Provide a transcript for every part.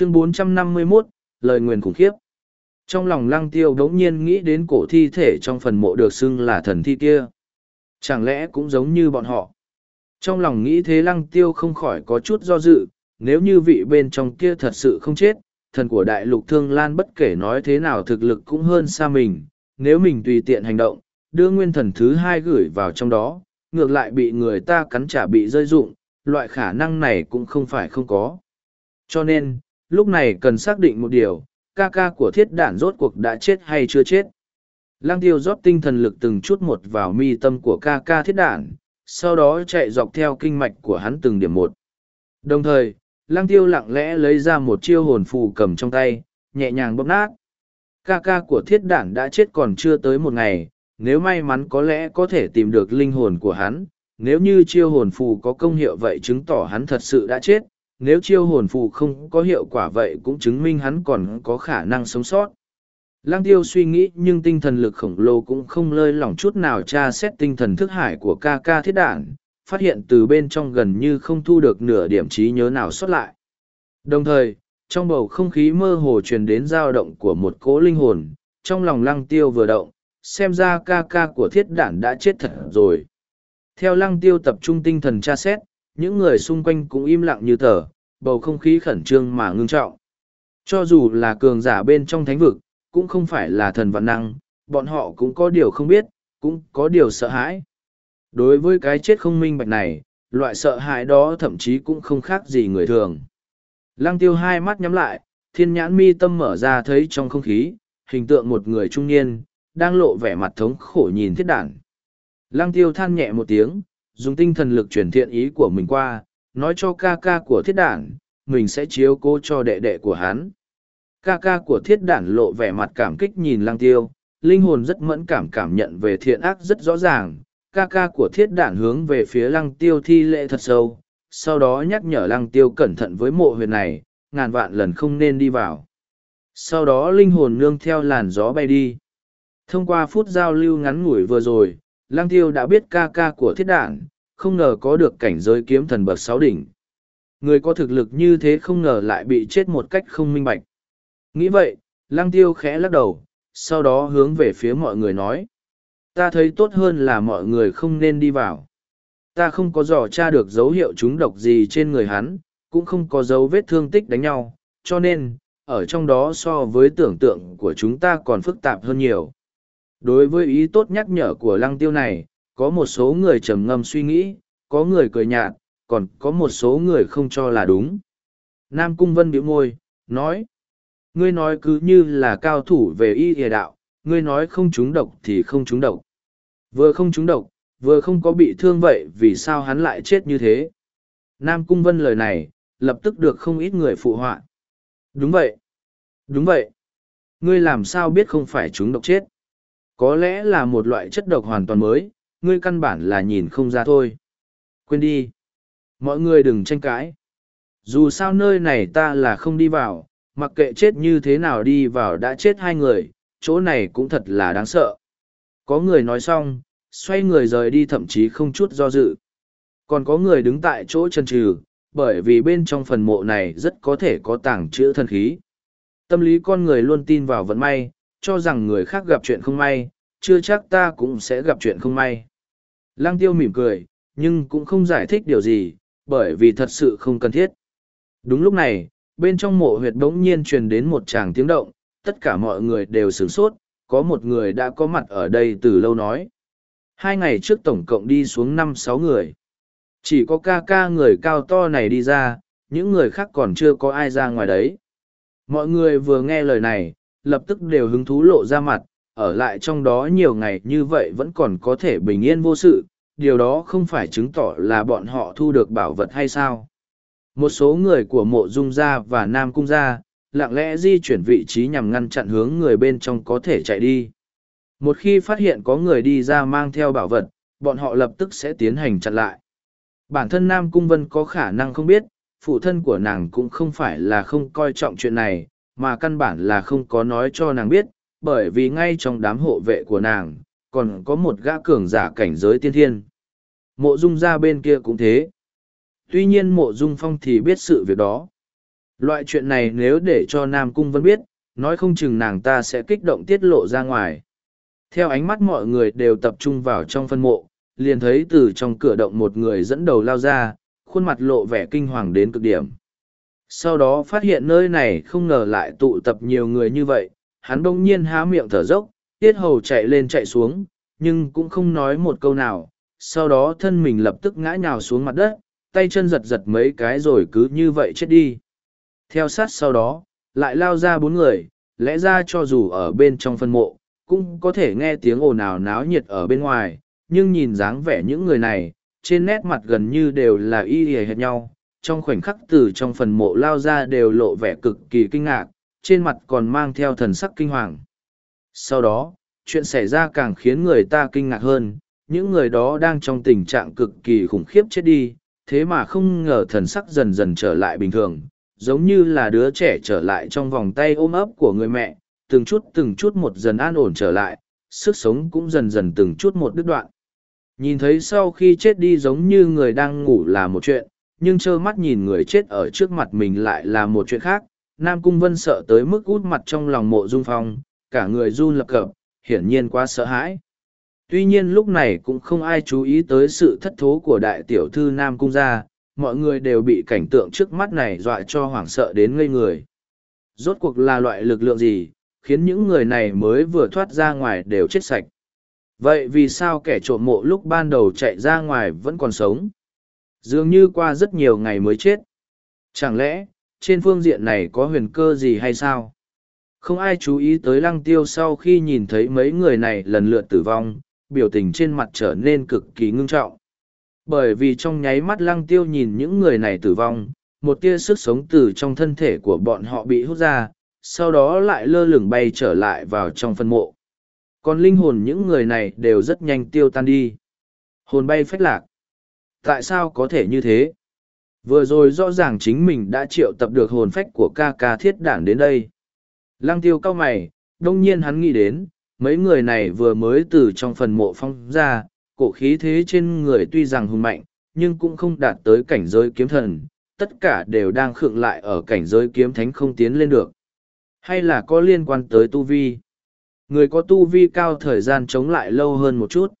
chương 451, lời nguyền khủng khiếp. Trong lòng lăng tiêu đống nhiên nghĩ đến cổ thi thể trong phần mộ được xưng là thần thi kia. Chẳng lẽ cũng giống như bọn họ? Trong lòng nghĩ thế lăng tiêu không khỏi có chút do dự, nếu như vị bên trong kia thật sự không chết, thần của đại lục thương lan bất kể nói thế nào thực lực cũng hơn xa mình, nếu mình tùy tiện hành động, đưa nguyên thần thứ hai gửi vào trong đó, ngược lại bị người ta cắn trả bị rơi dụng, loại khả năng này cũng không phải không có. Cho nên, lúc này cần xác định một điều, ca ca của thiết đản rốt cuộc đã chết hay chưa chết. Lang tiêu rót tinh thần lực từng chút một vào mi tâm của ca ca thiết đản, sau đó chạy dọc theo kinh mạch của hắn từng điểm một. Đồng thời, Lang tiêu lặng lẽ lấy ra một chiêu hồn phù cầm trong tay, nhẹ nhàng bóp nát. Ca ca của thiết đản đã chết còn chưa tới một ngày, nếu may mắn có lẽ có thể tìm được linh hồn của hắn, nếu như chiêu hồn phù có công hiệu vậy chứng tỏ hắn thật sự đã chết, nếu chiêu hồn phù không có hiệu quả vậy cũng chứng minh hắn còn có khả năng sống sót. Lang tiêu suy nghĩ nhưng tinh thần lực khổng lồ cũng không lơi lỏng chút nào tra xét tinh thần thức hải của ca ca thiết đản, phát hiện từ bên trong gần như không thu được nửa điểm trí nhớ nào xuất lại. Đồng thời, trong bầu không khí mơ hồ truyền đến dao động của một cỗ linh hồn, trong lòng lăng tiêu vừa động, xem ra ca ca của thiết đản đã chết thật rồi. Theo lăng tiêu tập trung tinh thần tra xét, những người xung quanh cũng im lặng như tờ, bầu không khí khẩn trương mà ngưng trọng. Cho dù là cường giả bên trong thánh vực, cũng không phải là thần vạn năng, bọn họ cũng có điều không biết, cũng có điều sợ hãi. Đối với cái chết không minh bạch này, loại sợ hãi đó thậm chí cũng không khác gì người thường. Lăng tiêu hai mắt nhắm lại, thiên nhãn mi tâm mở ra thấy trong không khí, hình tượng một người trung niên, đang lộ vẻ mặt thống khổ nhìn thiết đản. Lăng tiêu than nhẹ một tiếng, dùng tinh thần lực chuyển thiện ý của mình qua, nói cho ca ca của thiết đản, mình sẽ chiếu cố cho đệ đệ của hắn. Ca ca của thiết đản lộ vẻ mặt cảm kích nhìn lăng tiêu, linh hồn rất mẫn cảm cảm nhận về thiện ác rất rõ ràng. Ca ca của thiết đản hướng về phía lăng tiêu thi lệ thật sâu, sau đó nhắc nhở lăng tiêu cẩn thận với mộ huyệt này, ngàn vạn lần không nên đi vào. Sau đó linh hồn nương theo làn gió bay đi. Thông qua phút giao lưu ngắn ngủi vừa rồi, lăng tiêu đã biết ca ca của thiết đản, không ngờ có được cảnh giới kiếm thần bậc sáu đỉnh. Người có thực lực như thế không ngờ lại bị chết một cách không minh bạch. Nghĩ vậy, lăng tiêu khẽ lắc đầu, sau đó hướng về phía mọi người nói. Ta thấy tốt hơn là mọi người không nên đi vào. Ta không có dò tra được dấu hiệu trúng độc gì trên người hắn, cũng không có dấu vết thương tích đánh nhau, cho nên, ở trong đó so với tưởng tượng của chúng ta còn phức tạp hơn nhiều. Đối với ý tốt nhắc nhở của lăng tiêu này, có một số người trầm ngâm suy nghĩ, có người cười nhạt, còn có một số người không cho là đúng. Nam Cung Vân biểu môi, nói, ngươi nói cứ như là cao thủ về y địa đạo, ngươi nói không trúng độc thì không trúng độc. Vừa không trúng độc, vừa không có bị thương vậy vì sao hắn lại chết như thế. Nam Cung Vân lời này, lập tức được không ít người phụ họa. Đúng vậy. Đúng vậy. Ngươi làm sao biết không phải chúng độc chết? Có lẽ là một loại chất độc hoàn toàn mới, ngươi căn bản là nhìn không ra thôi. Quên đi. Mọi người đừng tranh cãi. Dù sao nơi này ta là không đi vào, mặc kệ chết như thế nào đi vào đã chết hai người, chỗ này cũng thật là đáng sợ. Có người nói xong, xoay người rời đi thậm chí không chút do dự. Còn có người đứng tại chỗ chân trừ, bởi vì bên trong phần mộ này rất có thể có tàng chữ thần khí. Tâm lý con người luôn tin vào vận may, cho rằng người khác gặp chuyện không may, chưa chắc ta cũng sẽ gặp chuyện không may. Lăng tiêu mỉm cười, nhưng cũng không giải thích điều gì, bởi vì thật sự không cần thiết. Đúng lúc này, bên trong mộ huyệt bỗng nhiên truyền đến một tràng tiếng động, tất cả mọi người đều sửng sốt, có một người đã có mặt ở đây từ lâu nói. Hai ngày trước tổng cộng đi xuống năm sáu người. Chỉ có ca ca người cao to này đi ra, những người khác còn chưa có ai ra ngoài đấy. Mọi người vừa nghe lời này, lập tức đều hứng thú lộ ra mặt, ở lại trong đó nhiều ngày như vậy vẫn còn có thể bình yên vô sự, điều đó không phải chứng tỏ là bọn họ thu được bảo vật hay sao. Một số người của mộ dung gia và nam cung gia, lặng lẽ di chuyển vị trí nhằm ngăn chặn hướng người bên trong có thể chạy đi. Một khi phát hiện có người đi ra mang theo bảo vật, bọn họ lập tức sẽ tiến hành chặn lại. Bản thân Nam Cung Vân có khả năng không biết, phụ thân của nàng cũng không phải là không coi trọng chuyện này, mà căn bản là không có nói cho nàng biết, bởi vì ngay trong đám hộ vệ của nàng, còn có một gã cường giả cảnh giới tiên thiên. Mộ dung ra bên kia cũng thế. Tuy nhiên mộ dung phong thì biết sự việc đó. Loại chuyện này nếu để cho Nam Cung Vân biết, nói không chừng nàng ta sẽ kích động tiết lộ ra ngoài. Theo ánh mắt mọi người đều tập trung vào trong phân mộ, liền thấy từ trong cửa động một người dẫn đầu lao ra, khuôn mặt lộ vẻ kinh hoàng đến cực điểm. Sau đó phát hiện nơi này không ngờ lại tụ tập nhiều người như vậy, hắn bỗng nhiên há miệng thở dốc, tiết hầu chạy lên chạy xuống, nhưng cũng không nói một câu nào, sau đó thân mình lập tức ngã nhào xuống mặt đất, tay chân giật giật mấy cái rồi cứ như vậy chết đi. Theo sát sau đó, lại lao ra bốn người, lẽ ra cho dù ở bên trong phân mộ, cũng có thể nghe tiếng ồn ào náo nhiệt ở bên ngoài, nhưng nhìn dáng vẻ những người này, trên nét mặt gần như đều là y hề hệt nhau. Trong khoảnh khắc từ trong phần mộ lao ra đều lộ vẻ cực kỳ kinh ngạc, trên mặt còn mang theo thần sắc kinh hoàng. Sau đó, chuyện xảy ra càng khiến người ta kinh ngạc hơn, những người đó đang trong tình trạng cực kỳ khủng khiếp chết đi, thế mà không ngờ thần sắc dần dần trở lại bình thường, giống như là đứa trẻ trở lại trong vòng tay ôm ấp của người mẹ, từng chút từng chút một dần an ổn trở lại, sức sống cũng dần dần từng chút một đứt đoạn. Nhìn thấy sau khi chết đi giống như người đang ngủ là một chuyện, nhưng trơ mắt nhìn người chết ở trước mặt mình lại là một chuyện khác. Nam Cung Vân sợ tới mức út mặt trong lòng mộ dung phong, cả người run lập cập, hiển nhiên quá sợ hãi. Tuy nhiên lúc này cũng không ai chú ý tới sự thất thố của đại tiểu thư Nam Cung gia, mọi người đều bị cảnh tượng trước mắt này dọa cho hoảng sợ đến ngây người. Rốt cuộc là loại lực lượng gì, khiến những người này mới vừa thoát ra ngoài đều chết sạch. Vậy vì sao kẻ trộm mộ lúc ban đầu chạy ra ngoài vẫn còn sống? Dường như qua rất nhiều ngày mới chết. Chẳng lẽ, trên phương diện này có huyền cơ gì hay sao? Không ai chú ý tới lăng tiêu sau khi nhìn thấy mấy người này lần lượt tử vong, biểu tình trên mặt trở nên cực kỳ ngưng trọng. Bởi vì trong nháy mắt lăng tiêu nhìn những người này tử vong, một tia sức sống từ trong thân thể của bọn họ bị hút ra, sau đó lại lơ lửng bay trở lại vào trong phân mộ. Còn linh hồn những người này đều rất nhanh tiêu tan đi. Hồn bay phách lạc. Tại sao có thể như thế? Vừa rồi rõ ràng chính mình đã triệu tập được hồn phách của ca ca thiết đản đến đây. Lăng tiêu cao mày, đông nhiên hắn nghĩ đến, mấy người này vừa mới từ trong phần mộ phong ra, cổ khí thế trên người tuy rằng hùng mạnh, nhưng cũng không đạt tới cảnh giới kiếm thần, tất cả đều đang khượng lại ở cảnh giới kiếm thánh không tiến lên được. Hay là có liên quan tới tu vi? Người có tu vi cao thời gian chống lại lâu hơn một chút.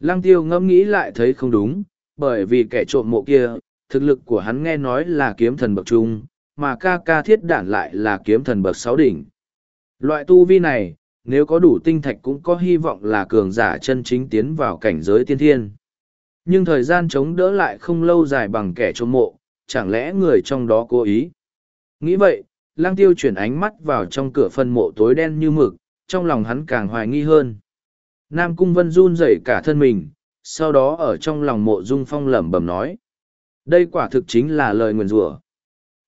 Lăng tiêu ngẫm nghĩ lại thấy không đúng, bởi vì kẻ trộm mộ kia, thực lực của hắn nghe nói là kiếm thần bậc trung, mà ca ca thiết đản lại là kiếm thần bậc sáu đỉnh. Loại tu vi này, nếu có đủ tinh thạch cũng có hy vọng là cường giả chân chính tiến vào cảnh giới tiên thiên. Nhưng thời gian chống đỡ lại không lâu dài bằng kẻ trộm mộ, chẳng lẽ người trong đó cố ý. Nghĩ vậy, lang tiêu chuyển ánh mắt vào trong cửa phân mộ tối đen như mực, trong lòng hắn càng hoài nghi hơn. Nam Cung Vân run rẩy cả thân mình, sau đó ở trong lòng mộ dung phong lẩm bẩm nói. Đây quả thực chính là lời nguyền rủa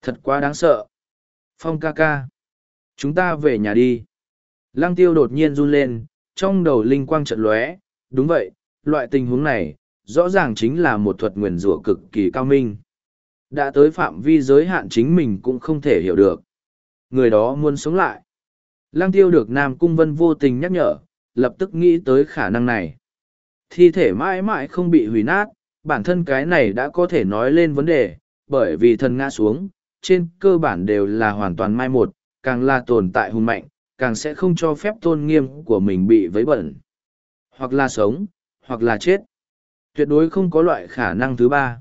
Thật quá đáng sợ. Phong ca ca. Chúng ta về nhà đi. Lăng tiêu đột nhiên run lên, trong đầu linh quang trận lóe. Đúng vậy, loại tình huống này, rõ ràng chính là một thuật nguyền rủa cực kỳ cao minh. Đã tới phạm vi giới hạn chính mình cũng không thể hiểu được. Người đó muốn sống lại. Lăng tiêu được Nam Cung Vân vô tình nhắc nhở, lập tức nghĩ tới khả năng này. Thi thể mãi mãi không bị hủy nát, bản thân cái này đã có thể nói lên vấn đề, bởi vì thần ngã xuống, trên cơ bản đều là hoàn toàn mai một, càng là tồn tại hùng mạnh, càng sẽ không cho phép tôn nghiêm của mình bị vấy bẩn. Hoặc là sống, hoặc là chết. Tuyệt đối không có loại khả năng thứ ba.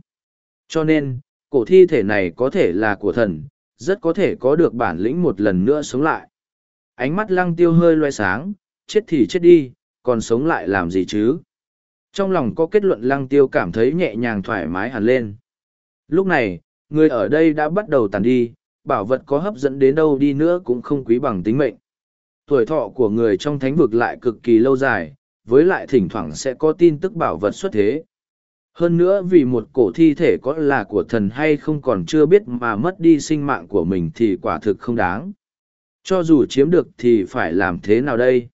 Cho nên, cổ thi thể này có thể là của thần, rất có thể có được bản lĩnh một lần nữa sống lại. Ánh mắt lăng tiêu hơi loe sáng, chết thì chết đi, còn sống lại làm gì chứ? Trong lòng có kết luận lăng tiêu cảm thấy nhẹ nhàng thoải mái hẳn lên. Lúc này, người ở đây đã bắt đầu tàn đi, bảo vật có hấp dẫn đến đâu đi nữa cũng không quý bằng tính mệnh. Tuổi thọ của người trong thánh vực lại cực kỳ lâu dài, với lại thỉnh thoảng sẽ có tin tức bảo vật xuất thế. Hơn nữa vì một cổ thi thể có là của thần hay không còn chưa biết mà mất đi sinh mạng của mình thì quả thực không đáng. Cho dù chiếm được thì phải làm thế nào đây?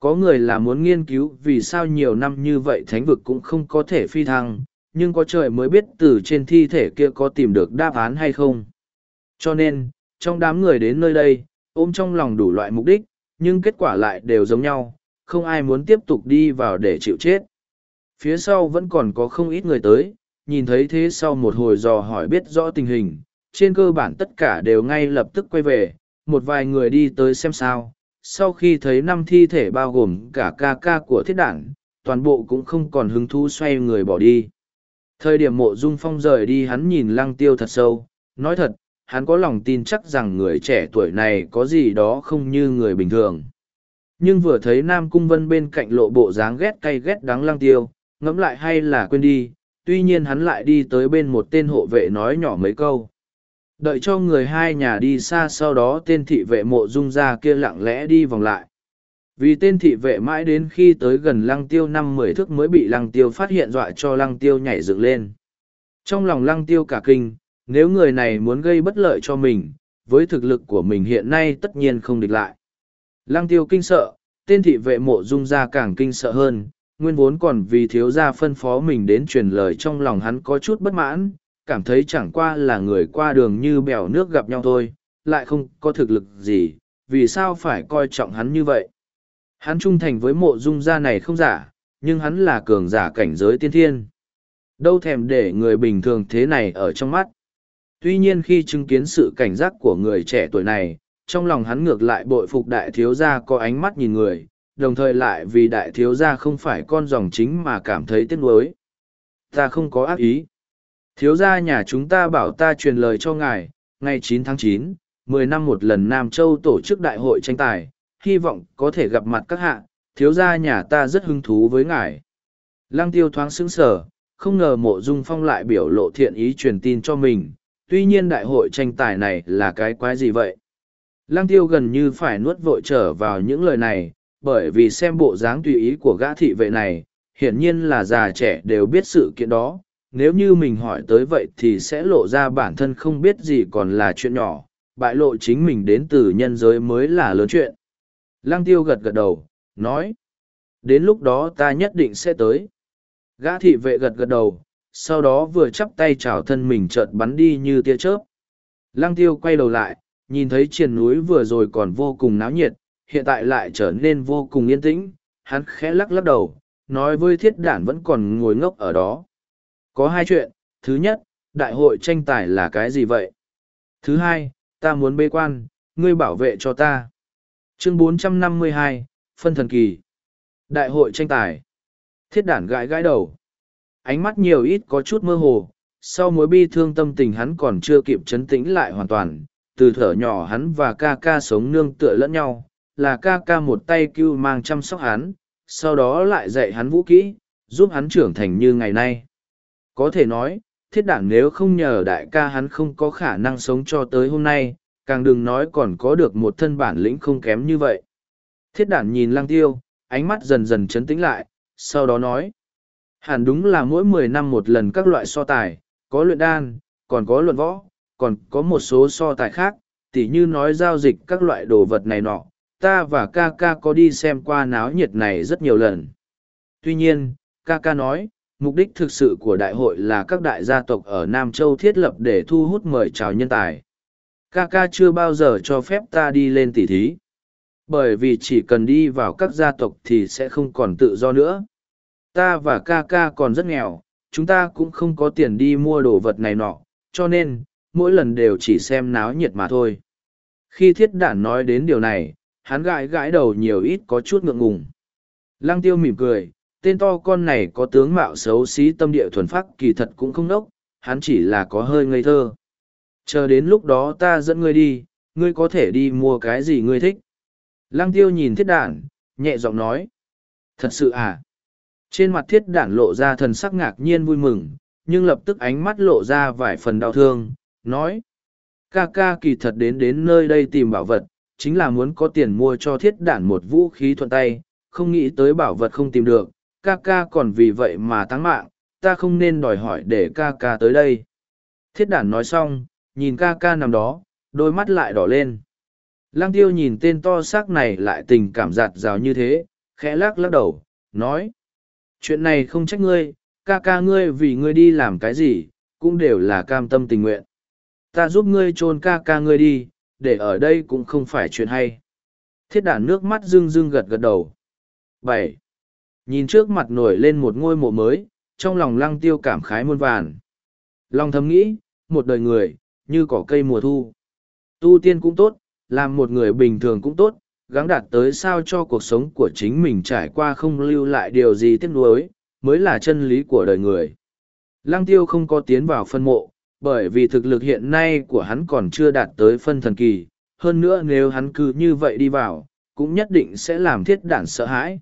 Có người là muốn nghiên cứu vì sao nhiều năm như vậy thánh vực cũng không có thể phi thăng, nhưng có trời mới biết từ trên thi thể kia có tìm được đáp án hay không. Cho nên, trong đám người đến nơi đây, ôm trong lòng đủ loại mục đích, nhưng kết quả lại đều giống nhau, không ai muốn tiếp tục đi vào để chịu chết. Phía sau vẫn còn có không ít người tới, nhìn thấy thế sau một hồi dò hỏi biết rõ tình hình, trên cơ bản tất cả đều ngay lập tức quay về, một vài người đi tới xem sao. Sau khi thấy năm thi thể bao gồm cả ca ca của thiết đản toàn bộ cũng không còn hứng thú xoay người bỏ đi. Thời điểm mộ dung phong rời đi hắn nhìn lăng tiêu thật sâu, nói thật, hắn có lòng tin chắc rằng người trẻ tuổi này có gì đó không như người bình thường. Nhưng vừa thấy Nam Cung Vân bên cạnh lộ bộ dáng ghét cay ghét đắng lăng tiêu, ngẫm lại hay là quên đi, tuy nhiên hắn lại đi tới bên một tên hộ vệ nói nhỏ mấy câu. Đợi cho người hai nhà đi xa sau đó tên thị vệ mộ dung ra kia lặng lẽ đi vòng lại. Vì tên thị vệ mãi đến khi tới gần lăng tiêu năm mười thước mới bị lăng tiêu phát hiện dọa cho lăng tiêu nhảy dựng lên. Trong lòng lăng tiêu cả kinh, nếu người này muốn gây bất lợi cho mình, với thực lực của mình hiện nay tất nhiên không địch lại. Lăng tiêu kinh sợ, tên thị vệ mộ dung ra càng kinh sợ hơn, nguyên vốn còn vì thiếu gia phân phó mình đến truyền lời trong lòng hắn có chút bất mãn, cảm thấy chẳng qua là người qua đường như bèo nước gặp nhau thôi, lại không có thực lực gì, vì sao phải coi trọng hắn như vậy. Hắn trung thành với mộ dung gia này không giả, nhưng hắn là cường giả cảnh giới tiên thiên. Đâu thèm để người bình thường thế này ở trong mắt. Tuy nhiên khi chứng kiến sự cảnh giác của người trẻ tuổi này, trong lòng hắn ngược lại bội phục đại thiếu gia có ánh mắt nhìn người, đồng thời lại vì đại thiếu gia không phải con dòng chính mà cảm thấy tiếc nuối. Ta không có ác ý. Thiếu gia nhà chúng ta bảo ta truyền lời cho ngài, ngày 9 tháng 9, 10 năm một lần Nam Châu tổ chức đại hội tranh tài, hy vọng có thể gặp mặt các hạ, thiếu gia nhà ta rất hứng thú với ngài. Lăng tiêu thoáng sững sờ, không ngờ mộ dung phong lại biểu lộ thiện ý truyền tin cho mình, tuy nhiên đại hội tranh tài này là cái quái gì vậy? Lăng tiêu gần như phải nuốt vội trở vào những lời này, bởi vì xem bộ dáng tùy ý của gã thị vệ này, hiển nhiên là già trẻ đều biết sự kiện đó. Nếu như mình hỏi tới vậy thì sẽ lộ ra bản thân không biết gì còn là chuyện nhỏ, bại lộ chính mình đến từ nhân giới mới là lớn chuyện. Lăng tiêu gật gật đầu, nói. Đến lúc đó ta nhất định sẽ tới. Gã thị vệ gật gật đầu, sau đó vừa chắp tay chào thân mình chợt bắn đi như tia chớp. Lăng tiêu quay đầu lại, nhìn thấy triền núi vừa rồi còn vô cùng náo nhiệt, hiện tại lại trở nên vô cùng yên tĩnh, hắn khẽ lắc lắc đầu, nói với thiết đản vẫn còn ngồi ngốc ở đó. Có hai chuyện, thứ nhất, đại hội tranh tài là cái gì vậy? Thứ hai, ta muốn bê quan, ngươi bảo vệ cho ta. Chương 452, Phân thần kỳ. Đại hội tranh tài. Thiết đản gãi gãi đầu. Ánh mắt nhiều ít có chút mơ hồ, sau mối bi thương tâm tình hắn còn chưa kịp chấn tĩnh lại hoàn toàn, từ thở nhỏ hắn và ca ca sống nương tựa lẫn nhau, là ca ca một tay cưu mang chăm sóc hắn, sau đó lại dạy hắn vũ kỹ, giúp hắn trưởng thành như ngày nay. Có thể nói, thiết đản nếu không nhờ đại ca hắn không có khả năng sống cho tới hôm nay, càng đừng nói còn có được một thân bản lĩnh không kém như vậy. Thiết đản nhìn lang tiêu, ánh mắt dần dần chấn tĩnh lại, sau đó nói. Hẳn đúng là mỗi mười năm một lần các loại so tài, có luyện đan, còn có luận võ, còn có một số so tài khác, tỉ như nói giao dịch các loại đồ vật này nọ, ta và ca ca có đi xem qua náo nhiệt này rất nhiều lần. Tuy nhiên, ca ca nói, mục đích thực sự của đại hội là các đại gia tộc ở Nam Châu thiết lập để thu hút mời chào nhân tài. Ca ca chưa bao giờ cho phép ta đi lên tỉ thí. Bởi vì chỉ cần đi vào các gia tộc thì sẽ không còn tự do nữa. Ta và ca ca còn rất nghèo, chúng ta cũng không có tiền đi mua đồ vật này nọ, cho nên, mỗi lần đều chỉ xem náo nhiệt mà thôi. Khi thiết đản nói đến điều này, hắn gãi gãi đầu nhiều ít có chút ngượng ngùng. Lăng tiêu mỉm cười, tên to con này có tướng mạo xấu xí tâm địa thuần phác kỳ thật cũng không nốc, hắn chỉ là có hơi ngây thơ. Chờ đến lúc đó ta dẫn ngươi đi, ngươi có thể đi mua cái gì ngươi thích. Lăng tiêu nhìn thiết đản, nhẹ giọng nói. Thật sự à? Trên mặt thiết đản lộ ra thần sắc ngạc nhiên vui mừng, nhưng lập tức ánh mắt lộ ra vài phần đau thương, nói. Ca ca kỳ thật đến đến nơi đây tìm bảo vật, chính là muốn có tiền mua cho thiết đản một vũ khí thuận tay, không nghĩ tới bảo vật không tìm được, ca ca còn vì vậy mà táng mạng, ta không nên đòi hỏi để ca ca tới đây. Thiết đản nói xong, nhìn ca ca nằm đó, đôi mắt lại đỏ lên. Lăng tiêu nhìn tên to xác này lại tình cảm giạt rào như thế, khẽ lắc lắc đầu, nói. Chuyện này không trách ngươi, ca ca ngươi vì ngươi đi làm cái gì, cũng đều là cam tâm tình nguyện. Ta giúp ngươi chôn ca ca ngươi đi, để ở đây cũng không phải chuyện hay. Thiết đản nước mắt rưng rưng gật gật đầu. bảy Nhìn trước mặt nổi lên một ngôi mộ mới, trong lòng lăng tiêu cảm khái muôn vàn. Long thầm nghĩ, một đời người, như cỏ cây mùa thu. Tu tiên cũng tốt, làm một người bình thường cũng tốt, gắng đạt tới sao cho cuộc sống của chính mình trải qua không lưu lại điều gì tiếc nuối, mới là chân lý của đời người. Lăng tiêu không có tiến vào phân mộ, bởi vì thực lực hiện nay của hắn còn chưa đạt tới phân thần kỳ, hơn nữa nếu hắn cứ như vậy đi vào, cũng nhất định sẽ làm thiết đản sợ hãi.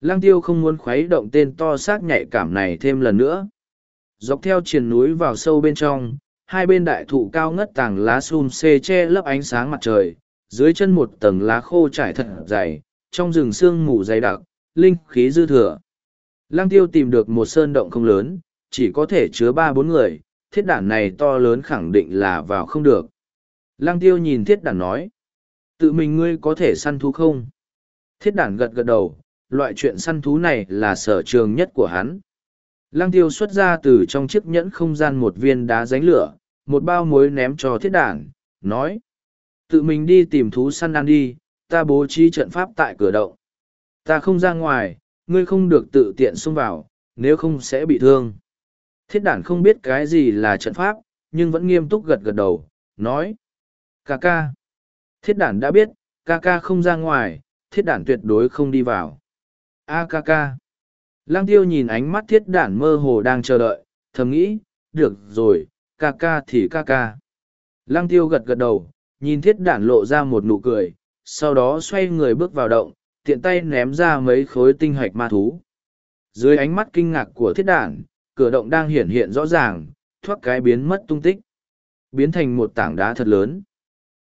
Lăng tiêu không muốn khuấy động tên to xác nhạy cảm này thêm lần nữa. Dọc theo triền núi vào sâu bên trong, hai bên đại thụ cao ngất tàng lá xum xê che lấp ánh sáng mặt trời, dưới chân một tầng lá khô trải thật dày, trong rừng sương mù dày đặc, linh khí dư thừa. Lăng tiêu tìm được một sơn động không lớn, chỉ có thể chứa ba bốn người, thiết đản này to lớn khẳng định là vào không được. Lăng tiêu nhìn thiết đản nói, tự mình ngươi có thể săn thú không? Thiết đản gật gật đầu, loại chuyện săn thú này là sở trường nhất của hắn. Lăng tiêu xuất ra từ trong chiếc nhẫn không gian một viên đá ránh lửa, một bao muối ném cho thiết đản, nói. Tự mình đi tìm thú săn ăn đi, ta bố trí trận pháp tại cửa động. Ta không ra ngoài, ngươi không được tự tiện xông vào, nếu không sẽ bị thương. Thiết đản không biết cái gì là trận pháp, nhưng vẫn nghiêm túc gật gật đầu, nói. Ca ca. Thiết đản đã biết, ca ca không ra ngoài, thiết đản tuyệt đối không đi vào. A ca ca. Lăng tiêu nhìn ánh mắt thiết đản mơ hồ đang chờ đợi, thầm nghĩ, được rồi, ca ca thì ca ca. Lăng tiêu gật gật đầu, nhìn thiết đản lộ ra một nụ cười, sau đó xoay người bước vào động, tiện tay ném ra mấy khối tinh hạch ma thú. Dưới ánh mắt kinh ngạc của thiết đản, cửa động đang hiển hiện rõ ràng, thoát cái biến mất tung tích. Biến thành một tảng đá thật lớn.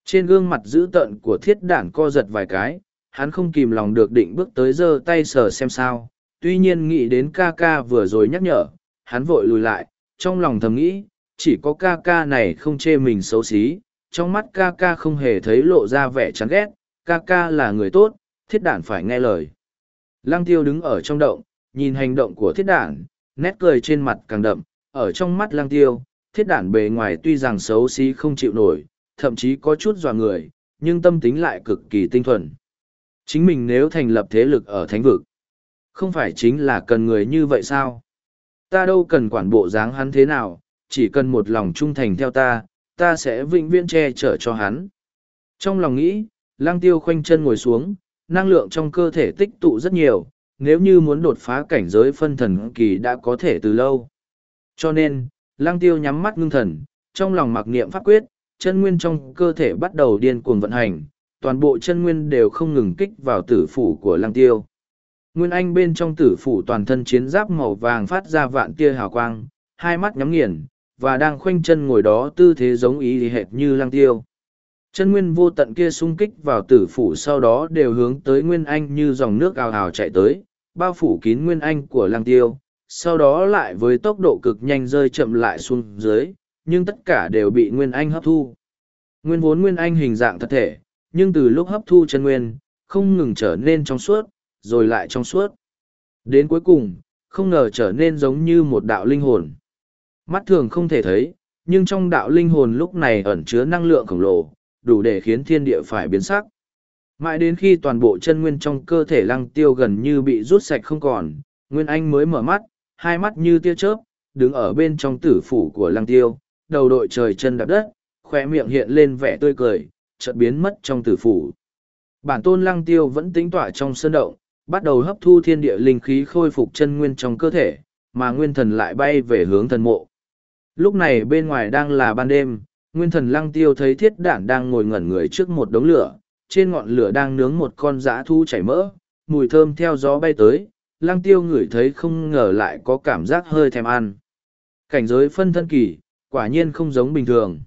Trên gương mặt dữ tợn của thiết đản co giật vài cái, hắn không kìm lòng được định bước tới giơ tay sờ xem sao. Tuy nhiên nghĩ đến ca ca vừa rồi nhắc nhở, hắn vội lùi lại, trong lòng thầm nghĩ, chỉ có ca ca này không chê mình xấu xí, trong mắt ca ca không hề thấy lộ ra vẻ chán ghét, ca ca là người tốt, thiết đản phải nghe lời. Lăng tiêu đứng ở trong động, nhìn hành động của thiết đản, nét cười trên mặt càng đậm, ở trong mắt lăng tiêu, thiết đản bề ngoài tuy rằng xấu xí không chịu nổi, thậm chí có chút dọa người, nhưng tâm tính lại cực kỳ tinh thuần. Chính mình nếu thành lập thế lực ở thánh vực, không phải chính là cần người như vậy sao? Ta đâu cần quản bộ dáng hắn thế nào, chỉ cần một lòng trung thành theo ta, ta sẽ vĩnh viễn che chở cho hắn. Trong lòng nghĩ, lang tiêu khoanh chân ngồi xuống, năng lượng trong cơ thể tích tụ rất nhiều, nếu như muốn đột phá cảnh giới phân thần kỳ đã có thể từ lâu. Cho nên, lang tiêu nhắm mắt ngưng thần, trong lòng mặc niệm pháp quyết, chân nguyên trong cơ thể bắt đầu điên cuồng vận hành, toàn bộ chân nguyên đều không ngừng kích vào tử phủ của lang tiêu. Nguyên Anh bên trong tử phủ toàn thân chiến giáp màu vàng phát ra vạn tia hào quang, hai mắt nhắm nghiền, và đang khoanh chân ngồi đó tư thế giống ý hệt như lang tiêu. Chân nguyên vô tận kia xung kích vào tử phủ sau đó đều hướng tới Nguyên Anh như dòng nước ào ào chạy tới, bao phủ kín Nguyên Anh của lang tiêu, sau đó lại với tốc độ cực nhanh rơi chậm lại xuống dưới, nhưng tất cả đều bị Nguyên Anh hấp thu. Nguyên vốn Nguyên Anh hình dạng thật thể, nhưng từ lúc hấp thu chân nguyên, không ngừng trở nên trong suốt, rồi lại trong suốt. Đến cuối cùng, không ngờ trở nên giống như một đạo linh hồn. Mắt thường không thể thấy, nhưng trong đạo linh hồn lúc này ẩn chứa năng lượng khổng lồ, đủ để khiến thiên địa phải biến sắc. Mãi đến khi toàn bộ chân nguyên trong cơ thể lăng tiêu gần như bị rút sạch không còn, Nguyên Anh mới mở mắt, hai mắt như tia chớp, đứng ở bên trong tử phủ của lăng tiêu, đầu đội trời chân đạp đất, khỏe miệng hiện lên vẻ tươi cười, chợt biến mất trong tử phủ. Bản tôn lăng tiêu vẫn tính tỏa trong sơn động, bắt đầu hấp thu thiên địa linh khí khôi phục chân nguyên trong cơ thể, mà nguyên thần lại bay về hướng thần mộ. Lúc này bên ngoài đang là ban đêm, nguyên thần lăng tiêu thấy thiết đản đang ngồi ngẩn người trước một đống lửa, trên ngọn lửa đang nướng một con dã thu chảy mỡ, mùi thơm theo gió bay tới, lăng tiêu ngửi thấy không ngờ lại có cảm giác hơi thèm ăn. Cảnh giới phân thân kỳ, quả nhiên không giống bình thường.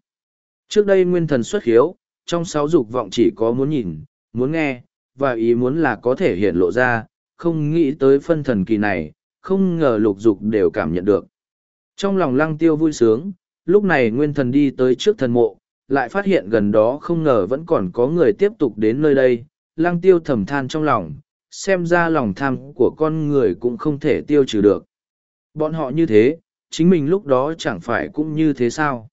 Trước đây nguyên thần xuất hiếu, trong sáu dục vọng chỉ có muốn nhìn, muốn nghe, và ý muốn là có thể hiện lộ ra, không nghĩ tới phân thần kỳ này, không ngờ lục dục đều cảm nhận được. Trong lòng lăng tiêu vui sướng, lúc này nguyên thần đi tới trước thần mộ, lại phát hiện gần đó không ngờ vẫn còn có người tiếp tục đến nơi đây, lăng tiêu thầm than trong lòng, xem ra lòng tham của con người cũng không thể tiêu trừ được. Bọn họ như thế, chính mình lúc đó chẳng phải cũng như thế sao.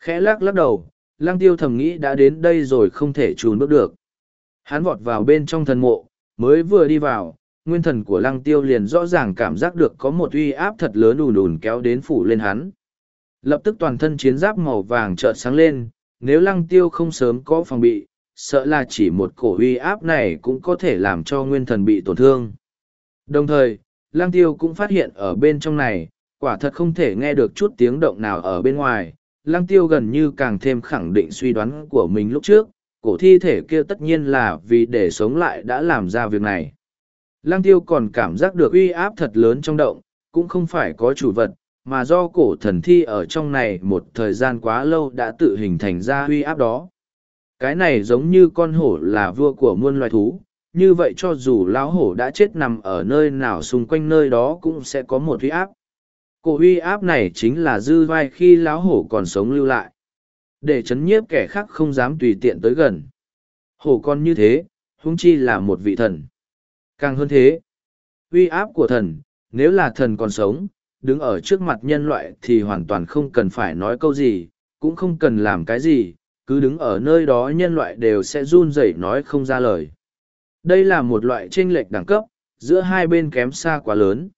Khẽ lắc lắc đầu, lăng tiêu thầm nghĩ đã đến đây rồi không thể trùn bước được. Hắn vọt vào bên trong thần mộ, mới vừa đi vào, nguyên thần của lăng tiêu liền rõ ràng cảm giác được có một uy áp thật lớn ùn ùn kéo đến phủ lên hắn. Lập tức toàn thân chiến giáp màu vàng chợt sáng lên, nếu lăng tiêu không sớm có phòng bị, sợ là chỉ một cổ uy áp này cũng có thể làm cho nguyên thần bị tổn thương. Đồng thời, lăng tiêu cũng phát hiện ở bên trong này, quả thật không thể nghe được chút tiếng động nào ở bên ngoài. Lăng tiêu gần như càng thêm khẳng định suy đoán của mình lúc trước, cổ thi thể kia tất nhiên là vì để sống lại đã làm ra việc này. Lăng tiêu còn cảm giác được uy áp thật lớn trong động, cũng không phải có chủ vật, mà do cổ thần thi ở trong này một thời gian quá lâu đã tự hình thành ra uy áp đó. Cái này giống như con hổ là vua của muôn loài thú, như vậy cho dù lão hổ đã chết nằm ở nơi nào xung quanh nơi đó cũng sẽ có một uy áp. Cổ uy áp này chính là dư vai khi lão hổ còn sống lưu lại. Để chấn nhiếp kẻ khác không dám tùy tiện tới gần. Hổ con như thế, huống chi là một vị thần. Càng hơn thế, uy áp của thần, nếu là thần còn sống, đứng ở trước mặt nhân loại thì hoàn toàn không cần phải nói câu gì, cũng không cần làm cái gì, cứ đứng ở nơi đó nhân loại đều sẽ run rẩy nói không ra lời. Đây là một loại chênh lệch đẳng cấp, giữa hai bên kém xa quá lớn.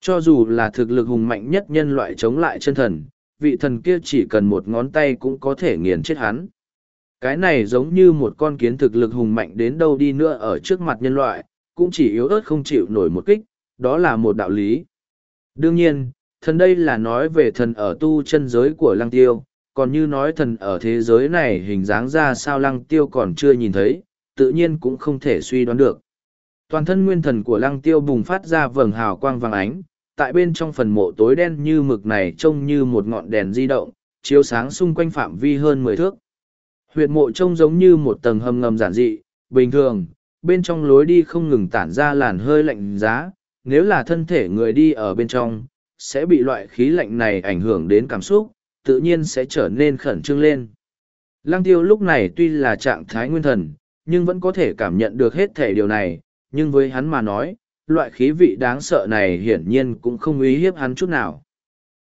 Cho dù là thực lực hùng mạnh nhất nhân loại chống lại chân thần, vị thần kia chỉ cần một ngón tay cũng có thể nghiền chết hắn. Cái này giống như một con kiến thực lực hùng mạnh đến đâu đi nữa ở trước mặt nhân loại, cũng chỉ yếu ớt không chịu nổi một kích, đó là một đạo lý. Đương nhiên, thần đây là nói về thần ở tu chân giới của lăng tiêu, còn như nói thần ở thế giới này hình dáng ra sao lăng tiêu còn chưa nhìn thấy, tự nhiên cũng không thể suy đoán được. Toàn thân nguyên thần của lăng tiêu bùng phát ra vầng hào quang vàng ánh, tại bên trong phần mộ tối đen như mực này trông như một ngọn đèn di động, chiếu sáng xung quanh phạm vi hơn mười thước. Huyệt mộ trông giống như một tầng hầm ngầm giản dị, bình thường, bên trong lối đi không ngừng tản ra làn hơi lạnh giá, nếu là thân thể người đi ở bên trong, sẽ bị loại khí lạnh này ảnh hưởng đến cảm xúc, tự nhiên sẽ trở nên khẩn trương lên. Lăng tiêu lúc này tuy là trạng thái nguyên thần, nhưng vẫn có thể cảm nhận được hết thể điều này, nhưng với hắn mà nói, loại khí vị đáng sợ này hiển nhiên cũng không uy hiếp hắn chút nào.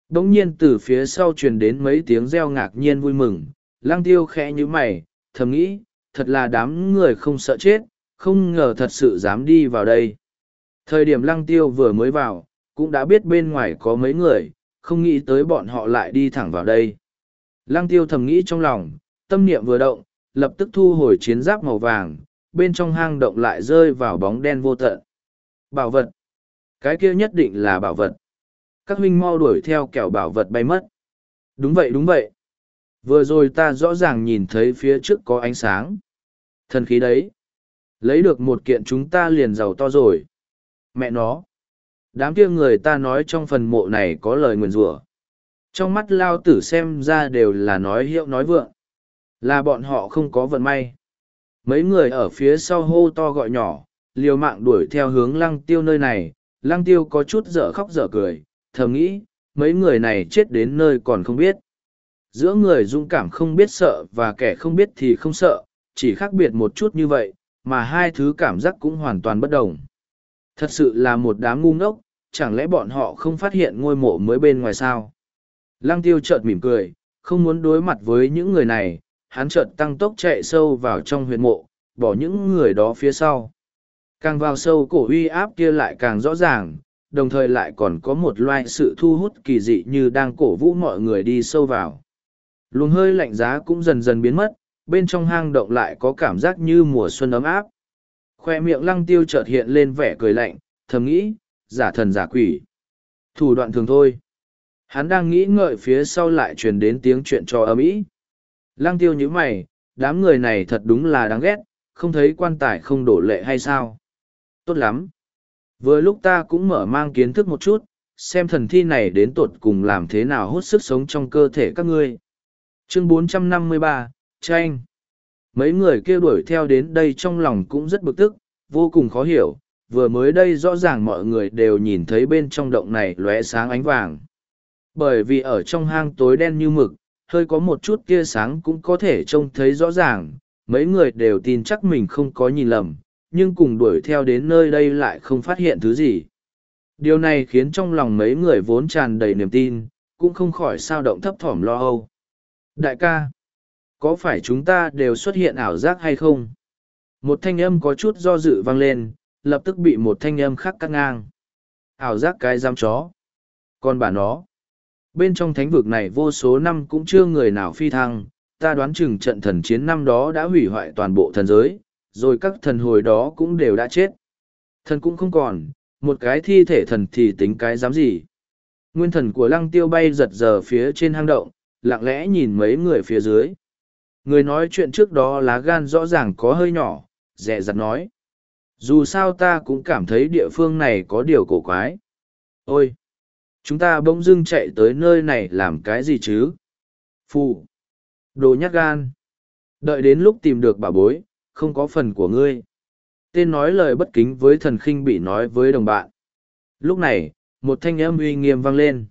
Đống nhiên từ phía sau truyền đến mấy tiếng reo ngạc nhiên vui mừng, lăng tiêu khẽ như mày, thầm nghĩ, thật là đám người không sợ chết, không ngờ thật sự dám đi vào đây. Thời điểm lăng tiêu vừa mới vào, cũng đã biết bên ngoài có mấy người, không nghĩ tới bọn họ lại đi thẳng vào đây. Lăng tiêu thầm nghĩ trong lòng, tâm niệm vừa động, lập tức thu hồi chiến giáp màu vàng, bên trong hang động lại rơi vào bóng đen vô tận. Bảo vật. Cái kia nhất định là bảo vật. Các huynh mau đuổi theo kẻo bảo vật bay mất. Đúng vậy đúng vậy. Vừa rồi ta rõ ràng nhìn thấy phía trước có ánh sáng. Thần khí đấy. Lấy được một kiện chúng ta liền giàu to rồi. Mẹ nó. Đám kia người ta nói trong phần mộ này có lời nguyền rủa Trong mắt lao tử xem ra đều là nói hiệu nói vượng. Là bọn họ không có vận may. Mấy người ở phía sau hô to gọi nhỏ, liều mạng đuổi theo hướng lăng tiêu nơi này. Lăng tiêu có chút dở khóc dở cười, thầm nghĩ, mấy người này chết đến nơi còn không biết. Giữa người dũng cảm không biết sợ và kẻ không biết thì không sợ, chỉ khác biệt một chút như vậy, mà hai thứ cảm giác cũng hoàn toàn bất đồng. Thật sự là một đám ngu ngốc, chẳng lẽ bọn họ không phát hiện ngôi mộ mới bên ngoài sao? Lăng tiêu chợt mỉm cười, không muốn đối mặt với những người này, hắn chợt tăng tốc chạy sâu vào trong huyệt mộ, bỏ những người đó phía sau. Càng vào sâu cổ uy áp kia lại càng rõ ràng, đồng thời lại còn có một loại sự thu hút kỳ dị như đang cổ vũ mọi người đi sâu vào. Luồng hơi lạnh giá cũng dần dần biến mất, bên trong hang động lại có cảm giác như mùa xuân ấm áp. Khoe miệng lăng tiêu chợt hiện lên vẻ cười lạnh, thầm nghĩ, giả thần giả quỷ. Thủ đoạn thường thôi. Hắn đang nghĩ ngợi phía sau lại truyền đến tiếng chuyện trò ấm ý. Lăng tiêu như mày, đám người này thật đúng là đáng ghét, không thấy quan tài không đổ lệ hay sao. Tốt lắm. Vừa lúc ta cũng mở mang kiến thức một chút, xem thần thi này đến tuột cùng làm thế nào hút sức sống trong cơ thể các ngươi. Chương 453, Tranh Mấy người kêu đuổi theo đến đây trong lòng cũng rất bực tức, vô cùng khó hiểu, vừa mới đây rõ ràng mọi người đều nhìn thấy bên trong động này lóe sáng ánh vàng. Bởi vì ở trong hang tối đen như mực, hơi có một chút tia sáng cũng có thể trông thấy rõ ràng, mấy người đều tin chắc mình không có nhìn lầm, nhưng cùng đuổi theo đến nơi đây lại không phát hiện thứ gì. Điều này khiến trong lòng mấy người vốn tràn đầy niềm tin, cũng không khỏi sao động thấp thỏm lo âu. Đại ca, có phải chúng ta đều xuất hiện ảo giác hay không? Một thanh âm có chút do dự vang lên, lập tức bị một thanh âm khác cắt ngang. Ảo giác cái giam chó. Còn bà nó. Bên trong thánh vực này vô số năm cũng chưa người nào phi thăng, ta đoán chừng trận thần chiến năm đó đã hủy hoại toàn bộ thần giới, rồi các thần hồi đó cũng đều đã chết. Thần cũng không còn, một cái thi thể thần thì tính cái dám gì. Nguyên thần của lăng tiêu bay giật giờ phía trên hang động, lặng lẽ nhìn mấy người phía dưới. Người nói chuyện trước đó lá gan rõ ràng có hơi nhỏ, dẹ dặt nói. Dù sao ta cũng cảm thấy địa phương này có điều cổ quái. Ôi! Chúng ta bỗng dưng chạy tới nơi này làm cái gì chứ? Phù! Đồ nhát gan! Đợi đến lúc tìm được bà bối, không có phần của ngươi. Tên nói lời bất kính với thần khinh bị nói với đồng bạn. Lúc này, một thanh âm uy nghiêm vang lên.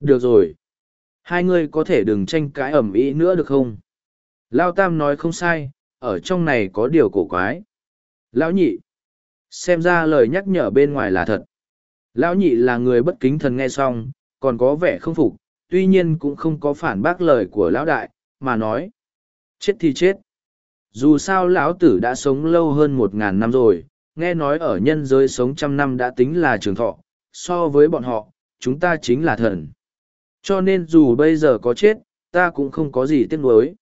Được rồi. Hai ngươi có thể đừng tranh cãi ẩm ý nữa được không? Lao Tam nói không sai, ở trong này có điều cổ quái. Lão nhị. Xem ra lời nhắc nhở bên ngoài là thật. Lão nhị là người bất kính thần nghe xong, còn có vẻ không phục, tuy nhiên cũng không có phản bác lời của lão đại, mà nói. Chết thì chết. Dù sao lão tử đã sống lâu hơn một ngàn năm rồi, nghe nói ở nhân giới sống trăm năm đã tính là trường thọ, so với bọn họ, chúng ta chính là thần. Cho nên dù bây giờ có chết, ta cũng không có gì tiếc nuối.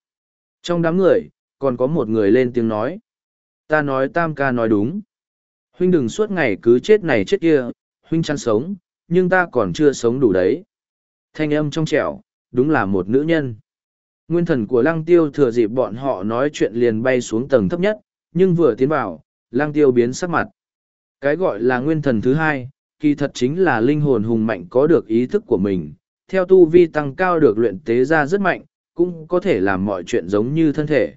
Trong đám người, còn có một người lên tiếng nói. Ta nói tam ca nói đúng. Huynh đừng suốt ngày cứ chết này chết kia, huynh chăn sống, nhưng ta còn chưa sống đủ đấy. Thanh âm trong trẻo, đúng là một nữ nhân. Nguyên thần của lăng tiêu thừa dịp bọn họ nói chuyện liền bay xuống tầng thấp nhất, nhưng vừa tiến vào, lăng tiêu biến sắc mặt. Cái gọi là nguyên thần thứ hai, kỳ thật chính là linh hồn hùng mạnh có được ý thức của mình, theo tu vi tăng cao được luyện tế ra rất mạnh, cũng có thể làm mọi chuyện giống như thân thể.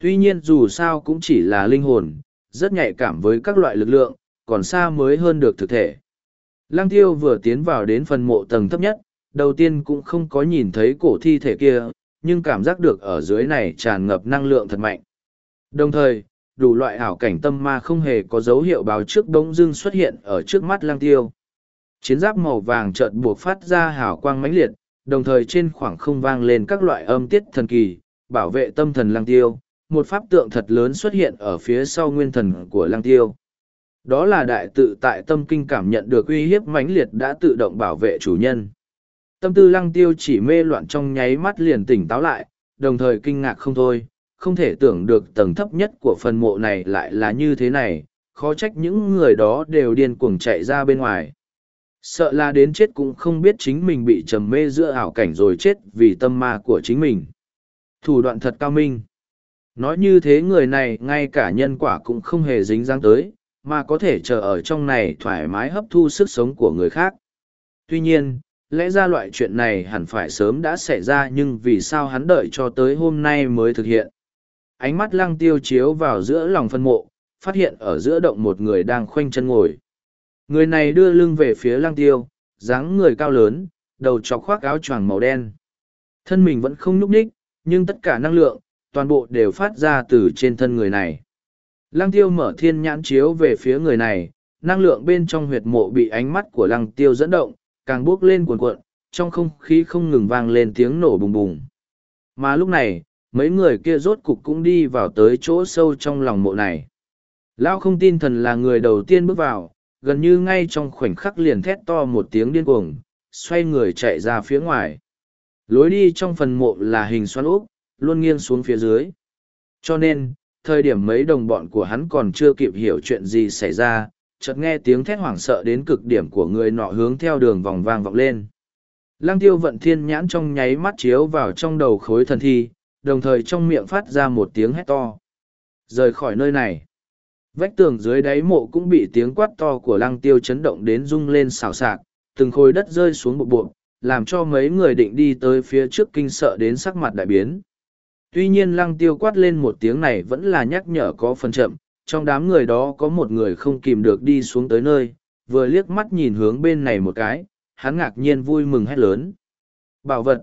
Tuy nhiên dù sao cũng chỉ là linh hồn, rất nhạy cảm với các loại lực lượng, còn xa mới hơn được thực thể. Lăng tiêu vừa tiến vào đến phần mộ tầng thấp nhất, đầu tiên cũng không có nhìn thấy cổ thi thể kia, nhưng cảm giác được ở dưới này tràn ngập năng lượng thật mạnh. Đồng thời, đủ loại ảo cảnh tâm ma không hề có dấu hiệu báo trước bỗng dưng xuất hiện ở trước mắt lang tiêu. Chiến giáp màu vàng chợt buộc phát ra hào quang mãnh liệt, đồng thời trên khoảng không vang lên các loại âm tiết thần kỳ, bảo vệ tâm thần lang tiêu. Một pháp tượng thật lớn xuất hiện ở phía sau nguyên thần của lang tiêu. Đó là đại tự tại tâm kinh cảm nhận được uy hiếp mãnh liệt đã tự động bảo vệ chủ nhân. Tâm tư lăng tiêu chỉ mê loạn trong nháy mắt liền tỉnh táo lại, đồng thời kinh ngạc không thôi, không thể tưởng được tầng thấp nhất của phần mộ này lại là như thế này, khó trách những người đó đều điên cuồng chạy ra bên ngoài. Sợ là đến chết cũng không biết chính mình bị trầm mê giữa ảo cảnh rồi chết vì tâm ma của chính mình. Thủ đoạn thật cao minh. Nói như thế người này ngay cả nhân quả cũng không hề dính dáng tới, mà có thể chờ ở trong này thoải mái hấp thu sức sống của người khác. Tuy nhiên, lẽ ra loại chuyện này hẳn phải sớm đã xảy ra nhưng vì sao hắn đợi cho tới hôm nay mới thực hiện ánh mắt lăng tiêu chiếu vào giữa lòng phân mộ, phát hiện ở giữa động một người đang khoanh chân ngồi. Người này đưa lưng về phía lăng tiêu, dáng người cao lớn, đầu chọc khoác áo choàng màu đen. Thân mình vẫn không nhúc nhích, nhưng tất cả năng lượng, toàn bộ đều phát ra từ trên thân người này. Lăng tiêu mở thiên nhãn chiếu về phía người này, năng lượng bên trong huyệt mộ bị ánh mắt của lăng tiêu dẫn động, càng bốc lên cuồn cuộn, trong không khí không ngừng vang lên tiếng nổ bùng bùng. Mà lúc này, mấy người kia rốt cục cũng đi vào tới chỗ sâu trong lòng mộ này. Lão không tin thần là người đầu tiên bước vào, gần như ngay trong khoảnh khắc liền thét to một tiếng điên cuồng, xoay người chạy ra phía ngoài. Lối đi trong phần mộ là hình xoắn úp, luôn nghiêng xuống phía dưới. Cho nên, thời điểm mấy đồng bọn của hắn còn chưa kịp hiểu chuyện gì xảy ra, chợt nghe tiếng thét hoảng sợ đến cực điểm của người nọ hướng theo đường vòng vang vọng lên. Lăng tiêu vận thiên nhãn trong nháy mắt chiếu vào trong đầu khối thần thi, đồng thời trong miệng phát ra một tiếng hét to. Rời khỏi nơi này. Vách tường dưới đáy mộ cũng bị tiếng quát to của lăng tiêu chấn động đến rung lên xào xạc, từng khối đất rơi xuống bộ bộ, làm cho mấy người định đi tới phía trước kinh sợ đến sắc mặt đại biến. Tuy nhiên lăng tiêu quát lên một tiếng này vẫn là nhắc nhở có phần chậm, trong đám người đó có một người không kìm được đi xuống tới nơi, vừa liếc mắt nhìn hướng bên này một cái, hắn ngạc nhiên vui mừng hét lớn. Bảo vật!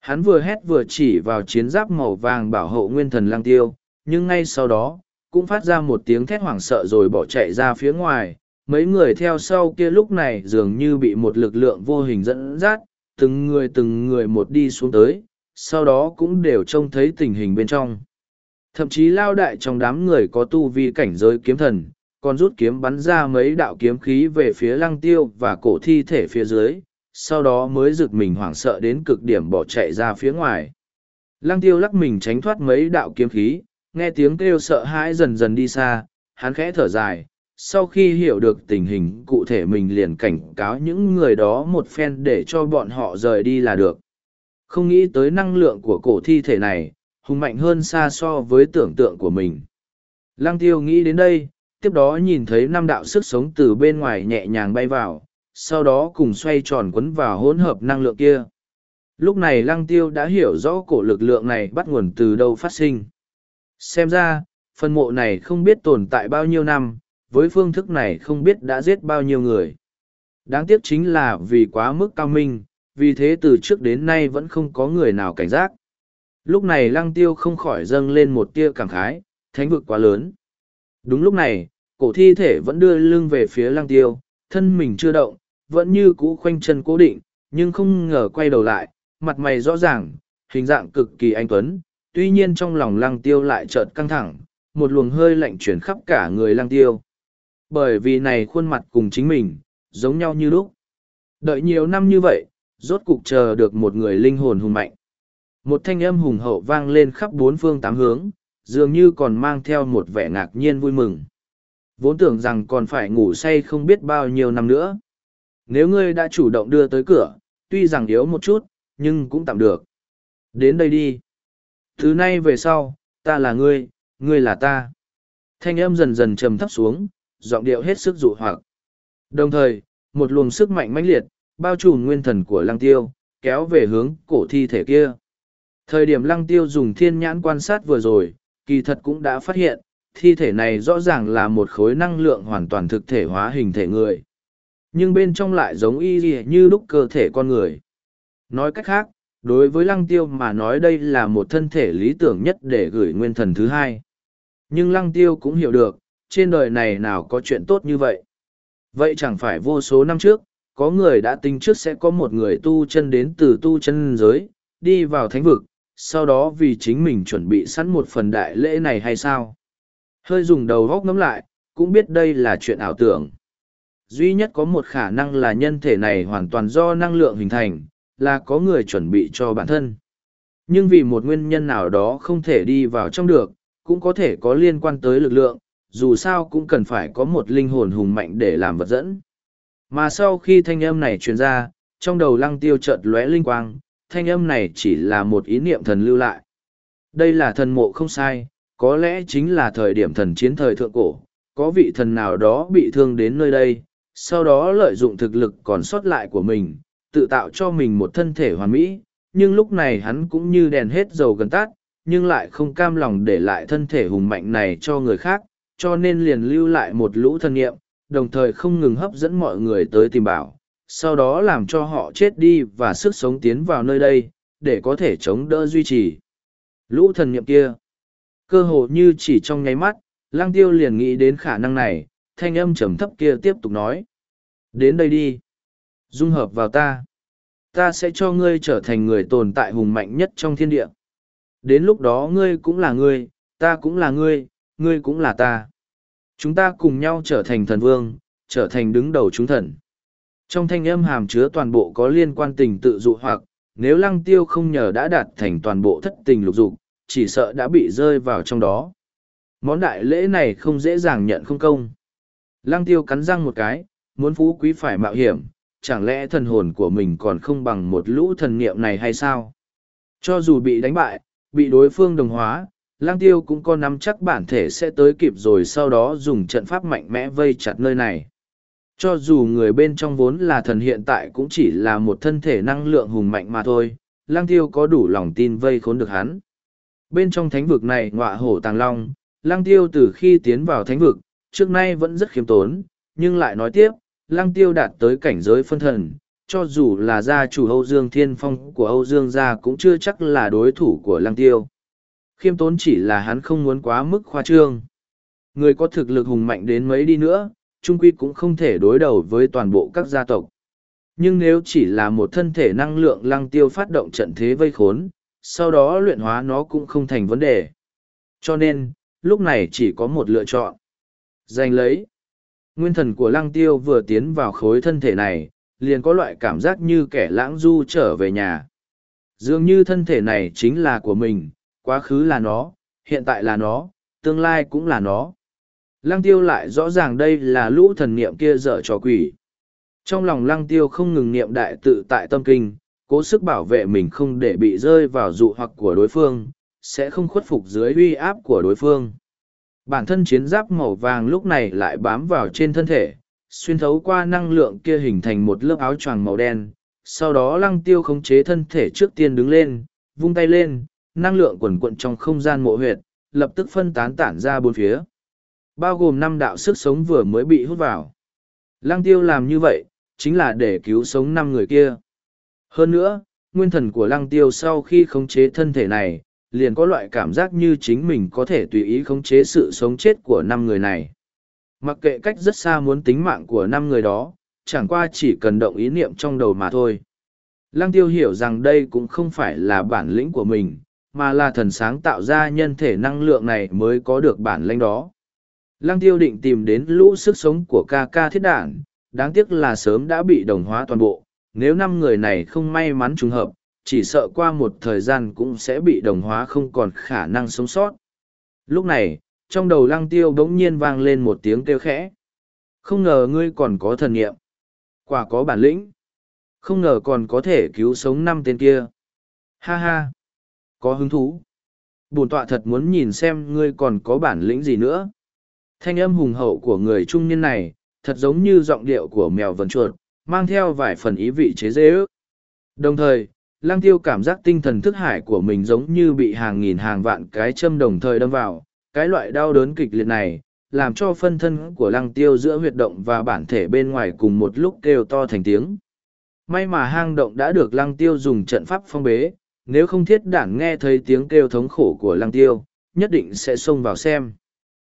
Hắn vừa hét vừa chỉ vào chiến giáp màu vàng bảo hộ nguyên thần lăng tiêu, nhưng ngay sau đó, cũng phát ra một tiếng thét hoảng sợ rồi bỏ chạy ra phía ngoài. Mấy người theo sau kia lúc này dường như bị một lực lượng vô hình dẫn dắt, từng người từng người một đi xuống tới, sau đó cũng đều trông thấy tình hình bên trong. Thậm chí lao đại trong đám người có tu vi cảnh giới kiếm thần, còn rút kiếm bắn ra mấy đạo kiếm khí về phía lăng tiêu và cổ thi thể phía dưới, sau đó mới rực mình hoảng sợ đến cực điểm bỏ chạy ra phía ngoài. Lăng tiêu lắc mình tránh thoát mấy đạo kiếm khí, nghe tiếng kêu sợ hãi dần dần đi xa, hắn khẽ thở dài. Sau khi hiểu được tình hình cụ thể mình liền cảnh cáo những người đó một phen để cho bọn họ rời đi là được. Không nghĩ tới năng lượng của cổ thi thể này, hùng mạnh hơn xa so với tưởng tượng của mình. Lăng tiêu nghĩ đến đây, tiếp đó nhìn thấy năm đạo sức sống từ bên ngoài nhẹ nhàng bay vào, sau đó cùng xoay tròn quấn vào hỗn hợp năng lượng kia. Lúc này lăng tiêu đã hiểu rõ cổ lực lượng này bắt nguồn từ đâu phát sinh. Xem ra, phần mộ này không biết tồn tại bao nhiêu năm, với phương thức này không biết đã giết bao nhiêu người. Đáng tiếc chính là vì quá mức cao minh, vì thế từ trước đến nay vẫn không có người nào cảnh giác. Lúc này lăng tiêu không khỏi dâng lên một tia cảm khái, thánh vực quá lớn. Đúng lúc này, cổ thi thể vẫn đưa lưng về phía lăng tiêu, thân mình chưa động, vẫn như cũ khoanh chân cố định, nhưng không ngờ quay đầu lại, mặt mày rõ ràng, hình dạng cực kỳ anh tuấn, tuy nhiên trong lòng lăng tiêu lại chợt căng thẳng, một luồng hơi lạnh chuyển khắp cả người lăng tiêu. Bởi vì này khuôn mặt cùng chính mình, giống nhau như lúc. Đợi nhiều năm như vậy, rốt cục chờ được một người linh hồn hùng mạnh. Một thanh âm hùng hậu vang lên khắp bốn phương tám hướng, dường như còn mang theo một vẻ ngạc nhiên vui mừng. Vốn tưởng rằng còn phải ngủ say không biết bao nhiêu năm nữa. Nếu ngươi đã chủ động đưa tới cửa, tuy rằng yếu một chút, nhưng cũng tạm được. Đến đây đi. Thứ nay về sau, ta là ngươi, ngươi là ta. Thanh âm dần dần trầm thấp xuống, giọng điệu hết sức dụ hoặc. Đồng thời, một luồng sức mạnh mãnh liệt, bao trùm nguyên thần của lăng tiêu, kéo về hướng cổ thi thể kia. Thời điểm lăng tiêu dùng thiên nhãn quan sát vừa rồi, kỳ thật cũng đã phát hiện, thi thể này rõ ràng là một khối năng lượng hoàn toàn thực thể hóa hình thể người. Nhưng bên trong lại giống y như đúc cơ thể con người. Nói cách khác, đối với lăng tiêu mà nói đây là một thân thể lý tưởng nhất để gửi nguyên thần thứ hai. Nhưng lăng tiêu cũng hiểu được, trên đời này nào có chuyện tốt như vậy. Vậy chẳng phải vô số năm trước, có người đã tính trước sẽ có một người tu chân đến từ tu chân giới, đi vào thánh vực, sau đó vì chính mình chuẩn bị sẵn một phần đại lễ này hay sao? Hơi dùng đầu góc ngắm lại, cũng biết đây là chuyện ảo tưởng. Duy nhất có một khả năng là nhân thể này hoàn toàn do năng lượng hình thành, là có người chuẩn bị cho bản thân. Nhưng vì một nguyên nhân nào đó không thể đi vào trong được, cũng có thể có liên quan tới lực lượng, dù sao cũng cần phải có một linh hồn hùng mạnh để làm vật dẫn. Mà sau khi thanh âm này truyền ra, trong đầu lăng tiêu chợt lóe linh quang, thanh âm này chỉ là một ý niệm thần lưu lại. Đây là thần mộ không sai, có lẽ chính là thời điểm thần chiến thời thượng cổ, có vị thần nào đó bị thương đến nơi đây, sau đó lợi dụng thực lực còn sót lại của mình, tự tạo cho mình một thân thể hoàn mỹ, nhưng lúc này hắn cũng như đèn hết dầu gần tắt, nhưng lại không cam lòng để lại thân thể hùng mạnh này cho người khác, cho nên liền lưu lại một lũ thân nghiệm, đồng thời không ngừng hấp dẫn mọi người tới tìm bảo, sau đó làm cho họ chết đi và sức sống tiến vào nơi đây, để có thể chống đỡ duy trì. Lũ thần niệm kia, cơ hồ như chỉ trong nháy mắt, lang tiêu liền nghĩ đến khả năng này, thanh âm trầm thấp kia tiếp tục nói. Đến đây đi. Dung hợp vào ta. Ta sẽ cho ngươi trở thành người tồn tại hùng mạnh nhất trong thiên địa. Đến lúc đó ngươi cũng là ngươi, ta cũng là ngươi, ngươi cũng là ta. Chúng ta cùng nhau trở thành thần vương, trở thành đứng đầu chúng thần. Trong thanh âm hàm chứa toàn bộ có liên quan tình tự dụ hoặc, nếu lăng tiêu không nhờ đã đạt thành toàn bộ thất tình lục dục, chỉ sợ đã bị rơi vào trong đó. Món đại lễ này không dễ dàng nhận không công. Lăng tiêu cắn răng một cái, muốn phú quý phải mạo hiểm, chẳng lẽ thần hồn của mình còn không bằng một lũ thần niệm này hay sao? Cho dù bị đánh bại, bị đối phương đồng hóa, lang tiêu cũng có nắm chắc bản thể sẽ tới kịp rồi sau đó dùng trận pháp mạnh mẽ vây chặt nơi này. Cho dù người bên trong vốn là thần hiện tại cũng chỉ là một thân thể năng lượng hùng mạnh mà thôi, lang tiêu có đủ lòng tin vây khốn được hắn. Bên trong thánh vực này ngọa hổ tàng long, lang tiêu từ khi tiến vào thánh vực, trước nay vẫn rất khiêm tốn, nhưng lại nói tiếp, lang tiêu đạt tới cảnh giới phân thần, cho dù là gia chủ Âu Dương Thiên Phong của Âu Dương gia cũng chưa chắc là đối thủ của lang tiêu. Khiêm tốn chỉ là hắn không muốn quá mức khoa trương. Người có thực lực hùng mạnh đến mấy đi nữa, trung quy cũng không thể đối đầu với toàn bộ các gia tộc. Nhưng nếu chỉ là một thân thể năng lượng lăng tiêu phát động trận thế vây khốn, sau đó luyện hóa nó cũng không thành vấn đề. Cho nên, lúc này chỉ có một lựa chọn. Giành lấy. Nguyên thần của lăng tiêu vừa tiến vào khối thân thể này, liền có loại cảm giác như kẻ lãng du trở về nhà. Dường như thân thể này chính là của mình, quá khứ là nó, hiện tại là nó, tương lai cũng là nó. Lăng tiêu lại rõ ràng đây là lũ thần niệm kia dở trò quỷ. Trong lòng lăng tiêu không ngừng niệm đại tự tại tâm kinh, cố sức bảo vệ mình không để bị rơi vào dụ hoặc của đối phương, sẽ không khuất phục dưới uy áp của đối phương. Bản thân chiến giáp màu vàng lúc này lại bám vào trên thân thể, xuyên thấu qua năng lượng kia hình thành một lớp áo choàng màu đen. Sau đó lăng tiêu khống chế thân thể trước tiên đứng lên, vung tay lên, năng lượng quần quận trong không gian mộ huyệt, lập tức phân tán tản ra bốn phía. Bao gồm năm đạo sức sống vừa mới bị hút vào. Lăng tiêu làm như vậy, chính là để cứu sống năm người kia. Hơn nữa, nguyên thần của lăng tiêu sau khi khống chế thân thể này, liền có loại cảm giác như chính mình có thể tùy ý khống chế sự sống chết của năm người này. Mặc kệ cách rất xa muốn tính mạng của năm người đó, chẳng qua chỉ cần động ý niệm trong đầu mà thôi. Lăng tiêu hiểu rằng đây cũng không phải là bản lĩnh của mình, mà là thần sáng tạo ra nhân thể năng lượng này mới có được bản lĩnh đó. Lăng tiêu định tìm đến lũ sức sống của ca ca thiết đản, đáng tiếc là sớm đã bị đồng hóa toàn bộ, nếu năm người này không may mắn trùng hợp, chỉ sợ qua một thời gian cũng sẽ bị đồng hóa không còn khả năng sống sót. Lúc này, trong đầu lăng tiêu bỗng nhiên vang lên một tiếng kêu khẽ. Không ngờ ngươi còn có thần nghiệm. Quả có bản lĩnh. Không ngờ còn có thể cứu sống năm tên kia. Ha ha. Có hứng thú. Bùn tọa thật muốn nhìn xem ngươi còn có bản lĩnh gì nữa. Thanh âm hùng hậu của người trung niên này, thật giống như giọng điệu của mèo vần chuột, mang theo vài phần ý vị chế dễ ước. Đồng thời, Lang tiêu cảm giác tinh thần thức hải của mình giống như bị hàng nghìn hàng vạn cái châm đồng thời đâm vào, cái loại đau đớn kịch liệt này, làm cho phân thân của lăng tiêu giữa huyệt động và bản thể bên ngoài cùng một lúc kêu to thành tiếng. May mà hang động đã được lăng tiêu dùng trận pháp phong bế, nếu không thiết đản nghe thấy tiếng kêu thống khổ của lăng tiêu, nhất định sẽ xông vào xem.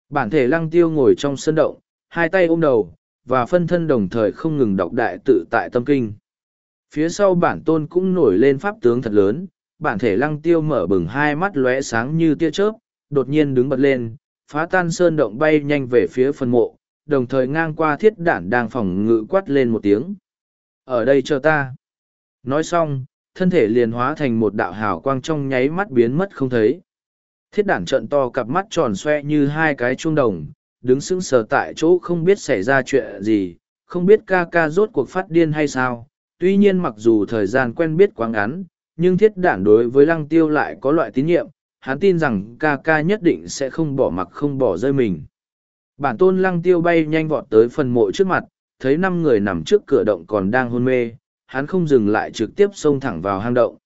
Bản thể lăng tiêu ngồi trong sân động, hai tay ôm đầu, và phân thân đồng thời không ngừng đọc đại tự tại tâm kinh. Phía sau bản tôn cũng nổi lên pháp tướng thật lớn, bản thể lăng tiêu mở bừng hai mắt lóe sáng như tia chớp, đột nhiên đứng bật lên, phá tan sơn động bay nhanh về phía phân mộ, đồng thời ngang qua thiết đản đang phòng ngự quát lên một tiếng. Ở đây chờ ta. Nói xong, thân thể liền hóa thành một đạo hào quang trong nháy mắt biến mất không thấy. Thiết đản trận to cặp mắt tròn xoe như hai cái chuông đồng, đứng sững sờ tại chỗ không biết xảy ra chuyện gì, không biết ca ca rốt cuộc phát điên hay sao. Tuy nhiên mặc dù thời gian quen biết quá ngắn, nhưng thiết đản đối với lăng tiêu lại có loại tín nhiệm, hắn tin rằng ca ca nhất định sẽ không bỏ mặc không bỏ rơi mình. Bản tôn lăng tiêu bay nhanh vọt tới phần mộ trước mặt, thấy năm người nằm trước cửa động còn đang hôn mê, hắn không dừng lại trực tiếp xông thẳng vào hang động.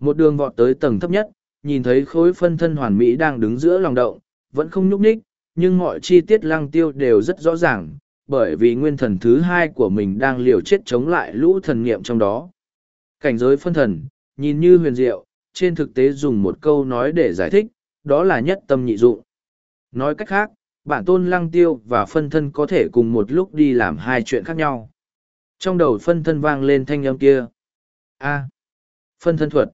Một đường vọt tới tầng thấp nhất, nhìn thấy khối phân thân hoàn mỹ đang đứng giữa lòng động, vẫn không nhúc nhích, nhưng mọi chi tiết lăng tiêu đều rất rõ ràng, bởi vì nguyên thần thứ hai của mình đang liều chết chống lại lũ thần niệm trong đó. Cảnh giới phân thần, nhìn như huyền diệu, trên thực tế dùng một câu nói để giải thích, đó là nhất tâm nhị dụng. Nói cách khác, bản tôn lăng tiêu và phân thân có thể cùng một lúc đi làm hai chuyện khác nhau. Trong đầu phân thân vang lên thanh âm kia. A. phân thân thuật.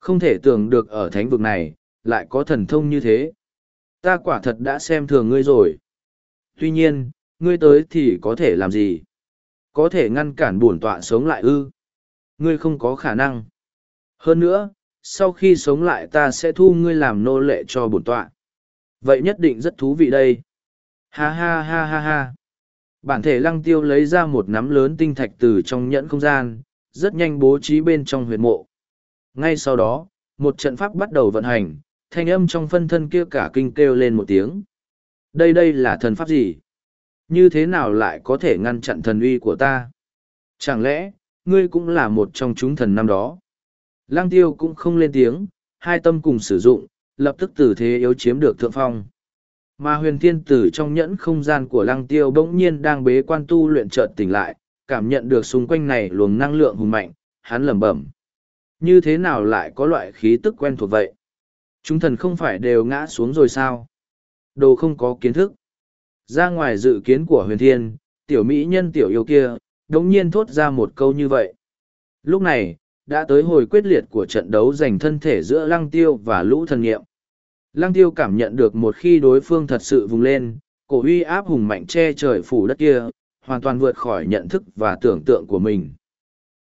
Không thể tưởng được ở thánh vực này, lại có thần thông như thế. Ta quả thật đã xem thường ngươi rồi. Tuy nhiên, ngươi tới thì có thể làm gì? Có thể ngăn cản bổn tọa sống lại ư? Ngươi không có khả năng. Hơn nữa, sau khi sống lại ta sẽ thu ngươi làm nô lệ cho bổn tọa. Vậy nhất định rất thú vị đây. Ha ha ha ha ha. Bản thể lăng tiêu lấy ra một nắm lớn tinh thạch từ trong nhẫn không gian, rất nhanh bố trí bên trong huyệt mộ. Ngay sau đó, một trận pháp bắt đầu vận hành, thanh âm trong phân thân kia cả kinh kêu lên một tiếng. Đây đây là thần pháp gì? Như thế nào lại có thể ngăn chặn thần uy của ta? Chẳng lẽ, ngươi cũng là một trong chúng thần năm đó? Lăng tiêu cũng không lên tiếng, hai tâm cùng sử dụng, lập tức từ thế yếu chiếm được thượng phong. Mà huyền thiên tử trong nhẫn không gian của lăng tiêu bỗng nhiên đang bế quan tu luyện chợt tỉnh lại, cảm nhận được xung quanh này luồng năng lượng hùng mạnh, hắn lẩm bẩm. Như thế nào lại có loại khí tức quen thuộc vậy? Chúng thần không phải đều ngã xuống rồi sao? Đồ không có kiến thức. Ra ngoài dự kiến của huyền thiên, tiểu mỹ nhân tiểu yêu kia, đống nhiên thốt ra một câu như vậy. Lúc này, đã tới hồi quyết liệt của trận đấu giành thân thể giữa lăng tiêu và lũ thần nghiệm. Lăng tiêu cảm nhận được một khi đối phương thật sự vùng lên, cổ uy áp hùng mạnh che trời phủ đất kia, hoàn toàn vượt khỏi nhận thức và tưởng tượng của mình.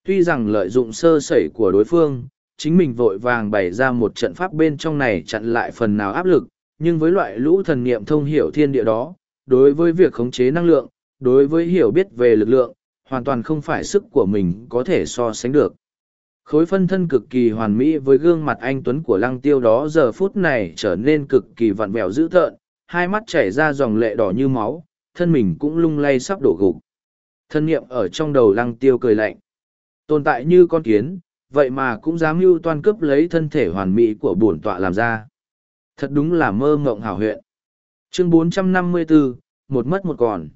Tuy rằng lợi dụng sơ sẩy của đối phương, chính mình vội vàng bày ra một trận pháp bên trong này chặn lại phần nào áp lực, nhưng với loại lũ thần niệm thông hiểu thiên địa đó, đối với việc khống chế năng lượng, đối với hiểu biết về lực lượng, hoàn toàn không phải sức của mình có thể so sánh được. Khối phân thân cực kỳ hoàn mỹ với gương mặt anh Tuấn của lăng tiêu đó giờ phút này trở nên cực kỳ vặn vẹo dữ tợn, hai mắt chảy ra dòng lệ đỏ như máu, thân mình cũng lung lay sắp đổ gục. Thân niệm ở trong đầu lăng tiêu cười lạnh. Tồn tại như con kiến, vậy mà cũng dám mưu toan cướp lấy thân thể hoàn mỹ của bổn tọa làm ra. Thật đúng là mơ mộng hảo huyện. Chương 454, một mất một còn.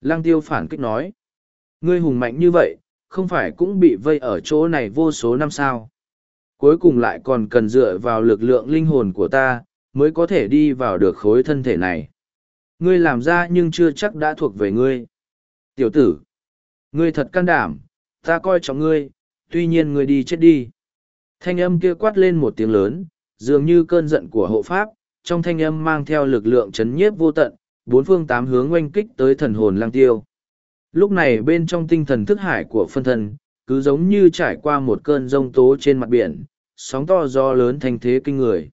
Lăng tiêu phản kích nói. Ngươi hùng mạnh như vậy, không phải cũng bị vây ở chỗ này vô số năm sao. Cuối cùng lại còn cần dựa vào lực lượng linh hồn của ta, mới có thể đi vào được khối thân thể này. Ngươi làm ra nhưng chưa chắc đã thuộc về ngươi. Tiểu tử, ngươi thật can đảm, ta coi trọng ngươi, tuy nhiên ngươi đi chết đi. Thanh âm kia quát lên một tiếng lớn, dường như cơn giận của hộ pháp, trong thanh âm mang theo lực lượng chấn nhiếp vô tận, bốn phương tám hướng oanh kích tới thần hồn lang tiêu. Lúc này bên trong tinh thần thức hải của phân thân, cứ giống như trải qua một cơn rông tố trên mặt biển, sóng to gió lớn thành thế kinh người.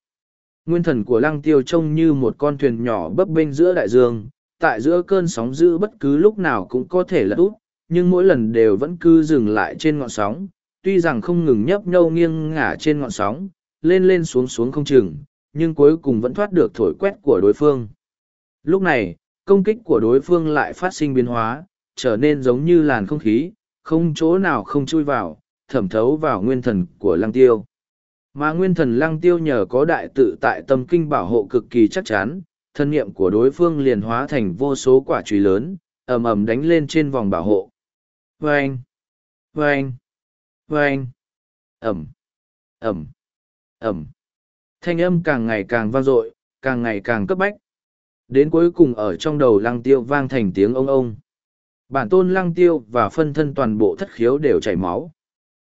Nguyên thần của lăng tiêu trông như một con thuyền nhỏ bấp bênh giữa đại dương, tại giữa cơn sóng dữ bất cứ lúc nào cũng có thể lật úp, nhưng mỗi lần đều vẫn cứ dừng lại trên ngọn sóng, tuy rằng không ngừng nhấp nhâu nghiêng ngả trên ngọn sóng, lên lên xuống xuống không chừng, nhưng cuối cùng vẫn thoát được thổi quét của đối phương. Lúc này, công kích của đối phương lại phát sinh biến hóa, trở nên giống như làn không khí, không chỗ nào không chui vào, thẩm thấu vào nguyên thần của lăng tiêu. Mà nguyên thần lăng tiêu nhờ có đại tự tại tâm kinh bảo hộ cực kỳ chắc chắn, thân niệm của đối phương liền hóa thành vô số quả trùy lớn, ầm ầm đánh lên trên vòng bảo hộ. Vâng! Vâng! Vâng! Ẩm! Ẩm! Ẩm! Thanh âm càng ngày càng vang dội, càng ngày càng cấp bách. Đến cuối cùng ở trong đầu lăng tiêu vang thành tiếng ông ông. Bản tôn lăng tiêu và phân thân toàn bộ thất khiếu đều chảy máu.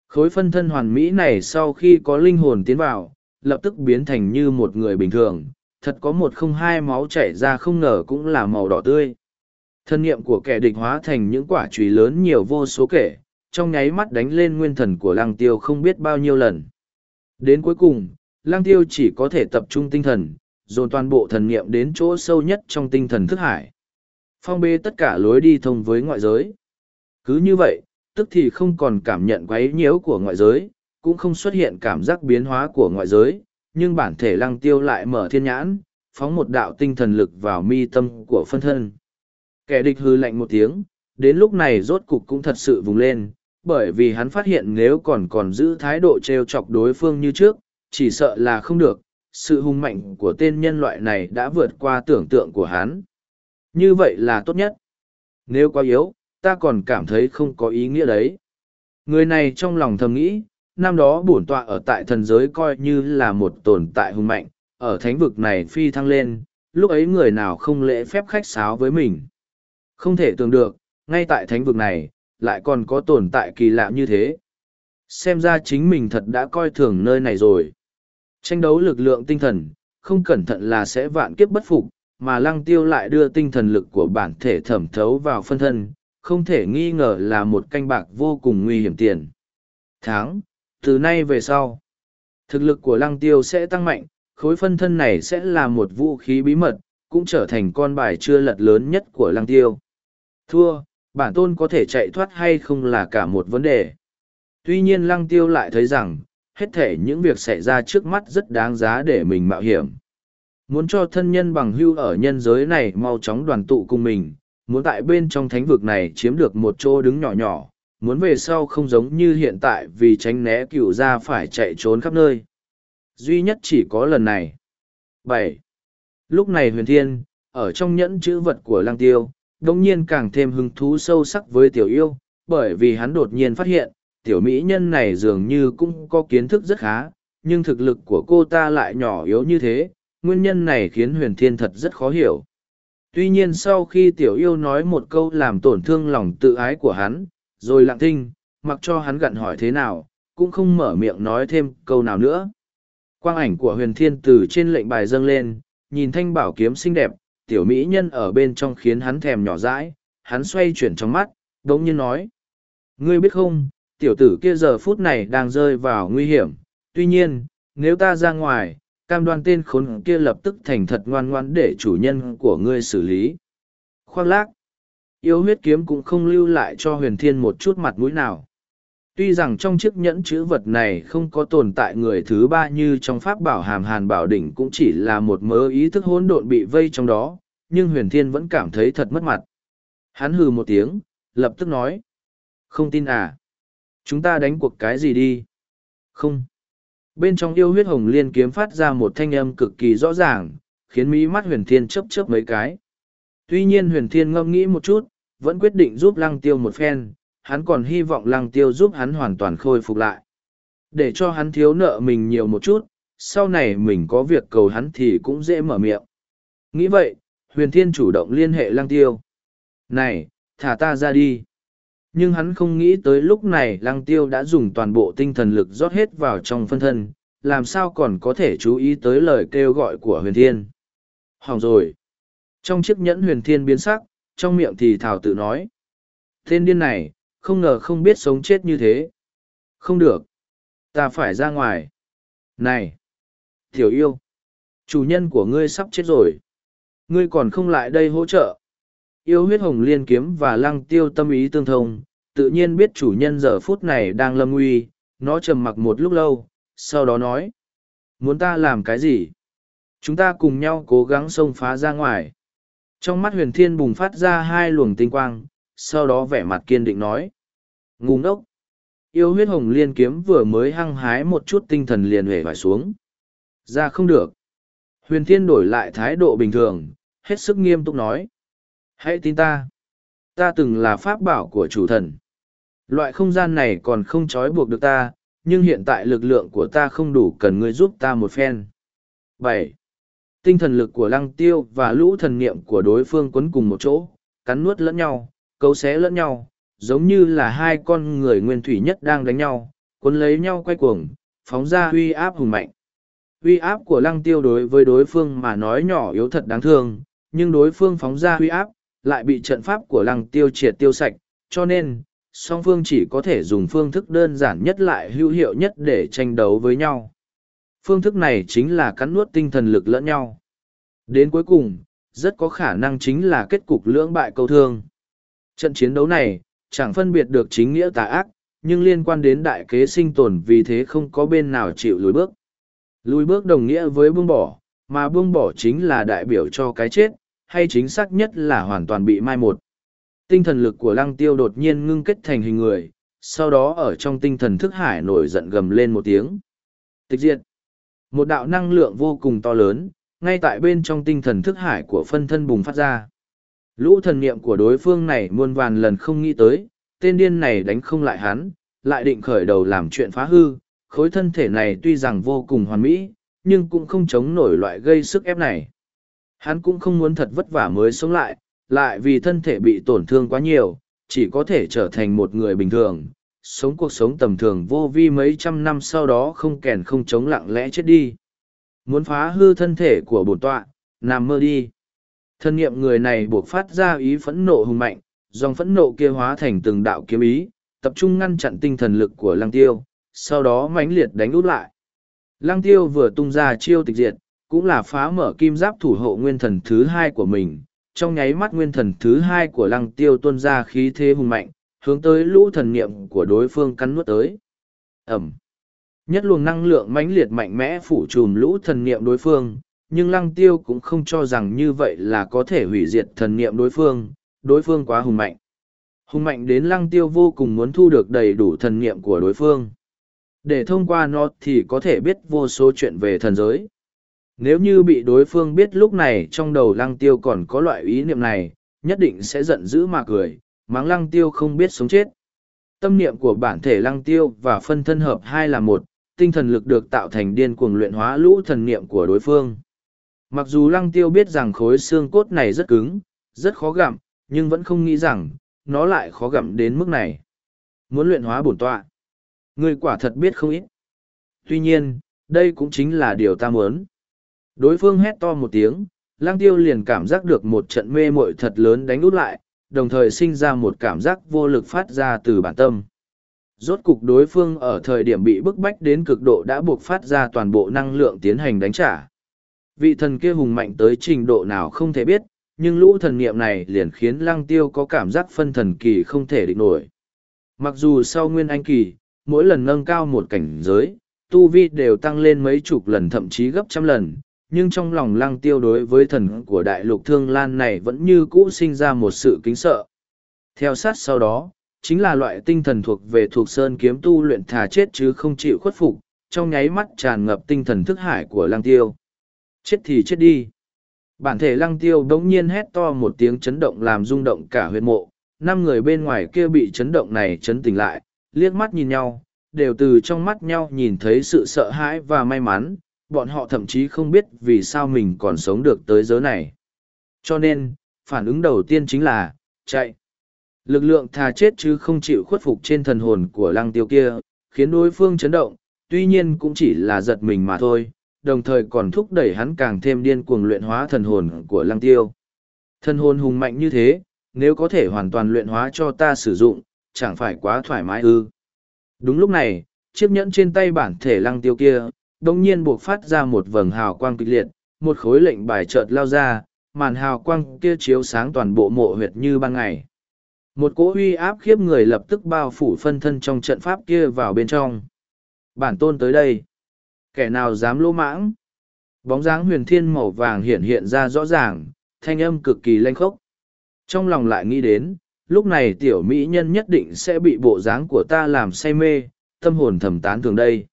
Khối phân thân hoàn mỹ này sau khi có linh hồn tiến vào, lập tức biến thành như một người bình thường, thật có một không hai máu chảy ra không ngờ cũng là màu đỏ tươi. Thân niệm của kẻ địch hóa thành những quả trùy lớn nhiều vô số kể, trong nháy mắt đánh lên nguyên thần của lăng tiêu không biết bao nhiêu lần. Đến cuối cùng, lăng tiêu chỉ có thể tập trung tinh thần, dồn toàn bộ thần niệm đến chỗ sâu nhất trong tinh thần thức hải. Phong bê tất cả lối đi thông với ngoại giới. Cứ như vậy, tức thì không còn cảm nhận quấy nhiễu của ngoại giới, cũng không xuất hiện cảm giác biến hóa của ngoại giới, nhưng bản thể lăng tiêu lại mở thiên nhãn, phóng một đạo tinh thần lực vào mi tâm của phân thân. Kẻ địch hư lạnh một tiếng, đến lúc này rốt cục cũng thật sự vùng lên, bởi vì hắn phát hiện nếu còn còn giữ thái độ trêu chọc đối phương như trước, chỉ sợ là không được, sự hung mạnh của tên nhân loại này đã vượt qua tưởng tượng của hắn. Như vậy là tốt nhất. Nếu quá yếu, ta còn cảm thấy không có ý nghĩa đấy. Người này trong lòng thầm nghĩ, năm đó bổn tọa ở tại thần giới coi như là một tồn tại hùng mạnh, ở thánh vực này phi thăng lên, lúc ấy người nào không lễ phép khách sáo với mình. Không thể tưởng được, ngay tại thánh vực này, lại còn có tồn tại kỳ lạ như thế. Xem ra chính mình thật đã coi thường nơi này rồi. Tranh đấu lực lượng tinh thần, không cẩn thận là sẽ vạn kiếp bất phục, mà lăng tiêu lại đưa tinh thần lực của bản thể thẩm thấu vào phân thân, không thể nghi ngờ là một canh bạc vô cùng nguy hiểm tiền. Tháng, từ nay về sau, thực lực của lăng tiêu sẽ tăng mạnh, khối phân thân này sẽ là một vũ khí bí mật, cũng trở thành con bài chưa lật lớn nhất của lăng tiêu. Thua, bản tôn có thể chạy thoát hay không là cả một vấn đề. Tuy nhiên lăng tiêu lại thấy rằng, hết thể những việc xảy ra trước mắt rất đáng giá để mình mạo hiểm. Muốn cho thân nhân bằng hưu ở nhân giới này mau chóng đoàn tụ cùng mình, muốn tại bên trong thánh vực này chiếm được một chỗ đứng nhỏ nhỏ, muốn về sau không giống như hiện tại vì tránh né cựu ra phải chạy trốn khắp nơi. Duy nhất chỉ có lần này. bảy Lúc này huyền thiên, ở trong nhẫn chữ vật của lăng tiêu, đồng nhiên càng thêm hứng thú sâu sắc với tiểu yêu, bởi vì hắn đột nhiên phát hiện, tiểu mỹ nhân này dường như cũng có kiến thức rất khá, nhưng thực lực của cô ta lại nhỏ yếu như thế, nguyên nhân này khiến huyền thiên thật rất khó hiểu. Tuy nhiên sau khi tiểu yêu nói một câu làm tổn thương lòng tự ái của hắn, rồi lặng thinh, mặc cho hắn gặn hỏi thế nào, cũng không mở miệng nói thêm câu nào nữa. Quang ảnh của huyền thiên từ trên lệnh bài dâng lên, nhìn thanh bảo kiếm xinh đẹp, tiểu mỹ nhân ở bên trong khiến hắn thèm nhỏ dãi, hắn xoay chuyển trong mắt, đống nhiên nói. Ngươi biết không, tiểu tử kia giờ phút này đang rơi vào nguy hiểm, tuy nhiên, nếu ta ra ngoài, cam đoan tên khốn kia lập tức thành thật ngoan ngoan để chủ nhân của ngươi xử lý. Khoác lác, yêu huyết kiếm cũng không lưu lại cho huyền thiên một chút mặt mũi nào. Tuy rằng trong chiếc nhẫn chữ vật này không có tồn tại người thứ ba như trong pháp bảo hàm hàn bảo đỉnh cũng chỉ là một mớ ý thức hỗn độn bị vây trong đó, nhưng huyền thiên vẫn cảm thấy thật mất mặt. Hắn hừ một tiếng, lập tức nói. Không tin à? Chúng ta đánh cuộc cái gì đi? Không. Bên trong yêu huyết hồng liên kiếm phát ra một thanh âm cực kỳ rõ ràng, khiến mỹ mắt huyền thiên chấp chớp mấy cái. Tuy nhiên huyền thiên ngâm nghĩ một chút, vẫn quyết định giúp lăng tiêu một phen, hắn còn hy vọng lăng tiêu giúp hắn hoàn toàn khôi phục lại. Để cho hắn thiếu nợ mình nhiều một chút, sau này mình có việc cầu hắn thì cũng dễ mở miệng. Nghĩ vậy, huyền thiên chủ động liên hệ lăng tiêu. Này, thả ta ra đi. Nhưng hắn không nghĩ tới lúc này lăng tiêu đã dùng toàn bộ tinh thần lực rót hết vào trong phân thân, làm sao còn có thể chú ý tới lời kêu gọi của huyền thiên. Hỏng rồi. Trong chiếc nhẫn huyền thiên biến sắc, trong miệng thì thảo tự nói. Tên điên này, không ngờ không biết sống chết như thế. Không được. Ta phải ra ngoài. Này! Tiểu yêu! Chủ nhân của ngươi sắp chết rồi. Ngươi còn không lại đây hỗ trợ. Yêu huyết hồng liên kiếm và lăng tiêu tâm ý tương thông, tự nhiên biết chủ nhân giờ phút này đang lâm nguy, nó trầm mặc một lúc lâu, sau đó nói. Muốn ta làm cái gì? Chúng ta cùng nhau cố gắng xông phá ra ngoài. Trong mắt huyền thiên bùng phát ra hai luồng tinh quang, sau đó vẻ mặt kiên định nói. Ngu ngốc! Yêu huyết hồng liên kiếm vừa mới hăng hái một chút tinh thần liền hề phải xuống. Ra không được. Huyền thiên đổi lại thái độ bình thường, hết sức nghiêm túc nói. Hãy tin ta. Ta từng là pháp bảo của chủ thần. Loại không gian này còn không trói buộc được ta, nhưng hiện tại lực lượng của ta không đủ cần ngươi giúp ta một phen. bảy Tinh thần lực của lăng tiêu và lũ thần niệm của đối phương quấn cùng một chỗ, cắn nuốt lẫn nhau, cấu xé lẫn nhau, giống như là hai con người nguyên thủy nhất đang đánh nhau, cuốn lấy nhau quay cuồng, phóng ra uy áp hùng mạnh. Uy áp của lăng tiêu đối với đối phương mà nói nhỏ yếu thật đáng thương, nhưng đối phương phóng ra uy áp, lại bị trận pháp của lăng tiêu triệt tiêu sạch, cho nên, song phương chỉ có thể dùng phương thức đơn giản nhất lại hữu hiệu nhất để tranh đấu với nhau. Phương thức này chính là cắn nuốt tinh thần lực lẫn nhau. Đến cuối cùng, rất có khả năng chính là kết cục lưỡng bại câu thương. Trận chiến đấu này, chẳng phân biệt được chính nghĩa tà ác, nhưng liên quan đến đại kế sinh tồn vì thế không có bên nào chịu lùi bước. Lùi bước đồng nghĩa với buông bỏ, mà buông bỏ chính là đại biểu cho cái chết, hay chính xác nhất là hoàn toàn bị mai một. Tinh thần lực của lăng tiêu đột nhiên ngưng kết thành hình người, sau đó ở trong tinh thần thức hải nổi giận gầm lên một tiếng. Tịch diệt. Một đạo năng lượng vô cùng to lớn, ngay tại bên trong tinh thần thức hải của phân thân bùng phát ra. Lũ thần niệm của đối phương này muôn vàn lần không nghĩ tới, tên điên này đánh không lại hắn, lại định khởi đầu làm chuyện phá hư, khối thân thể này tuy rằng vô cùng hoàn mỹ, nhưng cũng không chống nổi loại gây sức ép này. Hắn cũng không muốn thật vất vả mới sống lại, lại vì thân thể bị tổn thương quá nhiều, chỉ có thể trở thành một người bình thường, sống cuộc sống tầm thường vô vi mấy trăm năm sau đó không kèn không chống lặng lẽ chết đi. Muốn phá hư thân thể của bổn tọa, nằm mơ đi. Thân nghiệm người này buộc phát ra ý phẫn nộ hùng mạnh, dòng phẫn nộ kia hóa thành từng đạo kiếm ý, tập trung ngăn chặn tinh thần lực của lăng tiêu, sau đó mãnh liệt đánh út lại. Lăng tiêu vừa tung ra chiêu tịch diệt, cũng là phá mở kim giáp thủ hộ nguyên thần thứ hai của mình. Trong nháy mắt nguyên thần thứ hai của lăng tiêu tuôn ra khí thế hùng mạnh, hướng tới lũ thần niệm của đối phương cắn nuốt tới. Ẩm. Nhất luồng năng lượng mãnh liệt mạnh mẽ phủ trùm lũ thần niệm đối phương, nhưng lăng tiêu cũng không cho rằng như vậy là có thể hủy diệt thần niệm đối phương, đối phương quá hùng mạnh. Hùng mạnh đến lăng tiêu vô cùng muốn thu được đầy đủ thần niệm của đối phương. Để thông qua nó thì có thể biết vô số chuyện về thần giới. Nếu như bị đối phương biết lúc này trong đầu lăng tiêu còn có loại ý niệm này, nhất định sẽ giận dữ mà cười, mắng lăng tiêu không biết sống chết. Tâm niệm của bản thể lăng tiêu và phân thân hợp hai là một, tinh thần lực được tạo thành điên cuồng luyện hóa lũ thần niệm của đối phương. Mặc dù lăng tiêu biết rằng khối xương cốt này rất cứng, rất khó gặm, nhưng vẫn không nghĩ rằng, nó lại khó gặm đến mức này. Muốn luyện hóa bổn tọa. Người quả thật biết không ít. Tuy nhiên, đây cũng chính là điều ta muốn. Đối phương hét to một tiếng, lang tiêu liền cảm giác được một trận mê mội thật lớn đánh út lại, đồng thời sinh ra một cảm giác vô lực phát ra từ bản tâm. Rốt cục đối phương ở thời điểm bị bức bách đến cực độ đã buộc phát ra toàn bộ năng lượng tiến hành đánh trả. Vị thần kia hùng mạnh tới trình độ nào không thể biết, nhưng lũ thần niệm này liền khiến lăng tiêu có cảm giác phân thần kỳ không thể định nổi. Mặc dù sau nguyên anh kỳ, mỗi lần nâng cao một cảnh giới, tu vi đều tăng lên mấy chục lần thậm chí gấp trăm lần, nhưng trong lòng lăng tiêu đối với thần của đại lục thương lan này vẫn như cũ sinh ra một sự kính sợ. Theo sát sau đó, chính là loại tinh thần thuộc về thuộc sơn kiếm tu luyện thà chết chứ không chịu khuất phục, trong nháy mắt tràn ngập tinh thần thức hải của lăng tiêu. Chết thì chết đi. Bản thể lăng tiêu đống nhiên hét to một tiếng chấn động làm rung động cả huyệt mộ, năm người bên ngoài kia bị chấn động này chấn tỉnh lại, liếc mắt nhìn nhau, đều từ trong mắt nhau nhìn thấy sự sợ hãi và may mắn, bọn họ thậm chí không biết vì sao mình còn sống được tới giới này. Cho nên, phản ứng đầu tiên chính là, chạy. Lực lượng thà chết chứ không chịu khuất phục trên thần hồn của lăng tiêu kia, khiến đối phương chấn động, tuy nhiên cũng chỉ là giật mình mà thôi, đồng thời còn thúc đẩy hắn càng thêm điên cuồng luyện hóa thần hồn của lăng tiêu. Thần hồn hùng mạnh như thế, nếu có thể hoàn toàn luyện hóa cho ta sử dụng, chẳng phải quá thoải mái ư. Đúng lúc này, chiếc nhẫn trên tay bản thể lăng tiêu kia, đồng nhiên buộc phát ra một vầng hào quang kịch liệt, một khối lệnh bài chợt lao ra, màn hào quang kia chiếu sáng toàn bộ mộ huyệt như ban ngày. Một cỗ uy áp khiếp người lập tức bao phủ phân thân trong trận pháp kia vào bên trong. Bản tôn tới đây. Kẻ nào dám lỗ mãng? Bóng dáng huyền thiên màu vàng hiện hiện ra rõ ràng, thanh âm cực kỳ lanh khốc. Trong lòng lại nghĩ đến, lúc này tiểu mỹ nhân nhất định sẽ bị bộ dáng của ta làm say mê, tâm hồn thầm tán thường đây.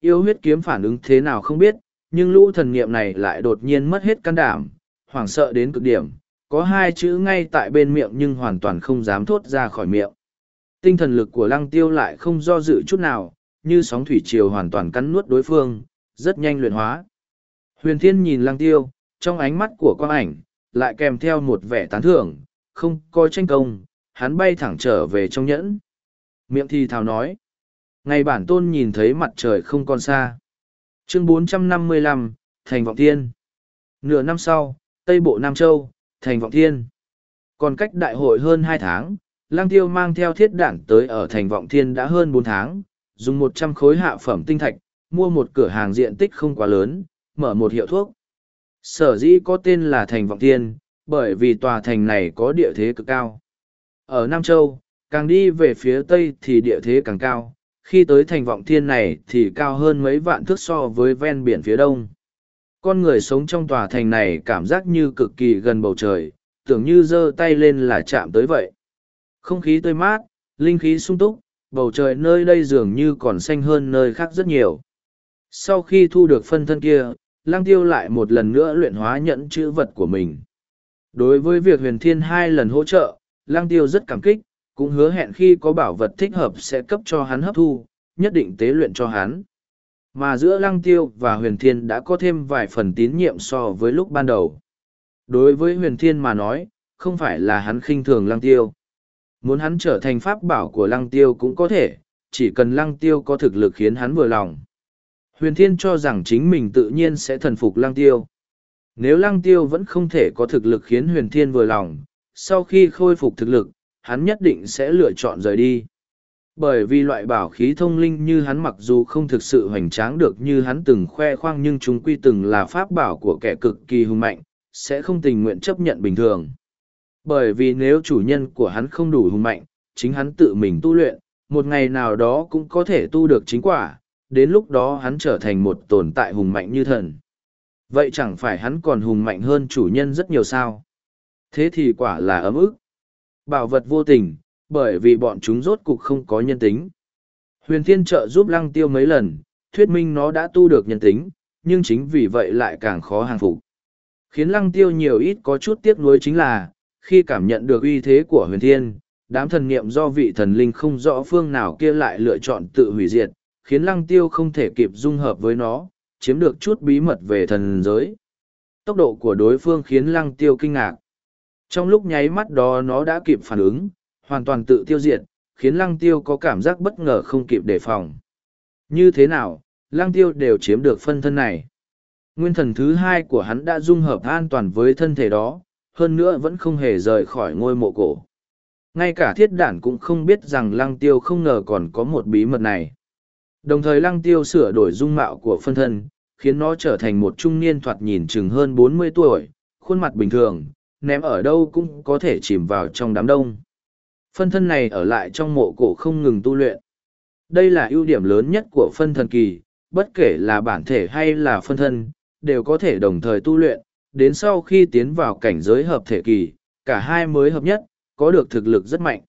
Yêu huyết kiếm phản ứng thế nào không biết, nhưng lũ thần niệm này lại đột nhiên mất hết can đảm, hoảng sợ đến cực điểm, có hai chữ ngay tại bên miệng nhưng hoàn toàn không dám thốt ra khỏi miệng. Tinh thần lực của lăng tiêu lại không do dự chút nào, như sóng thủy triều hoàn toàn cắn nuốt đối phương, rất nhanh luyện hóa. Huyền thiên nhìn lăng tiêu, trong ánh mắt của quang ảnh, lại kèm theo một vẻ tán thưởng, không coi tranh công, hắn bay thẳng trở về trong nhẫn. Miệng thì thào nói. Ngày bản tôn nhìn thấy mặt trời không còn xa. Chương 455, Thành Vọng Thiên. Nửa năm sau, Tây Bộ Nam Châu, Thành Vọng Thiên. Còn cách đại hội hơn hai tháng, Lang Tiêu mang theo thiết đản tới ở Thành Vọng Thiên đã hơn bốn tháng, dùng một trăm khối hạ phẩm tinh thạch, mua một cửa hàng diện tích không quá lớn, mở một hiệu thuốc. Sở dĩ có tên là Thành Vọng Thiên, bởi vì tòa thành này có địa thế cực cao. Ở Nam Châu, càng đi về phía Tây thì địa thế càng cao, khi tới Thành Vọng Thiên này thì cao hơn mấy vạn thước so với ven biển phía đông. Con người sống trong tòa thành này cảm giác như cực kỳ gần bầu trời, tưởng như giơ tay lên là chạm tới vậy. Không khí tươi mát, linh khí sung túc, bầu trời nơi đây dường như còn xanh hơn nơi khác rất nhiều. Sau khi thu được phân thân kia, Lăng Tiêu lại một lần nữa luyện hóa nhẫn chữ vật của mình. Đối với việc huyền thiên hai lần hỗ trợ, Lăng Tiêu rất cảm kích, cũng hứa hẹn khi có bảo vật thích hợp sẽ cấp cho hắn hấp thu, nhất định tế luyện cho hắn. Mà giữa Lăng Tiêu và huyền thiên đã có thêm vài phần tín nhiệm so với lúc ban đầu. Đối với huyền thiên mà nói, không phải là hắn khinh thường Lăng Tiêu. Muốn hắn trở thành pháp bảo của lăng tiêu cũng có thể, chỉ cần lăng tiêu có thực lực khiến hắn vừa lòng. Huyền Thiên cho rằng chính mình tự nhiên sẽ thần phục lăng tiêu. Nếu lăng tiêu vẫn không thể có thực lực khiến huyền thiên vừa lòng, sau khi khôi phục thực lực, hắn nhất định sẽ lựa chọn rời đi. Bởi vì loại bảo khí thông linh như hắn mặc dù không thực sự hoành tráng được như hắn từng khoe khoang nhưng chúng quy từng là pháp bảo của kẻ cực kỳ hùng mạnh, sẽ không tình nguyện chấp nhận bình thường bởi vì nếu chủ nhân của hắn không đủ hùng mạnh, chính hắn tự mình tu luyện, một ngày nào đó cũng có thể tu được chính quả, đến lúc đó hắn trở thành một tồn tại hùng mạnh như thần. Vậy chẳng phải hắn còn hùng mạnh hơn chủ nhân rất nhiều sao? Thế thì quả là ấm ức. Bảo vật vô tình, bởi vì bọn chúng rốt cục không có nhân tính. Huyền Thiên trợ giúp lăng tiêu mấy lần, thuyết minh nó đã tu được nhân tính, nhưng chính vì vậy lại càng khó hàng phục. Khiến lăng tiêu nhiều ít có chút tiếc nuối chính là, khi cảm nhận được uy thế của huyền thiên, đám thần niệm do vị thần linh không rõ phương nào kia lại lựa chọn tự hủy diệt, khiến lăng tiêu không thể kịp dung hợp với nó, chiếm được chút bí mật về thần giới. Tốc độ của đối phương khiến lăng tiêu kinh ngạc. Trong lúc nháy mắt đó nó đã kịp phản ứng, hoàn toàn tự tiêu diệt, khiến lăng tiêu có cảm giác bất ngờ không kịp đề phòng. Như thế nào, lăng tiêu đều chiếm được phân thân này. Nguyên thần thứ hai của hắn đã dung hợp an toàn với thân thể đó, hơn nữa vẫn không hề rời khỏi ngôi mộ cổ. Ngay cả thiết đản cũng không biết rằng lăng tiêu không ngờ còn có một bí mật này. Đồng thời lăng tiêu sửa đổi dung mạo của phân thân, khiến nó trở thành một trung niên thoạt nhìn chừng hơn bốn mươi tuổi, khuôn mặt bình thường, ném ở đâu cũng có thể chìm vào trong đám đông. Phân thân này ở lại trong mộ cổ không ngừng tu luyện. Đây là ưu điểm lớn nhất của phân thần kỳ, bất kể là bản thể hay là phân thân, đều có thể đồng thời tu luyện, đến sau khi tiến vào cảnh giới hợp thể kỳ, cả hai mới hợp nhất, có được thực lực rất mạnh.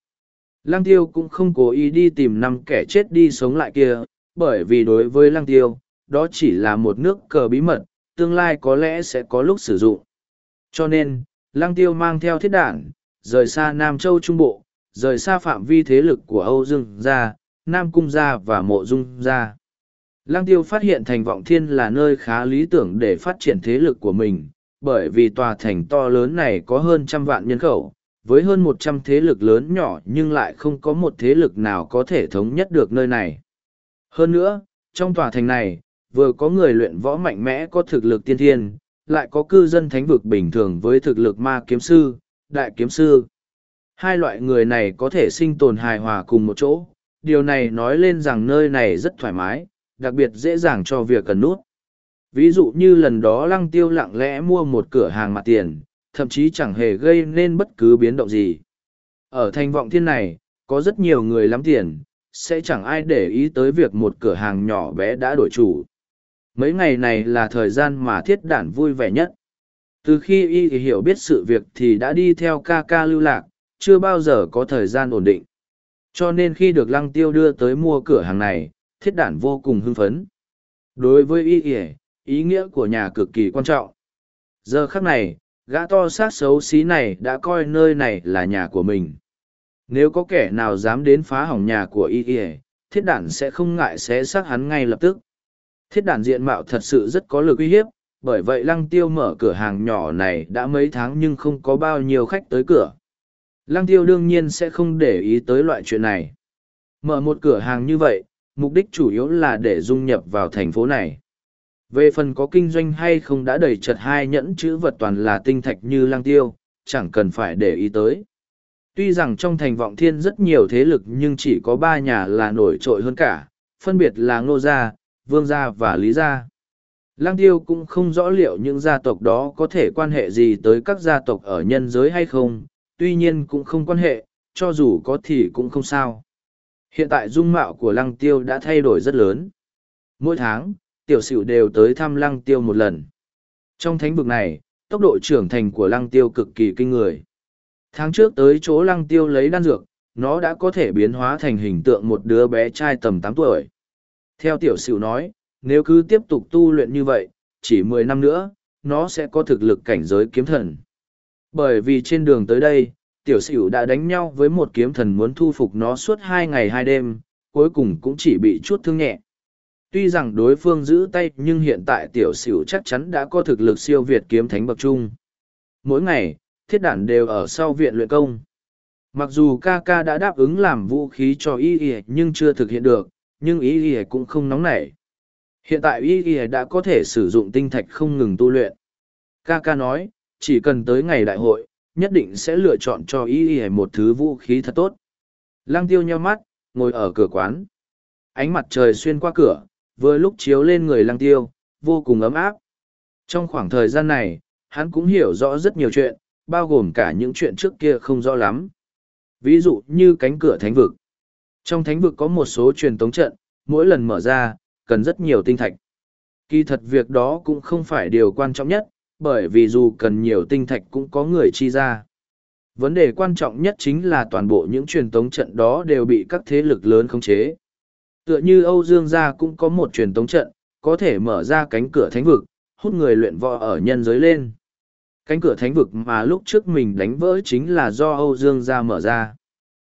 Lăng tiêu cũng không cố ý đi tìm năm kẻ chết đi sống lại kia, bởi vì đối với lăng tiêu, đó chỉ là một nước cờ bí mật, tương lai có lẽ sẽ có lúc sử dụng. Cho nên, lăng tiêu mang theo thiết đản, rời xa Nam Châu Trung Bộ, rời xa phạm vi thế lực của Âu Dương gia, Nam Cung gia và Mộ Dung gia. Lăng tiêu phát hiện thành vọng thiên là nơi khá lý tưởng để phát triển thế lực của mình, bởi vì tòa thành to lớn này có hơn trăm vạn nhân khẩu, với hơn một trăm thế lực lớn nhỏ nhưng lại không có một thế lực nào có thể thống nhất được nơi này. Hơn nữa, trong tòa thành này, vừa có người luyện võ mạnh mẽ có thực lực tiên thiên, lại có cư dân thánh vực bình thường với thực lực ma kiếm sư, đại kiếm sư. Hai loại người này có thể sinh tồn hài hòa cùng một chỗ, điều này nói lên rằng nơi này rất thoải mái, đặc biệt dễ dàng cho việc cần nút. Ví dụ như lần đó lăng tiêu lặng lẽ mua một cửa hàng mặt tiền, thậm chí chẳng hề gây nên bất cứ biến động gì. Ở thành vọng thiên này, có rất nhiều người lắm tiền, sẽ chẳng ai để ý tới việc một cửa hàng nhỏ bé đã đổi chủ. Mấy ngày này là thời gian mà thiết đản vui vẻ nhất. Từ khi y hiểu biết sự việc thì đã đi theo ca ca lưu lạc, chưa bao giờ có thời gian ổn định. Cho nên khi được lăng tiêu đưa tới mua cửa hàng này, thiết đản vô cùng hưng phấn. Đối với y ỉa ý nghĩa của nhà cực kỳ quan trọng. Giờ khắc này, gã to xác xấu xí này đã coi nơi này là nhà của mình. Nếu có kẻ nào dám đến phá hỏng nhà của y y, thiết đản sẽ không ngại xé xác hắn ngay lập tức. Thiết đàn diện mạo thật sự rất có lực uy hiếp, bởi vậy lăng tiêu mở cửa hàng nhỏ này đã mấy tháng nhưng không có bao nhiêu khách tới cửa. Lăng tiêu đương nhiên sẽ không để ý tới loại chuyện này. Mở một cửa hàng như vậy, mục đích chủ yếu là để dung nhập vào thành phố này. Về phần có kinh doanh hay không đã đầy chật hai nhẫn chữ vật toàn là tinh thạch như Lăng tiêu, chẳng cần phải để ý tới. Tuy rằng trong thành vọng thiên rất nhiều thế lực nhưng chỉ có ba nhà là nổi trội hơn cả, phân biệt là Ngô Gia, Vương Gia và Lý Gia. Lang tiêu cũng không rõ liệu những gia tộc đó có thể quan hệ gì tới các gia tộc ở nhân giới hay không, tuy nhiên cũng không quan hệ, cho dù có thì cũng không sao. Hiện tại dung mạo của lăng tiêu đã thay đổi rất lớn. Mỗi tháng, tiểu sửu đều tới thăm lăng tiêu một lần. Trong thánh vực này, tốc độ trưởng thành của lăng tiêu cực kỳ kinh người. Tháng trước tới chỗ lăng tiêu lấy đan dược, nó đã có thể biến hóa thành hình tượng một đứa bé trai tầm tám tuổi. Theo tiểu sửu nói, nếu cứ tiếp tục tu luyện như vậy, chỉ mười năm nữa, nó sẽ có thực lực cảnh giới kiếm thần. Bởi vì trên đường tới đây, tiểu sửu đã đánh nhau với một kiếm thần muốn thu phục nó suốt hai ngày hai đêm, cuối cùng cũng chỉ bị chút thương nhẹ. Tuy rằng đối phương giữ tay nhưng hiện tại tiểu sửu chắc chắn đã có thực lực siêu việt kiếm thánh bậc trung. Mỗi ngày, thiết đản đều ở sau viện luyện công. Mặc dù ca ca đã đáp ứng làm vũ khí cho y y nhưng chưa thực hiện được, nhưng ý y cũng không nóng nảy. Hiện tại ý y đã có thể sử dụng tinh thạch không ngừng tu luyện. Ca ca nói, chỉ cần tới ngày đại hội, nhất định sẽ lựa chọn cho ý y một thứ vũ khí thật tốt. Lang tiêu nheo mắt, ngồi ở cửa quán. Ánh mặt trời xuyên qua cửa, vừa lúc chiếu lên người Lang tiêu, vô cùng ấm áp. Trong khoảng thời gian này, hắn cũng hiểu rõ rất nhiều chuyện, bao gồm cả những chuyện trước kia không rõ lắm. Ví dụ như cánh cửa thánh vực. Trong thánh vực có một số truyền tống trận, mỗi lần mở ra, cần rất nhiều tinh thạch. Kỳ thật việc đó cũng không phải điều quan trọng nhất, bởi vì dù cần nhiều tinh thạch cũng có người chi ra. Vấn đề quan trọng nhất chính là toàn bộ những truyền tống trận đó đều bị các thế lực lớn khống chế. Tựa như Âu Dương gia cũng có một truyền tống trận, có thể mở ra cánh cửa thánh vực, hút người luyện võ ở nhân giới lên. Cánh cửa thánh vực mà lúc trước mình đánh vỡ chính là do Âu Dương gia mở ra.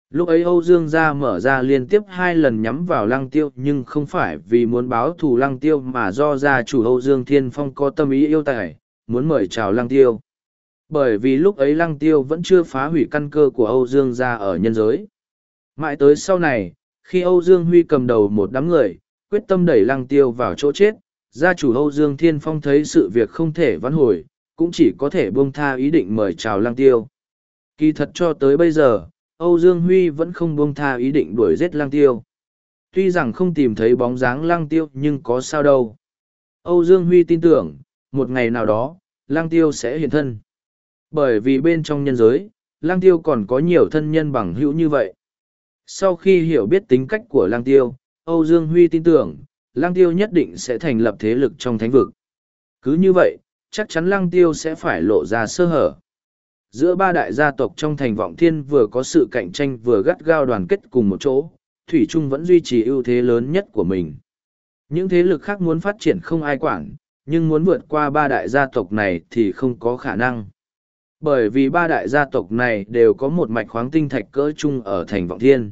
Lúc ấy Âu Dương gia mở ra liên tiếp hai lần nhắm vào lăng tiêu nhưng không phải vì muốn báo thù lăng tiêu mà do gia chủ Âu Dương Thiên Phong có tâm ý yêu tài, muốn mời chào lăng tiêu. Bởi vì lúc ấy lăng tiêu vẫn chưa phá hủy căn cơ của Âu Dương gia ở nhân giới. Mãi tới sau này, khi Âu Dương Huy cầm đầu một đám người, quyết tâm đẩy lăng tiêu vào chỗ chết, gia chủ Âu Dương Thiên Phong thấy sự việc không thể vãn hồi, cũng chỉ có thể buông tha ý định mời chào lăng tiêu. Kỳ thật cho tới bây giờ, Âu Dương Huy vẫn không buông tha ý định đuổi giết lang tiêu. Tuy rằng không tìm thấy bóng dáng lang tiêu nhưng có sao đâu. Âu Dương Huy tin tưởng, một ngày nào đó, lang tiêu sẽ hiện thân. Bởi vì bên trong nhân giới, lang tiêu còn có nhiều thân nhân bằng hữu như vậy. Sau khi hiểu biết tính cách của lang tiêu, Âu Dương Huy tin tưởng, lang tiêu nhất định sẽ thành lập thế lực trong thánh vực. Cứ như vậy, chắc chắn lang tiêu sẽ phải lộ ra sơ hở. Giữa ba đại gia tộc trong thành vọng thiên vừa có sự cạnh tranh vừa gắt gao đoàn kết cùng một chỗ, Thủy Trung vẫn duy trì ưu thế lớn nhất của mình. Những thế lực khác muốn phát triển không ai quản, nhưng muốn vượt qua ba đại gia tộc này thì không có khả năng. Bởi vì ba đại gia tộc này đều có một mạch khoáng tinh thạch cỡ chung ở thành vọng thiên.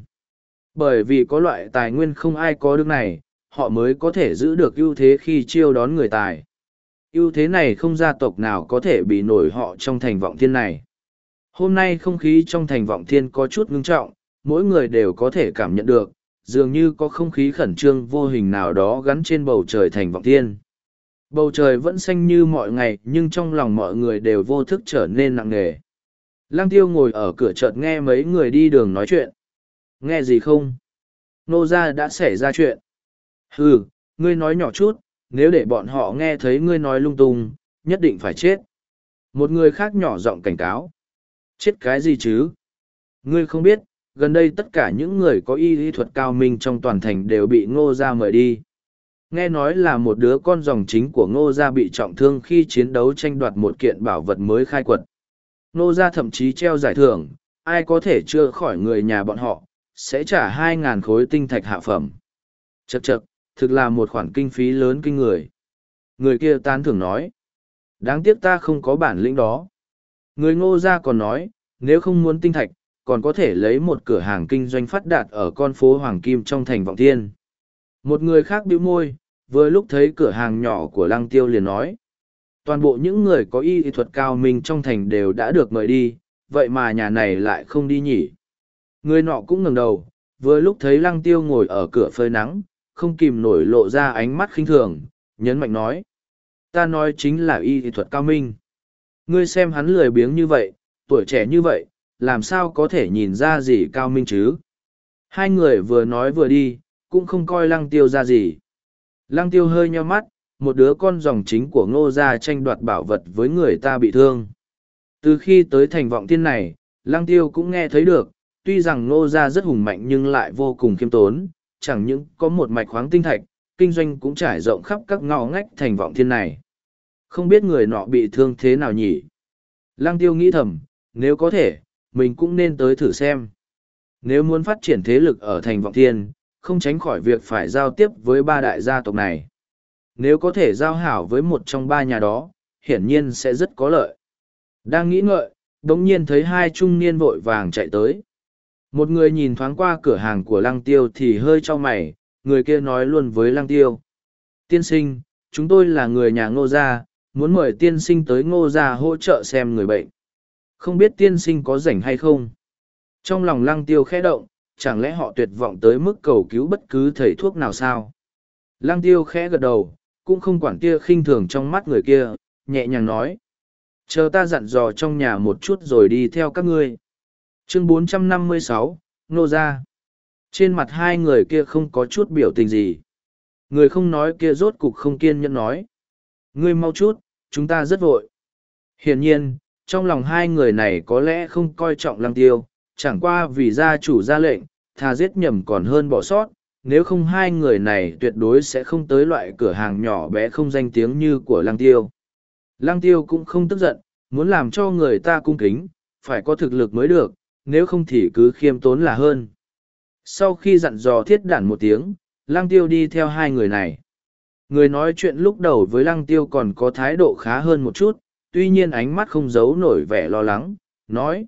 Bởi vì có loại tài nguyên không ai có được này, họ mới có thể giữ được ưu thế khi chiêu đón người tài. ưu thế này không gia tộc nào có thể bị nổi họ trong thành vọng thiên này. Hôm nay không khí trong thành vọng thiên có chút ngưng trọng, mỗi người đều có thể cảm nhận được, dường như có không khí khẩn trương vô hình nào đó gắn trên bầu trời thành vọng thiên. Bầu trời vẫn xanh như mọi ngày nhưng trong lòng mọi người đều vô thức trở nên nặng nề. Lăng tiêu ngồi ở cửa chợt nghe mấy người đi đường nói chuyện. Nghe gì không? Nô gia đã xảy ra chuyện. Ừ, ngươi nói nhỏ chút, nếu để bọn họ nghe thấy ngươi nói lung tung, nhất định phải chết. Một người khác nhỏ giọng cảnh cáo. Chết cái gì chứ? Ngươi không biết, gần đây tất cả những người có y lý thuật cao minh trong toàn thành đều bị ngô gia mời đi. Nghe nói là một đứa con dòng chính của ngô gia bị trọng thương khi chiến đấu tranh đoạt một kiện bảo vật mới khai quật. Ngô gia thậm chí treo giải thưởng ai có thể chưa khỏi người nhà bọn họ sẽ trả hai ngàn khối tinh thạch hạ phẩm. Chật chật thực là một khoản kinh phí lớn kinh người. Người kia tán thưởng nói đáng tiếc ta không có bản lĩnh đó người ngô gia còn nói nếu không muốn tinh thạch còn có thể lấy một cửa hàng kinh doanh phát đạt ở con phố Hoàng Kim trong thành Vọng Thiên. Một người khác bĩu môi, vừa lúc thấy cửa hàng nhỏ của Lăng Tiêu liền nói. Toàn bộ những người có y thuật cao minh trong thành đều đã được mời đi, vậy mà nhà này lại không đi nhỉ. Người nọ cũng ngẩng đầu, vừa lúc thấy Lăng Tiêu ngồi ở cửa phơi nắng, không kìm nổi lộ ra ánh mắt khinh thường, nhấn mạnh nói. Ta nói chính là y thuật cao minh. Ngươi xem hắn lười biếng như vậy, tuổi trẻ như vậy, làm sao có thể nhìn ra gì cao minh chứ? Hai người vừa nói vừa đi cũng không coi lăng tiêu ra gì. Lăng tiêu hơi nheo mắt một đứa con dòng chính của ngô gia tranh đoạt bảo vật với người ta bị thương. Từ khi tới thành vọng thiên này lăng tiêu cũng nghe thấy được tuy rằng ngô gia rất hùng mạnh nhưng lại vô cùng khiêm tốn chẳng những có một mạch khoáng tinh thạch kinh doanh cũng trải rộng khắp các ngõ ngách thành vọng thiên này không biết người nọ bị thương thế nào nhỉ lăng tiêu nghĩ thầm nếu có thể mình cũng nên tới thử xem. Nếu muốn phát triển thế lực ở thành vọng thiên, không tránh khỏi việc phải giao tiếp với ba đại gia tộc này. Nếu có thể giao hảo với một trong ba nhà đó, hiển nhiên sẽ rất có lợi. Đang nghĩ ngợi, đống nhiên thấy hai trung niên vội vàng chạy tới. Một người nhìn thoáng qua cửa hàng của lăng tiêu thì hơi cho mày, người kia nói luôn với lăng tiêu. Tiên sinh, chúng tôi là người nhà ngô gia, muốn mời tiên sinh tới ngô gia hỗ trợ xem người bệnh. Không biết tiên sinh có rảnh hay không? Trong lòng lăng tiêu khẽ động, chẳng lẽ họ tuyệt vọng tới mức cầu cứu bất cứ thầy thuốc nào sao? Lăng tiêu khẽ gật đầu, cũng không quản tia khinh thường trong mắt người kia, nhẹ nhàng nói. Chờ ta dặn dò trong nhà một chút rồi đi theo các ngươi. Chương 456, Nô Gia. Trên mặt hai người kia không có chút biểu tình gì. Người không nói kia rốt cục không kiên nhẫn nói. Ngươi mau chút, chúng ta rất vội. Hiển nhiên, trong lòng hai người này có lẽ không coi trọng lăng tiêu, chẳng qua vì gia chủ ra lệnh, thà giết nhầm còn hơn bỏ sót, nếu không hai người này tuyệt đối sẽ không tới loại cửa hàng nhỏ bé không danh tiếng như của lăng tiêu. Lăng tiêu cũng không tức giận, muốn làm cho người ta cung kính, phải có thực lực mới được, nếu không thì cứ khiêm tốn là hơn. Sau khi dặn dò thiết đản một tiếng, lăng tiêu đi theo hai người này. Người nói chuyện lúc đầu với lăng tiêu còn có thái độ khá hơn một chút, tuy nhiên ánh mắt không giấu nổi vẻ lo lắng, nói.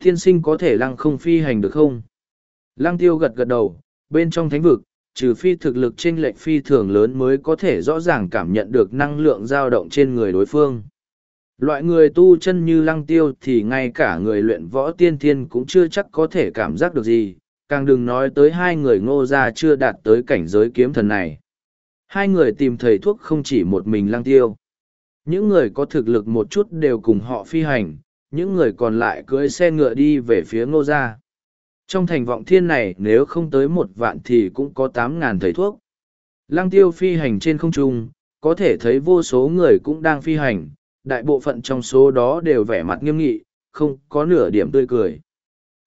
Thiên sinh có thể lăng không phi hành được không? Lăng tiêu gật gật đầu, bên trong thánh vực, trừ phi thực lực trên lệch phi thường lớn mới có thể rõ ràng cảm nhận được năng lượng dao động trên người đối phương. Loại người tu chân như lăng tiêu thì ngay cả người luyện võ tiên thiên cũng chưa chắc có thể cảm giác được gì, càng đừng nói tới hai người ngô gia chưa đạt tới cảnh giới kiếm thần này. Hai người tìm thầy thuốc không chỉ một mình Lang tiêu. Những người có thực lực một chút đều cùng họ phi hành, những người còn lại cưỡi xe ngựa đi về phía ngô gia. Trong thành vọng thiên này nếu không tới một vạn thì cũng có tám ngàn thầy thuốc. Lăng tiêu phi hành trên không trung, có thể thấy vô số người cũng đang phi hành, đại bộ phận trong số đó đều vẻ mặt nghiêm nghị, không có nửa điểm tươi cười.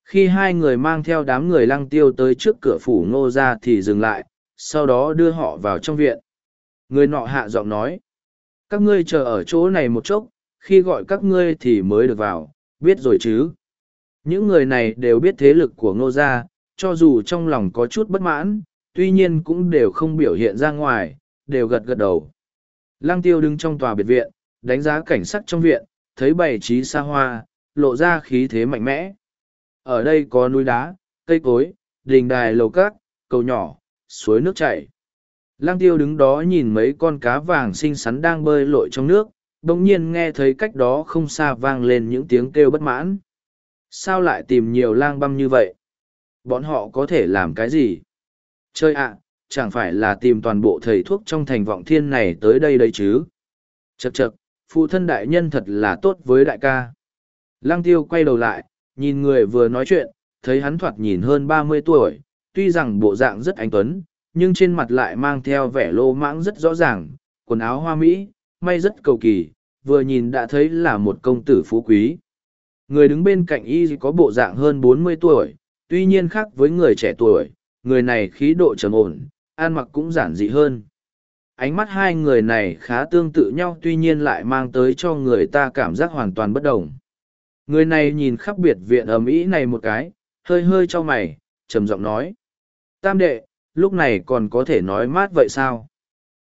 Khi hai người mang theo đám người lăng tiêu tới trước cửa phủ ngô ra thì dừng lại, sau đó đưa họ vào trong viện. Người nọ hạ giọng nói, các ngươi chờ ở chỗ này một chốc, khi gọi các ngươi thì mới được vào, biết rồi chứ. Những người này đều biết thế lực của ngô gia, cho dù trong lòng có chút bất mãn, tuy nhiên cũng đều không biểu hiện ra ngoài, đều gật gật đầu. Lăng tiêu đứng trong tòa biệt viện, đánh giá cảnh sắc trong viện, thấy bày trí xa hoa, lộ ra khí thế mạnh mẽ. Ở đây có núi đá, cây cối, đình đài lầu cát, cầu nhỏ, suối nước chảy. Lăng tiêu đứng đó nhìn mấy con cá vàng xinh xắn đang bơi lội trong nước, đồng nhiên nghe thấy cách đó không xa vang lên những tiếng kêu bất mãn. Sao lại tìm nhiều lang băm như vậy? Bọn họ có thể làm cái gì? Chơi ạ, chẳng phải là tìm toàn bộ thầy thuốc trong thành vọng thiên này tới đây đây chứ? Chậc chậc, phụ thân đại nhân thật là tốt với đại ca. Lăng tiêu quay đầu lại, nhìn người vừa nói chuyện, thấy hắn thoạt nhìn hơn ba mươi tuổi, tuy rằng bộ dạng rất anh tuấn, nhưng trên mặt lại mang theo vẻ lô mãng rất rõ ràng, quần áo hoa mỹ, may rất cầu kỳ, vừa nhìn đã thấy là một công tử phú quý. Người đứng bên cạnh y có bộ dạng hơn bốn mươi tuổi, tuy nhiên khác với người trẻ tuổi, người này khí độ trầm ổn, ăn mặc cũng giản dị hơn. Ánh mắt hai người này khá tương tự nhau tuy nhiên lại mang tới cho người ta cảm giác hoàn toàn bất đồng. Người này nhìn khắp biệt viện ầm ĩ này một cái, hơi hơi cho mày, trầm giọng nói. Tam đệ, lúc này còn có thể nói mát vậy sao?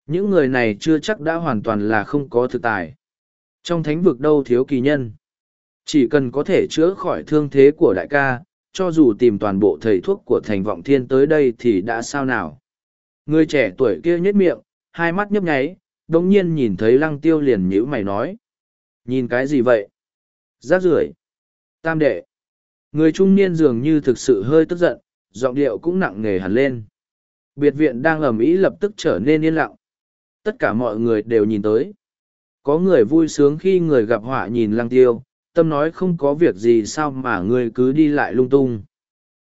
Những người này chưa chắc đã hoàn toàn là không có thực tài. Trong thánh vực đâu thiếu kỳ nhân. Chỉ cần có thể chữa khỏi thương thế của đại ca, cho dù tìm toàn bộ thầy thuốc của thành vọng thiên tới đây thì đã sao nào. Người trẻ tuổi kia nhếch miệng, hai mắt nhấp nháy, đồng nhiên nhìn thấy lăng tiêu liền nhữ mày nói. Nhìn cái gì vậy? Giác rưởi Tam đệ. Người trung niên dường như thực sự hơi tức giận, giọng điệu cũng nặng nề hẳn lên. Biệt viện đang ầm ĩ lập tức trở nên yên lặng. Tất cả mọi người đều nhìn tới. Có người vui sướng khi người gặp họa nhìn lăng tiêu, tâm nói không có việc gì sao mà người cứ đi lại lung tung.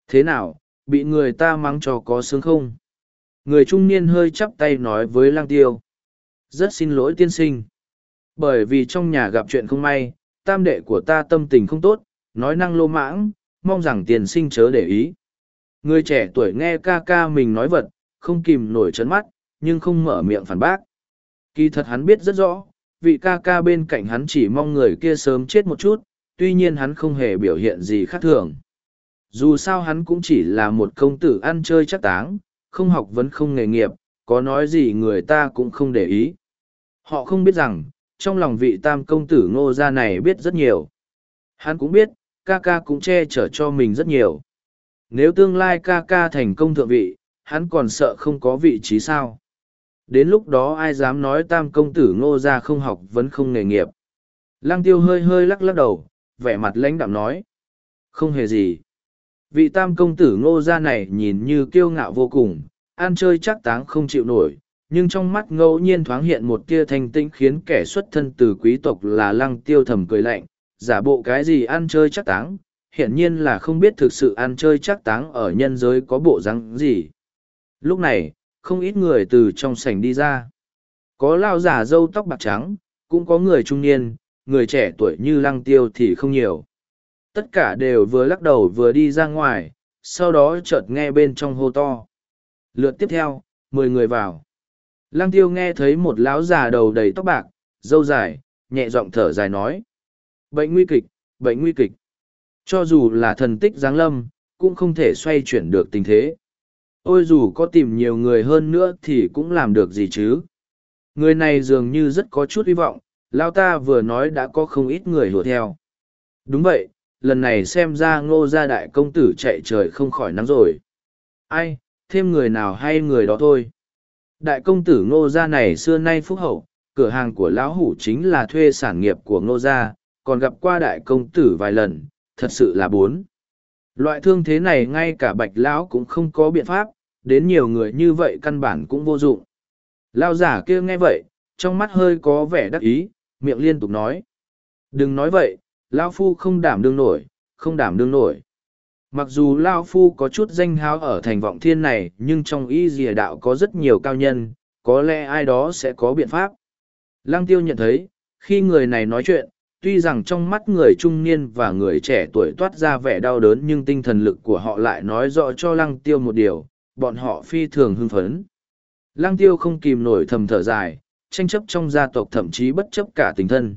Thế nào, bị người ta mắng cho có sướng không? Người trung niên hơi chắp tay nói với lăng tiêu. Rất xin lỗi tiên sinh. Bởi vì trong nhà gặp chuyện không may, tam đệ của ta tâm tình không tốt, nói năng lô mãng, mong rằng tiền sinh chớ để ý. Người trẻ tuổi nghe ca ca mình nói vật, không kìm nổi chấn mắt, nhưng không mở miệng phản bác. Kỳ thật hắn biết rất rõ, vị ca ca bên cạnh hắn chỉ mong người kia sớm chết một chút, tuy nhiên hắn không hề biểu hiện gì khác thường. Dù sao hắn cũng chỉ là một công tử ăn chơi chắc táng, không học vấn không nghề nghiệp, có nói gì người ta cũng không để ý. Họ không biết rằng, trong lòng vị tam công tử ngô gia này biết rất nhiều. Hắn cũng biết, ca ca cũng che chở cho mình rất nhiều. Nếu tương lai ca ca thành công thượng vị, hắn còn sợ không có vị trí sao. Đến lúc đó ai dám nói tam công tử ngô gia không học vẫn không nghề nghiệp. Lăng tiêu hơi hơi lắc lắc đầu, vẻ mặt lãnh đạm nói. Không hề gì. Vị tam công tử ngô gia này nhìn như kiêu ngạo vô cùng, ăn chơi chắc táng không chịu nổi, nhưng trong mắt ngẫu nhiên thoáng hiện một tia thanh tĩnh khiến kẻ xuất thân từ quý tộc là lăng tiêu thầm cười lạnh, giả bộ cái gì ăn chơi chắc táng, hiển nhiên là không biết thực sự ăn chơi chắc táng ở nhân giới có bộ răng gì. Lúc này, không ít người từ trong sảnh đi ra. Có lao giả râu tóc bạc trắng, cũng có người trung niên, người trẻ tuổi như lăng tiêu thì không nhiều. Tất cả đều vừa lắc đầu vừa đi ra ngoài, sau đó chợt nghe bên trong hô to. Lượt tiếp theo, mười người vào. Lăng tiêu nghe thấy một lão già đầu đầy tóc bạc, dâu dài, nhẹ giọng thở dài nói. Bệnh nguy kịch, bệnh nguy kịch. Cho dù là thần tích giáng lâm, cũng không thể xoay chuyển được tình thế. Ôi dù có tìm nhiều người hơn nữa thì cũng làm được gì chứ. Người này dường như rất có chút hy vọng, lao ta vừa nói đã có không ít người hùa theo. Đúng vậy, lần này xem ra ngô gia đại công tử chạy trời không khỏi nắng rồi. Ai, thêm người nào hay người đó thôi. Đại công tử ngô gia này xưa nay phúc hậu, cửa hàng của lão hủ chính là thuê sản nghiệp của ngô gia, còn gặp qua đại công tử vài lần, thật sự là bốn. Loại thương thế này ngay cả bạch lão cũng không có biện pháp, đến nhiều người như vậy căn bản cũng vô dụng. Lao giả kia nghe vậy, trong mắt hơi có vẻ đắc ý, miệng liên tục nói. Đừng nói vậy, Lao Phu không đảm đương nổi, không đảm đương nổi. mặc dù lao phu có chút danh háo ở thành vọng thiên này nhưng trong y dìa đạo có rất nhiều cao nhân có lẽ ai đó sẽ có biện pháp lăng tiêu nhận thấy khi người này nói chuyện tuy rằng trong mắt người trung niên và người trẻ tuổi toát ra vẻ đau đớn nhưng tinh thần lực của họ lại nói rõ cho lăng tiêu một điều, bọn họ phi thường hưng phấn. Lăng tiêu không kìm nổi thầm thở dài, tranh chấp trong gia tộc thậm chí bất chấp cả tình thân.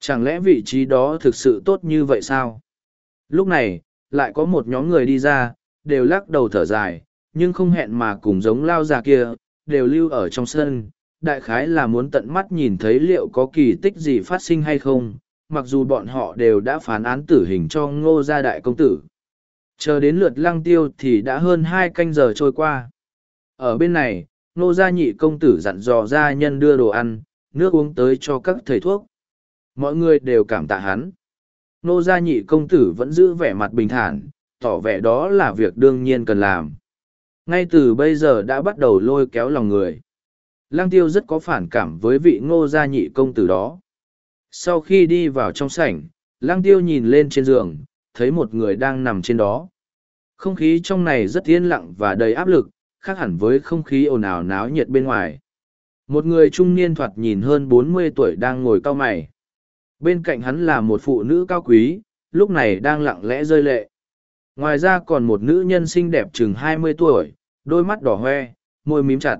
Chẳng lẽ vị trí đó thực sự tốt như vậy sao? Lúc này, lại có một nhóm người đi ra, đều lắc đầu thở dài, nhưng không hẹn mà cùng giống lao già kia, đều lưu ở trong sân đại khái là muốn tận mắt nhìn thấy liệu có kỳ tích gì phát sinh hay không, mặc dù bọn họ đều đã phán án tử hình cho ngô gia đại công tử. Chờ đến lượt lăng tiêu thì đã hơn hai canh giờ trôi qua. Ở bên này, ngô gia nhị công tử dặn dò gia nhân đưa đồ ăn, nước uống tới cho các thầy thuốc. Mọi người đều cảm tạ hắn. Ngô gia nhị công tử vẫn giữ vẻ mặt bình thản, tỏ vẻ đó là việc đương nhiên cần làm. Ngay từ bây giờ đã bắt đầu lôi kéo lòng người. Lang tiêu rất có phản cảm với vị ngô gia nhị công tử đó. Sau khi đi vào trong sảnh, lang tiêu nhìn lên trên giường, thấy một người đang nằm trên đó. Không khí trong này rất yên lặng và đầy áp lực, khác hẳn với không khí ồn ào náo nhiệt bên ngoài. Một người trung niên thoạt nhìn hơn bốn mươi tuổi đang ngồi cao mày. Bên cạnh hắn là một phụ nữ cao quý, lúc này đang lặng lẽ rơi lệ. Ngoài ra còn một nữ nhân xinh đẹp chừng hai mươi tuổi, đôi mắt đỏ hoe, môi mím chặt.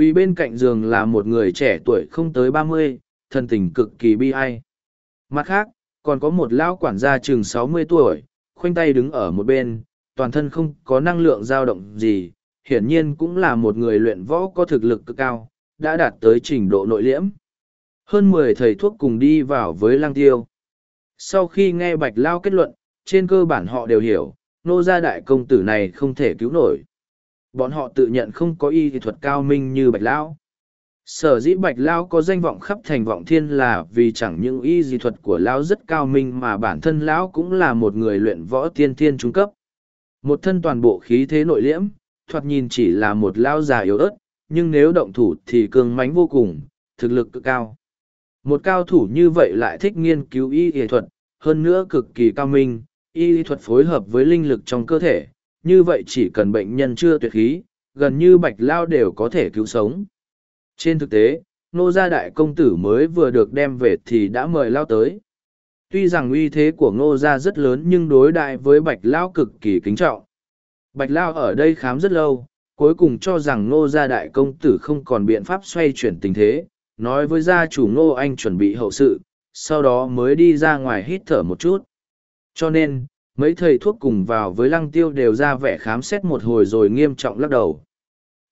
Quỳ bên cạnh giường là một người trẻ tuổi không tới ba mươi, thân tình cực kỳ bi ai. Mặt khác, còn có một lão quản gia chừng sáu mươi tuổi, khoanh tay đứng ở một bên, toàn thân không có năng lượng dao động gì, hiển nhiên cũng là một người luyện võ có thực lực cực cao, đã đạt tới trình độ nội liễm. Hơn mười thầy thuốc cùng đi vào với lang tiêu. Sau khi nghe bạch lao kết luận, trên cơ bản họ đều hiểu, nô gia đại công tử này không thể cứu nổi. Bọn họ tự nhận không có y thuật cao minh như Bạch Lão. Sở dĩ Bạch Lão có danh vọng khắp thành vọng thiên là vì chẳng những y di thuật của Lão rất cao minh mà bản thân Lão cũng là một người luyện võ tiên thiên trung cấp. Một thân toàn bộ khí thế nội liễm, thoạt nhìn chỉ là một Lão già yếu ớt, nhưng nếu động thủ thì cường mánh vô cùng, thực lực cực cao. Một cao thủ như vậy lại thích nghiên cứu y y thuật, hơn nữa cực kỳ cao minh, y thuật phối hợp với linh lực trong cơ thể, như vậy chỉ cần bệnh nhân chưa tuyệt khí, gần như bạch lao đều có thể cứu sống. Trên thực tế, nô gia đại công tử mới vừa được đem về thì đã mời lao tới. Tuy rằng uy thế của ngô gia rất lớn nhưng đối đại với bạch lao cực kỳ kính trọng. Bạch lao ở đây khám rất lâu, cuối cùng cho rằng ngô gia đại công tử không còn biện pháp xoay chuyển tình thế, nói với gia chủ ngô anh chuẩn bị hậu sự, sau đó mới đi ra ngoài hít thở một chút. Cho nên, mấy thầy thuốc cùng vào với lăng tiêu đều ra vẻ khám xét một hồi rồi nghiêm trọng lắc đầu.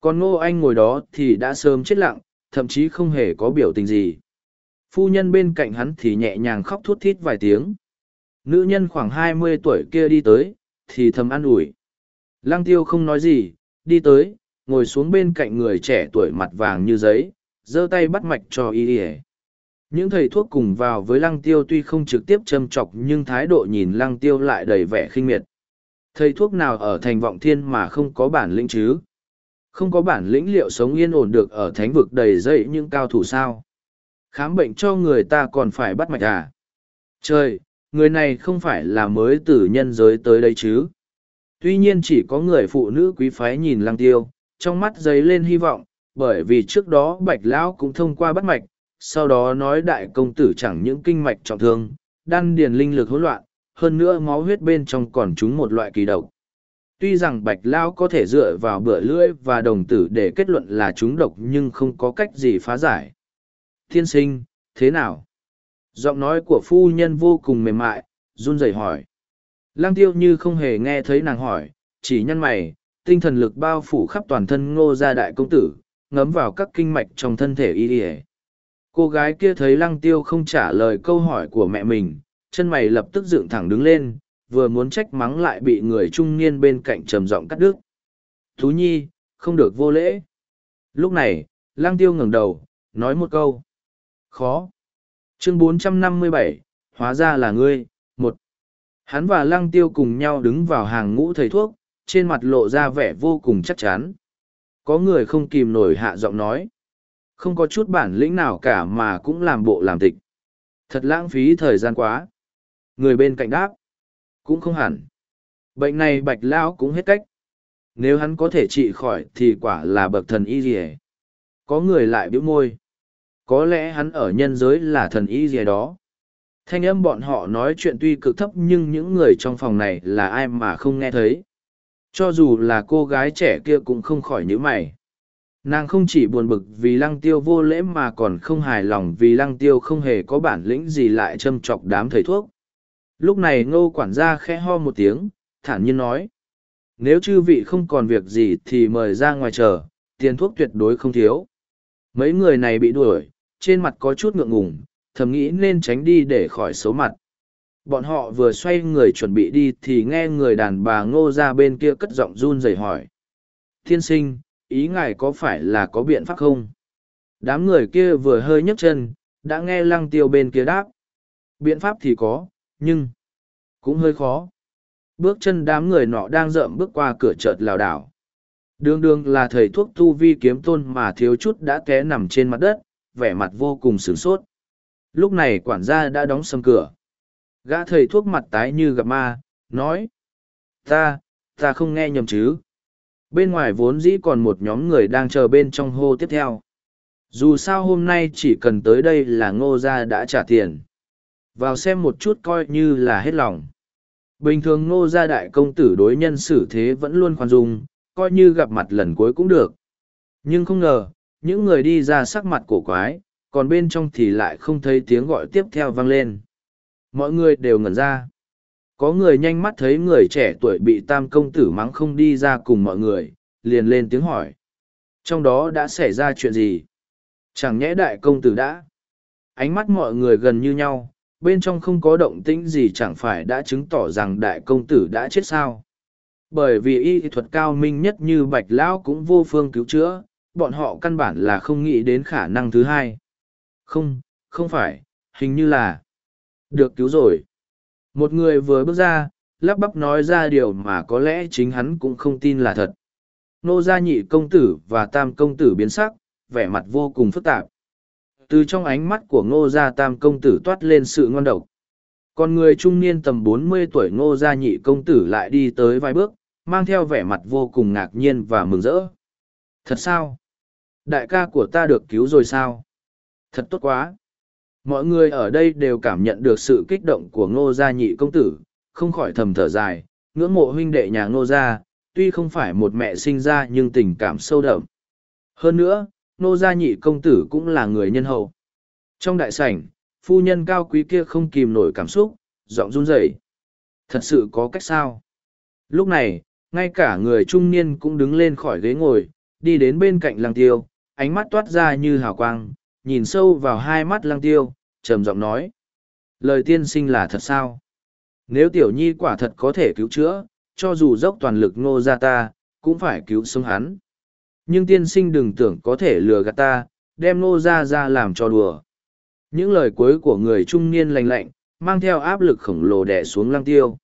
Còn ngô anh ngồi đó thì đã sớm chết lặng, thậm chí không hề có biểu tình gì. Phu nhân bên cạnh hắn thì nhẹ nhàng khóc thút thít vài tiếng. Nữ nhân khoảng hai mươi tuổi kia đi tới, thì thầm an ủi. Lăng tiêu không nói gì, đi tới, ngồi xuống bên cạnh người trẻ tuổi mặt vàng như giấy, giơ tay bắt mạch cho y y những thầy thuốc cùng vào với lăng tiêu tuy không trực tiếp châm chọc nhưng thái độ nhìn lăng tiêu lại đầy vẻ khinh miệt. Thầy thuốc nào ở thành vọng thiên mà không có bản lĩnh chứ? Không có bản lĩnh liệu sống yên ổn được ở thánh vực đầy dậy những cao thủ sao? Khám bệnh cho người ta còn phải bắt mạch à? Trời, người này không phải là mới từ nhân giới tới đây chứ? Tuy nhiên chỉ có người phụ nữ quý phái nhìn lăng tiêu, trong mắt dấy lên hy vọng, bởi vì trước đó bạch lão cũng thông qua bắt mạch, sau đó nói đại công tử chẳng những kinh mạch trọng thương, đan điền linh lực hỗn loạn, hơn nữa máu huyết bên trong còn trúng một loại kỳ độc. Tuy rằng bạch lao có thể dựa vào bữa lưỡi và đồng tử để kết luận là trúng độc nhưng không có cách gì phá giải. Thiên sinh, thế nào? Giọng nói của phu nhân vô cùng mềm mại, run rẩy hỏi. Lăng tiêu như không hề nghe thấy nàng hỏi, chỉ nhăn mày, tinh thần lực bao phủ khắp toàn thân ngô gia đại công tử, ngấm vào các kinh mạch trong thân thể y y cô gái kia thấy lăng tiêu không trả lời câu hỏi của mẹ mình chân mày lập tức dựng thẳng đứng lên vừa muốn trách mắng lại bị người trung niên bên cạnh trầm giọng cắt đứt. Thú nhi không được vô lễ. Lúc này lăng tiêu ngẩng đầu nói một câu. Khó. Chương 457, hóa ra là ngươi một. Hắn và lăng tiêu cùng nhau đứng vào hàng ngũ thầy thuốc trên mặt lộ ra vẻ vô cùng chắc chắn. Có người không kìm nổi hạ giọng nói không có chút bản lĩnh nào cả mà cũng làm bộ làm tịch. Thật lãng phí thời gian quá. Người bên cạnh đáp. Cũng không hẳn. Bệnh này bạch lão cũng hết cách. Nếu hắn có thể trị khỏi thì quả là bậc thần y gì Có người lại biểu môi. Có lẽ hắn ở nhân giới là thần y gì đó. Thanh âm bọn họ nói chuyện tuy cực thấp nhưng những người trong phòng này là ai mà không nghe thấy. Cho dù là cô gái trẻ kia cũng không khỏi nhíu mày. Nàng không chỉ buồn bực vì lăng tiêu vô lễ mà còn không hài lòng vì lăng tiêu không hề có bản lĩnh gì lại châm chọc đám thầy thuốc. Lúc này ngô quản gia khẽ ho một tiếng, thản nhiên nói. Nếu chư vị không còn việc gì thì mời ra ngoài chờ, tiền thuốc tuyệt đối không thiếu. Mấy người này bị đuổi, trên mặt có chút ngượng ngùng, thầm nghĩ nên tránh đi để khỏi xấu mặt. Bọn họ vừa xoay người chuẩn bị đi thì nghe người đàn bà ngô ra bên kia cất giọng run rẩy hỏi. Thiên sinh, ý ngài có phải là có biện pháp không? Đám người kia vừa hơi nhấc chân, đã nghe lăng tiêu bên kia đáp. Biện pháp thì có, nhưng cũng hơi khó. Bước chân đám người nọ đang rợm bước qua cửa chợt lảo đảo. Đường đường là thầy thuốc tu vi kiếm tôn mà thiếu chút đã té nằm trên mặt đất, vẻ mặt vô cùng sửng sốt. Lúc này quản gia đã đóng sầm cửa. Gã thầy thuốc mặt tái như gặp ma, nói. Ta, ta không nghe nhầm chứ. Bên ngoài vốn dĩ còn một nhóm người đang chờ bên trong hô tiếp theo. Dù sao hôm nay chỉ cần tới đây là ngô gia đã trả tiền. Vào xem một chút coi như là hết lòng. Bình thường ngô gia đại công tử đối nhân xử thế vẫn luôn khoan dung, coi như gặp mặt lần cuối cũng được. Nhưng không ngờ, những người đi ra sắc mặt cổ quái, còn bên trong thì lại không thấy tiếng gọi tiếp theo vang lên. Mọi người đều ngẩn ra. Có người nhanh mắt thấy người trẻ tuổi bị tam công tử mắng không đi ra cùng mọi người, liền lên tiếng hỏi. Trong đó đã xảy ra chuyện gì? Chẳng nhẽ đại công tử đã? Ánh mắt mọi người gần như nhau, bên trong không có động tĩnh gì chẳng phải đã chứng tỏ rằng đại công tử đã chết sao. Bởi vì y thuật cao minh nhất như bạch lão cũng vô phương cứu chữa, bọn họ căn bản là không nghĩ đến khả năng thứ hai. Không, không phải, hình như là được cứu rồi. Một người vừa bước ra, lắp bắp nói ra điều mà có lẽ chính hắn cũng không tin là thật. Nô gia nhị công tử và tam công tử biến sắc, vẻ mặt vô cùng phức tạp. Từ trong ánh mắt của ngô gia tam công tử toát lên sự ngon độc. Còn người trung niên tầm bốn mươi tuổi ngô gia nhị công tử lại đi tới vài bước, mang theo vẻ mặt vô cùng ngạc nhiên và mừng rỡ. Thật sao? Đại ca của ta được cứu rồi sao? Thật tốt quá! Mọi người ở đây đều cảm nhận được sự kích động của ngô gia nhị công tử, không khỏi thầm thở dài, ngưỡng mộ huynh đệ nhà ngô gia, tuy không phải một mẹ sinh ra nhưng tình cảm sâu đậm. Hơn nữa, ngô gia nhị công tử cũng là người nhân hậu. Trong đại sảnh, phu nhân cao quý kia không kìm nổi cảm xúc, giọng run rẩy. Thật sự có cách sao? Lúc này, ngay cả người trung niên cũng đứng lên khỏi ghế ngồi, đi đến bên cạnh lăng tiêu, ánh mắt toát ra như hào quang, nhìn sâu vào hai mắt lăng tiêu trầm giọng nói. Lời tiên sinh là thật sao? Nếu tiểu nhi quả thật có thể cứu chữa, cho dù dốc toàn lực ngô ra ta, cũng phải cứu sống hắn. Nhưng tiên sinh đừng tưởng có thể lừa gạt ta, đem ngô ra ra làm cho đùa. Những lời cuối của người trung niên lành lạnh, mang theo áp lực khổng lồ đè xuống lăng tiêu.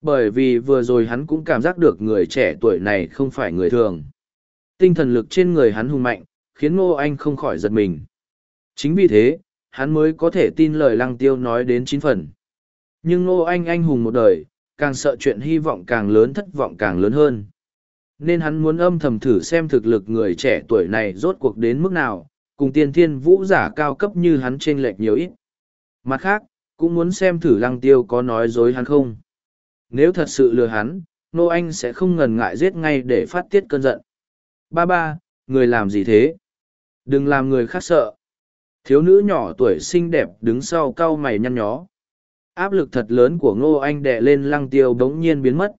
Bởi vì vừa rồi hắn cũng cảm giác được người trẻ tuổi này không phải người thường. Tinh thần lực trên người hắn hùng mạnh, khiến ngô anh không khỏi giật mình. Chính vì thế, hắn mới có thể tin lời lăng tiêu nói đến chín phần. Nhưng Ngô Anh anh hùng một đời, càng sợ chuyện hy vọng càng lớn thất vọng càng lớn hơn. Nên hắn muốn âm thầm thử xem thực lực người trẻ tuổi này rốt cuộc đến mức nào, cùng tiên thiên vũ giả cao cấp như hắn trên lệch nhiều ít. Mặt khác, cũng muốn xem thử lăng tiêu có nói dối hắn không. Nếu thật sự lừa hắn, Nô Anh sẽ không ngần ngại giết ngay để phát tiết cơn giận. Ba ba, người làm gì thế? Đừng làm người khác sợ. Thiếu nữ nhỏ tuổi xinh đẹp đứng sau cau mày nhăn nhó. Áp lực thật lớn của Ngô Anh đè lên lăng tiêu bỗng nhiên biến mất.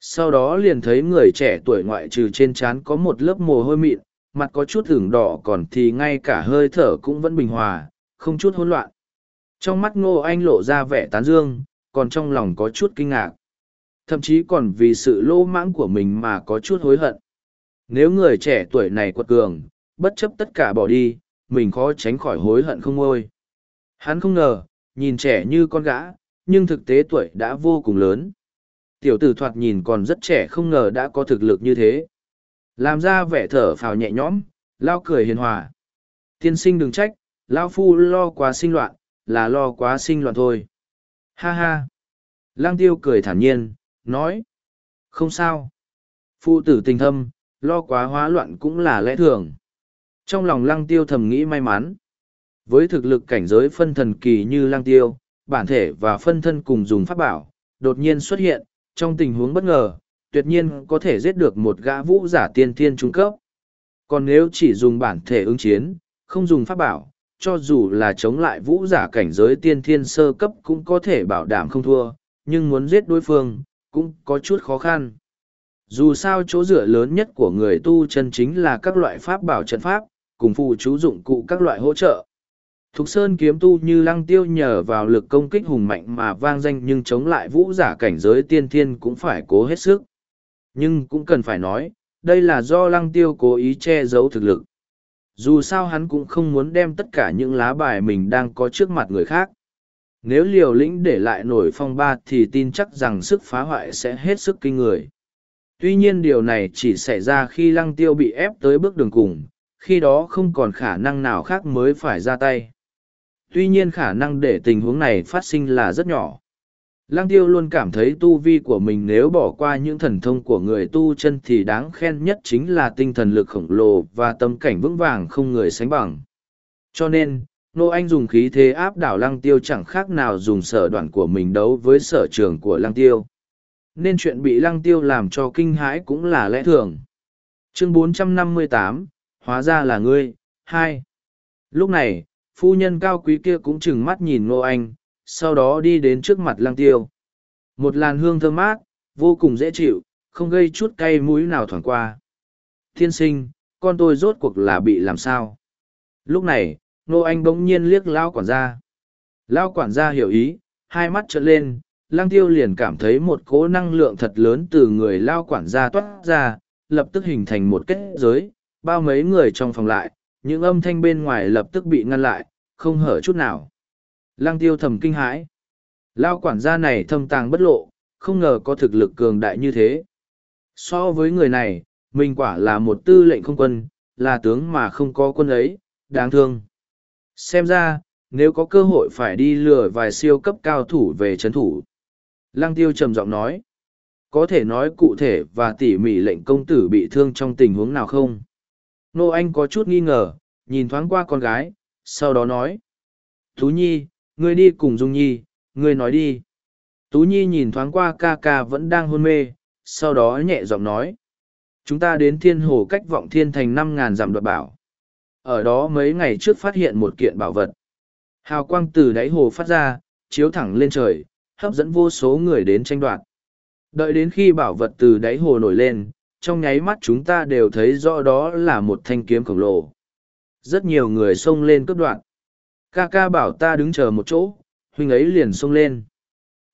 Sau đó liền thấy người trẻ tuổi ngoại trừ trên trán có một lớp mồ hôi mịn, mặt có chút ửng đỏ còn thì ngay cả hơi thở cũng vẫn bình hòa, không chút hỗn loạn. Trong mắt Ngô Anh lộ ra vẻ tán dương, còn trong lòng có chút kinh ngạc. Thậm chí còn vì sự lỗ mãng của mình mà có chút hối hận. Nếu người trẻ tuổi này quật cường, bất chấp tất cả bỏ đi, mình khó tránh khỏi hối hận không ngôi. Hắn không ngờ, nhìn trẻ như con gã, nhưng thực tế tuổi đã vô cùng lớn. Tiểu tử thoạt nhìn còn rất trẻ không ngờ đã có thực lực như thế. Làm ra vẻ thở phào nhẹ nhõm, lao cười hiền hòa. Tiên sinh đừng trách, lao phu lo quá sinh loạn, là lo quá sinh loạn thôi. Ha ha. Lang tiêu cười thản nhiên, nói. Không sao. Phụ tử tình thâm, lo quá hóa loạn cũng là lẽ thường. Trong lòng lăng tiêu thầm nghĩ may mắn. Với thực lực cảnh giới phân thần kỳ như lăng tiêu, bản thể và phân thân cùng dùng pháp bảo, đột nhiên xuất hiện, trong tình huống bất ngờ, tuyệt nhiên có thể giết được một gã vũ giả tiên thiên trung cấp. Còn nếu chỉ dùng bản thể ứng chiến, không dùng pháp bảo, cho dù là chống lại vũ giả cảnh giới tiên thiên sơ cấp cũng có thể bảo đảm không thua, nhưng muốn giết đối phương, cũng có chút khó khăn. Dù sao chỗ dựa lớn nhất của người tu chân chính là các loại pháp bảo trận pháp, cùng phụ chú dụng cụ các loại hỗ trợ. Thục Sơn kiếm tu như lăng tiêu nhờ vào lực công kích hùng mạnh mà vang danh nhưng chống lại vũ giả cảnh giới tiên thiên cũng phải cố hết sức. Nhưng cũng cần phải nói, đây là do lăng tiêu cố ý che giấu thực lực. Dù sao hắn cũng không muốn đem tất cả những lá bài mình đang có trước mặt người khác. Nếu liều lĩnh để lại nổi phong ba thì tin chắc rằng sức phá hoại sẽ hết sức kinh người. Tuy nhiên điều này chỉ xảy ra khi lăng tiêu bị ép tới bước đường cùng, khi đó không còn khả năng nào khác mới phải ra tay. Tuy nhiên khả năng để tình huống này phát sinh là rất nhỏ. Lăng tiêu luôn cảm thấy tu vi của mình nếu bỏ qua những thần thông của người tu chân thì đáng khen nhất chính là tinh thần lực khổng lồ và tâm cảnh vững vàng không người sánh bằng. Cho nên, Nô Anh dùng khí thế áp đảo lăng tiêu chẳng khác nào dùng sở đoạn của mình đấu với sở trường của lăng tiêu. Nên chuyện bị lăng tiêu làm cho kinh hãi cũng là lẽ thường. Chương 458, hóa ra là ngươi, hai. Lúc này, phu nhân cao quý kia cũng chừng mắt nhìn Ngô Anh, sau đó đi đến trước mặt lăng tiêu. Một làn hương thơm mát, vô cùng dễ chịu, không gây chút cay mũi nào thoảng qua. Thiên sinh, con tôi rốt cuộc là bị làm sao? Lúc này, Ngô Anh bỗng nhiên liếc Lao quản gia. Lao quản gia hiểu ý, hai mắt trợn lên, Lang tiêu liền cảm thấy một cỗ năng lượng thật lớn từ người Lao quản gia toát ra, lập tức hình thành một kết giới, bao mấy người trong phòng lại, những âm thanh bên ngoài lập tức bị ngăn lại, không hở chút nào. Lăng tiêu thầm kinh hãi. Lao quản gia này thâm tàng bất lộ, không ngờ có thực lực cường đại như thế. So với người này, mình quả là một tư lệnh không quân, là tướng mà không có quân ấy, đáng thương. Xem ra, nếu có cơ hội phải đi lừa vài siêu cấp cao thủ về trấn thủ. Lăng tiêu trầm giọng nói. Có thể nói cụ thể và tỉ mỉ lệnh công tử bị thương trong tình huống nào không? Nô Anh có chút nghi ngờ, nhìn thoáng qua con gái, sau đó nói. Tú Nhi, ngươi đi cùng Dung Nhi, ngươi nói đi. Tú Nhi nhìn thoáng qua ca ca vẫn đang hôn mê, sau đó nhẹ giọng nói. Chúng ta đến thiên hồ cách vọng thiên thành năm ngàn dặm đoạt bảo. Ở đó mấy ngày trước phát hiện một kiện bảo vật. Hào quang từ đáy hồ phát ra, chiếu thẳng lên trời, hấp dẫn vô số người đến tranh đoạt. Đợi đến khi bảo vật từ đáy hồ nổi lên, trong nháy mắt chúng ta đều thấy rõ đó là một thanh kiếm khổng lồ. Rất nhiều người xông lên cướp đoạn. Ca ca bảo ta đứng chờ một chỗ, huynh ấy liền xông lên.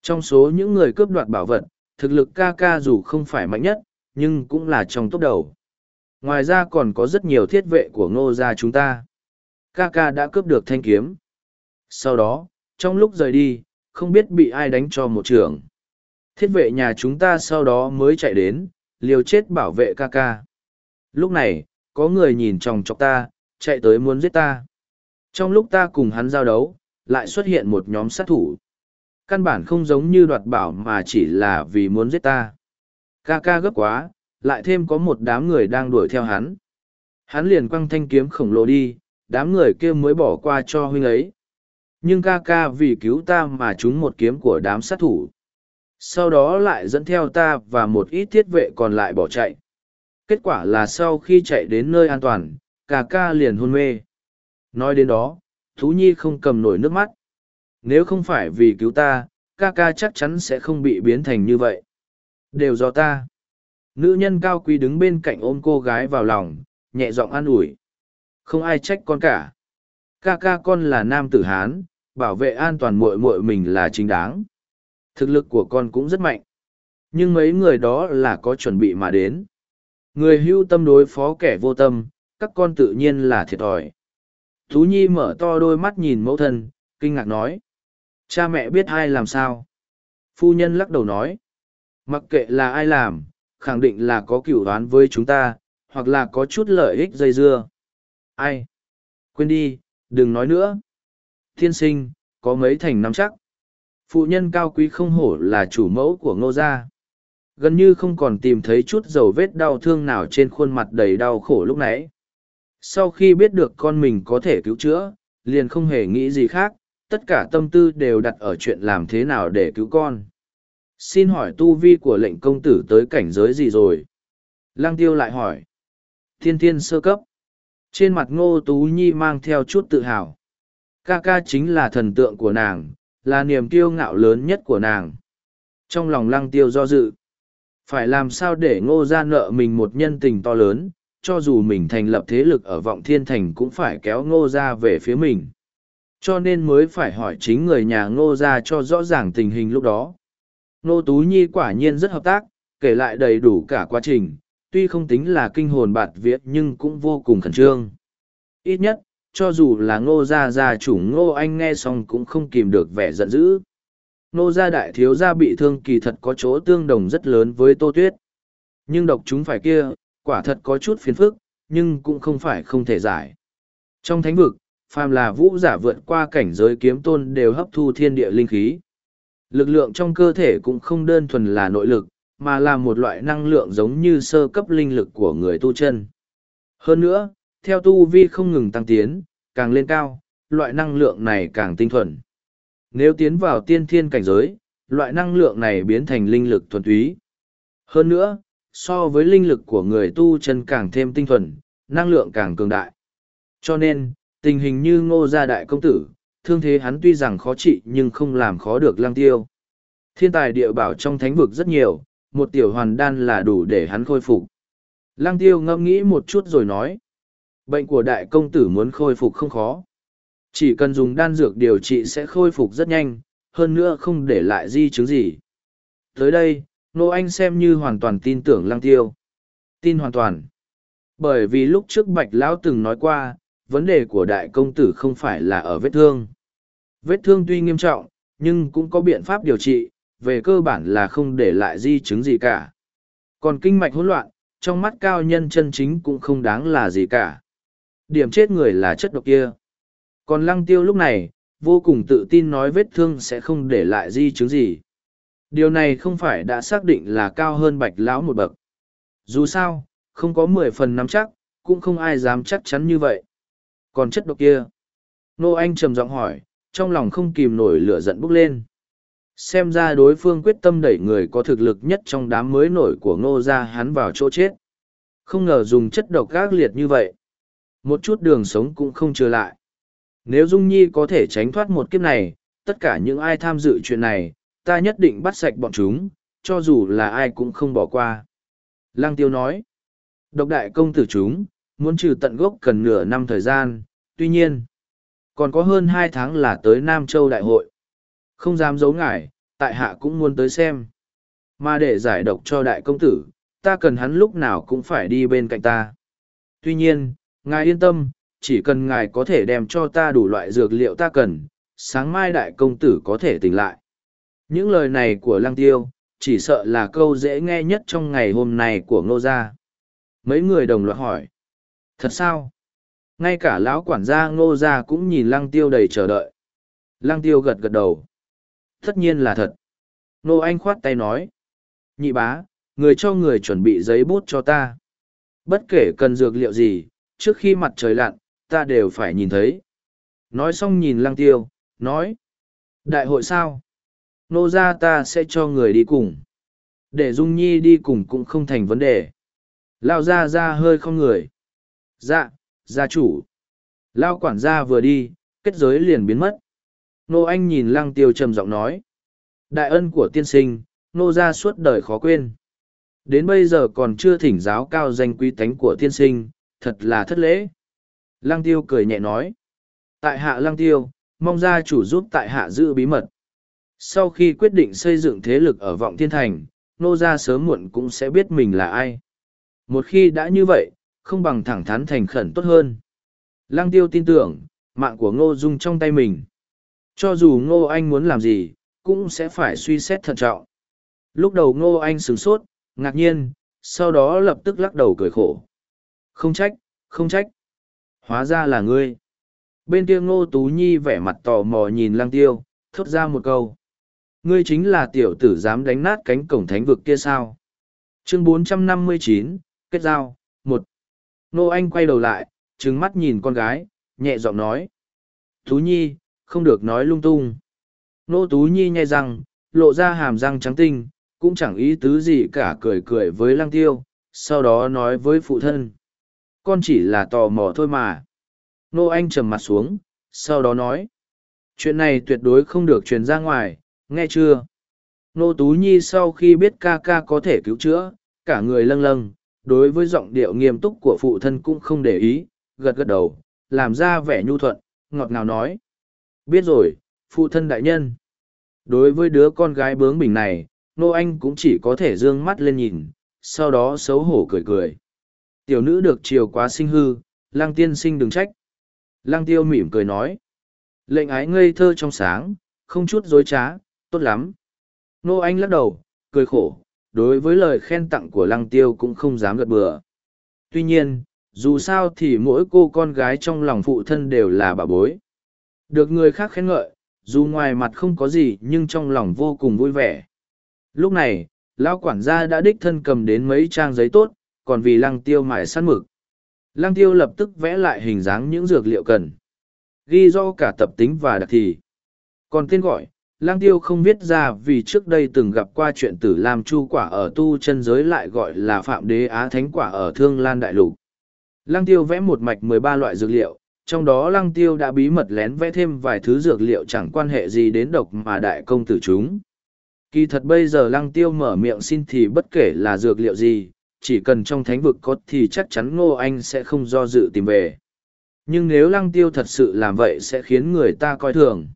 Trong số những người cướp đoạt bảo vật, thực lực ca ca dù không phải mạnh nhất, nhưng cũng là trong top đầu. Ngoài ra còn có rất nhiều thiết vệ của ngô gia chúng ta. Ca ca đã cướp được thanh kiếm. Sau đó, trong lúc rời đi, không biết bị ai đánh cho một trường. Thiết vệ nhà chúng ta sau đó mới chạy đến, liều chết bảo vệ ca ca. Lúc này, có người nhìn chòng chọc ta, chạy tới muốn giết ta. Trong lúc ta cùng hắn giao đấu, lại xuất hiện một nhóm sát thủ. Căn bản không giống như đoạt bảo mà chỉ là vì muốn giết ta. Ca ca gấp quá, lại thêm có một đám người đang đuổi theo hắn. Hắn liền quăng thanh kiếm khổng lồ đi, đám người kia mới bỏ qua cho huynh ấy. Nhưng ca ca vì cứu ta mà trúng một kiếm của đám sát thủ. Sau đó lại dẫn theo ta và một ít thiết vệ còn lại bỏ chạy. Kết quả là sau khi chạy đến nơi an toàn, cà ca liền hôn mê. Nói đến đó, Thú Nhi không cầm nổi nước mắt. Nếu không phải vì cứu ta, ca ca chắc chắn sẽ không bị biến thành như vậy. Đều do ta. Nữ nhân cao quý đứng bên cạnh ôm cô gái vào lòng, nhẹ giọng an ủi. Không ai trách con cả. Ca ca con là nam tử Hán, bảo vệ an toàn muội muội mình là chính đáng. Thực lực của con cũng rất mạnh. Nhưng mấy người đó là có chuẩn bị mà đến. Người hưu tâm đối phó kẻ vô tâm, các con tự nhiên là thiệt thòi. Thú Nhi mở to đôi mắt nhìn mẫu thân, kinh ngạc nói. Cha mẹ biết ai làm sao? Phu nhân lắc đầu nói. Mặc kệ là ai làm, khẳng định là có cửu đoán với chúng ta, hoặc là có chút lợi ích dây dưa. Ai? Quên đi, đừng nói nữa. Thiên sinh, có mấy thành nắm chắc. Phụ nhân cao quý không hổ là chủ mẫu của ngô gia. gần như không còn tìm thấy chút dầu vết đau thương nào trên khuôn mặt đầy đau khổ lúc nãy. Sau khi biết được con mình có thể cứu chữa, liền không hề nghĩ gì khác, tất cả tâm tư đều đặt ở chuyện làm thế nào để cứu con. Xin hỏi tu vi của lệnh công tử tới cảnh giới gì rồi? Lang tiêu lại hỏi. Thiên thiên sơ cấp. Trên mặt ngô tú nhi mang theo chút tự hào. Ca ca chính là thần tượng của nàng là niềm kiêu ngạo lớn nhất của nàng. Trong lòng lăng tiêu do dự. Phải làm sao để ngô ra nợ mình một nhân tình to lớn, cho dù mình thành lập thế lực ở vọng thiên thành cũng phải kéo ngô ra về phía mình. Cho nên mới phải hỏi chính người nhà ngô ra cho rõ ràng tình hình lúc đó. Ngô tú nhi quả nhiên rất hợp tác, kể lại đầy đủ cả quá trình, tuy không tính là kinh hồn bạt viết nhưng cũng vô cùng khẩn trương. Ít nhất cho dù là ngô gia gia chủ ngô anh nghe xong cũng không kìm được vẻ giận dữ. Ngô gia đại thiếu gia bị thương kỳ thật có chỗ tương đồng rất lớn với tô tuyết. Nhưng độc chúng phải kia, quả thật có chút phiền phức, nhưng cũng không phải không thể giải. Trong thánh vực, phàm là vũ giả vượt qua cảnh giới kiếm tôn đều hấp thu thiên địa linh khí. Lực lượng trong cơ thể cũng không đơn thuần là nội lực, mà là một loại năng lượng giống như sơ cấp linh lực của người tu chân. Hơn nữa theo tu vi không ngừng tăng tiến, càng lên cao, loại năng lượng này càng tinh thuần. Nếu tiến vào tiên thiên cảnh giới, loại năng lượng này biến thành linh lực thuần túy. Hơn nữa, so với linh lực của người tu chân càng thêm tinh thuần, năng lượng càng cường đại. Cho nên, tình hình như ngô gia đại công tử, thương thế hắn tuy rằng khó trị nhưng không làm khó được lăng tiêu. Thiên tài địa bảo trong thánh vực rất nhiều, một tiểu hoàn đan là đủ để hắn khôi phục. Lăng tiêu ngẫm nghĩ một chút rồi nói. Bệnh của đại công tử muốn khôi phục không khó. Chỉ cần dùng đan dược điều trị sẽ khôi phục rất nhanh, hơn nữa không để lại di chứng gì. Tới đây, Nô Anh xem như hoàn toàn tin tưởng Lăng Tiêu. Tin hoàn toàn. Bởi vì lúc trước Bạch Lão từng nói qua, vấn đề của đại công tử không phải là ở vết thương. Vết thương tuy nghiêm trọng, nhưng cũng có biện pháp điều trị, về cơ bản là không để lại di chứng gì cả. Còn kinh mạch hỗn loạn, trong mắt cao nhân chân chính cũng không đáng là gì cả. Điểm chết người là chất độc kia. Còn lăng tiêu lúc này, vô cùng tự tin nói vết thương sẽ không để lại di chứng gì. Điều này không phải đã xác định là cao hơn bạch lão một bậc. Dù sao, không có mười phần nắm chắc, cũng không ai dám chắc chắn như vậy. Còn chất độc kia. Nô Anh trầm giọng hỏi, trong lòng không kìm nổi lửa giận bốc lên. Xem ra đối phương quyết tâm đẩy người có thực lực nhất trong đám mới nổi của ngô ra hắn vào chỗ chết. Không ngờ dùng chất độc gác liệt như vậy một chút đường sống cũng không trở lại. Nếu Dung Nhi có thể tránh thoát một kiếp này, tất cả những ai tham dự chuyện này, ta nhất định bắt sạch bọn chúng, cho dù là ai cũng không bỏ qua. Lăng Tiêu nói, độc đại công tử chúng, muốn trừ tận gốc cần nửa năm thời gian, tuy nhiên, còn có hơn hai tháng là tới Nam Châu Đại hội. Không dám giấu ngại, tại hạ cũng muốn tới xem. Mà để giải độc cho đại công tử, ta cần hắn lúc nào cũng phải đi bên cạnh ta. Tuy nhiên, ngài yên tâm, chỉ cần ngài có thể đem cho ta đủ loại dược liệu ta cần, sáng mai đại công tử có thể tỉnh lại. Những lời này của lăng tiêu, chỉ sợ là câu dễ nghe nhất trong ngày hôm nay của ngô gia. Mấy người đồng loạt hỏi, thật sao? Ngay cả lão quản gia ngô gia cũng nhìn lăng tiêu đầy chờ đợi. Lăng tiêu gật gật đầu, tất nhiên là thật. Nô anh khoát tay nói, nhị bá, người cho người chuẩn bị giấy bút cho ta. Bất kể cần dược liệu gì trước khi mặt trời lặn, ta đều phải nhìn thấy. Nói xong nhìn lăng tiêu, nói. Đại hội sao? Nô ra ta sẽ cho người đi cùng. Để Dung Nhi đi cùng cũng không thành vấn đề. Lao ra ra hơi không người. Dạ, gia chủ. Lao quản gia vừa đi, kết giới liền biến mất. Nô Anh nhìn lăng tiêu trầm giọng nói. Đại ân của tiên sinh, nô ra suốt đời khó quên. Đến bây giờ còn chưa thỉnh giáo cao danh quý tánh của tiên sinh, thật là thất lễ. Lăng tiêu cười nhẹ nói. Tại hạ lăng tiêu, mong gia chủ giúp tại hạ giữ bí mật. Sau khi quyết định xây dựng thế lực ở vọng thiên thành, nô gia sớm muộn cũng sẽ biết mình là ai. Một khi đã như vậy, không bằng thẳng thắn thành khẩn tốt hơn. Lăng tiêu tin tưởng, mạng của ngô dung trong tay mình. Cho dù ngô anh muốn làm gì, cũng sẽ phải suy xét thận trọng. Lúc đầu ngô anh sửng sốt, ngạc nhiên, sau đó lập tức lắc đầu cười khổ. Không trách, không trách. Hóa ra là ngươi. Bên kia ngô tú nhi vẻ mặt tò mò nhìn Lang tiêu, thốt ra một câu. Ngươi chính là tiểu tử dám đánh nát cánh cổng thánh vực kia sao? chương 459, kết giao, một Nô Anh quay đầu lại, trừng mắt nhìn con gái, nhẹ giọng nói. Tú Nhi, không được nói lung tung. Nô Tú Nhi nhai răng, lộ ra hàm răng trắng tinh, cũng chẳng ý tứ gì cả cười cười với lăng tiêu, sau đó nói với phụ thân. Con chỉ là tò mò thôi mà. Nô Anh trầm mặt xuống, sau đó nói. Chuyện này tuyệt đối không được truyền ra ngoài, nghe chưa? Nô Tú Nhi sau khi biết ca ca có thể cứu chữa, cả người lâng lâng, đối với giọng điệu nghiêm túc của phụ thân cũng không để ý, gật gật đầu, làm ra vẻ nhu thuận, ngọt ngào nói. Biết rồi, phụ thân đại nhân. Đối với đứa con gái bướng bỉnh này, Nô Anh cũng chỉ có thể dương mắt lên nhìn, sau đó xấu hổ cười cười. Tiểu nữ được chiều quá sinh hư, lăng tiên sinh đừng trách. Lăng tiêu mỉm cười nói. Lệnh ái ngây thơ trong sáng, không chút dối trá, tốt lắm. Nô Anh lắc đầu, cười khổ, đối với lời khen tặng của lăng tiêu cũng không dám gật bừa. Tuy nhiên, dù sao thì mỗi cô con gái trong lòng phụ thân đều là bà bối. Được người khác khen ngợi, dù ngoài mặt không có gì nhưng trong lòng vô cùng vui vẻ. Lúc này, lão quản gia đã đích thân cầm đến mấy trang giấy tốt, còn vì lăng tiêu mải săn mực. Lăng tiêu lập tức vẽ lại hình dáng những dược liệu cần. Ghi do cả tập tính và đặc thì. Còn tên gọi, Lang tiêu không viết ra vì trước đây từng gặp qua chuyện tử làm chu quả ở tu chân giới lại gọi là phạm đế á thánh quả ở thương lan đại lục. Lăng tiêu vẽ một mạch mười ba loại dược liệu, trong đó lăng tiêu đã bí mật lén vẽ thêm vài thứ dược liệu chẳng quan hệ gì đến độc mà đại công tử chúng. Kỳ thật bây giờ lăng tiêu mở miệng xin thì bất kể là dược liệu gì, chỉ cần trong thánh vực có thì chắc chắn ngô anh sẽ không do dự tìm về. Nhưng nếu lăng tiêu thật sự làm vậy sẽ khiến người ta coi thường.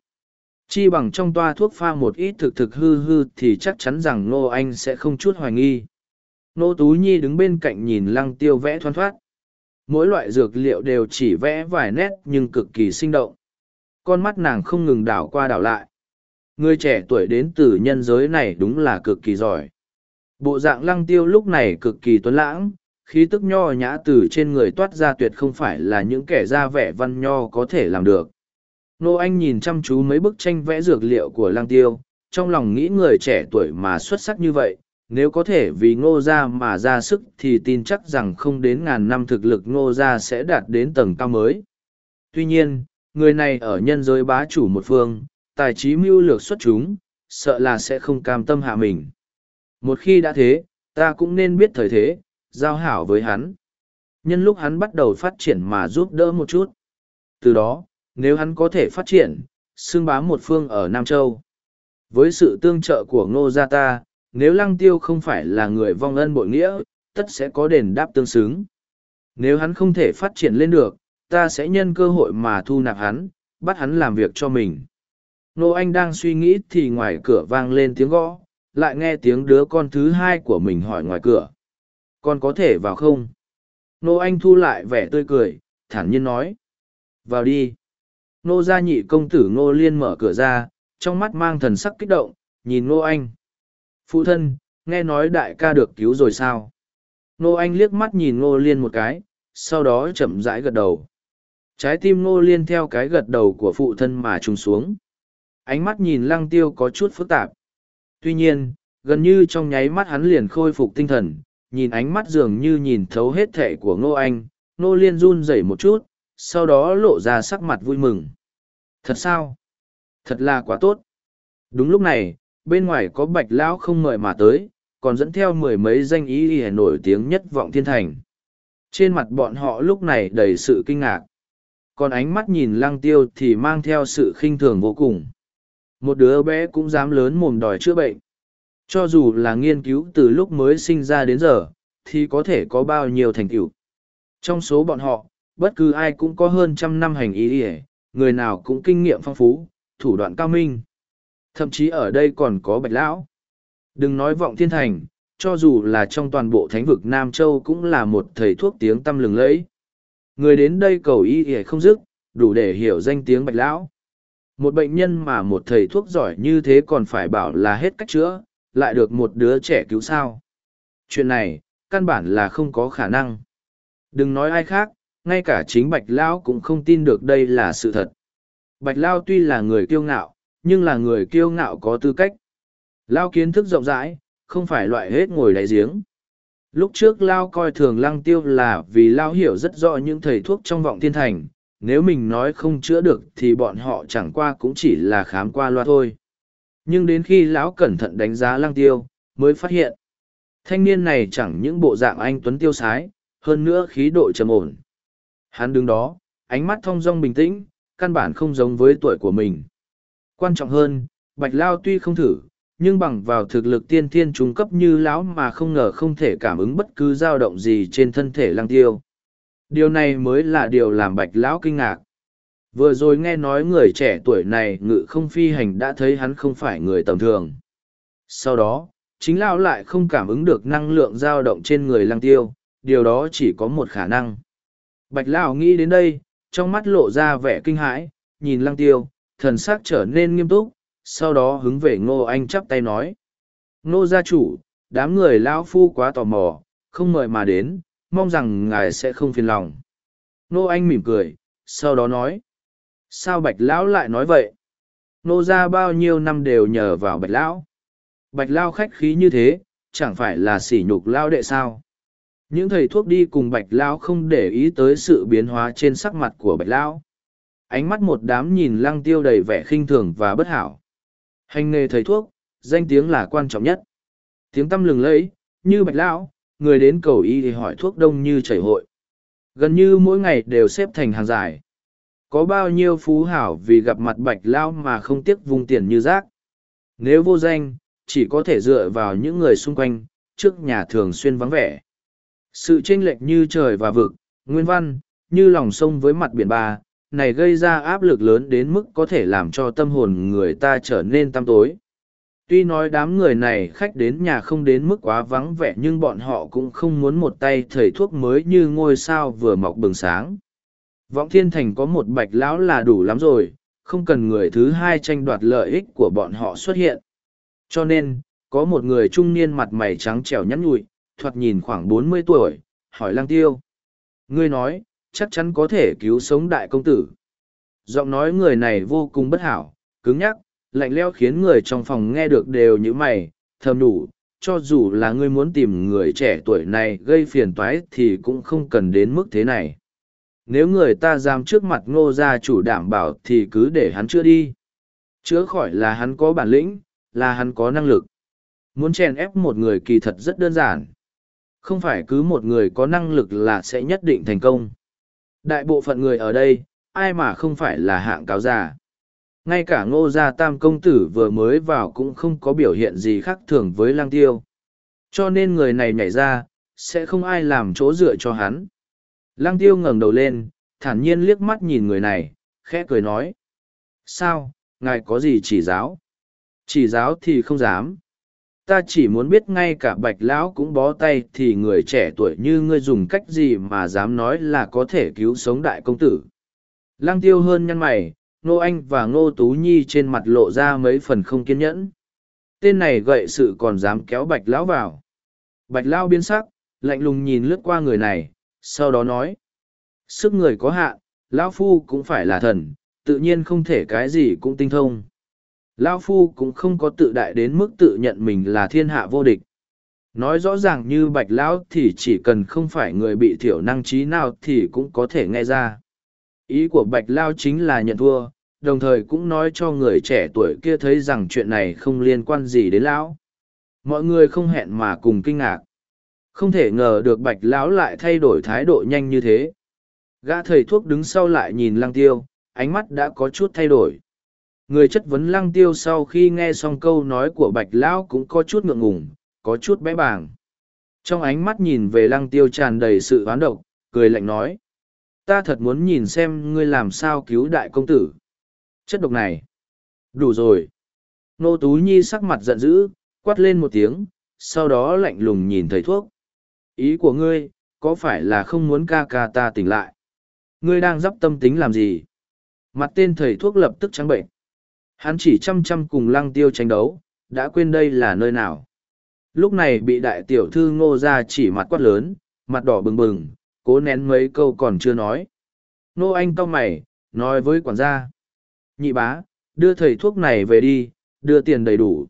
Chi bằng trong toa thuốc pha một ít thực thực hư hư thì chắc chắn rằng Nô Anh sẽ không chút hoài nghi. Nô Tú Nhi đứng bên cạnh nhìn lăng tiêu vẽ thoăn thoát. Mỗi loại dược liệu đều chỉ vẽ vài nét nhưng cực kỳ sinh động. Con mắt nàng không ngừng đảo qua đảo lại. Người trẻ tuổi đến từ nhân giới này đúng là cực kỳ giỏi. Bộ dạng lăng tiêu lúc này cực kỳ tuấn lãng, khí tức nho nhã từ trên người toát ra tuyệt không phải là những kẻ ra vẻ văn nho có thể làm được. Nô Anh nhìn chăm chú mấy bức tranh vẽ dược liệu của lăng tiêu, trong lòng nghĩ người trẻ tuổi mà xuất sắc như vậy, nếu có thể vì ngô gia mà ra sức thì tin chắc rằng không đến ngàn năm thực lực ngô gia sẽ đạt đến tầng cao mới. Tuy nhiên, người này ở nhân giới bá chủ một phương, tài trí mưu lược xuất chúng, sợ là sẽ không cam tâm hạ mình. Một khi đã thế, ta cũng nên biết thời thế, giao hảo với hắn. Nhân lúc hắn bắt đầu phát triển mà giúp đỡ một chút. Từ đó, nếu hắn có thể phát triển, xưng bám một phương ở Nam Châu. Với sự tương trợ của Ngô Gia ta, nếu Lăng Tiêu không phải là người vong ân bội nghĩa, tất sẽ có đền đáp tương xứng. Nếu hắn không thể phát triển lên được, ta sẽ nhân cơ hội mà thu nạp hắn, bắt hắn làm việc cho mình. Nô Anh đang suy nghĩ thì ngoài cửa vang lên tiếng gõ, lại nghe tiếng đứa con thứ hai của mình hỏi ngoài cửa. Con có thể vào không? Nô Anh thu lại vẻ tươi cười, thản nhiên nói. Vào đi. Nô gia nhị công tử Ngô Liên mở cửa ra, trong mắt mang thần sắc kích động, nhìn Ngô Anh. Phụ thân, nghe nói đại ca được cứu rồi sao? Ngô Anh liếc mắt nhìn Ngô Liên một cái, sau đó chậm rãi gật đầu. Trái tim Ngô Liên theo cái gật đầu của phụ thân mà trùng xuống. Ánh mắt nhìn lăng tiêu có chút phức tạp. Tuy nhiên, gần như trong nháy mắt hắn liền khôi phục tinh thần, nhìn ánh mắt dường như nhìn thấu hết thể của Ngô Anh, Ngô Liên run rẩy một chút, sau đó lộ ra sắc mặt vui mừng. Thật sao? Thật là quá tốt. Đúng lúc này, bên ngoài có bạch lão không mời mà tới, còn dẫn theo mười mấy danh ý y nổi tiếng nhất vọng thiên thành. Trên mặt bọn họ lúc này đầy sự kinh ngạc. Còn ánh mắt nhìn lăng tiêu thì mang theo sự khinh thường vô cùng. Một đứa bé cũng dám lớn mồm đòi chữa bệnh. Cho dù là nghiên cứu từ lúc mới sinh ra đến giờ, thì có thể có bao nhiêu thành tựu. Trong số bọn họ, bất cứ ai cũng có hơn trăm năm hành ý ỉa người nào cũng kinh nghiệm phong phú thủ đoạn cao minh thậm chí ở đây còn có bạch lão đừng nói vọng thiên thành cho dù là trong toàn bộ thánh vực nam châu cũng là một thầy thuốc tiếng tăm lừng lẫy người đến đây cầu y ỉa không dứt đủ để hiểu danh tiếng bạch lão một bệnh nhân mà một thầy thuốc giỏi như thế còn phải bảo là hết cách chữa, lại được một đứa trẻ cứu sao. Chuyện này, căn bản là không có khả năng. Đừng nói ai khác, ngay cả chính bạch lão cũng không tin được đây là sự thật. Bạch lao tuy là người kiêu ngạo, nhưng là người kiêu ngạo có tư cách. Lao kiến thức rộng rãi, không phải loại hết ngồi đáy giếng. Lúc trước lao coi thường lăng tiêu là vì lao hiểu rất rõ những thầy thuốc trong vọng thiên thành nếu mình nói không chữa được thì bọn họ chẳng qua cũng chỉ là khám qua loa thôi. Nhưng đến khi lão cẩn thận đánh giá lăng tiêu, mới phát hiện, thanh niên này chẳng những bộ dạng anh tuấn tiêu sái, hơn nữa khí độ trầm ổn. Hắn đứng đó, ánh mắt thong dong bình tĩnh, căn bản không giống với tuổi của mình. Quan trọng hơn, bạch lao tuy không thử, nhưng bằng vào thực lực tiên thiên trung cấp như lão mà không ngờ không thể cảm ứng bất cứ dao động gì trên thân thể lăng tiêu điều này mới là điều làm bạch lão kinh ngạc. Vừa rồi nghe nói người trẻ tuổi này ngự không phi hành đã thấy hắn không phải người tầm thường. Sau đó, chính lão lại không cảm ứng được năng lượng dao động trên người lăng tiêu, điều đó chỉ có một khả năng. Bạch lão nghĩ đến đây, trong mắt lộ ra vẻ kinh hãi, nhìn lăng tiêu, thần s ắ c trở nên nghiêm túc, sau đó hứng về ngô anh chắp tay nói. Ngô gia chủ, đám người lão phu quá tò mò, không mời mà đến mong rằng ngài sẽ không phiền lòng. Nô anh mỉm cười, sau đó nói, sao bạch lão lại nói vậy? Nô ra bao nhiêu năm đều nhờ vào bạch lão. Bạch lão khách khí như thế, chẳng phải là sỉ nhục lão đệ sao? Những thầy thuốc đi cùng bạch lão không để ý tới sự biến hóa trên sắc mặt của bạch lão. Ánh mắt một đám nhìn lăng tiêu đầy vẻ khinh thường và bất hảo. Hành nghề thầy thuốc, danh tiếng là quan trọng nhất. Tiếng tâm lừng lẫy, như bạch lão người đến cầu y thì hỏi thuốc đông như chảy hội. Gần như mỗi ngày đều xếp thành hàng dài. Có bao nhiêu phú hảo vì gặp mặt bạch lao mà không tiếc vung tiền như rác. Nếu vô danh, chỉ có thể dựa vào những người xung quanh, trước nhà thường xuyên vắng vẻ. Sự chênh lệch như trời và vực, nguyên văn, như lòng sông với mặt biển ba, này gây ra áp lực lớn đến mức có thể làm cho tâm hồn người ta trở nên tăm tối tuy nói đám người này khách đến nhà không đến mức quá vắng vẻ nhưng bọn họ cũng không muốn một tay thầy thuốc mới như ngôi sao vừa mọc bừng sáng. Vọng thiên thành có một bạch lão là đủ lắm rồi, không cần người thứ hai tranh đoạt lợi ích của bọn họ xuất hiện. Cho nên, có một người trung niên mặt mày trắng trẻo nhắn nhụi, thoạt nhìn khoảng bốn mươi tuổi, hỏi lang tiêu. Ngươi nói, chắc chắn có thể cứu sống đại công tử. Giọng nói người này vô cùng bất hảo, cứng nhắc lạnh leo khiến người trong phòng nghe được đều như mày, thầm đủ, cho dù là ngươi muốn tìm người trẻ tuổi này gây phiền toái thì cũng không cần đến mức thế này. Nếu người ta dám trước mặt ngô gia chủ đảm bảo thì cứ để hắn chữa đi. Chữa khỏi là hắn có bản lĩnh, là hắn có năng lực. Muốn chèn ép một người kỳ thật rất đơn giản. Không phải cứ một người có năng lực là sẽ nhất định thành công. Đại bộ phận người ở đây, ai mà không phải là hạng cáo già ngay cả ngô gia tam công tử vừa mới vào cũng không có biểu hiện gì khác thường với lang tiêu cho nên người này nhảy ra sẽ không ai làm chỗ dựa cho hắn Lăng tiêu ngẩng đầu lên, thản nhiên liếc mắt nhìn người này, khẽ cười nói. Sao, ngài có gì chỉ giáo? Chỉ giáo thì không dám. Ta chỉ muốn biết ngay cả bạch lão cũng bó tay thì người trẻ tuổi như ngươi dùng cách gì mà dám nói là có thể cứu sống đại công tử. Lăng tiêu hơn nhăn mày, Nô Anh và Ngô Tú Nhi trên mặt lộ ra mấy phần không kiên nhẫn. Tên này gậy sự còn dám kéo bạch lão vào. Bạch lão biến sắc, lạnh lùng nhìn lướt qua người này, sau đó nói sức người có hạn lão phu cũng phải là thần tự nhiên không thể cái gì cũng tinh thông lão phu cũng không có tự đại đến mức tự nhận mình là thiên hạ vô địch nói rõ ràng như bạch lão thì chỉ cần không phải người bị thiểu năng trí nào thì cũng có thể nghe ra ý của bạch lao chính là nhận thua, đồng thời cũng nói cho người trẻ tuổi kia thấy rằng chuyện này không liên quan gì đến lão. Mọi người không hẹn mà cùng kinh ngạc. Không thể ngờ được bạch lão lại thay đổi thái độ nhanh như thế. Gã thầy thuốc đứng sau lại nhìn lăng tiêu, ánh mắt đã có chút thay đổi. Người chất vấn lăng tiêu sau khi nghe xong câu nói của bạch lão cũng có chút ngượng ngùng, có chút bé bàng. Trong ánh mắt nhìn về lăng tiêu tràn đầy sự oán độc, cười lạnh nói ta thật muốn nhìn xem ngươi làm sao cứu đại công tử. Chất độc này. Đủ rồi. Nô tú nhi sắc mặt giận dữ, quát lên một tiếng, sau đó lạnh lùng nhìn thầy thuốc. Ý của ngươi, có phải là không muốn ca ca ta tỉnh lại? Ngươi đang dắp tâm tính làm gì? Mặt tên thầy thuốc lập tức trắng bệnh. Hắn chỉ chăm chăm cùng lăng tiêu tranh đấu, đã quên đây là nơi nào. Lúc này bị đại tiểu thư ngô ra chỉ mặt quát lớn, mặt đỏ bừng bừng cố nén mấy câu còn chưa nói nô anh cau mày nói với quản gia nhị bá đưa thầy thuốc này về đi đưa tiền đầy đủ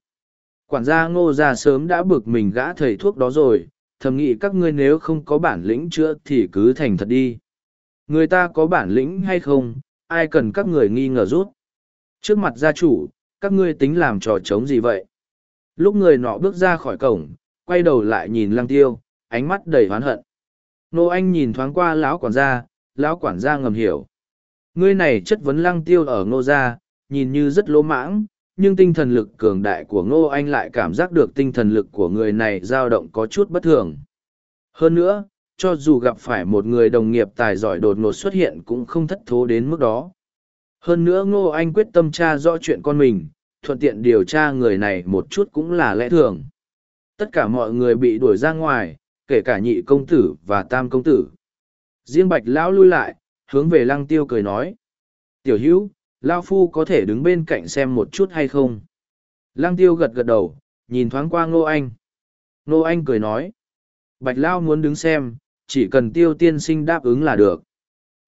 quản gia ngô ra sớm đã bực mình gã thầy thuốc đó rồi thầm nghĩ các ngươi nếu không có bản lĩnh chữa thì cứ thành thật đi. Người ta có bản lĩnh hay không, ai cần các người nghi ngờ rút. Trước mặt gia chủ, các ngươi tính làm trò trống gì vậy? Lúc người nọ bước ra khỏi cổng, quay đầu lại nhìn lăng tiêu, ánh mắt đầy hoán hận. Nô Anh nhìn thoáng qua lão quản gia, lão quản gia ngầm hiểu. Ngươi này chất vấn lăng tiêu ở ngô gia, nhìn như rất lỗ mãng, nhưng tinh thần lực cường đại của ngô anh lại cảm giác được tinh thần lực của người này dao động có chút bất thường. Hơn nữa, cho dù gặp phải một người đồng nghiệp tài giỏi đột ngột xuất hiện cũng không thất thố đến mức đó. Hơn nữa ngô anh quyết tâm tra rõ chuyện con mình, thuận tiện điều tra người này một chút cũng là lẽ thường. Tất cả mọi người bị đuổi ra ngoài, kể cả nhị công tử và tam công tử. Riêng bạch lão lui lại, hướng về lăng tiêu cười nói. Tiểu hữu, Lao Phu có thể đứng bên cạnh xem một chút hay không? Lăng tiêu gật gật đầu, nhìn thoáng qua Ngô Anh. Ngô Anh cười nói. Bạch Lao muốn đứng xem, chỉ cần tiêu tiên sinh đáp ứng là được.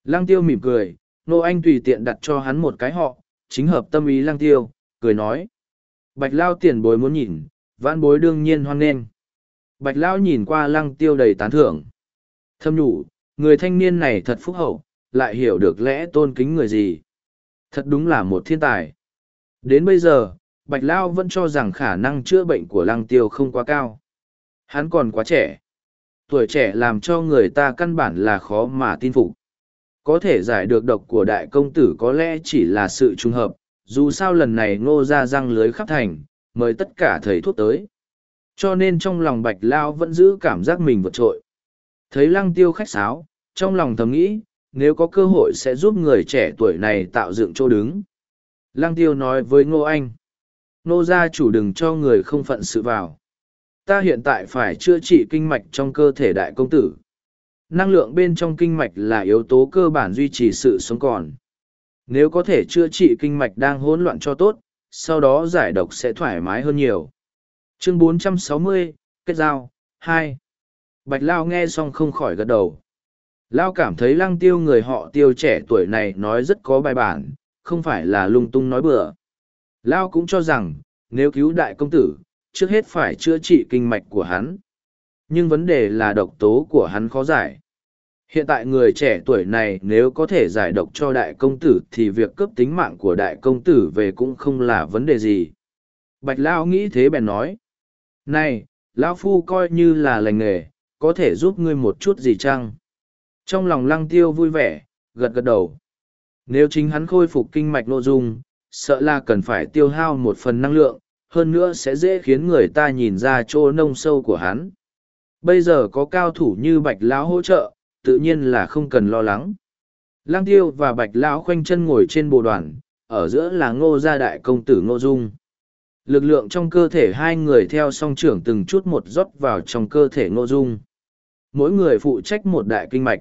Lăng tiêu mỉm cười, Ngô Anh tùy tiện đặt cho hắn một cái họ, chính hợp tâm ý lăng tiêu, cười nói. Bạch Lao tiền bối muốn nhìn, vãn bối đương nhiên hoan nghênh. Bạch Lao nhìn qua lăng tiêu đầy tán thưởng. Thâm nhủ, người thanh niên này thật phúc hậu, lại hiểu được lẽ tôn kính người gì. Thật đúng là một thiên tài. Đến bây giờ, Bạch Lao vẫn cho rằng khả năng chữa bệnh của lăng tiêu không quá cao. Hắn còn quá trẻ. Tuổi trẻ làm cho người ta căn bản là khó mà tin phục. Có thể giải được độc của đại công tử có lẽ chỉ là sự trùng hợp, dù sao lần này ngô ra răng lưới khắp thành, mời tất cả thầy thuốc tới. Cho nên trong lòng Bạch Lao vẫn giữ cảm giác mình vượt trội. Thấy lăng tiêu khách sáo, trong lòng thầm nghĩ, nếu có cơ hội sẽ giúp người trẻ tuổi này tạo dựng chỗ đứng. Lăng tiêu nói với Ngô Anh, Ngô gia chủ đừng cho người không phận sự vào. Ta hiện tại phải chữa trị kinh mạch trong cơ thể đại công tử. Năng lượng bên trong kinh mạch là yếu tố cơ bản duy trì sự sống còn. Nếu có thể chữa trị kinh mạch đang hỗn loạn cho tốt, sau đó giải độc sẽ thoải mái hơn nhiều. Chương 460, Kết giao, 2. Bạch Lao nghe xong không khỏi gật đầu. Lao cảm thấy lăng tiêu người họ tiêu trẻ tuổi này nói rất có bài bản, không phải là lung tung nói bừa. Lao cũng cho rằng, nếu cứu đại công tử, trước hết phải chữa trị kinh mạch của hắn. Nhưng vấn đề là độc tố của hắn khó giải. Hiện tại người trẻ tuổi này nếu có thể giải độc cho đại công tử thì việc cướp tính mạng của đại công tử về cũng không là vấn đề gì. Bạch Lao nghĩ thế bèn nói. Này, lão Phu coi như là lành nghề, có thể giúp ngươi một chút gì chăng? Trong lòng lăng tiêu vui vẻ, gật gật đầu. Nếu chính hắn khôi phục kinh mạch nội dung, sợ là cần phải tiêu hao một phần năng lượng, hơn nữa sẽ dễ khiến người ta nhìn ra chỗ nông sâu của hắn. Bây giờ có cao thủ như bạch lão hỗ trợ, tự nhiên là không cần lo lắng. Lăng tiêu và bạch lão khoanh chân ngồi trên bồ đoàn, ở giữa là ngô gia đại công tử ngô dung. Lực lượng trong cơ thể hai người theo song trưởng từng chút một rót vào trong cơ thể ngô dung. Mỗi người phụ trách một đại kinh mạch.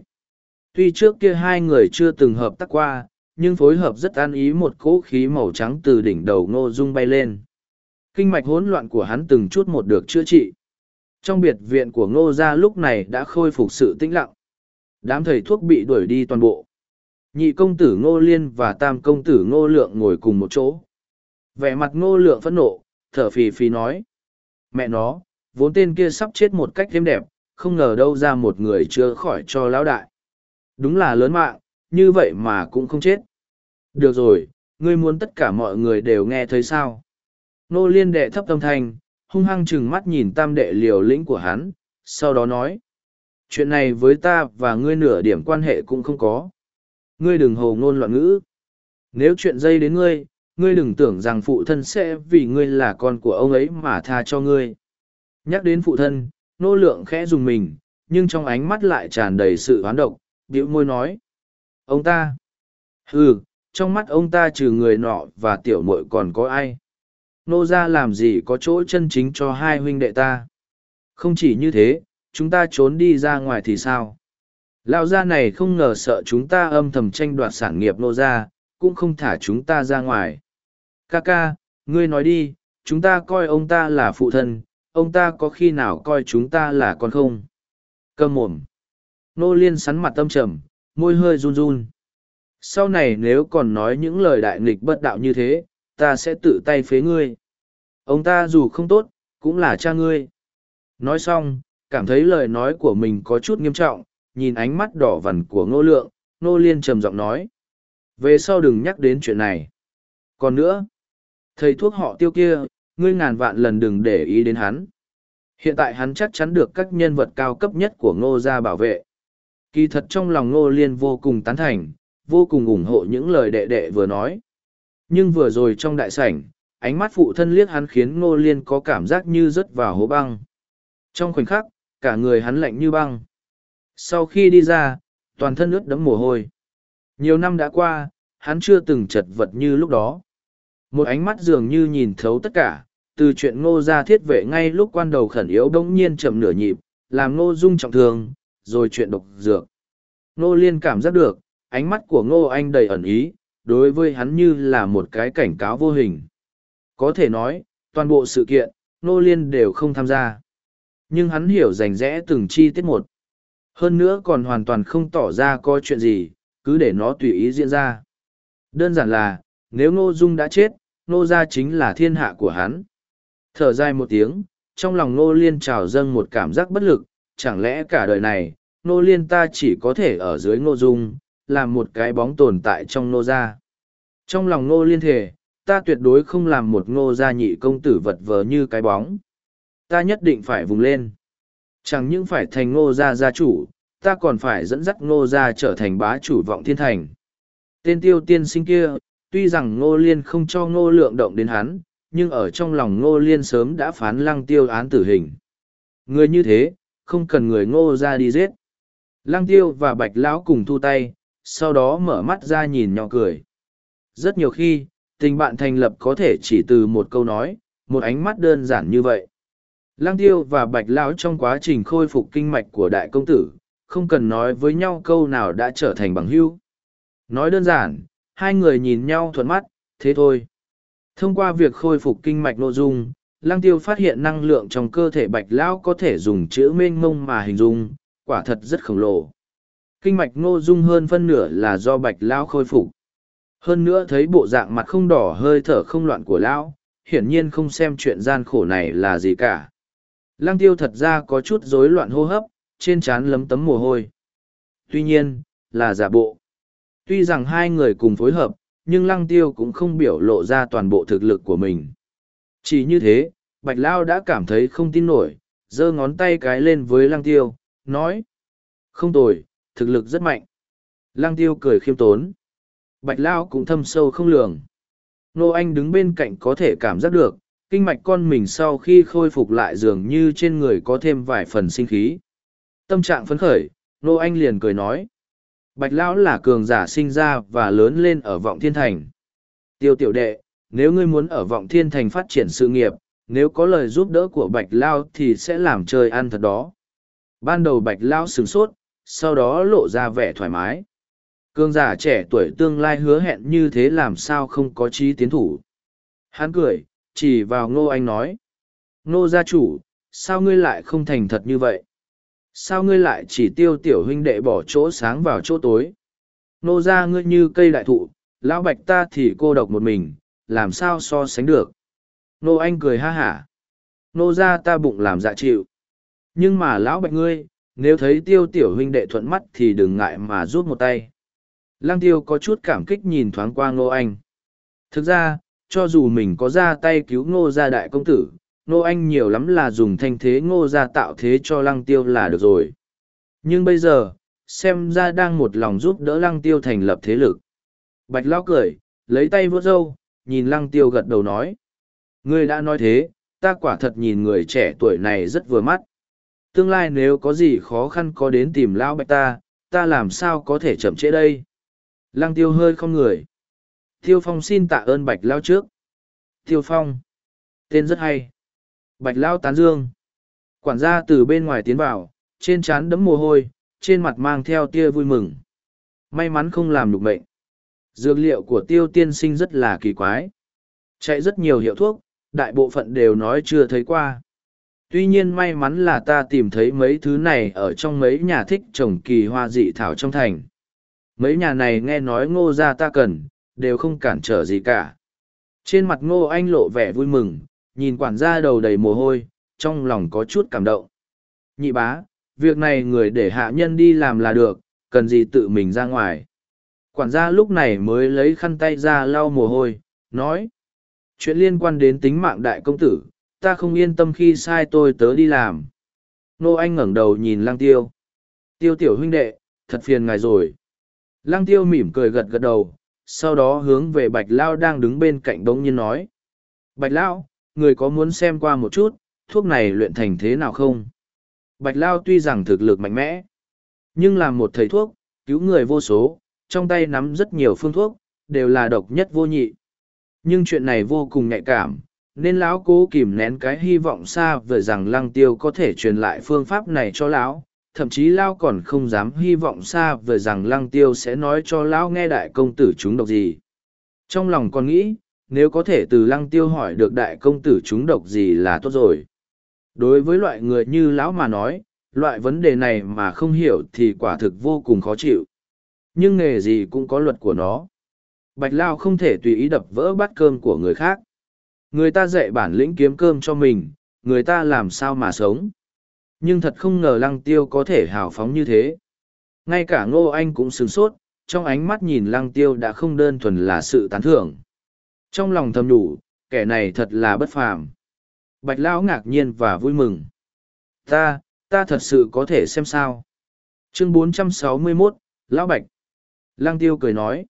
Tuy trước kia hai người chưa từng hợp tác qua, nhưng phối hợp rất an ý một cỗ khí màu trắng từ đỉnh đầu ngô dung bay lên. Kinh mạch hỗn loạn của hắn từng chút một được chữa trị. Trong biệt viện của ngô gia lúc này đã khôi phục sự tĩnh lặng. Đám thầy thuốc bị đuổi đi toàn bộ. Nhị công tử ngô liên và tam công tử ngô lượng ngồi cùng một chỗ. Vẻ mặt ngô lượng phẫn nộ, thở phì phì nói. Mẹ nó, vốn tên kia sắp chết một cách thêm đẹp, không ngờ đâu ra một người chưa khỏi cho lão đại. Đúng là lớn mạng, như vậy mà cũng không chết. Được rồi, ngươi muốn tất cả mọi người đều nghe thấy sao. Nô liên đệ thấp tâm thanh, hung hăng chừng mắt nhìn tam đệ liều lĩnh của hắn, sau đó nói. Chuyện này với ta và ngươi nửa điểm quan hệ cũng không có. Ngươi đừng hồ ngôn loạn ngữ. Nếu chuyện dây đến ngươi, ngươi đừng tưởng rằng phụ thân sẽ vì ngươi là con của ông ấy mà tha cho ngươi. Nhắc đến phụ thân, nô lượng khẽ dùng mình, nhưng trong ánh mắt lại tràn đầy sự oán độc, biểu môi nói. Ông ta? Ừ, trong mắt ông ta trừ người nọ và tiểu muội còn có ai? Nô ra làm gì có chỗ chân chính cho hai huynh đệ ta? Không chỉ như thế, chúng ta trốn đi ra ngoài thì sao? Lão gia này không ngờ sợ chúng ta âm thầm tranh đoạt sản nghiệp nô gia, cũng không thả chúng ta ra ngoài. Ca ca, ngươi nói đi, chúng ta coi ông ta là phụ thân, ông ta có khi nào coi chúng ta là con không? Cơm mồm. Nô liên sắn mặt tâm trầm, môi hơi run run. Sau này nếu còn nói những lời đại nghịch bất đạo như thế, ta sẽ tự tay phế ngươi. Ông ta dù không tốt, cũng là cha ngươi. Nói xong, cảm thấy lời nói của mình có chút nghiêm trọng, nhìn ánh mắt đỏ vằn của ngô lượng, Nô liên trầm giọng nói. Về sau đừng nhắc đến chuyện này. Còn nữa, thầy thuốc họ tiêu kia, ngươi ngàn vạn lần đừng để ý đến hắn. Hiện tại hắn chắc chắn được các nhân vật cao cấp nhất của ngô gia bảo vệ. Kỳ thật trong lòng ngô liên vô cùng tán thành, vô cùng ủng hộ những lời đệ đệ vừa nói. Nhưng vừa rồi trong đại sảnh, ánh mắt phụ thân liếc hắn khiến ngô liên có cảm giác như rớt vào hố băng. Trong khoảnh khắc, cả người hắn lạnh như băng. Sau khi đi ra, toàn thân ướt đẫm mồ hôi. Nhiều năm đã qua, hắn chưa từng chật vật như lúc đó. Một ánh mắt dường như nhìn thấu tất cả, từ chuyện ngô ra thiết vệ ngay lúc quan đầu khẩn yếu bỗng nhiên chậm nửa nhịp, làm ngô dung trọng thương, rồi chuyện độc dược. Ngô liên cảm giác được, ánh mắt của ngô anh đầy ẩn ý, đối với hắn như là một cái cảnh cáo vô hình. Có thể nói, toàn bộ sự kiện, ngô liên đều không tham gia. Nhưng hắn hiểu rành rẽ từng chi tiết một. Hơn nữa còn hoàn toàn không tỏ ra có chuyện gì, cứ để nó tùy ý diễn ra. Đơn giản là, nếu ngô dung đã chết, Nô gia chính là thiên hạ của hắn. Thở dài một tiếng, trong lòng Nô liên trào dâng một cảm giác bất lực, chẳng lẽ cả đời này, Nô liên ta chỉ có thể ở dưới Nô dung, làm một cái bóng tồn tại trong Nô gia. Trong lòng Nô liên thể, ta tuyệt đối không làm một Nô gia nhị công tử vật vờ như cái bóng. Ta nhất định phải vùng lên. Chẳng những phải thành Nô gia gia chủ, ta còn phải dẫn dắt Nô gia trở thành bá chủ vọng thiên thành. Tên tiêu tiên sinh kia, tuy rằng ngô liên không cho ngô lượng động đến hắn, nhưng ở trong lòng ngô liên sớm đã phán lăng tiêu án tử hình. Người như thế, không cần người ngô ra đi giết. Lăng tiêu và bạch lão cùng thu tay, sau đó mở mắt ra nhìn nhỏ cười. Rất nhiều khi, tình bạn thành lập có thể chỉ từ một câu nói, một ánh mắt đơn giản như vậy. Lăng tiêu và bạch lão trong quá trình khôi phục kinh mạch của đại công tử, không cần nói với nhau câu nào đã trở thành bằng hữu. Nói đơn giản, hai người nhìn nhau thuận mắt, thế thôi. Thông qua việc khôi phục kinh mạch nội dung, Lăng Tiêu phát hiện năng lượng trong cơ thể Bạch Lão có thể dùng chữ mênh mông mà hình dung, quả thật rất khổng lồ. Kinh mạch ngô dung hơn phân nửa là do Bạch Lão khôi phục. Hơn nữa thấy bộ dạng mặt không đỏ hơi thở không loạn của Lão, hiển nhiên không xem chuyện gian khổ này là gì cả. Lăng Tiêu thật ra có chút rối loạn hô hấp, trên trán lấm tấm mồ hôi. Tuy nhiên, là giả bộ. Tuy rằng hai người cùng phối hợp, nhưng lăng tiêu cũng không biểu lộ ra toàn bộ thực lực của mình. Chỉ như thế, Bạch Lao đã cảm thấy không tin nổi, giơ ngón tay cái lên với lăng tiêu, nói. Không tồi, thực lực rất mạnh. Lăng tiêu cười khiêm tốn. Bạch Lao cũng thâm sâu không lường. Nô Anh đứng bên cạnh có thể cảm giác được, kinh mạch con mình sau khi khôi phục lại dường như trên người có thêm vài phần sinh khí. Tâm trạng phấn khởi, Nô Anh liền cười nói. Bạch Lão là cường giả sinh ra và lớn lên ở vọng thiên thành. Tiêu tiểu đệ, nếu ngươi muốn ở vọng thiên thành phát triển sự nghiệp, nếu có lời giúp đỡ của Bạch Lão thì sẽ làm chơi ăn thật đó. Ban đầu Bạch Lão sửng sốt, sau đó lộ ra vẻ thoải mái. Cường giả trẻ tuổi tương lai hứa hẹn như thế làm sao không có trí tiến thủ. Hắn cười, chỉ vào ngô anh nói. Ngô gia chủ, sao ngươi lại không thành thật như vậy? Sao ngươi lại chỉ tiêu tiểu huynh đệ bỏ chỗ sáng vào chỗ tối? Nô ra ngươi như cây đại thụ, lão bạch ta thì cô độc một mình, làm sao so sánh được? Nô anh cười ha hả. Nô ra ta bụng làm dạ chịu. Nhưng mà lão bạch ngươi, nếu thấy tiêu tiểu huynh đệ thuận mắt thì đừng ngại mà rút một tay. Lăng tiêu có chút cảm kích nhìn thoáng qua ngô anh. Thực ra, cho dù mình có ra tay cứu ngô gia đại công tử Ngô Anh nhiều lắm là dùng thanh thế ngô ra tạo thế cho lăng tiêu là được rồi. Nhưng bây giờ, xem ra đang một lòng giúp đỡ lăng tiêu thành lập thế lực. Bạch Lão cười, lấy tay vuốt râu, nhìn lăng tiêu gật đầu nói. Ngươi đã nói thế, ta quả thật nhìn người trẻ tuổi này rất vừa mắt. Tương lai nếu có gì khó khăn có đến tìm Lão Bạch ta, ta làm sao có thể chậm trễ đây? Lăng tiêu hơi không người. Tiêu Phong xin tạ ơn Bạch Lão trước. Tiêu Phong. Tên rất hay. Bạch Lao tán dương. Quản gia từ bên ngoài tiến vào, trên trán đấm mồ hôi, trên mặt mang theo tia vui mừng. May mắn không làm được bệnh. Dược liệu của tiêu tiên sinh rất là kỳ quái. Chạy rất nhiều hiệu thuốc, đại bộ phận đều nói chưa thấy qua. Tuy nhiên may mắn là ta tìm thấy mấy thứ này ở trong mấy nhà thích trồng kỳ hoa dị thảo trong thành. Mấy nhà này nghe nói ngô ra ta cần, đều không cản trở gì cả. Trên mặt ngô anh lộ vẻ vui mừng, nhìn quản gia đầu đầy mồ hôi, trong lòng có chút cảm động. nhị bá, việc này người để hạ nhân đi làm là được, cần gì tự mình ra ngoài. Quản gia lúc này mới lấy khăn tay ra lau mồ hôi, nói. Chuyện liên quan đến tính mạng đại công tử, ta không yên tâm khi sai tôi tớ đi làm. Nô Anh ngẩng đầu nhìn Lăng Tiêu. Tiêu tiểu huynh đệ, thật phiền ngài rồi. Lăng Tiêu mỉm cười gật gật đầu, sau đó hướng về Bạch Lao đang đứng bên cạnh đống nhiên nói. Bạch Lao, người có muốn xem qua một chút, thuốc này luyện thành thế nào không? Bạch Lao tuy rằng thực lực mạnh mẽ, nhưng là một thầy thuốc, cứu người vô số, trong tay nắm rất nhiều phương thuốc, đều là độc nhất vô nhị. Nhưng chuyện này vô cùng nhạy cảm, nên lão cố kìm nén cái hy vọng xa về rằng lăng tiêu có thể truyền lại phương pháp này cho lão thậm chí lão còn không dám hy vọng xa về rằng lăng tiêu sẽ nói cho lão nghe đại công tử chúng độc gì trong lòng còn nghĩ nếu có thể từ lăng tiêu hỏi được đại công tử chúng độc gì là tốt rồi. Đối với loại người như lão mà nói, loại vấn đề này mà không hiểu thì quả thực vô cùng khó chịu. Nhưng nghề gì cũng có luật của nó. Bạch lao không thể tùy ý đập vỡ bát cơm của người khác. Người ta dạy bản lĩnh kiếm cơm cho mình, người ta làm sao mà sống. Nhưng thật không ngờ lăng tiêu có thể hào phóng như thế. Ngay cả ngô anh cũng sửng sốt, trong ánh mắt nhìn lăng tiêu đã không đơn thuần là sự tán thưởng trong lòng thầm đủ kẻ này thật là bất phàm. Bạch lão ngạc nhiên và vui mừng. Ta ta thật sự có thể xem sao? Chương 461, lão bạch. Lăng tiêu cười nói.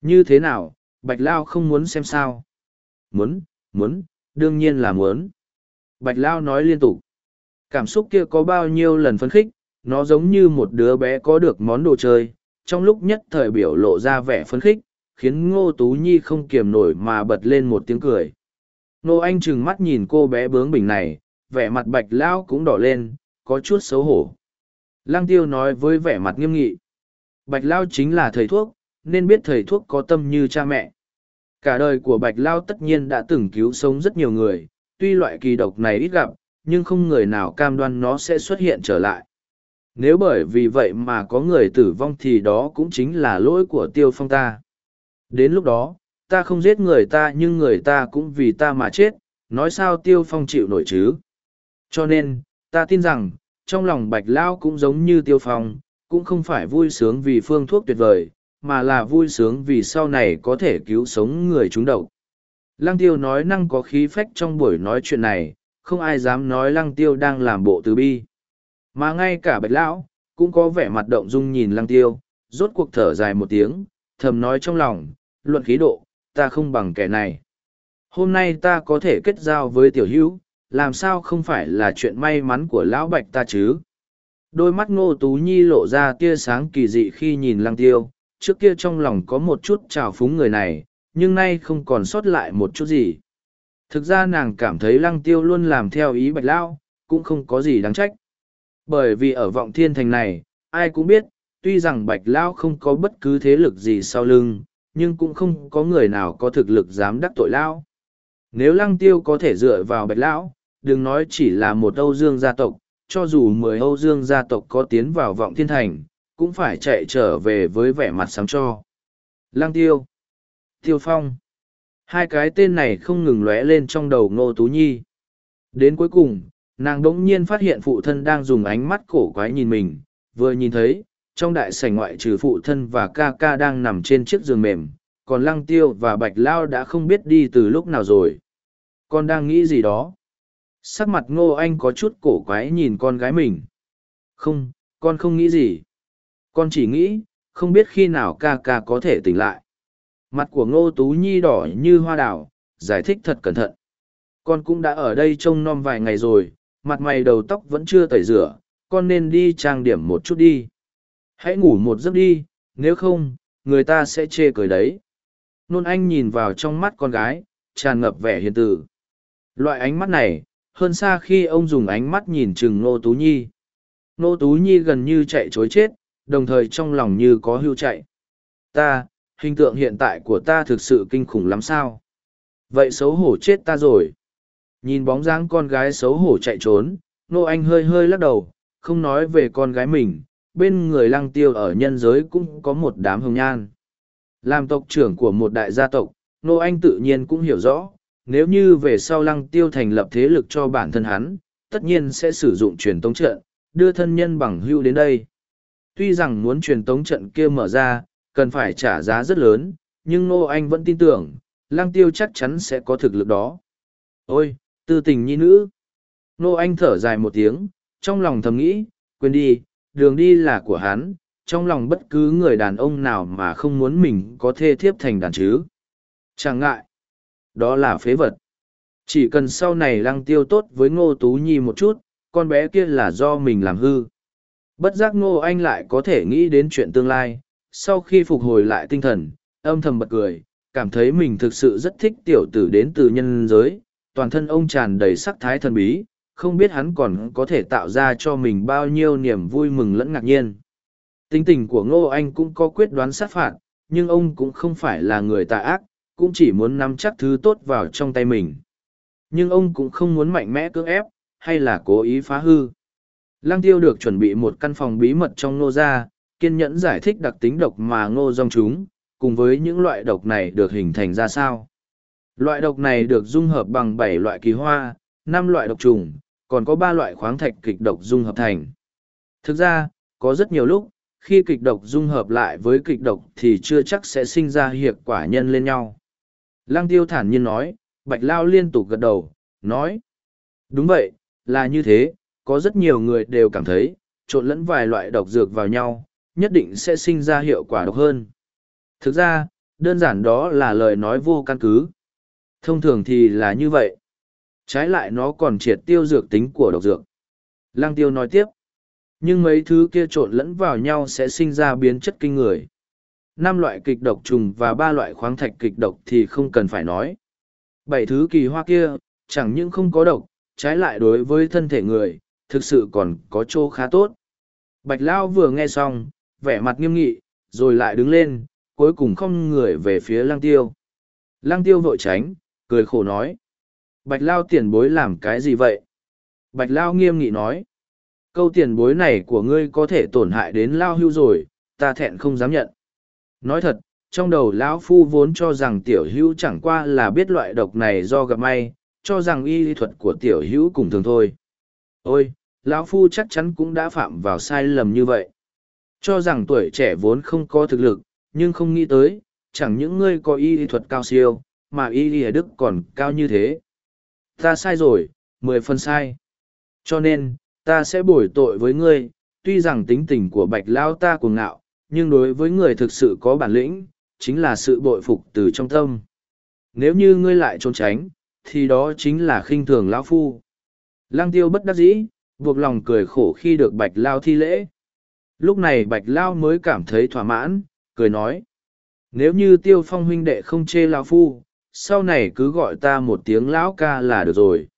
Như thế nào bạch lao không muốn xem sao? Muốn muốn đương nhiên là muốn. Bạch lao nói liên tục. Cảm xúc kia có bao nhiêu lần phấn khích nó giống như một đứa bé có được món đồ chơi trong lúc nhất thời biểu lộ ra vẻ phấn khích khiến ngô tú nhi không kiềm nổi mà bật lên một tiếng cười. Ngô anh trừng mắt nhìn cô bé bướng bỉnh này, vẻ mặt bạch lão cũng đỏ lên, có chút xấu hổ. Lăng tiêu nói với vẻ mặt nghiêm nghị, bạch lao chính là thầy thuốc, nên biết thầy thuốc có tâm như cha mẹ. Cả đời của bạch lao tất nhiên đã từng cứu sống rất nhiều người, tuy loại kỳ độc này ít gặp, nhưng không người nào cam đoan nó sẽ xuất hiện trở lại. Nếu bởi vì vậy mà có người tử vong thì đó cũng chính là lỗi của tiêu phong ta đến lúc đó ta không giết người ta nhưng người ta cũng vì ta mà chết nói sao tiêu phong chịu nổi chứ cho nên ta tin rằng trong lòng bạch lao cũng giống như tiêu phong cũng không phải vui sướng vì phương thuốc tuyệt vời mà là vui sướng vì sau này có thể cứu sống người chúng độc. Lăng tiêu nói năng có khí phách trong buổi nói chuyện này, không ai dám nói lăng tiêu đang làm bộ từ bi. Mà ngay cả bạch lão, cũng có vẻ mặt động dung nhìn lăng tiêu, rốt cuộc thở dài một tiếng, thầm nói trong lòng, luận khí độ, ta không bằng kẻ này. Hôm nay ta có thể kết giao với tiểu hữu, làm sao không phải là chuyện may mắn của lão bạch ta chứ? Đôi mắt ngô tú nhi lộ ra tia sáng kỳ dị khi nhìn lăng tiêu, trước kia trong lòng có một chút trào phúng người này, nhưng nay không còn sót lại một chút gì. Thực ra nàng cảm thấy lăng tiêu luôn làm theo ý bạch lao, cũng không có gì đáng trách. Bởi vì ở vọng thiên thành này, ai cũng biết, tuy rằng bạch lao không có bất cứ thế lực gì sau lưng, nhưng cũng không có người nào có thực lực dám đắc tội lão. Nếu lăng tiêu có thể dựa vào bạch lão, đừng nói chỉ là một Âu Dương gia tộc, cho dù mười Âu Dương gia tộc có tiến vào vọng thiên thành, cũng phải chạy trở về với vẻ mặt sáng cho. Lăng tiêu, tiêu phong, hai cái tên này không ngừng lóe lên trong đầu ngô tú nhi. Đến cuối cùng, nàng đỗng nhiên phát hiện phụ thân đang dùng ánh mắt cổ quái nhìn mình, vừa nhìn thấy, trong đại sảnh ngoại trừ phụ thân và ca ca đang nằm trên chiếc giường mềm, còn lăng tiêu và bạch lao đã không biết đi từ lúc nào rồi. Con đang nghĩ gì đó? Sắc mặt ngô anh có chút cổ quái nhìn con gái mình. Không, con không nghĩ gì con chỉ nghĩ không biết khi nào ca ca có thể tỉnh lại mặt của ngô tú nhi đỏ như hoa đào giải thích thật cẩn thận con cũng đã ở đây trông nom vài ngày rồi mặt mày đầu tóc vẫn chưa tẩy rửa con nên đi trang điểm một chút đi hãy ngủ một giấc đi nếu không người ta sẽ chê cười đấy nôn anh nhìn vào trong mắt con gái tràn ngập vẻ hiền từ loại ánh mắt này hơn xa khi ông dùng ánh mắt nhìn chừng nô tú nhi nô tú nhi gần như chạy chối chết đồng thời trong lòng như có hưu chạy. Ta, hình tượng hiện tại của ta thực sự kinh khủng lắm sao? Vậy xấu hổ chết ta rồi. Nhìn bóng dáng con gái xấu hổ chạy trốn, Nô Anh hơi hơi lắc đầu, không nói về con gái mình, bên người lăng tiêu ở nhân giới cũng có một đám hồng nhan. Làm tộc trưởng của một đại gia tộc, Nô Anh tự nhiên cũng hiểu rõ, nếu như về sau lăng tiêu thành lập thế lực cho bản thân hắn, tất nhiên sẽ sử dụng truyền tống trận, đưa thân nhân bằng hưu đến đây. Tuy rằng muốn truyền tống trận kia mở ra, cần phải trả giá rất lớn, nhưng nô Anh vẫn tin tưởng, lăng tiêu chắc chắn sẽ có thực lực đó. Ôi, tư tình nhi nữ. nô Anh thở dài một tiếng, trong lòng thầm nghĩ, quên đi, đường đi là của hắn, trong lòng bất cứ người đàn ông nào mà không muốn mình có thê thiếp thành đàn chứ. Chẳng ngại. Đó là phế vật. Chỉ cần sau này lăng tiêu tốt với ngô tú nhi một chút, con bé kia là do mình làm hư. Bất giác ngô anh lại có thể nghĩ đến chuyện tương lai, sau khi phục hồi lại tinh thần, âm thầm bật cười, cảm thấy mình thực sự rất thích tiểu tử đến từ nhân giới, toàn thân ông tràn đầy sắc thái thần bí, không biết hắn còn có thể tạo ra cho mình bao nhiêu niềm vui mừng lẫn ngạc nhiên. Tính tình của Ngô Anh cũng có quyết đoán sát phạt, nhưng ông cũng không phải là người tà ác, cũng chỉ muốn nắm chắc thứ tốt vào trong tay mình. Nhưng ông cũng không muốn mạnh mẽ cưỡng ép, hay là cố ý phá hư. Lăng tiêu được chuẩn bị một căn phòng bí mật trong Ngô gia, kiên nhẫn giải thích đặc tính độc mà Ngô dòng chúng, cùng với những loại độc này được hình thành ra sao. Loại độc này được dung hợp bằng bảy loại kỳ hoa, năm loại độc trùng, còn có ba loại khoáng thạch kịch độc dung hợp thành. Thực ra, có rất nhiều lúc, khi kịch độc dung hợp lại với kịch độc thì chưa chắc sẽ sinh ra hiệp quả nhân lên nhau. Lăng tiêu thản nhiên nói, Bạch Lao liên tục gật đầu, nói. Đúng vậy, là như thế, có rất nhiều người đều cảm thấy, trộn lẫn vài loại độc dược vào nhau, nhất định sẽ sinh ra hiệu quả độc hơn. Thực ra, đơn giản đó là lời nói vô căn cứ. Thông thường thì là như vậy. Trái lại nó còn triệt tiêu dược tính của độc dược. Lăng tiêu nói tiếp. Nhưng mấy thứ kia trộn lẫn vào nhau sẽ sinh ra biến chất kinh người. Năm loại kịch độc trùng và ba loại khoáng thạch kịch độc thì không cần phải nói. Bảy thứ kỳ hoa kia, chẳng những không có độc, trái lại đối với thân thể người, thực sự còn có chỗ khá tốt. Bạch Lao vừa nghe xong, vẻ mặt nghiêm nghị, rồi lại đứng lên, cuối cùng không người về phía lăng tiêu. Lăng tiêu vội tránh, cười khổ nói. Bạch Lao tiền bối làm cái gì vậy? Bạch Lao nghiêm nghị nói. Câu tiền bối này của ngươi có thể tổn hại đến Lao hưu rồi, ta thẹn không dám nhận. Nói thật, trong đầu lão phu vốn cho rằng tiểu hữu chẳng qua là biết loại độc này do gặp may, cho rằng y lý thuật của tiểu hữu cùng thường thôi. Ôi, lão phu chắc chắn cũng đã phạm vào sai lầm như vậy. Cho rằng tuổi trẻ vốn không có thực lực, nhưng không nghĩ tới, chẳng những ngươi có y lý thuật cao siêu, mà y lý đức còn cao như thế. Ta sai rồi, mười phần sai. Cho nên, ta sẽ bồi tội với ngươi, tuy rằng tính tình của bạch lao ta cuồng ngạo, nhưng đối với người thực sự có bản lĩnh, chính là sự bội phục từ trong tâm. Nếu như ngươi lại trốn tránh, thì đó chính là khinh thường lão phu. Lăng tiêu bất đắc dĩ, buộc lòng cười khổ khi được bạch lao thi lễ. Lúc này bạch lao mới cảm thấy thỏa mãn, cười nói. Nếu như tiêu phong huynh đệ không chê lão phu, sau này cứ gọi ta một tiếng lão ca là được rồi.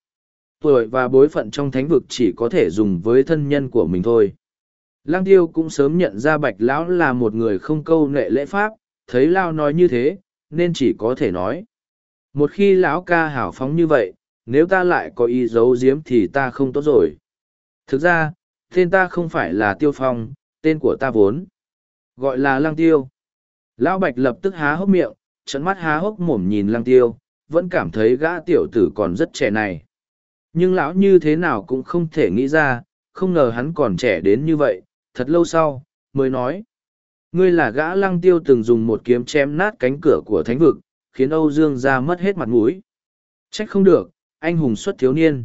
Tuổi và bối phận trong thánh vực chỉ có thể dùng với thân nhân của mình thôi. Lăng tiêu cũng sớm nhận ra bạch lão là một người không câu nệ lễ pháp, thấy lao nói như thế, nên chỉ có thể nói. Một khi lão ca hảo phóng như vậy, nếu ta lại có ý giấu giếm thì ta không tốt rồi. Thực ra, tên ta không phải là tiêu phong, tên của ta vốn. Gọi là lăng tiêu. Lão bạch lập tức há hốc miệng, trận mắt há hốc mồm nhìn lăng tiêu, vẫn cảm thấy gã tiểu tử còn rất trẻ này. Nhưng lão như thế nào cũng không thể nghĩ ra, không ngờ hắn còn trẻ đến như vậy, thật lâu sau, mới nói. Ngươi là gã lăng tiêu từng dùng một kiếm chém nát cánh cửa của thánh vực, khiến Âu Dương ra mất hết mặt mũi. Trách không được, anh hùng xuất thiếu niên.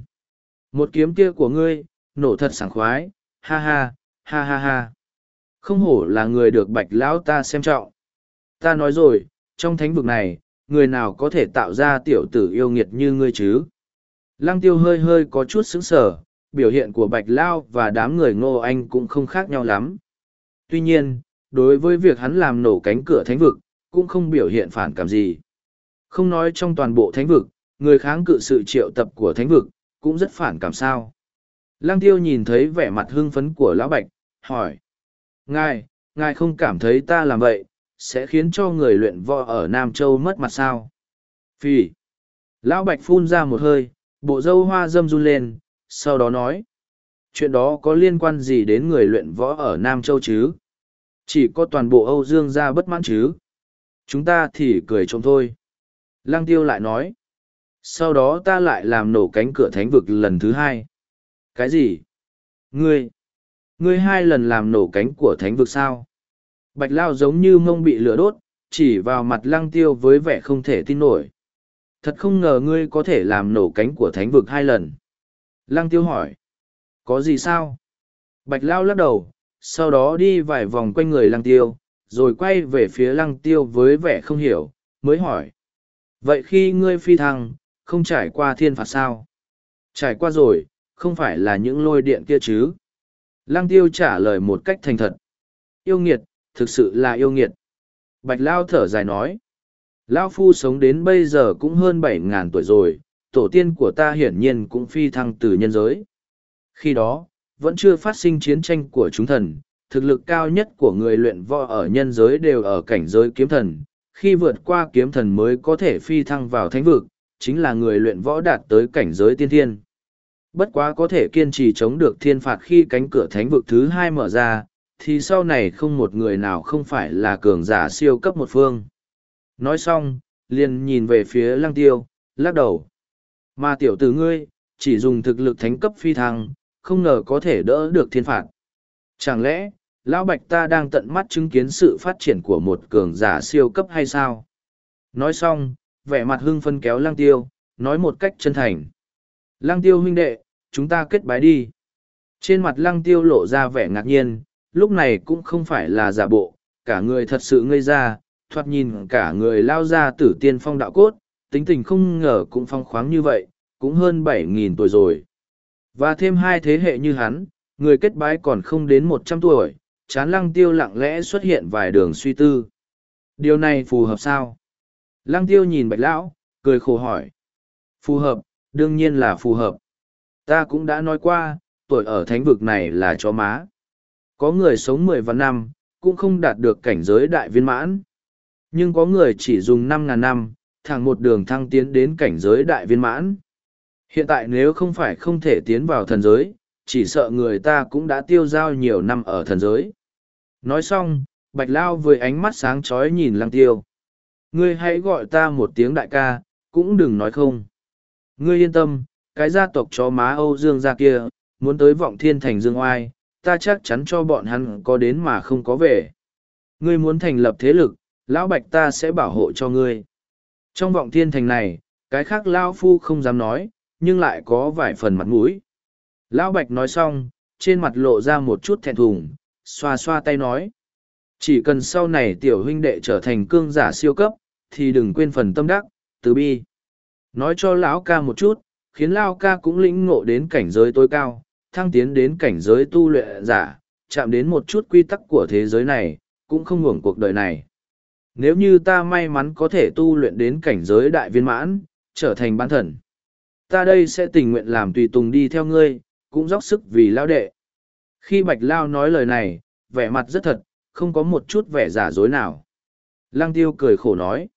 Một kiếm kia của ngươi, nổ thật sảng khoái, ha ha, ha ha ha. Không hổ là người được bạch lão ta xem trọng. Ta nói rồi, trong thánh vực này, người nào có thể tạo ra tiểu tử yêu nghiệt như ngươi chứ? Lăng tiêu hơi hơi có chút sững sờ, biểu hiện của Bạch Lao và đám người ngô anh cũng không khác nhau lắm. Tuy nhiên, đối với việc hắn làm nổ cánh cửa thánh vực, cũng không biểu hiện phản cảm gì. Không nói trong toàn bộ thánh vực, người kháng cự sự triệu tập của thánh vực, cũng rất phản cảm sao. Lăng tiêu nhìn thấy vẻ mặt hưng phấn của Lão Bạch, hỏi. Ngài, ngài không cảm thấy ta làm vậy, sẽ khiến cho người luyện võ ở Nam Châu mất mặt sao? Phì. Lão Bạch phun ra một hơi, bộ dâu hoa dâm run lên, sau đó nói. Chuyện đó có liên quan gì đến người luyện võ ở Nam Châu chứ? Chỉ có toàn bộ Âu Dương gia bất mãn chứ? Chúng ta thì cười trộm thôi. Lăng tiêu lại nói. Sau đó ta lại làm nổ cánh cửa thánh vực lần thứ hai. Cái gì? Ngươi! Ngươi hai lần làm nổ cánh của thánh vực sao? Bạch Lao giống như mông bị lửa đốt, chỉ vào mặt lăng tiêu với vẻ không thể tin nổi. Thật không ngờ ngươi có thể làm nổ cánh của thánh vực hai lần. Lăng tiêu hỏi. Có gì sao? Bạch Lao lắc đầu, sau đó đi vài vòng quanh người lăng tiêu, rồi quay về phía lăng tiêu với vẻ không hiểu, mới hỏi. Vậy khi ngươi phi thăng, không trải qua thiên phạt sao? Trải qua rồi, không phải là những lôi điện kia chứ? Lăng tiêu trả lời một cách thành thật. Yêu nghiệt, thực sự là yêu nghiệt. Bạch Lao thở dài nói. Lao Phu sống đến bây giờ cũng hơn bảy ngàn tuổi rồi, tổ tiên của ta hiển nhiên cũng phi thăng từ nhân giới. Khi đó, vẫn chưa phát sinh chiến tranh của chúng thần, thực lực cao nhất của người luyện võ ở nhân giới đều ở cảnh giới kiếm thần. Khi vượt qua kiếm thần mới có thể phi thăng vào thánh vực, chính là người luyện võ đạt tới cảnh giới tiên thiên. Bất quá có thể kiên trì chống được thiên phạt khi cánh cửa thánh vực thứ hai mở ra, thì sau này không một người nào không phải là cường giả siêu cấp một phương. Nói xong, liền nhìn về phía lăng tiêu, lắc đầu. Mà tiểu tử ngươi, chỉ dùng thực lực thánh cấp phi thăng, không ngờ có thể đỡ được thiên phạt. Chẳng lẽ, Lão Bạch ta đang tận mắt chứng kiến sự phát triển của một cường giả siêu cấp hay sao? Nói xong, vẻ mặt hưng phân kéo lăng tiêu, nói một cách chân thành. Lăng tiêu huynh đệ, chúng ta kết bái đi. Trên mặt lăng tiêu lộ ra vẻ ngạc nhiên, lúc này cũng không phải là giả bộ, cả người thật sự ngây ra, thoạt nhìn cả người lao ra tử tiên phong đạo cốt, tính tình không ngờ cũng phong khoáng như vậy, cũng hơn bảy nghìn tuổi rồi. Và thêm hai thế hệ như hắn, người kết bái còn không đến một trăm tuổi, chán lăng tiêu lặng lẽ xuất hiện vài đường suy tư. Điều này phù hợp sao? Lăng tiêu nhìn bạch lão, cười khổ hỏi. Phù hợp, đương nhiên là phù hợp. Ta cũng đã nói qua, tuổi ở thánh vực này là chó má. Có người sống mười vạn năm, cũng không đạt được cảnh giới đại viên mãn. Nhưng có người chỉ dùng năm ngàn năm, thẳng một đường thăng tiến đến cảnh giới đại viên mãn. Hiện tại nếu không phải không thể tiến vào thần giới, chỉ sợ người ta cũng đã tiêu giao nhiều năm ở thần giới. Nói xong, Bạch Lao với ánh mắt sáng chói nhìn Lăng Tiêu. Ngươi hãy gọi ta một tiếng đại ca, cũng đừng nói không. Ngươi yên tâm, cái gia tộc chó má Âu Dương gia kia, muốn tới vọng thiên thành Dương Oai, ta chắc chắn cho bọn hắn có đến mà không có về. Ngươi muốn thành lập thế lực, Lão Bạch ta sẽ bảo hộ cho ngươi. Trong vọng thiên thành này, cái khác Lão Phu không dám nói, nhưng lại có vài phần mặt mũi. Lão Bạch nói xong, trên mặt lộ ra một chút thẹn thùng, xoa xoa tay nói. Chỉ cần sau này tiểu huynh đệ trở thành cương giả siêu cấp, thì đừng quên phần tâm đắc, từ bi. Nói cho lão ca một chút, khiến lão ca cũng lĩnh ngộ đến cảnh giới tối cao, thăng tiến đến cảnh giới tu luyện giả, chạm đến một chút quy tắc của thế giới này, cũng không ngủng cuộc đời này. Nếu như ta may mắn có thể tu luyện đến cảnh giới đại viên mãn, trở thành bán thần, ta đây sẽ tình nguyện làm tùy tùng đi theo ngươi, cũng dốc sức vì lao đệ. Khi Bạch Lao nói lời này, vẻ mặt rất thật, không có một chút vẻ giả dối nào. Lăng tiêu cười khổ nói.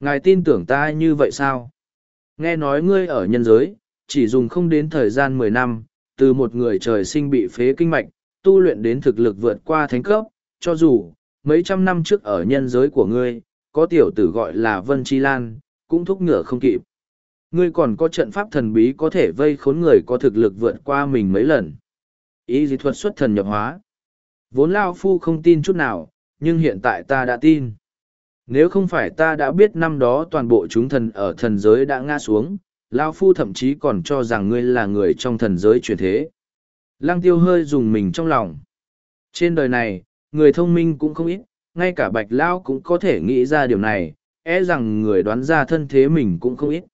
Ngài tin tưởng ta như vậy sao? Nghe nói ngươi ở nhân giới, chỉ dùng không đến thời gian mười năm, từ một người trời sinh bị phế kinh mạch, tu luyện đến thực lực vượt qua thánh cấp, cho dù, mấy trăm năm trước ở nhân giới của ngươi, có tiểu tử gọi là Vân Chi Lan, cũng thúc ngựa không kịp. Ngươi còn có trận pháp thần bí có thể vây khốn người có thực lực vượt qua mình mấy lần. Ý dị thuật xuất thần nhập hóa. Vốn Lao Phu không tin chút nào, nhưng hiện tại ta đã tin. Nếu không phải ta đã biết năm đó toàn bộ chúng thần ở thần giới đã ngã xuống, Lao Phu thậm chí còn cho rằng ngươi là người trong thần giới truyền thế. Lăng tiêu hơi dùng mình trong lòng. Trên đời này, người thông minh cũng không ít, ngay cả bạch Lao cũng có thể nghĩ ra điều này, e rằng người đoán ra thân thế mình cũng không ít.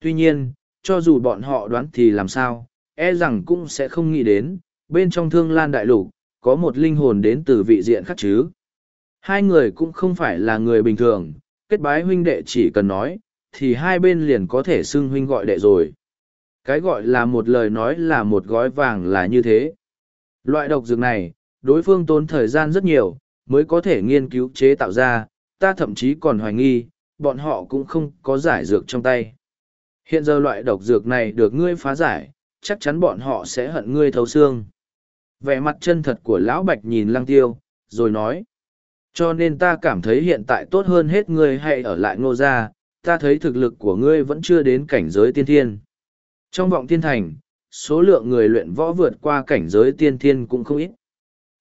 Tuy nhiên, cho dù bọn họ đoán thì làm sao, e rằng cũng sẽ không nghĩ đến, bên trong thương lan đại lục, có một linh hồn đến từ vị diện khác chứ. Hai người cũng không phải là người bình thường, kết bái huynh đệ chỉ cần nói, thì hai bên liền có thể xưng huynh gọi đệ rồi. Cái gọi là một lời nói là một gói vàng là như thế. Loại độc dược này, đối phương tốn thời gian rất nhiều, mới có thể nghiên cứu chế tạo ra, ta thậm chí còn hoài nghi, bọn họ cũng không có giải dược trong tay. Hiện giờ loại độc dược này được ngươi phá giải, chắc chắn bọn họ sẽ hận ngươi thấu xương. Vẻ mặt chân thật của lão bạch nhìn lăng tiêu, rồi nói. Cho nên ta cảm thấy hiện tại tốt hơn hết ngươi hãy ở lại ngô gia, ta thấy thực lực của ngươi vẫn chưa đến cảnh giới tiên thiên. Trong vọng thiên thành, số lượng người luyện võ vượt qua cảnh giới tiên thiên cũng không ít.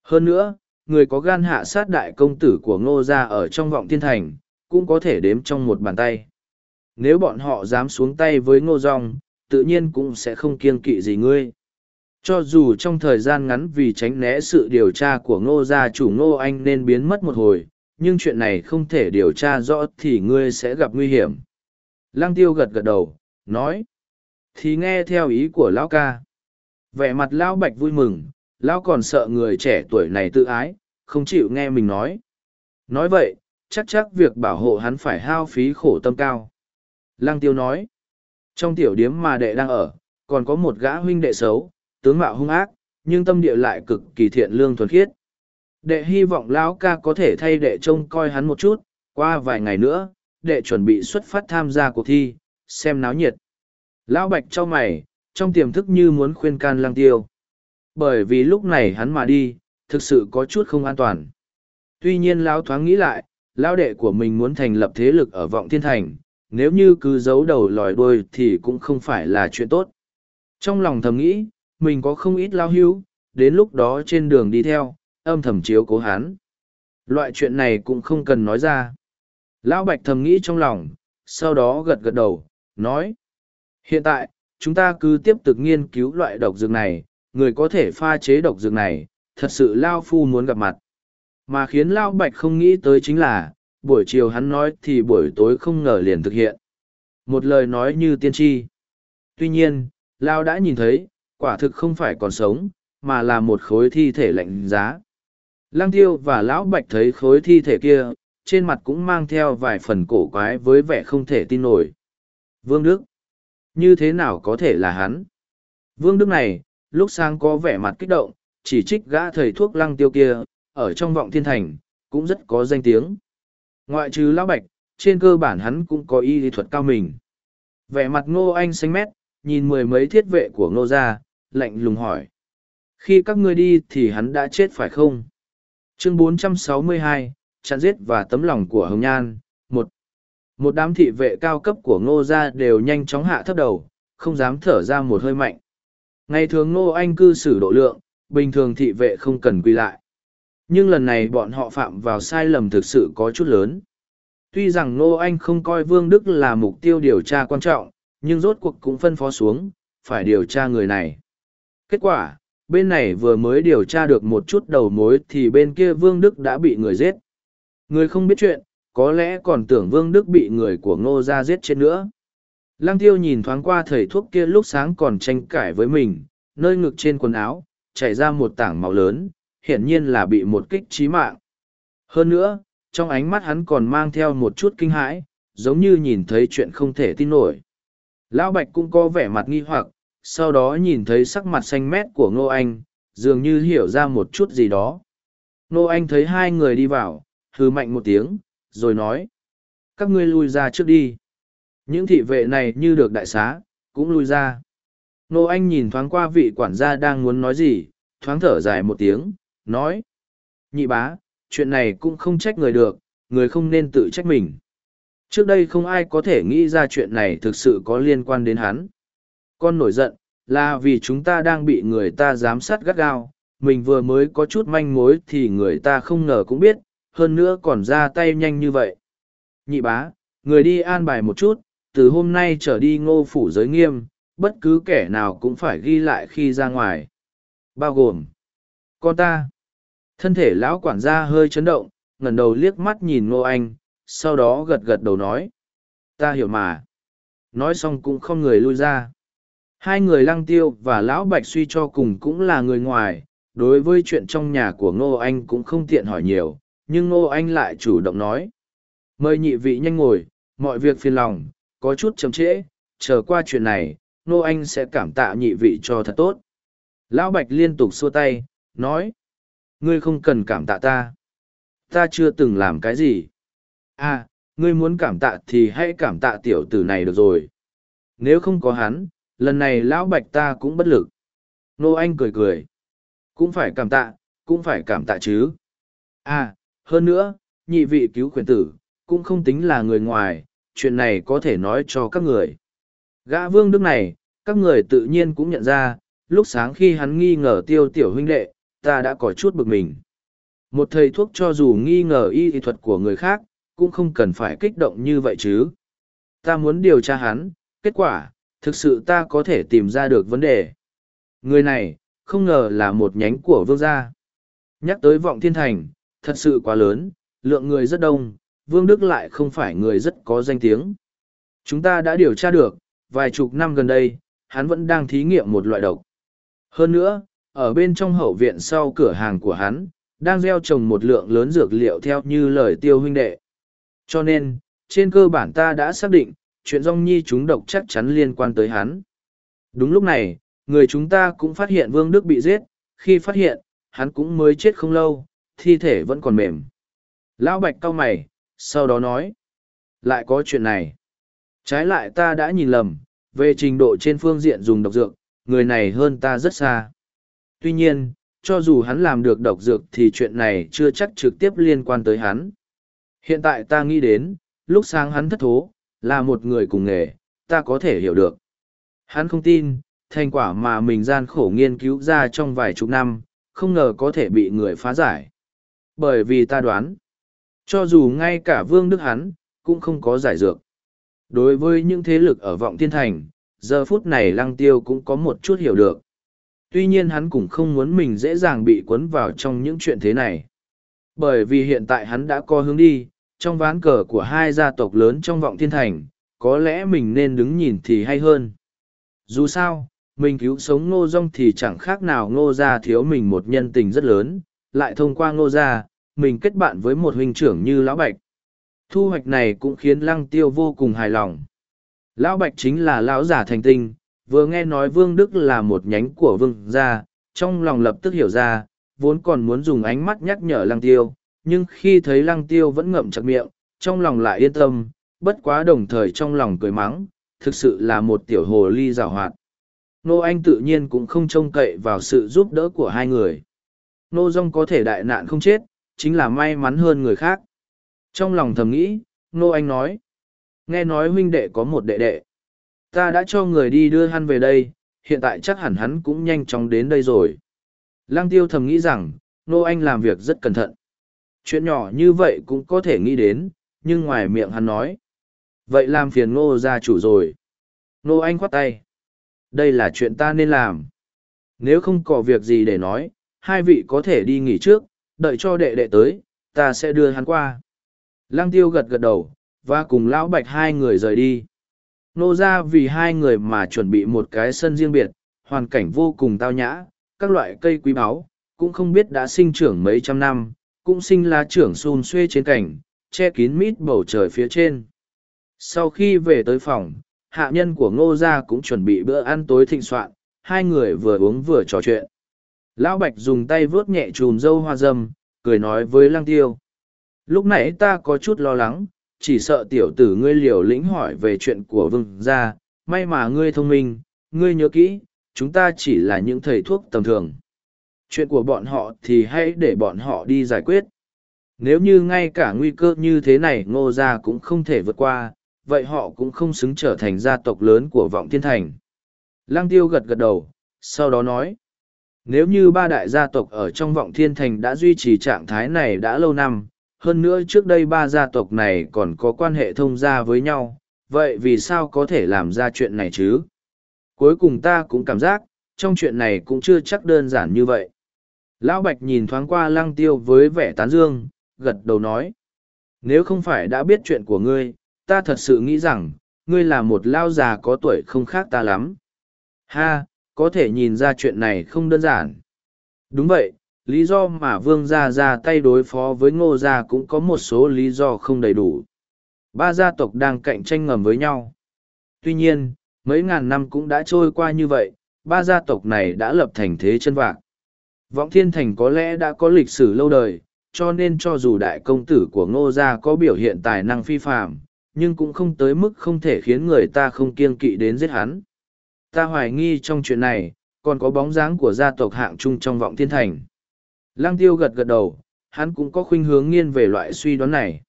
Hơn nữa, người có gan hạ sát đại công tử của ngô gia ở trong vọng thiên thành, cũng có thể đếm trong một bàn tay. Nếu bọn họ dám xuống tay với ngô Dòng, tự nhiên cũng sẽ không kiêng kỵ gì ngươi. Cho dù trong thời gian ngắn vì tránh né sự điều tra của ngô gia chủ ngô anh nên biến mất một hồi, nhưng chuyện này không thể điều tra rõ thì ngươi sẽ gặp nguy hiểm. Lăng tiêu gật gật đầu, nói. Thì nghe theo ý của lão ca. Vẻ mặt lão bạch vui mừng, lão còn sợ người trẻ tuổi này tự ái, không chịu nghe mình nói. Nói vậy, chắc chắc việc bảo hộ hắn phải hao phí khổ tâm cao. Lăng tiêu nói. Trong tiểu điếm mà đệ đang ở, còn có một gã huynh đệ xấu, tướng mạo hung ác, nhưng tâm địa lại cực kỳ thiện lương thuần khiết. Đệ hy vọng lão ca có thể thay đệ trông coi hắn một chút, qua vài ngày nữa, đệ chuẩn bị xuất phát tham gia cuộc thi, xem náo nhiệt. Lão bạch cho mày, trong tiềm thức như muốn khuyên can lăng tiêu. Bởi vì lúc này hắn mà đi, thực sự có chút không an toàn. Tuy nhiên lão thoáng nghĩ lại, lão đệ của mình muốn thành lập thế lực ở vọng thiên thành, nếu như cứ giấu đầu lòi đuôi thì cũng không phải là chuyện tốt. Trong lòng thầm nghĩ, mình có không ít lao hưu, đến lúc đó trên đường đi theo, âm thầm chiếu cố hắn. Loại chuyện này cũng không cần nói ra. Lão Bạch thầm nghĩ trong lòng, sau đó gật gật đầu, nói. Hiện tại, chúng ta cứ tiếp tục nghiên cứu loại độc dược này, người có thể pha chế độc dược này, thật sự Lao Phu muốn gặp mặt. Mà khiến Lao Bạch không nghĩ tới chính là, buổi chiều hắn nói thì buổi tối không ngờ liền thực hiện. Một lời nói như tiên tri. Tuy nhiên, Lao đã nhìn thấy, quả thực không phải còn sống, mà là một khối thi thể lạnh giá. Lăng tiêu và lão bạch thấy khối thi thể kia, trên mặt cũng mang theo vài phần cổ quái với vẻ không thể tin nổi. Vương Đức. Như thế nào có thể là hắn? Vương Đức này, lúc sang có vẻ mặt kích động, chỉ trích gã thầy thuốc lăng tiêu kia, ở trong vọng thiên thành, cũng rất có danh tiếng. Ngoại trừ lão bạch, trên cơ bản hắn cũng có y lý thuật cao mình. Vẻ mặt ngô anh xanh mét, nhìn mười mấy thiết vệ của ngô gia, lạnh lùng hỏi. Khi các ngươi đi thì hắn đã chết phải không? Chương 462, chặn giết và tấm lòng của Hồng Nhan, một Một đám thị vệ cao cấp của ngô gia đều nhanh chóng hạ thấp đầu, không dám thở ra một hơi mạnh. Ngày thường ngô anh cư xử độ lượng, bình thường thị vệ không cần quy lại. Nhưng lần này bọn họ phạm vào sai lầm thực sự có chút lớn. Tuy rằng ngô anh không coi Vương Đức là mục tiêu điều tra quan trọng, nhưng rốt cuộc cũng phân phó xuống, phải điều tra người này. Kết quả, bên này vừa mới điều tra được một chút đầu mối thì bên kia Vương Đức đã bị người giết. Người không biết chuyện, có lẽ còn tưởng Vương Đức bị người của Ngô Gia giết chết nữa. Lăng tiêu nhìn thoáng qua thầy thuốc kia lúc sáng còn tranh cãi với mình, nơi ngực trên quần áo, chảy ra một tảng máu lớn, hiển nhiên là bị một kích trí mạng. Hơn nữa, trong ánh mắt hắn còn mang theo một chút kinh hãi, giống như nhìn thấy chuyện không thể tin nổi. Lão Bạch cũng có vẻ mặt nghi hoặc, sau đó nhìn thấy sắc mặt xanh mét của Ngô Anh, dường như hiểu ra một chút gì đó. Ngô Anh thấy hai người đi vào, hư mạnh một tiếng, rồi nói. Các ngươi lui ra trước đi. Những thị vệ này như được đại xá, cũng lui ra. Ngô Anh nhìn thoáng qua vị quản gia đang muốn nói gì, thoáng thở dài một tiếng, nói. Nhị bá, chuyện này cũng không trách người được, người không nên tự trách mình. Trước đây không ai có thể nghĩ ra chuyện này thực sự có liên quan đến hắn. Con nổi giận, là vì chúng ta đang bị người ta giám sát gắt gao, mình vừa mới có chút manh mối thì người ta không ngờ cũng biết, hơn nữa còn ra tay nhanh như vậy. Nhị bá, người đi an bài một chút, từ hôm nay trở đi ngô phủ giới nghiêm, bất cứ kẻ nào cũng phải ghi lại khi ra ngoài. Bao gồm, con ta. Thân thể lão quản gia hơi chấn động, ngẩng đầu liếc mắt nhìn ngô anh, sau đó gật gật đầu nói. Ta hiểu mà. Nói xong cũng không người lui ra. Hai người lăng tiêu và lão bạch suy cho cùng cũng là người ngoài, đối với chuyện trong nhà của Ngô Anh cũng không tiện hỏi nhiều, nhưng Ngô Anh lại chủ động nói. Mời nhị vị nhanh ngồi, mọi việc phiền lòng, có chút chậm trễ, chờ qua chuyện này, Ngô Anh sẽ cảm tạ nhị vị cho thật tốt. Lão Bạch liên tục xua tay, nói. Ngươi không cần cảm tạ ta. Ta chưa từng làm cái gì. À, ngươi muốn cảm tạ thì hãy cảm tạ tiểu tử này được rồi. Nếu không có hắn, lần này lão bạch ta cũng bất lực nô anh cười cười cũng phải cảm tạ cũng phải cảm tạ chứ à hơn nữa nhị vị cứu quyền tử cũng không tính là người ngoài chuyện này có thể nói cho các người gã vương đức này các người tự nhiên cũng nhận ra lúc sáng khi hắn nghi ngờ tiêu tiểu huynh đệ ta đã có chút bực mình. Một thầy thuốc cho dù nghi ngờ y thuật của người khác, cũng không cần phải kích động như vậy chứ. Ta muốn điều tra hắn, kết quả, thực sự ta có thể tìm ra được vấn đề. Người này, không ngờ là một nhánh của vương gia. Nhắc tới vọng thiên thành, thật sự quá lớn, lượng người rất đông, vương đức lại không phải người rất có danh tiếng. Chúng ta đã điều tra được, vài chục năm gần đây, hắn vẫn đang thí nghiệm một loại độc. Hơn nữa, ở bên trong hậu viện sau cửa hàng của hắn, đang gieo trồng một lượng lớn dược liệu theo như lời tiêu huynh đệ. Cho nên, trên cơ bản ta đã xác định, chuyện rong nhi chúng độc chắc chắn liên quan tới hắn. Đúng lúc này, người chúng ta cũng phát hiện Vương Đức bị giết, khi phát hiện, hắn cũng mới chết không lâu, thi thể vẫn còn mềm. Lão Bạch cau mày, sau đó nói, lại có chuyện này. Trái lại ta đã nhìn lầm, về trình độ trên phương diện dùng độc dược, người này hơn ta rất xa. Tuy nhiên, cho dù hắn làm được độc dược thì chuyện này chưa chắc trực tiếp liên quan tới hắn. Hiện tại ta nghĩ đến, lúc sáng hắn thất thố, là một người cùng nghề, ta có thể hiểu được. Hắn không tin, thành quả mà mình gian khổ nghiên cứu ra trong vài chục năm, không ngờ có thể bị người phá giải. Bởi vì ta đoán, cho dù ngay cả vương đức hắn, cũng không có giải dược. Đối với những thế lực ở vọng thiên thành, giờ phút này lăng tiêu cũng có một chút hiểu được. Tuy nhiên hắn cũng không muốn mình dễ dàng bị cuốn vào trong những chuyện thế này. Bởi vì hiện tại hắn đã có hướng đi, trong ván cờ của hai gia tộc lớn trong vọng thiên thành, có lẽ mình nên đứng nhìn thì hay hơn. Dù sao, mình cứu sống ngô rong thì chẳng khác nào ngô gia thiếu mình một nhân tình rất lớn, lại thông qua ngô gia, mình kết bạn với một huynh trưởng như Lão Bạch. Thu hoạch này cũng khiến lăng tiêu vô cùng hài lòng. Lão Bạch chính là lão giả thành tinh, vừa nghe nói Vương Đức là một nhánh của Vương gia, trong lòng lập tức hiểu ra, vốn còn muốn dùng ánh mắt nhắc nhở lăng tiêu, nhưng khi thấy lăng tiêu vẫn ngậm chặt miệng, trong lòng lại yên tâm, bất quá đồng thời trong lòng cười mắng, thực sự là một tiểu hồ ly rào hoạt. Nô Anh tự nhiên cũng không trông cậy vào sự giúp đỡ của hai người. Nô Dung có thể đại nạn không chết, chính là may mắn hơn người khác. Trong lòng thầm nghĩ, Nô Anh nói, nghe nói huynh đệ có một đệ đệ. Ta đã cho người đi đưa hắn về đây, hiện tại chắc hẳn hắn cũng nhanh chóng đến đây rồi. Lăng tiêu thầm nghĩ rằng, Nô Anh làm việc rất cẩn thận. Chuyện nhỏ như vậy cũng có thể nghĩ đến, nhưng ngoài miệng hắn nói. Vậy làm phiền Ngô gia chủ rồi. Ngô Anh khoát tay. Đây là chuyện ta nên làm. Nếu không có việc gì để nói, hai vị có thể đi nghỉ trước, đợi cho đệ đệ tới, ta sẽ đưa hắn qua. Lăng tiêu gật gật đầu, và cùng lão bạch hai người rời đi. Nô ra vì hai người mà chuẩn bị một cái sân riêng biệt, hoàn cảnh vô cùng tao nhã, các loại cây quý báu, cũng không biết đã sinh trưởng mấy trăm năm, cũng sinh lá trưởng xun xuê trên cảnh, che kín mít bầu trời phía trên. Sau khi về tới phòng, hạ nhân của ngô gia cũng chuẩn bị bữa ăn tối thịnh soạn, hai người vừa uống vừa trò chuyện. Lão Bạch dùng tay vớt nhẹ chùm dâu hoa dâm, cười nói với Lăng Tiêu. Lúc nãy ta có chút lo lắng, chỉ sợ tiểu tử ngươi liều lĩnh hỏi về chuyện của vương gia, may mà ngươi thông minh, ngươi nhớ kỹ, chúng ta chỉ là những thầy thuốc tầm thường. Chuyện của bọn họ thì hãy để bọn họ đi giải quyết. Nếu như ngay cả nguy cơ như thế này ngô gia cũng không thể vượt qua, vậy họ cũng không xứng trở thành gia tộc lớn của vọng thiên thành. Lăng tiêu gật gật đầu, sau đó nói, nếu như ba đại gia tộc ở trong vọng thiên thành đã duy trì trạng thái này đã lâu năm, hơn nữa trước đây ba gia tộc này còn có quan hệ thông gia với nhau, vậy vì sao có thể làm ra chuyện này chứ? Cuối cùng ta cũng cảm giác, trong chuyện này cũng chưa chắc đơn giản như vậy. Lão Bạch nhìn thoáng qua lăng tiêu với vẻ tán dương, gật đầu nói. Nếu không phải đã biết chuyện của ngươi, ta thật sự nghĩ rằng, ngươi là một lao già có tuổi không khác ta lắm. Ha, có thể nhìn ra chuyện này không đơn giản. Đúng vậy, lý do mà vương gia ra tay đối phó với ngô gia cũng có một số lý do không đầy đủ. Ba gia tộc đang cạnh tranh ngầm với nhau. Tuy nhiên, mấy ngàn năm cũng đã trôi qua như vậy, ba gia tộc này đã lập thành thế chân vạc. Vọng Thiên Thành có lẽ đã có lịch sử lâu đời, cho nên cho dù đại công tử của ngô gia có biểu hiện tài năng phi phạm, nhưng cũng không tới mức không thể khiến người ta không kiêng kỵ đến giết hắn. Ta hoài nghi trong chuyện này, còn có bóng dáng của gia tộc hạng trung trong vọng thiên thành. Lăng tiêu gật gật đầu, hắn cũng có khuynh hướng nghiên về loại suy đoán này.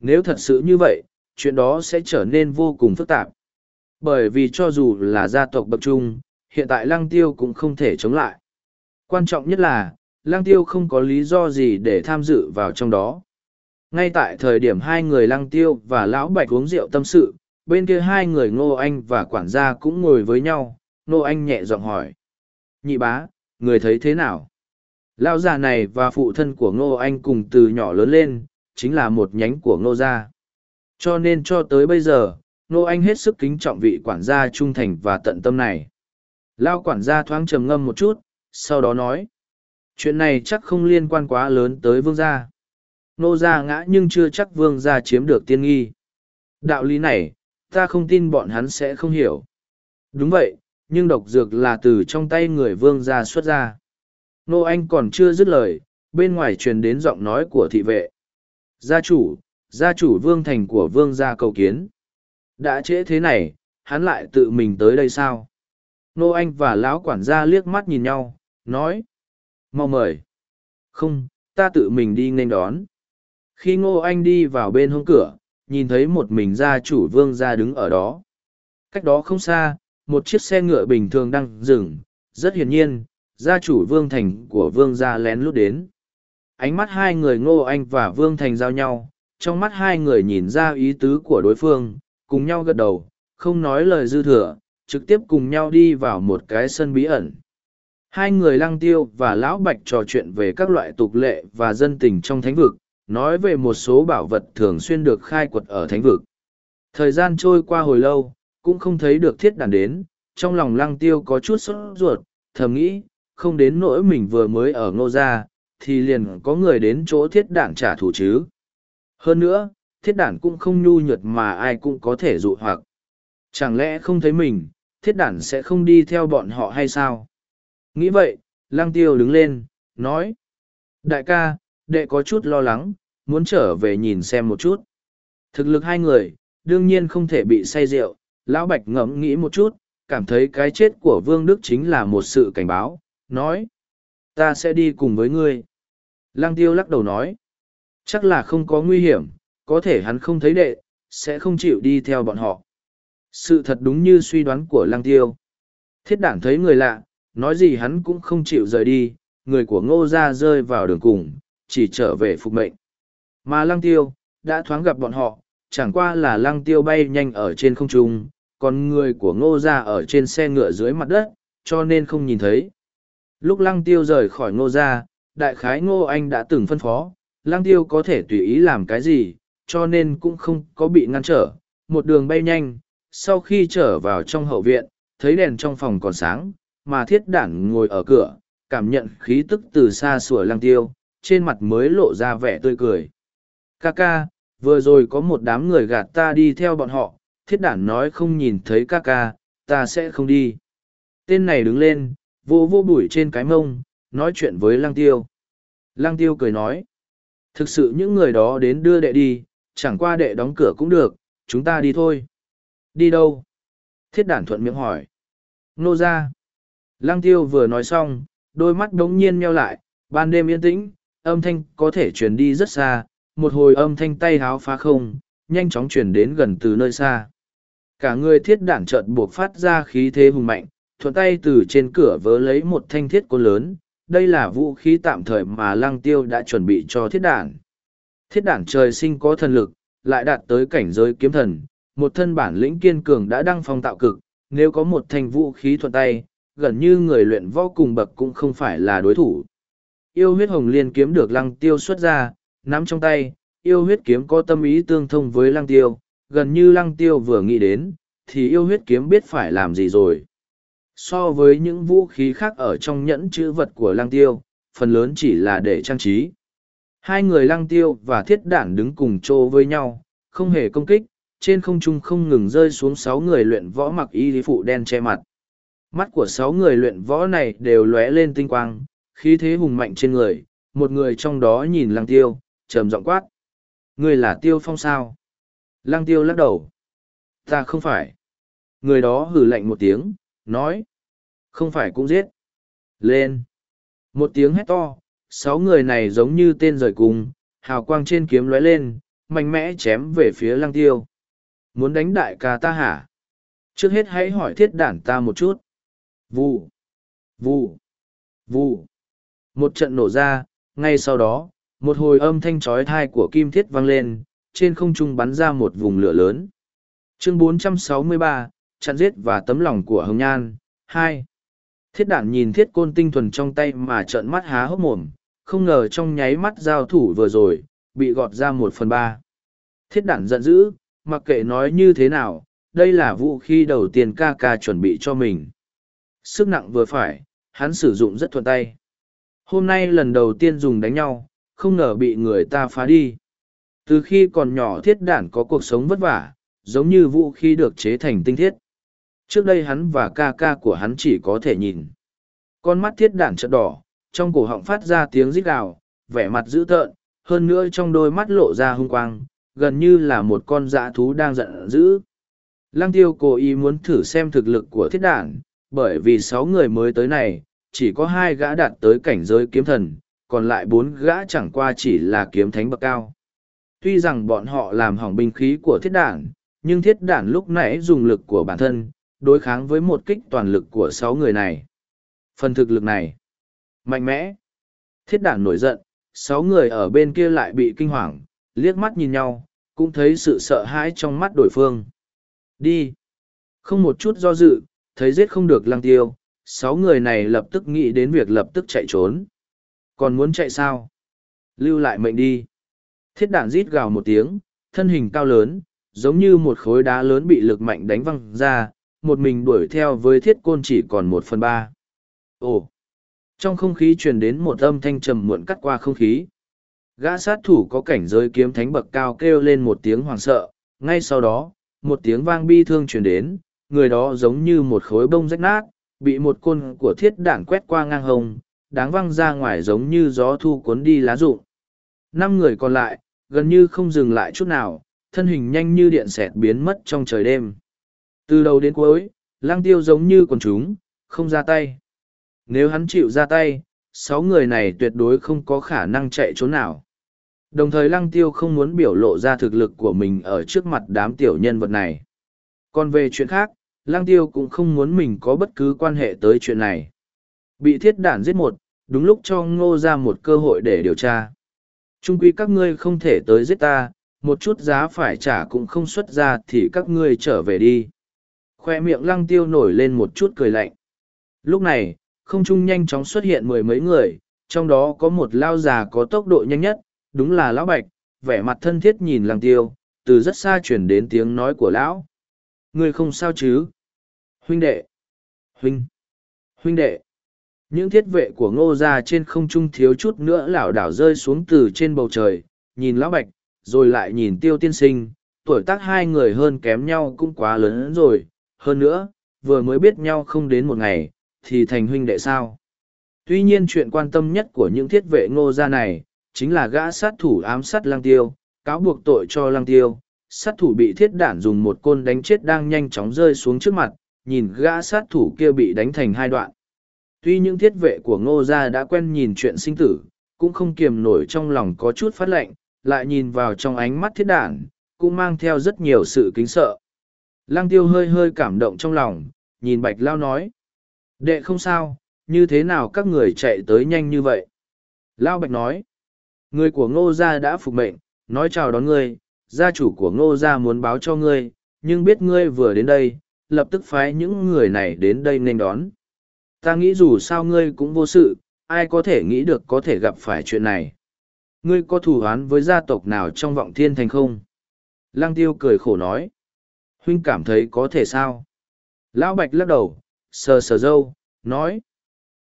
Nếu thật sự như vậy, chuyện đó sẽ trở nên vô cùng phức tạp. Bởi vì cho dù là gia tộc bậc trung, hiện tại lăng tiêu cũng không thể chống lại. Quan trọng nhất là, lăng tiêu không có lý do gì để tham dự vào trong đó. Ngay tại thời điểm hai người lăng tiêu và lão bạch uống rượu tâm sự, bên kia hai người ngô anh và quản gia cũng ngồi với nhau, ngô anh nhẹ giọng hỏi. Nhị bá, người thấy thế nào? Lão già này và phụ thân của ngô anh cùng từ nhỏ lớn lên, chính là một nhánh của ngô gia. Cho nên cho tới bây giờ, ngô anh hết sức kính trọng vị quản gia trung thành và tận tâm này. Lão quản gia thoáng trầm ngâm một chút, sau đó nói. Chuyện này chắc không liên quan quá lớn tới vương gia. nô gia ngã nhưng chưa chắc vương gia chiếm được tiên nghi. Đạo lý này, ta không tin bọn hắn sẽ không hiểu. Đúng vậy, nhưng độc dược là từ trong tay người vương gia xuất ra. Nô Anh còn chưa dứt lời, bên ngoài truyền đến giọng nói của thị vệ. Gia chủ, gia chủ vương thành của vương gia cầu kiến. Đã trễ thế này, hắn lại tự mình tới đây sao? Nô Anh và lão quản gia liếc mắt nhìn nhau, nói. Mau mời. Không, ta tự mình đi nên đón. Khi Ngô Anh đi vào bên hông cửa, nhìn thấy một mình gia chủ vương gia đứng ở đó. Cách đó không xa, một chiếc xe ngựa bình thường đang dừng, rất hiển nhiên, gia chủ vương thành của vương gia lén lút đến. Ánh mắt hai người ngô anh và vương thành giao nhau, trong mắt hai người nhìn ra ý tứ của đối phương, cùng nhau gật đầu, không nói lời dư thừa, trực tiếp cùng nhau đi vào một cái sân bí ẩn. Hai người lăng tiêu và lão bạch trò chuyện về các loại tục lệ và dân tình trong thánh vực, nói về một số bảo vật thường xuyên được khai quật ở thánh vực. Thời gian trôi qua hồi lâu, cũng không thấy được thiết đàn đến, trong lòng lăng tiêu có chút sốt ruột, thầm nghĩ, không đến nỗi mình vừa mới ở ngô gia, thì liền có người đến chỗ thiết đản trả thù chứ. Hơn nữa, thiết đản cũng không nhu nhược mà ai cũng có thể dụ hoặc. Chẳng lẽ không thấy mình, thiết đản sẽ không đi theo bọn họ hay sao? Nghĩ vậy, lăng tiêu đứng lên, nói. Đại ca, đệ có chút lo lắng, muốn trở về nhìn xem một chút. Thực lực hai người, đương nhiên không thể bị say rượu, lão bạch ngẫm nghĩ một chút, cảm thấy cái chết của Vương Đức chính là một sự cảnh báo, nói. Ta sẽ đi cùng với ngươi. Lăng tiêu lắc đầu nói. Chắc là không có nguy hiểm, có thể hắn không thấy đệ, sẽ không chịu đi theo bọn họ. Sự thật đúng như suy đoán của lăng tiêu. Thiết đảng thấy người lạ, nói gì hắn cũng không chịu rời đi, người của ngô gia rơi vào đường cùng, chỉ trở về phục mệnh. Mà lăng tiêu, đã thoáng gặp bọn họ, chẳng qua là lăng tiêu bay nhanh ở trên không trung, còn người của ngô gia ở trên xe ngựa dưới mặt đất, cho nên không nhìn thấy. Lúc lăng tiêu rời khỏi ngô gia, đại khái ngô anh đã từng phân phó, lăng tiêu có thể tùy ý làm cái gì, cho nên cũng không có bị ngăn trở, một đường bay nhanh, sau khi trở vào trong hậu viện, thấy đèn trong phòng còn sáng, mà thiết đản ngồi ở cửa, cảm nhận khí tức từ xa sủa lăng tiêu, trên mặt mới lộ ra vẻ tươi cười. Ca ca, vừa rồi có một đám người gạt ta đi theo bọn họ, thiết đản nói không nhìn thấy ca ca, ta sẽ không đi. Tên này đứng lên, vô vô bụi trên cái mông, nói chuyện với lăng tiêu. Lăng tiêu cười nói, thực sự những người đó đến đưa đệ đi, chẳng qua đệ đóng cửa cũng được, chúng ta đi thôi. Đi đâu? Thiết đản thuận miệng hỏi. Nô ra. Lăng tiêu vừa nói xong, đôi mắt đống nhiên meo lại, ban đêm yên tĩnh, âm thanh có thể truyền đi rất xa, một hồi âm thanh tay háo phá không, nhanh chóng truyền đến gần từ nơi xa. Cả người thiết đản trợn buộc phát ra khí thế hùng mạnh, thuận tay từ trên cửa vớ lấy một thanh thiết côn lớn, đây là vũ khí tạm thời mà lăng tiêu đã chuẩn bị cho thiết đản. Thiết đản trời sinh có thần lực, lại đạt tới cảnh giới kiếm thần, một thân bản lĩnh kiên cường đã đăng phong tạo cực, nếu có một thanh vũ khí thuận tay, gần như người luyện võ cùng bậc cũng không phải là đối thủ. Yêu huyết hồng liên kiếm được lăng tiêu xuất ra, nắm trong tay, yêu huyết kiếm có tâm ý tương thông với lăng tiêu, gần như lăng tiêu vừa nghĩ đến, thì yêu huyết kiếm biết phải làm gì rồi. So với những vũ khí khác ở trong nhẫn chữ vật của lăng tiêu, phần lớn chỉ là để trang trí. Hai người lăng tiêu và thiết đản đứng cùng chỗ với nhau, không hề công kích, trên không trung không ngừng rơi xuống sáu người luyện võ mặc y lý phụ đen che mặt. Mắt của sáu người luyện võ này đều lóe lên tinh quang, khí thế hùng mạnh trên người, một người trong đó nhìn lăng tiêu, trầm giọng quát. Người là tiêu phong sao? Lăng tiêu lắc đầu. Ta không phải. Người đó hử lạnh một tiếng, nói. Không phải cũng giết. Lên. Một tiếng hét to, sáu người này giống như tên rời cùng, hào quang trên kiếm lóe lên, mạnh mẽ chém về phía lăng tiêu. Muốn đánh đại ca ta hả? Trước hết hãy hỏi thiết đản ta một chút. Vù. Vù. Vù. Một trận nổ ra, ngay sau đó, một hồi âm thanh chói thai của kim thiết vang lên, trên không trung bắn ra một vùng lửa lớn. Chương 463, chặn giết và tấm lòng của Hồng Nhan, 2. Thiết đản nhìn thiết côn tinh thuần trong tay mà trợn mắt há hốc mồm, không ngờ trong nháy mắt giao thủ vừa rồi, bị gọt ra một phần ba. Thiết đản giận dữ, mặc kệ nói như thế nào, đây là vũ khí đầu tiên ca ca chuẩn bị cho mình. Sức nặng vừa phải, hắn sử dụng rất thuận tay. Hôm nay lần đầu tiên dùng đánh nhau, không ngờ bị người ta phá đi. Từ khi còn nhỏ thiết đản có cuộc sống vất vả, giống như vũ khí được chế thành tinh thiết. Trước đây hắn và ca ca của hắn chỉ có thể nhìn. Con mắt thiết đản chợt đỏ, trong cổ họng phát ra tiếng rít gào, vẻ mặt dữ tợn, hơn nữa trong đôi mắt lộ ra hung quang, gần như là một con dã thú đang giận dữ. Lăng tiêu cố ý muốn thử xem thực lực của thiết đản, bởi vì sáu người mới tới này, chỉ có hai gã đạt tới cảnh giới kiếm thần, còn lại bốn gã chẳng qua chỉ là kiếm thánh bậc cao. Tuy rằng bọn họ làm hỏng binh khí của thiết đản, nhưng thiết đản lúc nãy dùng lực của bản thân, đối kháng với một kích toàn lực của sáu người này. Phần thực lực này, mạnh mẽ. Thiết đản nổi giận, sáu người ở bên kia lại bị kinh hoàng, liếc mắt nhìn nhau, cũng thấy sự sợ hãi trong mắt đối phương. Đi. Không một chút do dự, thấy giết không được lăng tiêu, sáu người này lập tức nghĩ đến việc lập tức chạy trốn. Còn muốn chạy sao? Lưu lại mệnh đi. Thiết đạn rít gào một tiếng, thân hình cao lớn, giống như một khối đá lớn bị lực mạnh đánh văng ra, một mình đuổi theo với thiết côn chỉ còn một phần ba. Ồ! Trong không khí truyền đến một âm thanh trầm muộn cắt qua không khí. Gã sát thủ có cảnh giới kiếm thánh bậc cao kêu lên một tiếng hoảng sợ, ngay sau đó, một tiếng vang bi thương truyền đến, người đó giống như một khối bông rách nát, bị một côn của thiết đạn quét qua ngang hồng, đáng văng ra ngoài giống như gió thu cuốn đi lá rụng. Năm người còn lại, gần như không dừng lại chút nào, thân hình nhanh như điện xẹt biến mất trong trời đêm. Từ đầu đến cuối, lang tiêu giống như quần chúng, không ra tay. Nếu hắn chịu ra tay, sáu người này tuyệt đối không có khả năng chạy trốn nào. Đồng thời lăng tiêu không muốn biểu lộ ra thực lực của mình ở trước mặt đám tiểu nhân vật này. Còn về chuyện khác, Lang tiêu cũng không muốn mình có bất cứ quan hệ tới chuyện này. Bị thiết đản giết một, đúng lúc cho ngô ra một cơ hội để điều tra. Trung quy các ngươi không thể tới giết ta, một chút giá phải trả cũng không xuất ra thì các ngươi trở về đi. Khoe miệng lăng tiêu nổi lên một chút cười lạnh. Lúc này, không trung nhanh chóng xuất hiện mười mấy người, trong đó có một lao già có tốc độ nhanh nhất, đúng là lão bạch, vẻ mặt thân thiết nhìn lăng tiêu, từ rất xa chuyển đến tiếng nói của lão. Ngươi không sao chứ? Huynh đệ! Huynh! Huynh đệ! Những thiết vệ của ngô gia trên không trung thiếu chút nữa lảo đảo rơi xuống từ trên bầu trời, nhìn lão bạch, rồi lại nhìn tiêu tiên sinh, tuổi tác hai người hơn kém nhau cũng quá lớn rồi, hơn nữa, vừa mới biết nhau không đến một ngày, thì thành huynh đệ sao. Tuy nhiên chuyện quan tâm nhất của những thiết vệ ngô gia này, chính là gã sát thủ ám sát lang tiêu, cáo buộc tội cho lang tiêu. Sát thủ bị thiết đản dùng một côn đánh chết đang nhanh chóng rơi xuống trước mặt, nhìn gã sát thủ kia bị đánh thành hai đoạn. Tuy những thiết vệ của ngô gia đã quen nhìn chuyện sinh tử, cũng không kiềm nổi trong lòng có chút phát lệnh, lại nhìn vào trong ánh mắt thiết đản, cũng mang theo rất nhiều sự kính sợ. Lăng tiêu hơi hơi cảm động trong lòng, nhìn bạch lao nói. Đệ không sao, như thế nào các người chạy tới nhanh như vậy? Lao bạch nói. Người của ngô gia đã phục mệnh, nói chào đón ngươi, gia chủ của ngô gia muốn báo cho ngươi, nhưng biết ngươi vừa đến đây, lập tức phái những người này đến đây nên đón. Ta nghĩ dù sao ngươi cũng vô sự, ai có thể nghĩ được có thể gặp phải chuyện này. Ngươi có thù oán với gia tộc nào trong vọng thiên thành không? Lăng tiêu cười khổ nói. Huynh cảm thấy có thể sao? Lão Bạch lắc đầu, sờ sờ dâu, nói.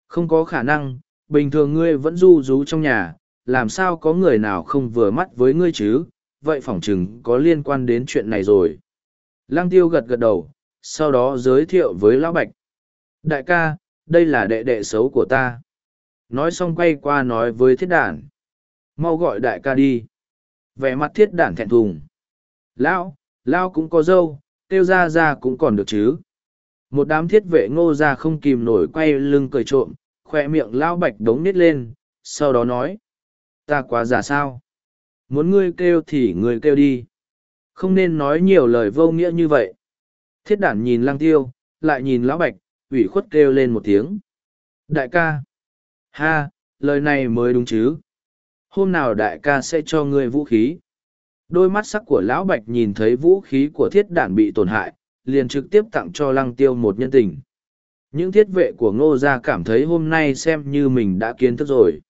Không có khả năng, bình thường ngươi vẫn du rú trong nhà, làm sao có người nào không vừa mắt với ngươi chứ? Vậy phỏng chừng có liên quan đến chuyện này rồi. Lăng tiêu gật gật đầu, sau đó giới thiệu với Lão Bạch. Đại ca, đây là đệ đệ xấu của ta. Nói xong quay qua nói với thiết đản. Mau gọi đại ca đi. Vẻ mặt thiết đản thẹn thùng. Lão, Lão cũng có dâu, tiêu ra ra cũng còn được chứ. Một đám thiết vệ ngô ra không kìm nổi quay lưng cười trộm, khoe miệng Lão bạch đống nít lên, sau đó nói. Ta quá giả sao? Muốn ngươi kêu thì ngươi kêu đi. Không nên nói nhiều lời vô nghĩa như vậy. Thiết đản nhìn lang tiêu, lại nhìn lão bạch, ủy khuất kêu lên một tiếng. Đại ca! Ha, lời này mới đúng chứ? Hôm nào đại ca sẽ cho ngươi vũ khí? Đôi mắt sắc của lão bạch nhìn thấy vũ khí của thiết đản bị tổn hại liền trực tiếp tặng cho lăng tiêu một nhân tình. Những thiết vệ của ngô gia cảm thấy hôm nay xem như mình đã kiến thức rồi.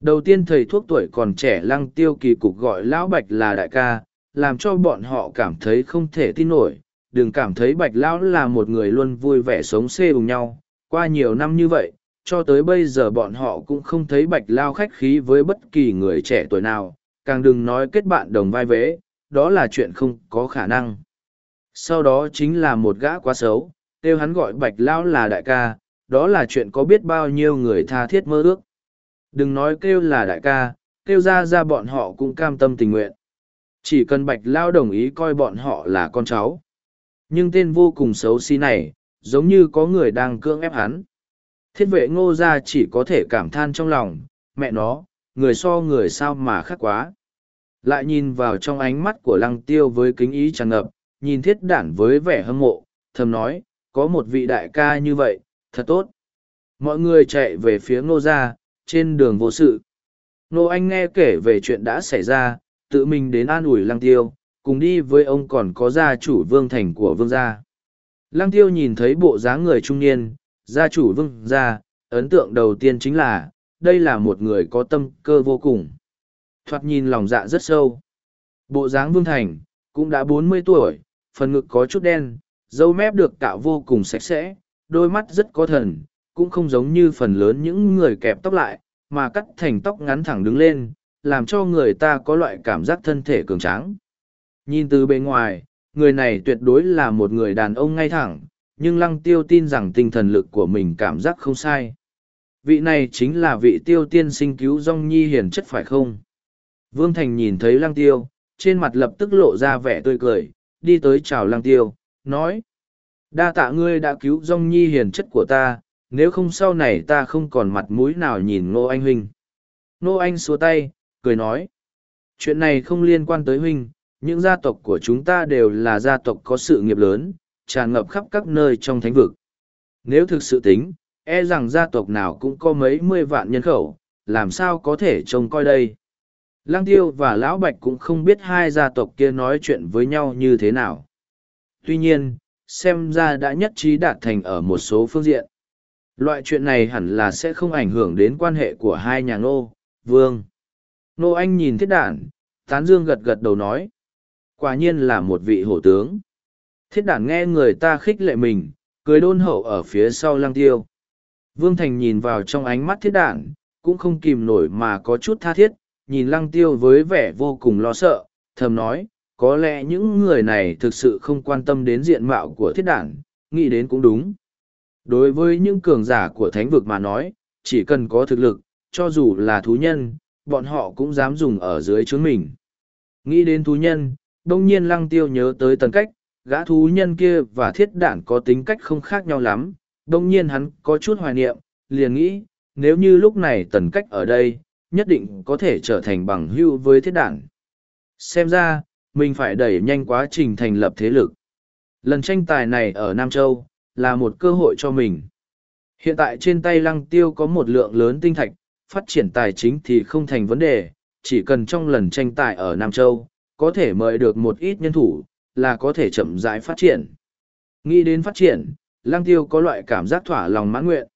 Đầu tiên thầy thuốc tuổi còn trẻ lăng tiêu kỳ cục gọi lão bạch là đại ca làm cho bọn họ cảm thấy không thể tin nổi đừng cảm thấy bạch lão là một người luôn vui vẻ sống xê cùng nhau. Qua nhiều năm như vậy, cho tới bây giờ bọn họ cũng không thấy bạch lao khách khí với bất kỳ người trẻ tuổi nào. Càng đừng nói kết bạn đồng vai vế, đó là chuyện không có khả năng. Sau đó chính là một gã quá xấu, kêu hắn gọi bạch lão là đại ca, đó là chuyện có biết bao nhiêu người tha thiết mơ ước. Đừng nói kêu là đại ca, kêu ra ra bọn họ cũng cam tâm tình nguyện. Chỉ cần bạch lao đồng ý coi bọn họ là con cháu nhưng tên vô cùng xấu xí này giống như có người đang cưỡng ép hắn. Thiết vệ ngô Gia chỉ có thể cảm than trong lòng mẹ nó người so người sao mà khác quá. Lại nhìn vào trong ánh mắt của lăng tiêu với kính ý tràn ngập nhìn thiết đản với vẻ hâm mộ thầm nói có một vị đại ca như vậy thật tốt. Mọi người chạy về phía ngô Gia, trên đường vô sự. Ngô anh nghe kể về chuyện đã xảy ra tự mình đến an ủi lăng tiêu cùng đi với ông còn có gia chủ vương thành của vương gia. Lăng tiêu nhìn thấy bộ dáng người trung niên, gia chủ vương gia, ấn tượng đầu tiên chính là, đây là một người có tâm cơ vô cùng. Thoạt nhìn lòng dạ rất sâu. Bộ dáng vương thành, cũng đã bốn mươi tuổi, phần ngực có chút đen, dâu mép được cạo vô cùng sạch sẽ, đôi mắt rất có thần, cũng không giống như phần lớn những người kẹp tóc lại, mà cắt thành tóc ngắn thẳng đứng lên, làm cho người ta có loại cảm giác thân thể cường tráng nhìn từ bề ngoài, người này tuyệt đối là một người đàn ông ngay thẳng, nhưng lăng tiêu tin rằng tinh thần lực của mình cảm giác không sai. Vị này chính là vị tiêu tiên sinh cứu dong nhi hiền chất phải không? Vương thành nhìn thấy lăng tiêu, trên mặt lập tức lộ ra vẻ tươi cười, đi tới chào lăng tiêu, nói, đa tạ ngươi đã cứu dong nhi hiền chất của ta, nếu không sau này ta không còn mặt mũi nào nhìn ngô anh huynh. Ngô anh xua tay, cười nói, chuyện này không liên quan tới huynh những gia tộc của chúng ta đều là gia tộc có sự nghiệp lớn, tràn ngập khắp các nơi trong thánh vực. Nếu thực sự tính e rằng gia tộc nào cũng có mấy mươi vạn nhân khẩu, làm sao có thể trông coi đây? Lăng tiêu và lão bạch cũng không biết hai gia tộc kia nói chuyện với nhau như thế nào. Tuy nhiên, xem ra đã nhất trí đạt thành ở một số phương diện. Loại chuyện này hẳn là sẽ không ảnh hưởng đến quan hệ của hai nhà ngô, vương. Nô anh nhìn thiết đản, tán dương gật gật đầu nói quả nhiên là một vị hổ tướng. Thiết đản nghe người ta khích lệ mình cười đôn hậu ở phía sau lăng tiêu. Vương thành nhìn vào trong ánh mắt thiết đản cũng không kìm nổi mà có chút tha thiết nhìn lăng tiêu với vẻ vô cùng lo sợ thầm nói có lẽ những người này thực sự không quan tâm đến diện mạo của thiết đản nghĩ đến cũng đúng. Đối với những cường giả của thánh vực mà nói chỉ cần có thực lực cho dù là thú nhân bọn họ cũng dám dùng ở dưới chướng mình. Nghĩ đến thú nhân, đông nhiên lăng tiêu nhớ tới tần cách, gã thú nhân kia và thiết đản có tính cách không khác nhau lắm, đông nhiên hắn có chút hoài niệm, liền nghĩ, nếu như lúc này tần cách ở đây, nhất định có thể trở thành bằng hưu với thiết đản. Xem ra, mình phải đẩy nhanh quá trình thành lập thế lực. Lần tranh tài này ở Nam Châu, là một cơ hội cho mình. Hiện tại trên tay lăng tiêu có một lượng lớn tinh thạch, phát triển tài chính thì không thành vấn đề, chỉ cần trong lần tranh tài ở Nam Châu, có thể mời được một ít nhân thủ, là có thể chậm rãi phát triển. Nghĩ đến phát triển, Lăng Tiêu có loại cảm giác thỏa lòng mãn nguyện.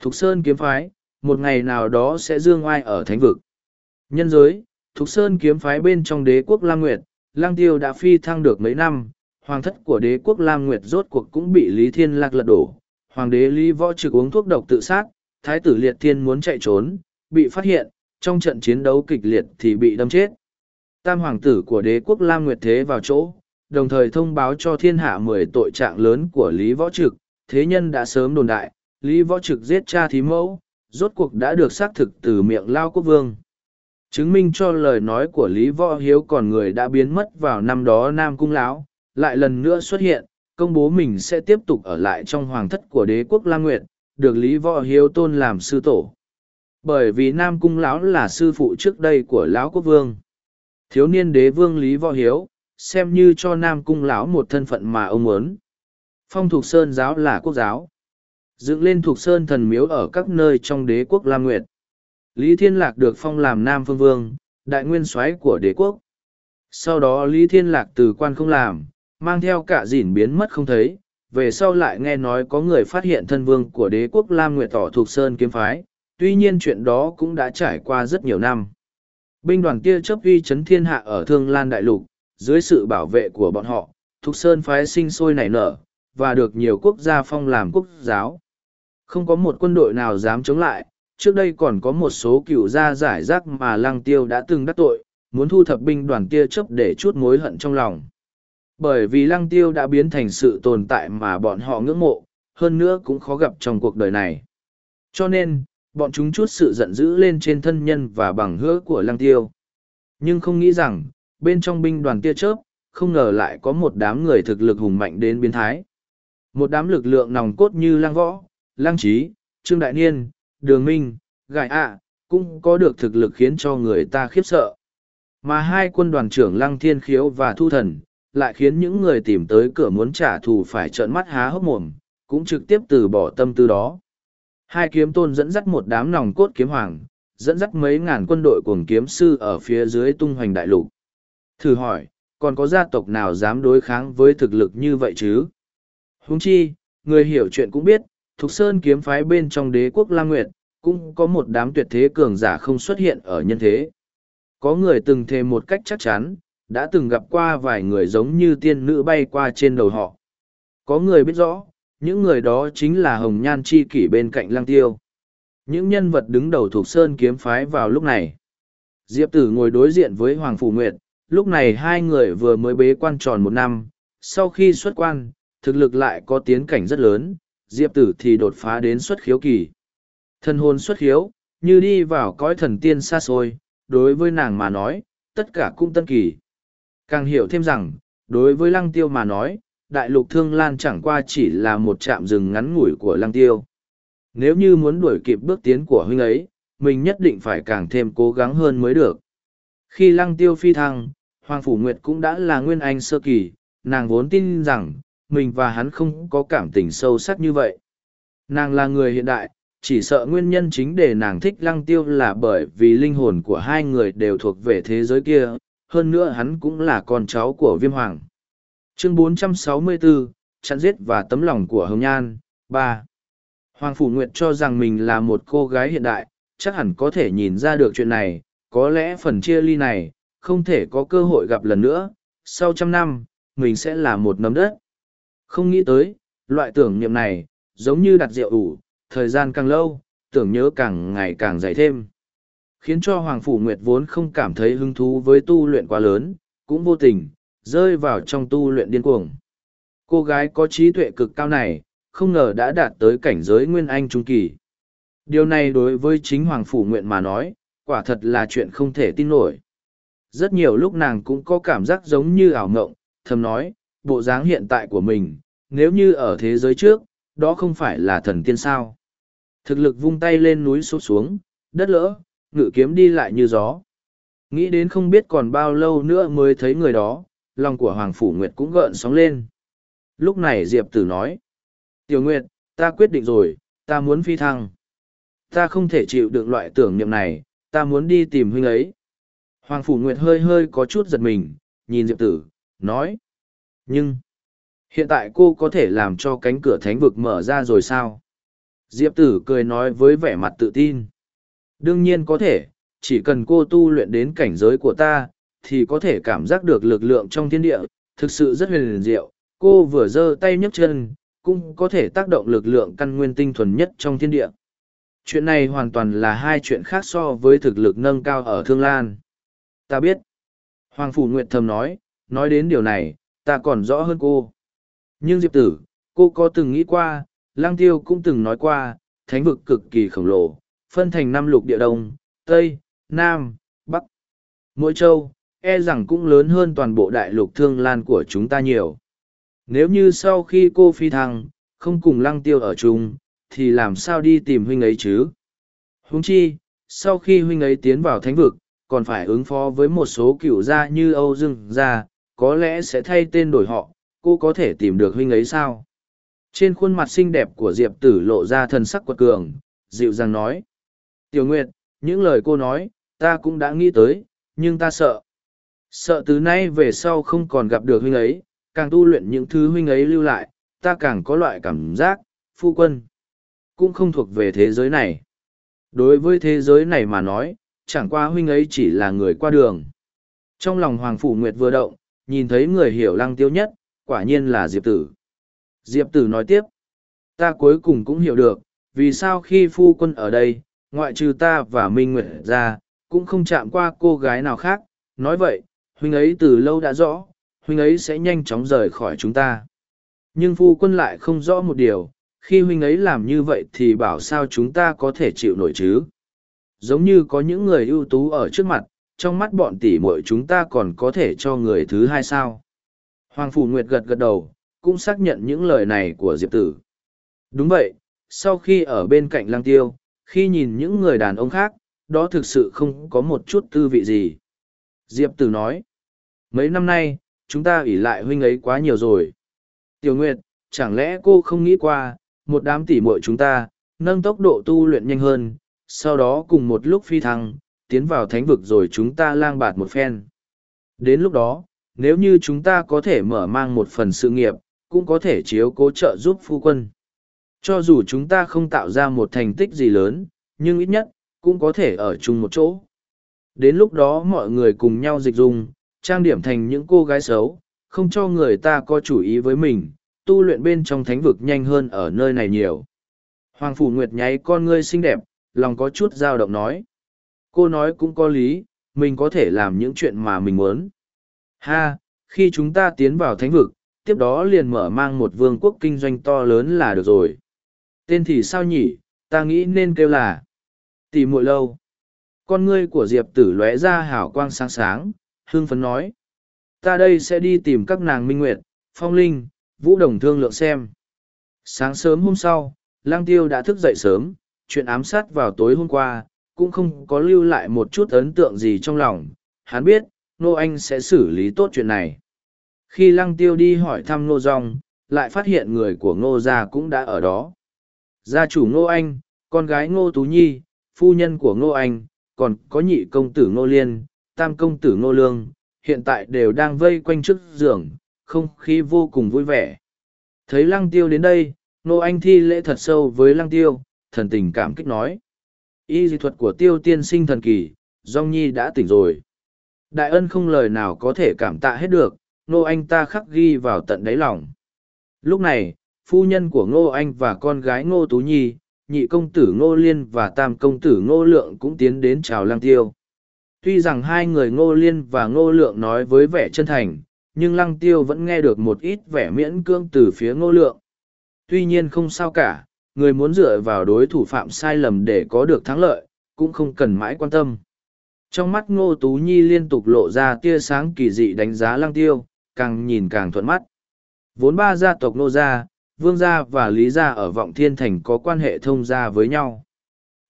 Thục Sơn kiếm phái, một ngày nào đó sẽ dương oai ở thánh vực. Nhân giới, Thục Sơn kiếm phái bên trong đế quốc Lam Nguyệt, Lăng Tiêu đã phi thăng được mấy năm, hoàng thất của đế quốc Lam Nguyệt rốt cuộc cũng bị Lý Thiên Lạc lật đổ. Hoàng đế Lý Võ trực uống thuốc độc tự sát, thái tử liệt thiên muốn chạy trốn, bị phát hiện, trong trận chiến đấu kịch liệt thì bị đâm chết. Tam hoàng tử của đế quốc Lam Nguyệt Thế vào chỗ, đồng thời thông báo cho thiên hạ mười tội trạng lớn của Lý Võ Trực, thế nhân đã sớm đồn đại, Lý Võ Trực giết cha thí mẫu, rốt cuộc đã được xác thực từ miệng Lao Quốc Vương. Chứng minh cho lời nói của Lý Võ Hiếu còn người đã biến mất vào năm đó Nam Cung Lão, lại lần nữa xuất hiện, công bố mình sẽ tiếp tục ở lại trong hoàng thất của đế quốc Lam Nguyệt, được Lý Võ Hiếu tôn làm sư tổ. Bởi vì Nam Cung Lão là sư phụ trước đây của Lão Quốc Vương. Thiếu niên đế vương Lý Võ Hiếu, xem như cho Nam Cung Lão một thân phận mà ông muốn. Phong Thục Sơn giáo là quốc giáo. Dựng lên Thục Sơn thần miếu ở các nơi trong đế quốc Lam Nguyệt. Lý Thiên Lạc được phong làm Nam Phương Vương, đại nguyên soái của đế quốc. Sau đó Lý Thiên Lạc từ quan không làm, mang theo cả dỉn biến mất không thấy, về sau lại nghe nói có người phát hiện thân vương của đế quốc Lam Nguyệt Tỏ thuộc Sơn Kiếm Phái, tuy nhiên chuyện đó cũng đã trải qua rất nhiều năm. Binh đoàn Tia chấp uy chấn thiên hạ ở Thương Lan Đại Lục, dưới sự bảo vệ của bọn họ, Thục Sơn phái sinh sôi nảy nở, và được nhiều quốc gia phong làm quốc giáo. Không có một quân đội nào dám chống lại, trước đây còn có một số cựu gia giải rác mà Lăng Tiêu đã từng đắc tội, muốn thu thập binh đoàn Tia chấp để chút mối hận trong lòng. Bởi vì Lăng Tiêu đã biến thành sự tồn tại mà bọn họ ngưỡng mộ, hơn nữa cũng khó gặp trong cuộc đời này. Cho nên, bọn chúng chút sự giận dữ lên trên thân nhân và bằng hứa của Lăng Tiêu. Nhưng không nghĩ rằng, bên trong binh đoàn tia chớp, không ngờ lại có một đám người thực lực hùng mạnh đến biến thái. Một đám lực lượng nòng cốt như Lăng Võ, Lăng Trí, Trương Đại Niên, Đường Minh, Gài ạ, cũng có được thực lực khiến cho người ta khiếp sợ. Mà hai quân đoàn trưởng Lăng Thiên Khiếu và Thu Thần, lại khiến những người tìm tới cửa muốn trả thù phải trợn mắt há hốc mồm, cũng trực tiếp từ bỏ tâm tư đó. Hai kiếm tôn dẫn dắt một đám nòng cốt kiếm hoàng, dẫn dắt mấy ngàn quân đội cuồng kiếm sư ở phía dưới tung hoành đại lục. Thử hỏi, còn có gia tộc nào dám đối kháng với thực lực như vậy chứ? Huống chi, người hiểu chuyện cũng biết, Thục Sơn kiếm phái bên trong đế quốc La Nguyệt, cũng có một đám tuyệt thế cường giả không xuất hiện ở nhân thế. Có người từng thề một cách chắc chắn, đã từng gặp qua vài người giống như tiên nữ bay qua trên đầu họ. Có người biết rõ, những người đó chính là Hồng Nhan Chi kỷ bên cạnh Lăng Tiêu. Những nhân vật đứng đầu thuộc Sơn kiếm phái vào lúc này. Diệp Tử ngồi đối diện với Hoàng Phủ Nguyệt, lúc này hai người vừa mới bế quan tròn một năm, sau khi xuất quan, thực lực lại có tiến cảnh rất lớn, Diệp Tử thì đột phá đến xuất khiếu kỳ. Thân hồn xuất khiếu, như đi vào cõi thần tiên xa xôi, đối với nàng mà nói, tất cả cũng tân kỳ. Càng hiểu thêm rằng, đối với lăng tiêu mà nói, đại lục thương lan chẳng qua chỉ là một trạm rừng ngắn ngủi của lăng tiêu. Nếu như muốn đuổi kịp bước tiến của huynh ấy, mình nhất định phải càng thêm cố gắng hơn mới được. Khi lăng tiêu phi thăng, Hoàng Phủ Nguyệt cũng đã là nguyên anh sơ kỳ, nàng vốn tin rằng, mình và hắn không có cảm tình sâu sắc như vậy. Nàng là người hiện đại, chỉ sợ nguyên nhân chính để nàng thích lăng tiêu là bởi vì linh hồn của hai người đều thuộc về thế giới kia, hơn nữa hắn cũng là con cháu của viêm hoàng. Chương 464, chặn giết và tấm lòng của Hồng Nhan, ba Hoàng Phủ Nguyệt cho rằng mình là một cô gái hiện đại, chắc hẳn có thể nhìn ra được chuyện này, có lẽ phần chia ly này, không thể có cơ hội gặp lần nữa, sau trăm năm, mình sẽ là một nấm đất. Không nghĩ tới, loại tưởng niệm này, giống như đặt rượu ủ, thời gian càng lâu, tưởng nhớ càng ngày càng dày thêm. Khiến cho Hoàng Phủ Nguyệt vốn không cảm thấy hứng thú với tu luyện quá lớn, cũng vô tình, rơi vào trong tu luyện điên cuồng. Cô gái có trí tuệ cực cao này, không ngờ đã đạt tới cảnh giới Nguyên Anh Trung Kỳ. Điều này đối với chính Hoàng Phủ Nguyện mà nói, quả thật là chuyện không thể tin nổi. Rất nhiều lúc nàng cũng có cảm giác giống như ảo ngộng, thầm nói, bộ dáng hiện tại của mình, nếu như ở thế giới trước, đó không phải là thần tiên sao. Thực lực vung tay lên núi sụp xuống, đất lỡ, ngự kiếm đi lại như gió. Nghĩ đến không biết còn bao lâu nữa mới thấy người đó, lòng của Hoàng Phủ Nguyệt cũng gợn sóng lên. Lúc này Diệp Tử nói, Tiểu Nguyệt, ta quyết định rồi, ta muốn phi thăng. Ta không thể chịu được loại tưởng niệm này, ta muốn đi tìm huynh ấy. Hoàng Phủ Nguyệt hơi hơi có chút giật mình, nhìn Diệp Tử, nói. Nhưng, hiện tại cô có thể làm cho cánh cửa thánh vực mở ra rồi sao? Diệp Tử cười nói với vẻ mặt tự tin. Đương nhiên có thể, chỉ cần cô tu luyện đến cảnh giới của ta, thì có thể cảm giác được lực lượng trong thiên địa, thực sự rất huyền diệu. Cô vừa giơ tay nhấc chân, cũng có thể tác động lực lượng căn nguyên tinh thuần nhất trong thiên địa. Chuyện này hoàn toàn là hai chuyện khác so với thực lực nâng cao ở Thương Lan. Ta biết. Hoàng Phủ Nguyệt thầm nói, nói đến điều này, ta còn rõ hơn cô. Nhưng Diệp Tử, cô có từng nghĩ qua, Lang Tiêu cũng từng nói qua, thánh vực cực kỳ khổng lồ, phân thành năm lục địa đông, Tây, Nam, Bắc. Mỗi châu, e rằng cũng lớn hơn toàn bộ đại lục thương lan của chúng ta nhiều. Nếu như sau khi cô phi thăng, không cùng lăng tiêu ở chung, thì làm sao đi tìm huynh ấy chứ? Huống chi, sau khi huynh ấy tiến vào thánh vực, còn phải ứng phó với một số cựu gia như Âu Dương gia, có lẽ sẽ thay tên đổi họ, cô có thể tìm được huynh ấy sao? Trên khuôn mặt xinh đẹp của Diệp Tử lộ ra thần sắc quật cường, dịu dàng nói. Tiểu Nguyệt, những lời cô nói, ta cũng đã nghĩ tới, nhưng ta sợ. Sợ từ nay về sau không còn gặp được huynh ấy, càng tu luyện những thứ huynh ấy lưu lại, ta càng có loại cảm giác, phu quân, cũng không thuộc về thế giới này. Đối với thế giới này mà nói, chẳng qua huynh ấy chỉ là người qua đường. Trong lòng Hoàng Phủ Nguyệt vừa động, nhìn thấy người hiểu lăng tiêu nhất, quả nhiên là Diệp Tử. Diệp Tử nói tiếp, ta cuối cùng cũng hiểu được, vì sao khi phu quân ở đây, ngoại trừ ta và Minh Nguyệt ra, cũng không chạm qua cô gái nào khác. Nói vậy, huynh ấy từ lâu đã rõ, huynh ấy sẽ nhanh chóng rời khỏi chúng ta. Nhưng phu quân lại không rõ một điều, khi huynh ấy làm như vậy thì bảo sao chúng ta có thể chịu nổi chứ? Giống như có những người ưu tú ở trước mặt trong mắt bọn tỷ muội chúng ta còn có thể cho người thứ hai sao? Hoàng phủ nguyệt gật gật đầu cũng xác nhận những lời này của diệp tử. Đúng vậy sau khi ở bên cạnh lang tiêu khi nhìn những người đàn ông khác đó thực sự không có một chút tư vị gì. Diệp tử nói mấy năm nay chúng ta ỉ lại huynh ấy quá nhiều rồi tiểu nguyệt chẳng lẽ cô không nghĩ qua một đám tỉ muội chúng ta, nâng tốc độ tu luyện nhanh hơn, sau đó cùng một lúc phi thăng, tiến vào thánh vực rồi chúng ta lang bạt một phen. Đến lúc đó, nếu như chúng ta có thể mở mang một phần sự nghiệp, cũng có thể chiếu cố trợ giúp phu quân. Cho dù chúng ta không tạo ra một thành tích gì lớn, nhưng ít nhất, cũng có thể ở chung một chỗ. Đến lúc đó mọi người cùng nhau dịch dung trang điểm thành những cô gái xấu, không cho người ta có chủ ý với mình, tu luyện bên trong thánh vực nhanh hơn ở nơi này nhiều. Hoàng Phủ Nguyệt nháy con ngươi xinh đẹp, lòng có chút dao động nói. Cô nói cũng có lý, mình có thể làm những chuyện mà mình muốn. Ha, khi chúng ta tiến vào thánh vực, tiếp đó liền mở mang một vương quốc kinh doanh to lớn là được rồi. Tên thì sao nhỉ, ta nghĩ nên kêu là tỷ muội lâu. Con ngươi của Diệp tử lóe ra hào quang sáng sáng, hương phấn nói. Ta đây sẽ đi tìm các nàng minh nguyệt, phong linh, Vũ Đồng thương lượng xem. Sáng sớm hôm sau, Lang Tiêu đã thức dậy sớm, chuyện ám sát vào tối hôm qua, cũng không có lưu lại một chút ấn tượng gì trong lòng. Hắn biết, Nô Anh sẽ xử lý tốt chuyện này. Khi Lăng Tiêu đi hỏi thăm Nô Dòng, lại phát hiện người của Ngô Gia cũng đã ở đó. Gia chủ Ngô Anh, con gái Ngô Tú Nhi, phu nhân của Ngô Anh, còn có nhị công tử Ngô Liên, tam công tử Ngô Lương, hiện tại đều đang vây quanh trước giường, không khí vô cùng vui vẻ. Thấy lăng tiêu đến đây, nô anh thi lễ thật sâu với lăng tiêu, thần tình cảm kích nói. Y dị thuật của tiêu tiên sinh thần kỳ, Dòng Nhi đã tỉnh rồi. Đại ân không lời nào có thể cảm tạ hết được, nô anh ta khắc ghi vào tận đáy lòng. Lúc này, phu nhân của ngô anh và con gái ngô tú nhi, nhị công tử ngô liên và tam công tử ngô lượng cũng tiến đến chào lang tiêu. Tuy rằng hai người ngô liên và ngô lượng nói với vẻ chân thành, nhưng lăng tiêu vẫn nghe được một ít vẻ miễn cưỡng từ phía ngô lượng. Tuy nhiên không sao cả, người muốn dựa vào đối thủ phạm sai lầm để có được thắng lợi, cũng không cần mãi quan tâm. Trong mắt ngô tú nhi liên tục lộ ra tia sáng kỳ dị đánh giá lăng tiêu, càng nhìn càng thuận mắt. Vốn ba gia tộc nô gia, vương gia và lý gia ở vọng thiên thành có quan hệ thông gia với nhau.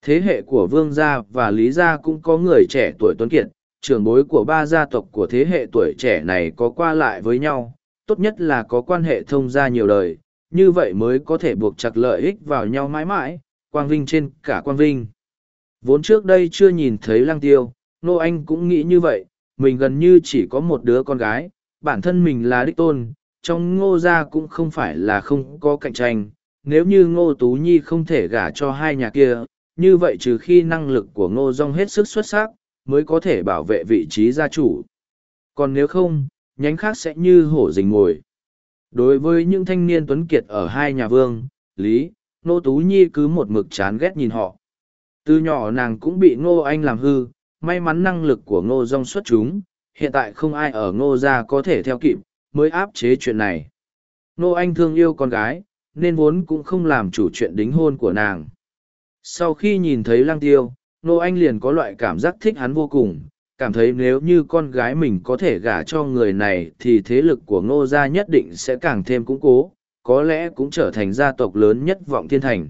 Thế hệ của vương gia và lý gia cũng có người trẻ tuổi tuấn kiệt, trưởng bối của ba gia tộc của thế hệ tuổi trẻ này có qua lại với nhau, tốt nhất là có quan hệ thông gia nhiều đời, như vậy mới có thể buộc chặt lợi ích vào nhau mãi mãi, quang vinh trên cả quang vinh. Vốn trước đây chưa nhìn thấy lăng tiêu, Nô Anh cũng nghĩ như vậy, mình gần như chỉ có một đứa con gái, bản thân mình là đích tôn, trong ngô gia cũng không phải là không có cạnh tranh, nếu như ngô tú nhi không thể gả cho hai nhà kia, như vậy trừ khi năng lực của ngô dong hết sức xuất sắc, mới có thể bảo vệ vị trí gia chủ. Còn nếu không, nhánh khác sẽ như hổ rình ngồi. Đối với những thanh niên tuấn kiệt ở hai nhà vương, Lý, Nô Tú Nhi cứ một mực chán ghét nhìn họ. Từ nhỏ nàng cũng bị Ngô Anh làm hư, may mắn năng lực của Ngô Dung xuất chúng, hiện tại không ai ở Ngô gia có thể theo kịp, mới áp chế chuyện này. Ngô Anh thương yêu con gái, nên vốn cũng không làm chủ chuyện đính hôn của nàng. Sau khi nhìn thấy Lăng Tiêu, nô anh liền có loại cảm giác thích hắn vô cùng cảm thấy nếu như con gái mình có thể gả cho người này thì thế lực của ngô gia nhất định sẽ càng thêm củng cố có lẽ cũng trở thành gia tộc lớn nhất vọng thiên thành.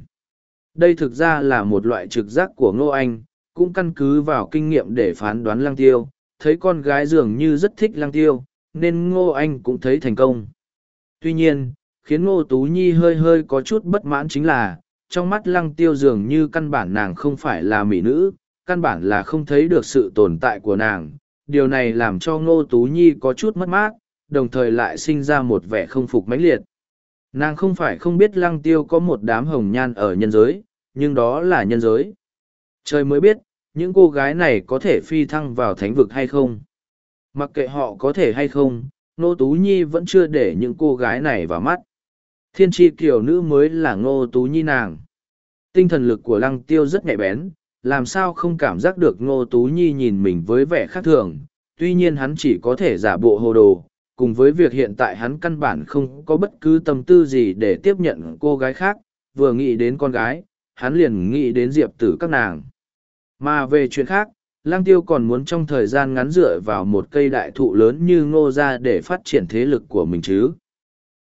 Đây thực ra là một loại trực giác của ngô anh cũng căn cứ vào kinh nghiệm để phán đoán lăng tiêu thấy con gái dường như rất thích lăng tiêu nên ngô anh cũng thấy thành công. Tuy nhiên khiến ngô tú nhi hơi hơi có chút bất mãn chính là trong mắt lăng tiêu dường như căn bản nàng không phải là mỹ nữ, căn bản là không thấy được sự tồn tại của nàng. Điều này làm cho Ngô Tú Nhi có chút mất mát, đồng thời lại sinh ra một vẻ không phục mãnh liệt. Nàng không phải không biết lăng tiêu có một đám hồng nhan ở nhân giới, nhưng đó là nhân giới. Trời mới biết, những cô gái này có thể phi thăng vào thánh vực hay không. Mặc kệ họ có thể hay không, Nô Tú Nhi vẫn chưa để những cô gái này vào mắt. Thiên tri kiểu nữ mới là Ngô Tú Nhi nàng. Tinh thần lực của lăng tiêu rất nhạy bén, làm sao không cảm giác được Ngô Tú Nhi nhìn mình với vẻ khác thường. Tuy nhiên hắn chỉ có thể giả bộ hồ đồ, cùng với việc hiện tại hắn căn bản không có bất cứ tâm tư gì để tiếp nhận cô gái khác, vừa nghĩ đến con gái, hắn liền nghĩ đến diệp tử các nàng. Mà về chuyện khác, Lang Tiêu còn muốn trong thời gian ngắn dựa vào một cây đại thụ lớn như ngô ra để phát triển thế lực của mình chứ.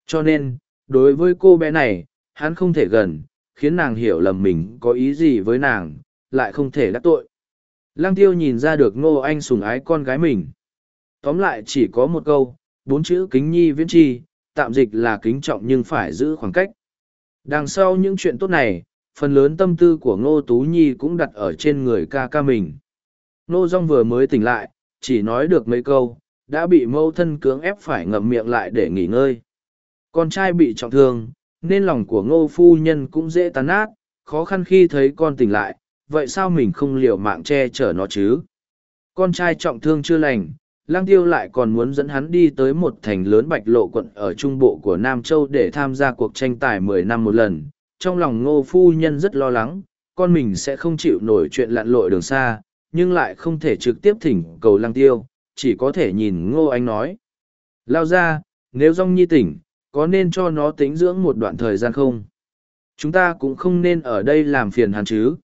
Cho nên, đối với cô bé này, hắn không thể gần, khiến nàng hiểu lầm mình có ý gì với nàng, lại không thể đắc tội. Lăng tiêu nhìn ra được ngô anh sùng ái con gái mình. Tóm lại chỉ có một câu, bốn chữ kính nhi viễn chi, tạm dịch là kính trọng nhưng phải giữ khoảng cách. Đằng sau những chuyện tốt này, phần lớn tâm tư của ngô tú nhi cũng đặt ở trên người ca ca mình ngô dong vừa mới tỉnh lại chỉ nói được mấy câu đã bị mâu thân cưỡng ép phải ngậm miệng lại để nghỉ ngơi con trai bị trọng thương nên lòng của ngô phu nhân cũng dễ tán nát khó khăn khi thấy con tỉnh lại vậy sao mình không liều mạng che chở nó chứ con trai trọng thương chưa lành lang tiêu lại còn muốn dẫn hắn đi tới một thành lớn bạch lộ quận ở trung bộ của nam châu để tham gia cuộc tranh tài mười năm một lần trong lòng ngô phu nhân rất lo lắng, con mình sẽ không chịu nổi chuyện lặn lội đường xa, nhưng lại không thể trực tiếp thỉnh cầu Lang tiêu, chỉ có thể nhìn ngô anh nói. Lao ra, nếu rong nhi tỉnh, có nên cho nó tính dưỡng một đoạn thời gian không? Chúng ta cũng không nên ở đây làm phiền hắn chứ.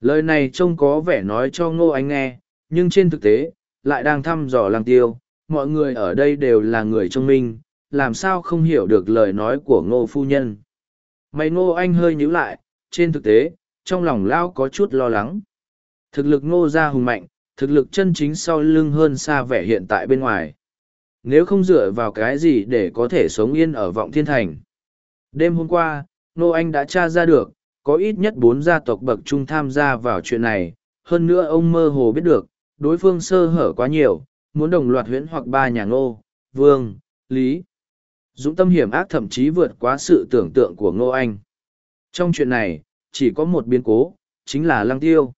Lời này trông có vẻ nói cho ngô anh nghe, nhưng trên thực tế, lại đang thăm dò lăng tiêu. Mọi người ở đây đều là người thông minh, làm sao không hiểu được lời nói của ngô phu nhân. Mày ngô anh hơi nhíu lại, trên thực tế, trong lòng lão có chút lo lắng. Thực lực ngô ra hùng mạnh, thực lực chân chính sau lưng hơn xa vẻ hiện tại bên ngoài. Nếu không dựa vào cái gì để có thể sống yên ở vọng thiên thành. Đêm hôm qua, nô Anh đã tra ra được, có ít nhất bốn gia tộc bậc trung tham gia vào chuyện này, hơn nữa ông mơ hồ biết được, đối phương sơ hở quá nhiều, muốn đồng loạt huyễn hoặc ba nhà ngô, vương, lý. Dũng tâm hiểm ác thậm chí vượt quá sự tưởng tượng của Ngô Anh. Trong chuyện này, chỉ có một biến cố, chính là Lăng Tiêu.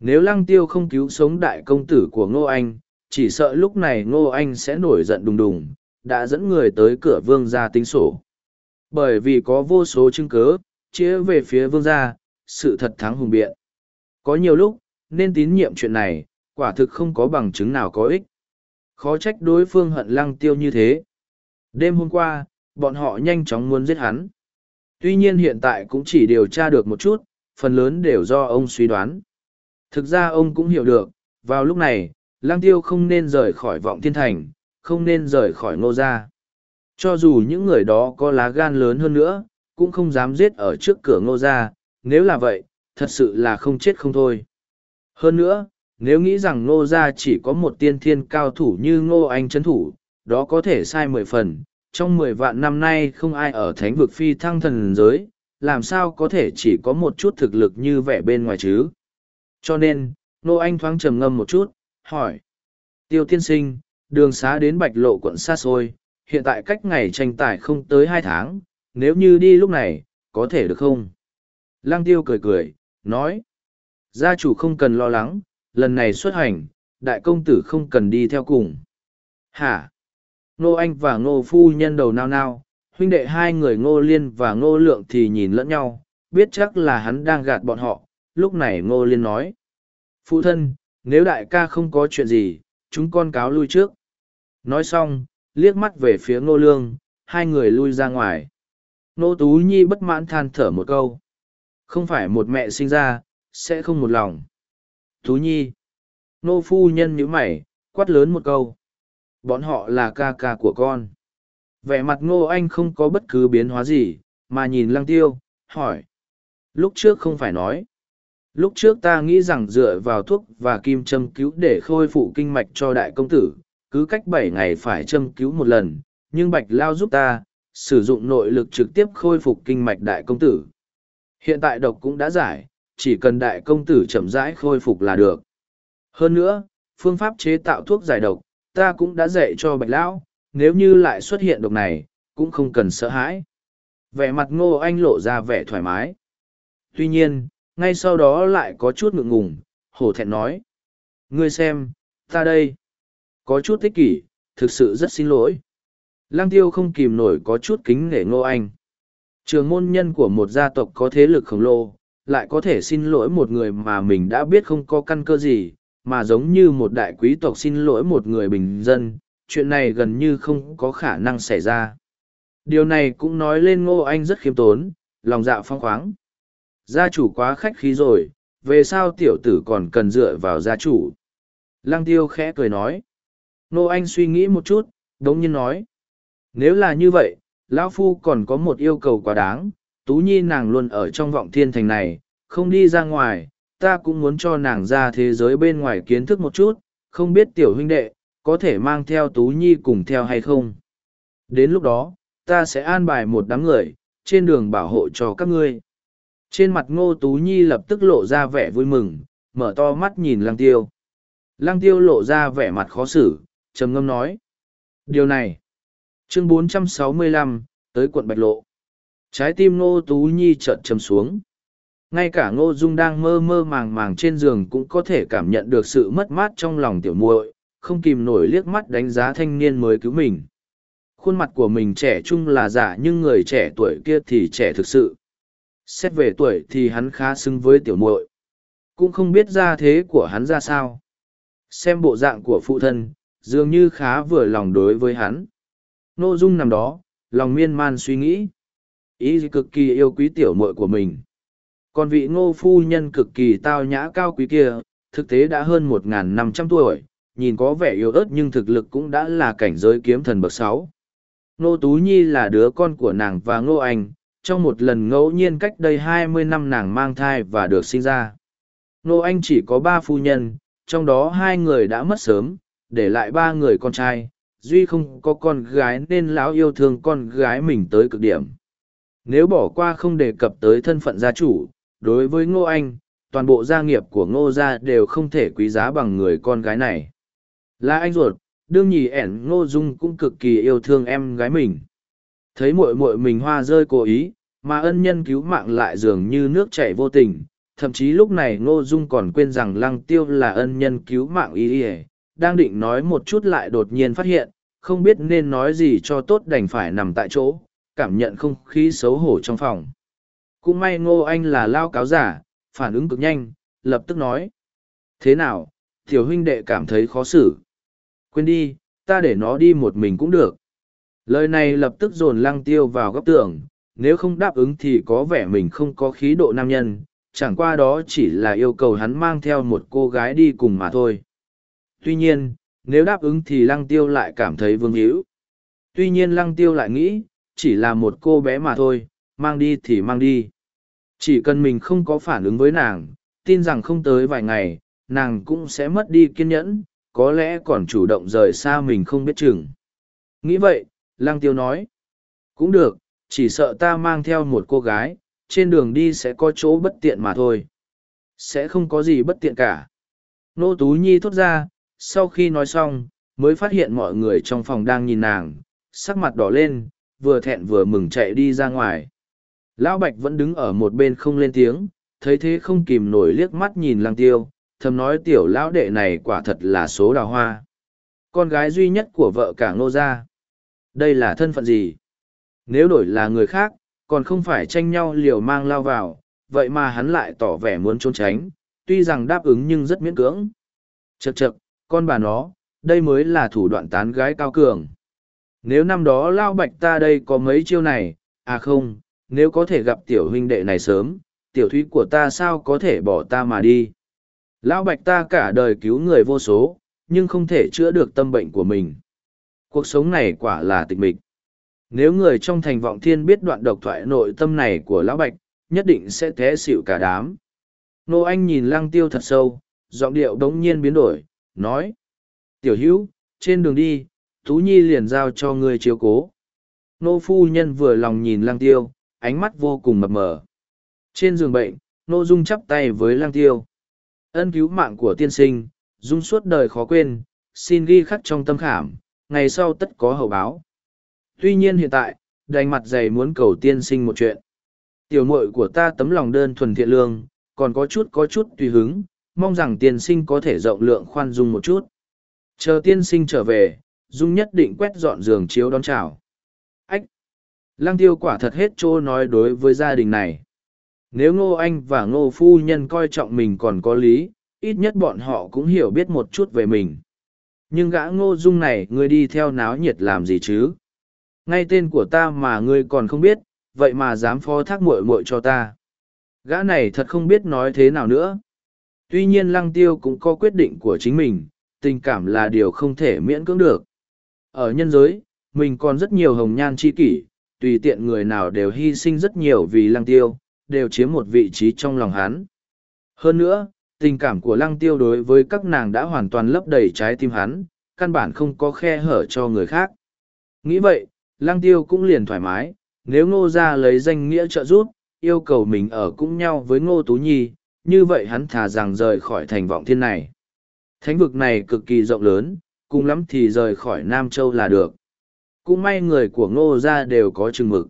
Nếu Lăng Tiêu không cứu sống đại công tử của Ngô Anh, chỉ sợ lúc này Ngô Anh sẽ nổi giận đùng đùng, đã dẫn người tới cửa vương gia tính sổ. Bởi vì có vô số chứng cớ, chia về phía vương gia, sự thật thắng hùng biện. Có nhiều lúc, nên tín nhiệm chuyện này, quả thực không có bằng chứng nào có ích. Khó trách đối phương hận lăng tiêu như thế. Đêm hôm qua, bọn họ nhanh chóng muốn giết hắn. Tuy nhiên hiện tại cũng chỉ điều tra được một chút, phần lớn đều do ông suy đoán. Thực ra ông cũng hiểu được, vào lúc này, lang tiêu không nên rời khỏi vọng thiên thành, không nên rời khỏi ngô gia. Cho dù những người đó có lá gan lớn hơn nữa, cũng không dám giết ở trước cửa ngô gia, nếu là vậy, thật sự là không chết không thôi. Hơn nữa, nếu nghĩ rằng ngô gia chỉ có một tiên thiên cao thủ như ngô anh chấn thủ, đó có thể sai mười phần, trong mười vạn năm nay không ai ở thánh vực phi thăng thần giới, làm sao có thể chỉ có một chút thực lực như vẻ bên ngoài chứ. Cho nên, Nô Anh thoáng trầm ngâm một chút, hỏi. Tiêu tiên sinh, đường xá đến bạch lộ quận xa xôi, hiện tại cách ngày tranh tài không tới hai tháng, nếu như đi lúc này, có thể được không? Lăng tiêu cười cười, nói. Gia chủ không cần lo lắng, lần này xuất hành, đại công tử không cần đi theo cùng. Hả? Ngô Anh và Ngô Phu nhân đầu nao nao, huynh đệ hai người Ngô Liên và Ngô Lượng thì nhìn lẫn nhau, biết chắc là hắn đang gạt bọn họ. Lúc này Ngô Liên nói, Phụ thân, nếu đại ca không có chuyện gì, chúng con cáo lui trước. Nói xong, liếc mắt về phía Ngô Lương, hai người lui ra ngoài. Nô Tú Nhi bất mãn than thở một câu. Không phải một mẹ sinh ra, sẽ không một lòng. Tú Nhi. nô Phu Nhân nhíu mày, quát lớn một câu bọn họ là ca ca của con vẻ mặt ngô anh không có bất cứ biến hóa gì mà nhìn lăng tiêu hỏi lúc trước không phải nói lúc trước ta nghĩ rằng dựa vào thuốc và kim châm cứu để khôi phụ kinh mạch cho đại công tử cứ cách bảy ngày phải châm cứu một lần nhưng bạch lao giúp ta sử dụng nội lực trực tiếp khôi phục kinh mạch đại công tử hiện tại độc cũng đã giải chỉ cần đại công tử chậm rãi khôi phục là được. Hơn nữa, phương pháp chế tạo thuốc giải độc, ta cũng đã dạy cho bạch lão, nếu như lại xuất hiện độc này, cũng không cần sợ hãi. Vẻ mặt ngô anh lộ ra vẻ thoải mái. Tuy nhiên, ngay sau đó lại có chút ngượng ngùng, hổ thẹn nói. Ngươi xem, ta đây. Có chút tích kỷ, thực sự rất xin lỗi. Lăng tiêu không kìm nổi có chút kính nể ngô anh. Trường môn nhân của một gia tộc có thế lực khổng lồ, lại có thể xin lỗi một người mà mình đã biết không có căn cơ gì, mà giống như một đại quý tộc xin lỗi một người bình dân, chuyện này gần như không có khả năng xảy ra. Điều này cũng nói lên ngô anh rất khiêm tốn, lòng dạ phong khoáng. Gia chủ quá khách khí rồi, về sao tiểu tử còn cần dựa vào gia chủ? Lăng tiêu khẽ cười nói. nô anh suy nghĩ một chút, đống nhiên nói. Nếu là như vậy, lão Phu còn có một yêu cầu quá đáng, Tú Nhi nàng luôn ở trong vọng thiên thành này, không đi ra ngoài, ta cũng muốn cho nàng ra thế giới bên ngoài kiến thức một chút, không biết tiểu huynh đệ, có thể mang theo Tú Nhi cùng theo hay không. Đến lúc đó, ta sẽ an bài một đám người, trên đường bảo hộ cho các ngươi. Trên mặt ngô Tú Nhi lập tức lộ ra vẻ vui mừng, mở to mắt nhìn lăng tiêu. Lăng tiêu lộ ra vẻ mặt khó xử, trầm ngâm nói. Điều này, chương 465, tới quận Bạch Lộ. Trái tim ngô Tú Nhi chợt trầm xuống. Ngay cả ngô Dung đang mơ mơ màng màng trên giường cũng có thể cảm nhận được sự mất mát trong lòng tiểu muội, không kìm nổi liếc mắt đánh giá thanh niên mới cứu mình khuôn mặt của mình trẻ trung là giả nhưng người trẻ tuổi kia thì trẻ thực sự xét về tuổi thì hắn khá xứng với tiểu muội. Cũng không biết ra thế của hắn ra sao. Xem bộ dạng của phụ thân dường như khá vừa lòng đối với hắn. N ô dung nằm đó lòng miên man suy nghĩ. Ý cực kỳ yêu quý tiểu muội của mình. Còn vị ngô phu nhân cực kỳ tao nhã cao quý kia thực tế đã hơn một n g h n năm trăm tuổi nhìn có vẻ yếu ớt nhưng thực lực cũng đã là cảnh giới kiếm thần bậc sáu. Nô Tú Nhi là đứa con của nàng và Ngô Anh, trong một lần ngẫu nhiên cách đây hai mươi năm nàng mang thai và được sinh ra. Ngô Anh chỉ có ba phu nhân, trong đó hai người đã mất sớm, để lại ba người con trai, duy không có con gái nên lão yêu thương con gái mình tới cực điểm. Nếu bỏ qua không đề cập tới thân phận gia chủ, đối với Ngô Anh, toàn bộ gia nghiệp của Ngô gia đều không thể quý giá bằng người con gái này. Là anh ruột, đương nhì ẻn ngô dung cũng cực kỳ yêu thương em gái mình thấy muội muội mình hoa rơi cố ý mà ân nhân cứu mạng lại dường như nước chảy vô tình thậm chí lúc này ngô dung còn quên rằng lăng tiêu là ân nhân cứu mạng y ỉa đang định nói một chút lại đột nhiên phát hiện không biết nên nói gì cho tốt đành phải nằm tại chỗ cảm nhận không khí xấu hổ trong phòng cũng may ngô anh là lao cáo giả phản ứng cực nhanh lập tức nói thế nào tiểu huynh đệ cảm thấy khó xử Quên đi, ta để nó đi một mình cũng được. Lời này lập tức dồn lăng tiêu vào góc tường, nếu không đáp ứng thì có vẻ mình không có khí độ nam nhân, chẳng qua đó chỉ là yêu cầu hắn mang theo một cô gái đi cùng mà thôi. Tuy nhiên, nếu đáp ứng thì lăng tiêu lại cảm thấy vương hữu. Tuy nhiên lăng tiêu lại nghĩ, chỉ là một cô bé mà thôi, mang đi thì mang đi. Chỉ cần mình không có phản ứng với nàng, tin rằng không tới vài ngày, nàng cũng sẽ mất đi kiên nhẫn, có lẽ còn chủ động rời xa mình không biết chừng. Nghĩ vậy, Lăng Tiêu nói, cũng được, chỉ sợ ta mang theo một cô gái, trên đường đi sẽ có chỗ bất tiện mà thôi. Sẽ không có gì bất tiện cả. Nô Tú Nhi thốt ra, sau khi nói xong, mới phát hiện mọi người trong phòng đang nhìn nàng, sắc mặt đỏ lên, vừa thẹn vừa mừng chạy đi ra ngoài. Lão Bạch vẫn đứng ở một bên không lên tiếng, thấy thế không kìm nổi liếc mắt nhìn Lăng Tiêu, thầm nói tiểu lão đệ này quả thật là số đào hoa. Con gái duy nhất của vợ cả ngô gia. Đây là thân phận gì? Nếu đổi là người khác, còn không phải tranh nhau liều mang lao vào, vậy mà hắn lại tỏ vẻ muốn trốn tránh, tuy rằng đáp ứng nhưng rất miễn cưỡng. Chậc chậc, con bà nó, đây mới là thủ đoạn tán gái cao cường. Nếu năm đó lao bạch ta đây có mấy chiêu này, à không, nếu có thể gặp tiểu huynh đệ này sớm, tiểu thúy của ta sao có thể bỏ ta mà đi. Lão Bạch ta cả đời cứu người vô số, nhưng không thể chữa được tâm bệnh của mình. Cuộc sống này quả là tịch mịch. Nếu người trong thành vọng thiên biết đoạn độc thoại nội tâm này của Lão Bạch, nhất định sẽ té xịu cả đám. Nô Anh nhìn lăng tiêu thật sâu, giọng điệu đống nhiên biến đổi, nói. Tiểu hữu, trên đường đi, Tú Nhi liền giao cho người chiếu cố. Nô phu nhân vừa lòng nhìn lăng tiêu, ánh mắt vô cùng mập mờ. Trên giường bệnh, nô Dung chắp tay với Lăng Tiêu. Ân cứu mạng của tiên sinh, Dung suốt đời khó quên, xin ghi khắc trong tâm khảm, ngày sau tất có hậu báo. Tuy nhiên hiện tại, đành mặt dày muốn cầu tiên sinh một chuyện. Tiểu muội của ta tấm lòng đơn thuần thiện lương, còn có chút có chút tùy hứng, mong rằng tiên sinh có thể rộng lượng khoan dung một chút. Chờ tiên sinh trở về, Dung nhất định quét dọn giường chiếu đón chào. Ách! Lăng tiêu quả thật hết trô nói đối với gia đình này. Nếu Ngô Anh và Ngô Phu Nhân coi trọng mình còn có lý, ít nhất bọn họ cũng hiểu biết một chút về mình. Nhưng gã Ngô Dung này ngươi đi theo náo nhiệt làm gì chứ? Ngay tên của ta mà ngươi còn không biết, vậy mà dám phó thác muội muội cho ta. Gã này thật không biết nói thế nào nữa. Tuy nhiên Lăng Tiêu cũng có quyết định của chính mình, tình cảm là điều không thể miễn cưỡng được. Ở nhân giới, mình còn rất nhiều hồng nhan chi kỷ, tùy tiện người nào đều hy sinh rất nhiều vì lăng tiêu, đều chiếm một vị trí trong lòng hắn. Hơn nữa, tình cảm của lăng tiêu đối với các nàng đã hoàn toàn lấp đầy trái tim hắn, căn bản không có khe hở cho người khác. Nghĩ vậy, lăng tiêu cũng liền thoải mái, nếu ngô ra lấy danh nghĩa trợ giúp, yêu cầu mình ở cùng nhau với ngô tú nhi, như vậy hắn thà rằng rời khỏi thành vọng thiên này. Thánh vực này cực kỳ rộng lớn, cùng lắm thì rời khỏi Nam Châu là được. Cũng may người của ngô gia đều có chừng mực.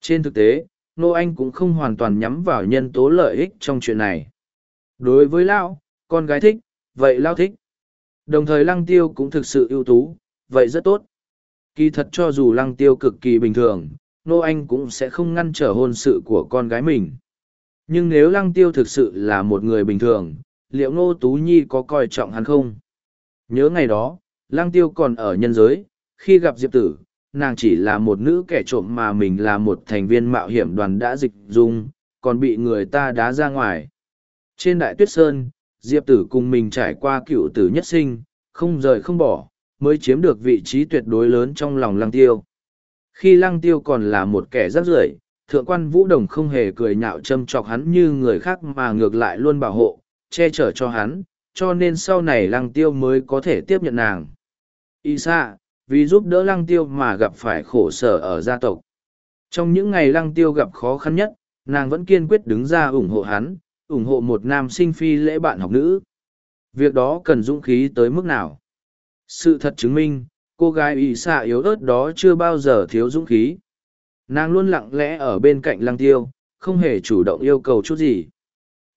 Trên thực tế, Ngô Anh cũng không hoàn toàn nhắm vào nhân tố lợi ích trong chuyện này. Đối với Lao, con gái thích, vậy Lao thích. Đồng thời Lăng Tiêu cũng thực sự ưu tú, vậy rất tốt. Kỳ thật cho dù Lăng Tiêu cực kỳ bình thường, Nô Anh cũng sẽ không ngăn trở hôn sự của con gái mình. Nhưng nếu Lăng Tiêu thực sự là một người bình thường, liệu Nô Tú Nhi có coi trọng hắn không? Nhớ ngày đó, lang tiêu còn ở nhân giới, khi gặp Diệp Tử, nàng chỉ là một nữ kẻ trộm mà mình là một thành viên mạo hiểm đoàn đã dịch dung, còn bị người ta đá ra ngoài. Trên Đại Tuyết Sơn, Diệp Tử cùng mình trải qua cựu tử nhất sinh, không rời không bỏ, mới chiếm được vị trí tuyệt đối lớn trong lòng lăng tiêu. Khi lăng tiêu còn là một kẻ rắc rưởi, thượng quan vũ đồng không hề cười nhạo châm chọc hắn như người khác mà ngược lại luôn bảo hộ, che chở cho hắn, cho nên sau này lăng tiêu mới có thể tiếp nhận nàng. Y xa, vì giúp đỡ lăng tiêu mà gặp phải khổ sở ở gia tộc. Trong những ngày lăng tiêu gặp khó khăn nhất, nàng vẫn kiên quyết đứng ra ủng hộ hắn, ủng hộ một nam sinh phi lễ bạn học nữ. Việc đó cần dũng khí tới mức nào? Sự thật chứng minh, cô gái y xạ yếu ớt đó chưa bao giờ thiếu dũng khí. Nàng luôn lặng lẽ ở bên cạnh lăng tiêu, không hề chủ động yêu cầu chút gì.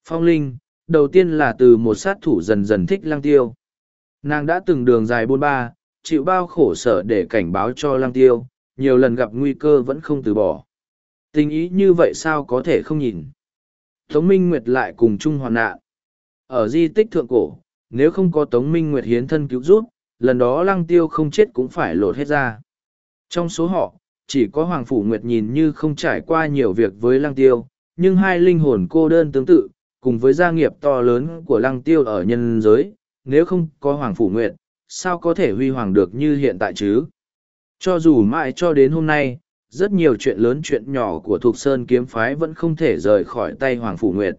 Phong Linh, đầu tiên là từ một sát thủ dần dần thích lăng tiêu. Nàng đã từng đường dài bôn ba, chịu bao khổ sở để cảnh báo cho lăng tiêu, nhiều lần gặp nguy cơ vẫn không từ bỏ. Tình ý như vậy sao có thể không nhìn. Tống Minh Nguyệt lại cùng chung hoàn nạn. Ở di tích thượng cổ, nếu không có Tống Minh Nguyệt hiến thân cứu giúp, lần đó lăng tiêu không chết cũng phải lột hết ra. Trong số họ, chỉ có Hoàng Phủ Nguyệt nhìn như không trải qua nhiều việc với lăng tiêu, nhưng hai linh hồn cô đơn tương tự, cùng với gia nghiệp to lớn của lăng tiêu ở nhân giới, nếu không có Hoàng Phủ Nguyệt, sao có thể huy hoàng được như hiện tại chứ? Cho dù mãi cho đến hôm nay, rất nhiều chuyện lớn chuyện nhỏ của Thục Sơn kiếm phái vẫn không thể rời khỏi tay Hoàng Phủ Nguyệt.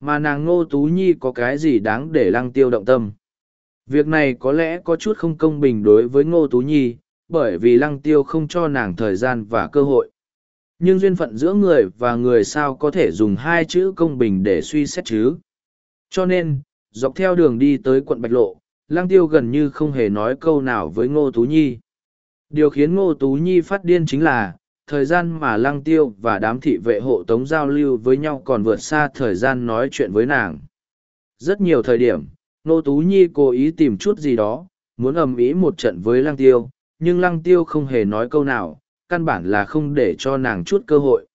Mà nàng Ngô Tú Nhi có cái gì đáng để lăng tiêu động tâm? Việc này có lẽ có chút không công bình đối với Ngô Tú Nhi, bởi vì lăng tiêu không cho nàng thời gian và cơ hội. Nhưng duyên phận giữa người và người sao có thể dùng hai chữ công bình để suy xét chứ? Cho nên, dọc theo đường đi tới quận Bạch Lộ, lang tiêu gần như không hề nói câu nào với Ngô Tú Nhi. Điều khiến Ngô Tú Nhi phát điên chính là, thời gian mà lang tiêu và đám thị vệ hộ tống giao lưu với nhau còn vượt xa thời gian nói chuyện với nàng. Rất nhiều thời điểm, Ngô Tú Nhi cố ý tìm chút gì đó, muốn ầm ĩ một trận với lang tiêu, nhưng lăng tiêu không hề nói câu nào, căn bản là không để cho nàng chút cơ hội.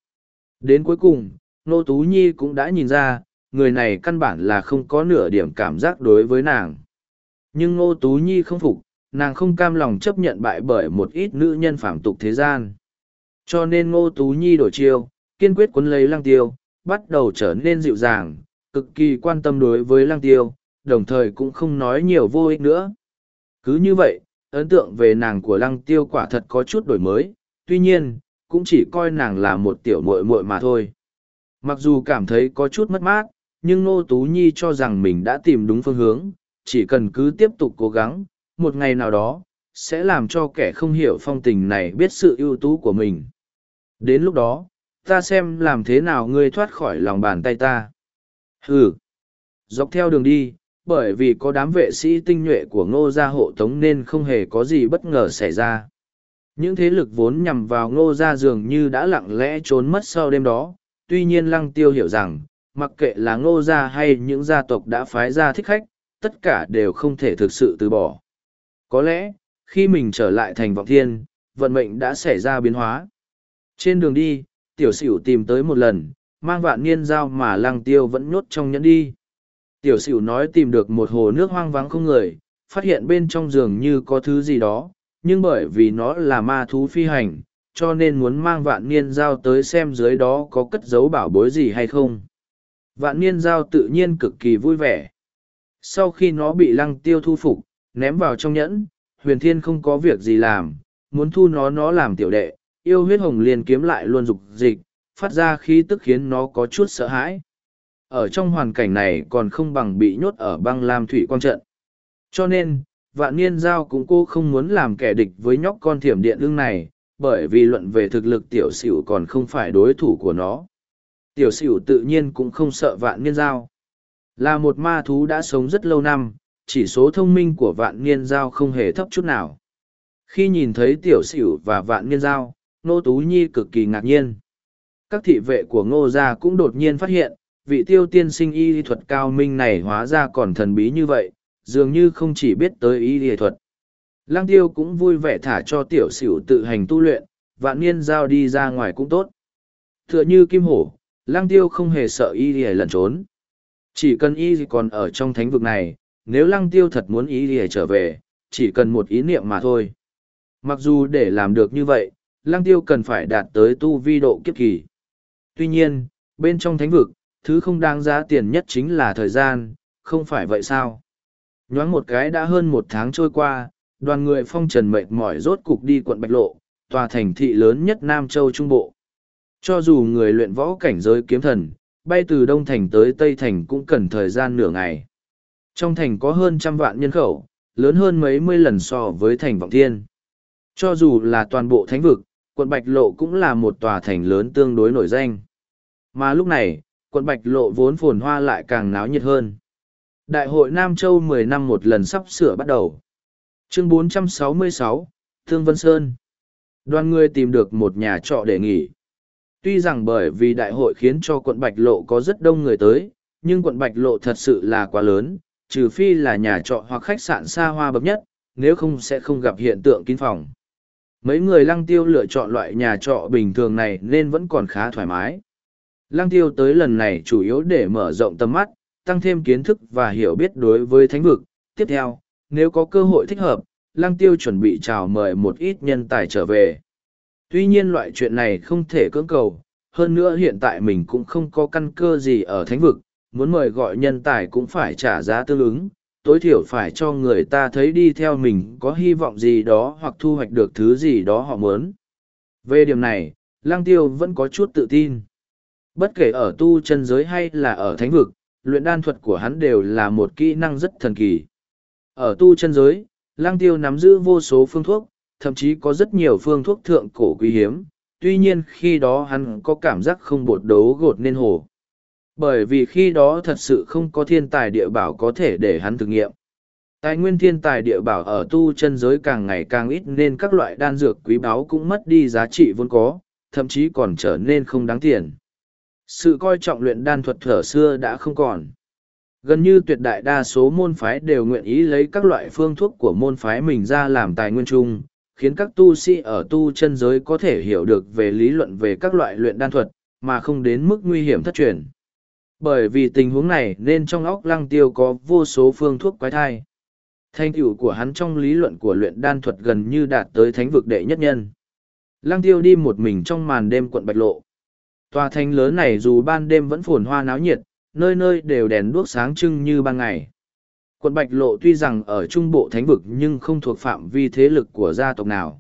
Đến cuối cùng, Ngô Tú Nhi cũng đã nhìn ra, người này căn bản là không có nửa điểm cảm giác đối với nàng. Nhưng Ngô Tú Nhi không phục, nàng không cam lòng chấp nhận bại bởi một ít nữ nhân phạm tục thế gian. Cho nên Ngô Tú Nhi đổi chiêu, kiên quyết cuốn lấy lăng tiêu, bắt đầu trở nên dịu dàng, cực kỳ quan tâm đối với lăng tiêu, đồng thời cũng không nói nhiều vô ích nữa. Cứ như vậy, ấn tượng về nàng của lăng tiêu quả thật có chút đổi mới, tuy nhiên, cũng chỉ coi nàng là một tiểu muội muội mà thôi. Mặc dù cảm thấy có chút mất mát, nhưng Ngô Tú Nhi cho rằng mình đã tìm đúng phương hướng, chỉ cần cứ tiếp tục cố gắng, một ngày nào đó, sẽ làm cho kẻ không hiểu phong tình này biết sự ưu tú của mình. Đến lúc đó, ta xem làm thế nào ngươi thoát khỏi lòng bàn tay ta. Hừ. Dọc theo đường đi, bởi vì có đám vệ sĩ tinh nhuệ của ngô gia hộ tống nên không hề có gì bất ngờ xảy ra. Những thế lực vốn nhằm vào ngô gia dường như đã lặng lẽ trốn mất sau đêm đó, tuy nhiên lăng tiêu hiểu rằng, mặc kệ là ngô gia hay những gia tộc đã phái ra thích khách, tất cả đều không thể thực sự từ bỏ. Có lẽ, khi mình trở lại thành vọng thiên, vận mệnh đã xảy ra biến hóa. Trên đường đi, tiểu sửu tìm tới một lần, mang vạn niên dao mà lăng tiêu vẫn nhốt trong nhẫn đi. Tiểu sửu nói tìm được một hồ nước hoang vắng không người, phát hiện bên trong giường như có thứ gì đó, nhưng bởi vì nó là ma thú phi hành, cho nên muốn mang vạn niên dao tới xem dưới đó có cất giấu bảo bối gì hay không. Vạn niên dao tự nhiên cực kỳ vui vẻ. Sau khi nó bị lăng tiêu thu phục, ném vào trong nhẫn, huyền thiên không có việc gì làm, muốn thu nó nó làm tiểu đệ, yêu huyết hồng liền kiếm lại luôn dục dịch, phát ra khí tức khiến nó có chút sợ hãi. Ở trong hoàn cảnh này còn không bằng bị nhốt ở băng lam thủy quang trận. Cho nên, vạn niên giao cũng cô không muốn làm kẻ địch với nhóc con thiểm điện lưng này, bởi vì luận về thực lực tiểu sửu còn không phải đối thủ của nó. Tiểu sửu tự nhiên cũng không sợ vạn niên giao. Là một ma thú đã sống rất lâu năm, chỉ số thông minh của vạn niên giao không hề thấp chút nào. Khi nhìn thấy tiểu sửu và vạn niên giao, Nô Tú Nhi cực kỳ ngạc nhiên. Các thị vệ của ngô gia cũng đột nhiên phát hiện, vị tiêu tiên sinh y thuật cao minh này hóa ra còn thần bí như vậy, dường như không chỉ biết tới y thuật. Lang tiêu cũng vui vẻ thả cho tiểu sửu tự hành tu luyện, vạn niên giao đi ra ngoài cũng tốt. Tựa như kim hổ, Lang tiêu không hề sợ y lìa lẩn trốn. Chỉ cần y còn ở trong thánh vực này, nếu lăng tiêu thật muốn ý lìa trở về, chỉ cần một ý niệm mà thôi. Mặc dù để làm được như vậy, lăng tiêu cần phải đạt tới tu vi độ kiếp kỳ. Tuy nhiên, bên trong thánh vực, thứ không đáng giá tiền nhất chính là thời gian, không phải vậy sao? Nhoáng một cái đã hơn một tháng trôi qua, đoàn người phong trần mệt mỏi rốt cục đi quận Bạch Lộ, tòa thành thị lớn nhất Nam Châu Trung Bộ. Cho dù người luyện võ cảnh giới kiếm thần, bay từ Đông Thành tới Tây Thành cũng cần thời gian nửa ngày. Trong thành có hơn trăm vạn nhân khẩu, lớn hơn mấy mươi lần so với thành Vọng Thiên. Cho dù là toàn bộ thánh vực, quận Bạch Lộ cũng là một tòa thành lớn tương đối nổi danh. Mà lúc này, quận Bạch Lộ vốn phồn hoa lại càng náo nhiệt hơn. Đại hội Nam Châu mười năm một lần sắp sửa bắt đầu. Chương 466, Thương Vân Sơn. Đoàn người tìm được một nhà trọ để nghỉ. Tuy rằng bởi vì đại hội khiến cho quận Bạch Lộ có rất đông người tới, nhưng quận Bạch Lộ thật sự là quá lớn, trừ phi là nhà trọ hoặc khách sạn xa hoa bậc nhất, nếu không sẽ không gặp hiện tượng kín phòng. Mấy người lăng tiêu lựa chọn loại nhà trọ bình thường này nên vẫn còn khá thoải mái. Lăng tiêu tới lần này chủ yếu để mở rộng tầm mắt, tăng thêm kiến thức và hiểu biết đối với thánh vực. Tiếp theo, nếu có cơ hội thích hợp, lăng tiêu chuẩn bị chào mời một ít nhân tài trở về. Tuy nhiên loại chuyện này không thể cưỡng cầu, hơn nữa hiện tại mình cũng không có căn cơ gì ở thánh vực, muốn mời gọi nhân tài cũng phải trả giá tương ứng, tối thiểu phải cho người ta thấy đi theo mình có hy vọng gì đó hoặc thu hoạch được thứ gì đó họ muốn. Về điểm này, Lang Tiêu vẫn có chút tự tin. Bất kể ở tu chân giới hay là ở thánh vực, luyện đan thuật của hắn đều là một kỹ năng rất thần kỳ. Ở tu chân giới, Lang Tiêu nắm giữ vô số phương thuốc, thậm chí có rất nhiều phương thuốc thượng cổ quý hiếm, tuy nhiên khi đó hắn có cảm giác không bột đấu gột nên hồ bởi vì khi đó thật sự không có thiên tài địa bảo có thể để hắn thực nghiệm. Tài nguyên thiên tài địa bảo ở tu chân giới càng ngày càng ít nên các loại đan dược quý báu cũng mất đi giá trị vốn có, thậm chí còn trở nên không đáng tiền. Sự coi trọng luyện đan thuật thở xưa đã không còn. Gần như tuyệt đại đa số môn phái đều nguyện ý lấy các loại phương thuốc của môn phái mình ra làm tài nguyên chung, khiến các tu sĩ ở tu chân giới có thể hiểu được về lý luận về các loại luyện đan thuật, mà không đến mức nguy hiểm thất truyền bởi vì tình huống này nên trong óc lăng tiêu có vô số phương thuốc quái thai. Thanh tựu của hắn trong lý luận của luyện đan thuật gần như đạt tới thánh vực đệ nhất nhân. Lăng tiêu đi một mình trong màn đêm quận Bạch Lộ. Tòa thành lớn này dù ban đêm vẫn phồn hoa náo nhiệt, nơi nơi đều đèn đuốc sáng trưng như ban ngày. Quận Bạch Lộ tuy rằng ở trung bộ thánh vực nhưng không thuộc phạm vi thế lực của gia tộc nào.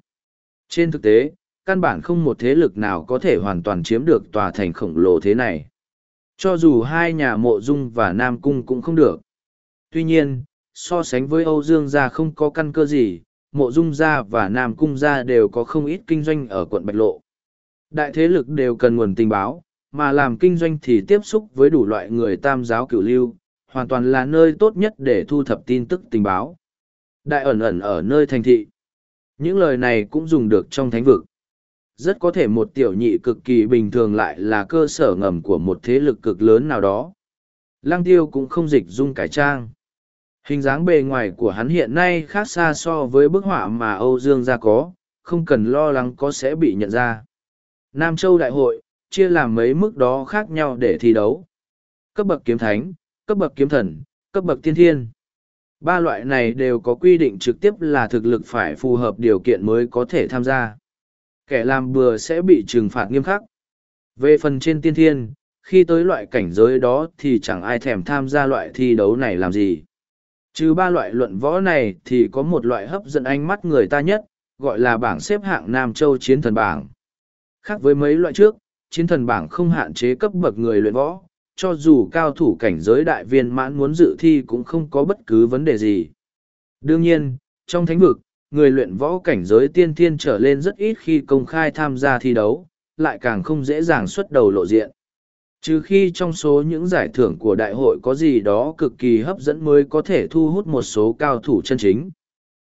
Trên thực tế, căn bản không một thế lực nào có thể hoàn toàn chiếm được tòa thành khổng lồ thế này. Cho dù hai nhà mộ dung và Nam Cung cũng không được. Tuy nhiên, so sánh với Âu Dương gia không có căn cơ gì, mộ dung gia và Nam Cung gia đều có không ít kinh doanh ở quận Bạch Lộ. Đại thế lực đều cần nguồn tình báo, mà làm kinh doanh thì tiếp xúc với đủ loại người tam giáo cửu lưu, hoàn toàn là nơi tốt nhất để thu thập tin tức tình báo. Đại ẩn ẩn ở nơi thành thị. Những lời này cũng dùng được trong thánh vực. Rất có thể một tiểu nhị cực kỳ bình thường lại là cơ sở ngầm của một thế lực cực lớn nào đó. Lăng tiêu cũng không dịch dung cải trang. Hình dáng bề ngoài của hắn hiện nay khác xa so với bức họa mà Âu Dương gia có, không cần lo lắng có sẽ bị nhận ra. Nam Châu Đại hội, chia làm mấy mức đó khác nhau để thi đấu. Cấp bậc kiếm thánh, cấp bậc kiếm thần, cấp bậc tiên thiên. Ba loại này đều có quy định trực tiếp là thực lực phải phù hợp điều kiện mới có thể tham gia. Kẻ làm bừa sẽ bị trừng phạt nghiêm khắc. Về phần trên tiên thiên, khi tới loại cảnh giới đó thì chẳng ai thèm tham gia loại thi đấu này làm gì. Trừ ba loại luận võ này thì có một loại hấp dẫn ánh mắt người ta nhất, gọi là bảng xếp hạng Nam Châu Chiến Thần Bảng. Khác với mấy loại trước, Chiến Thần Bảng không hạn chế cấp bậc người luyện võ, cho dù cao thủ cảnh giới đại viên mãn muốn dự thi cũng không có bất cứ vấn đề gì. Đương nhiên, trong thánh vực, người luyện võ cảnh giới tiên thiên trở lên rất ít khi công khai tham gia thi đấu, lại càng không dễ dàng xuất đầu lộ diện. Trừ khi trong số những giải thưởng của đại hội có gì đó cực kỳ hấp dẫn mới có thể thu hút một số cao thủ chân chính.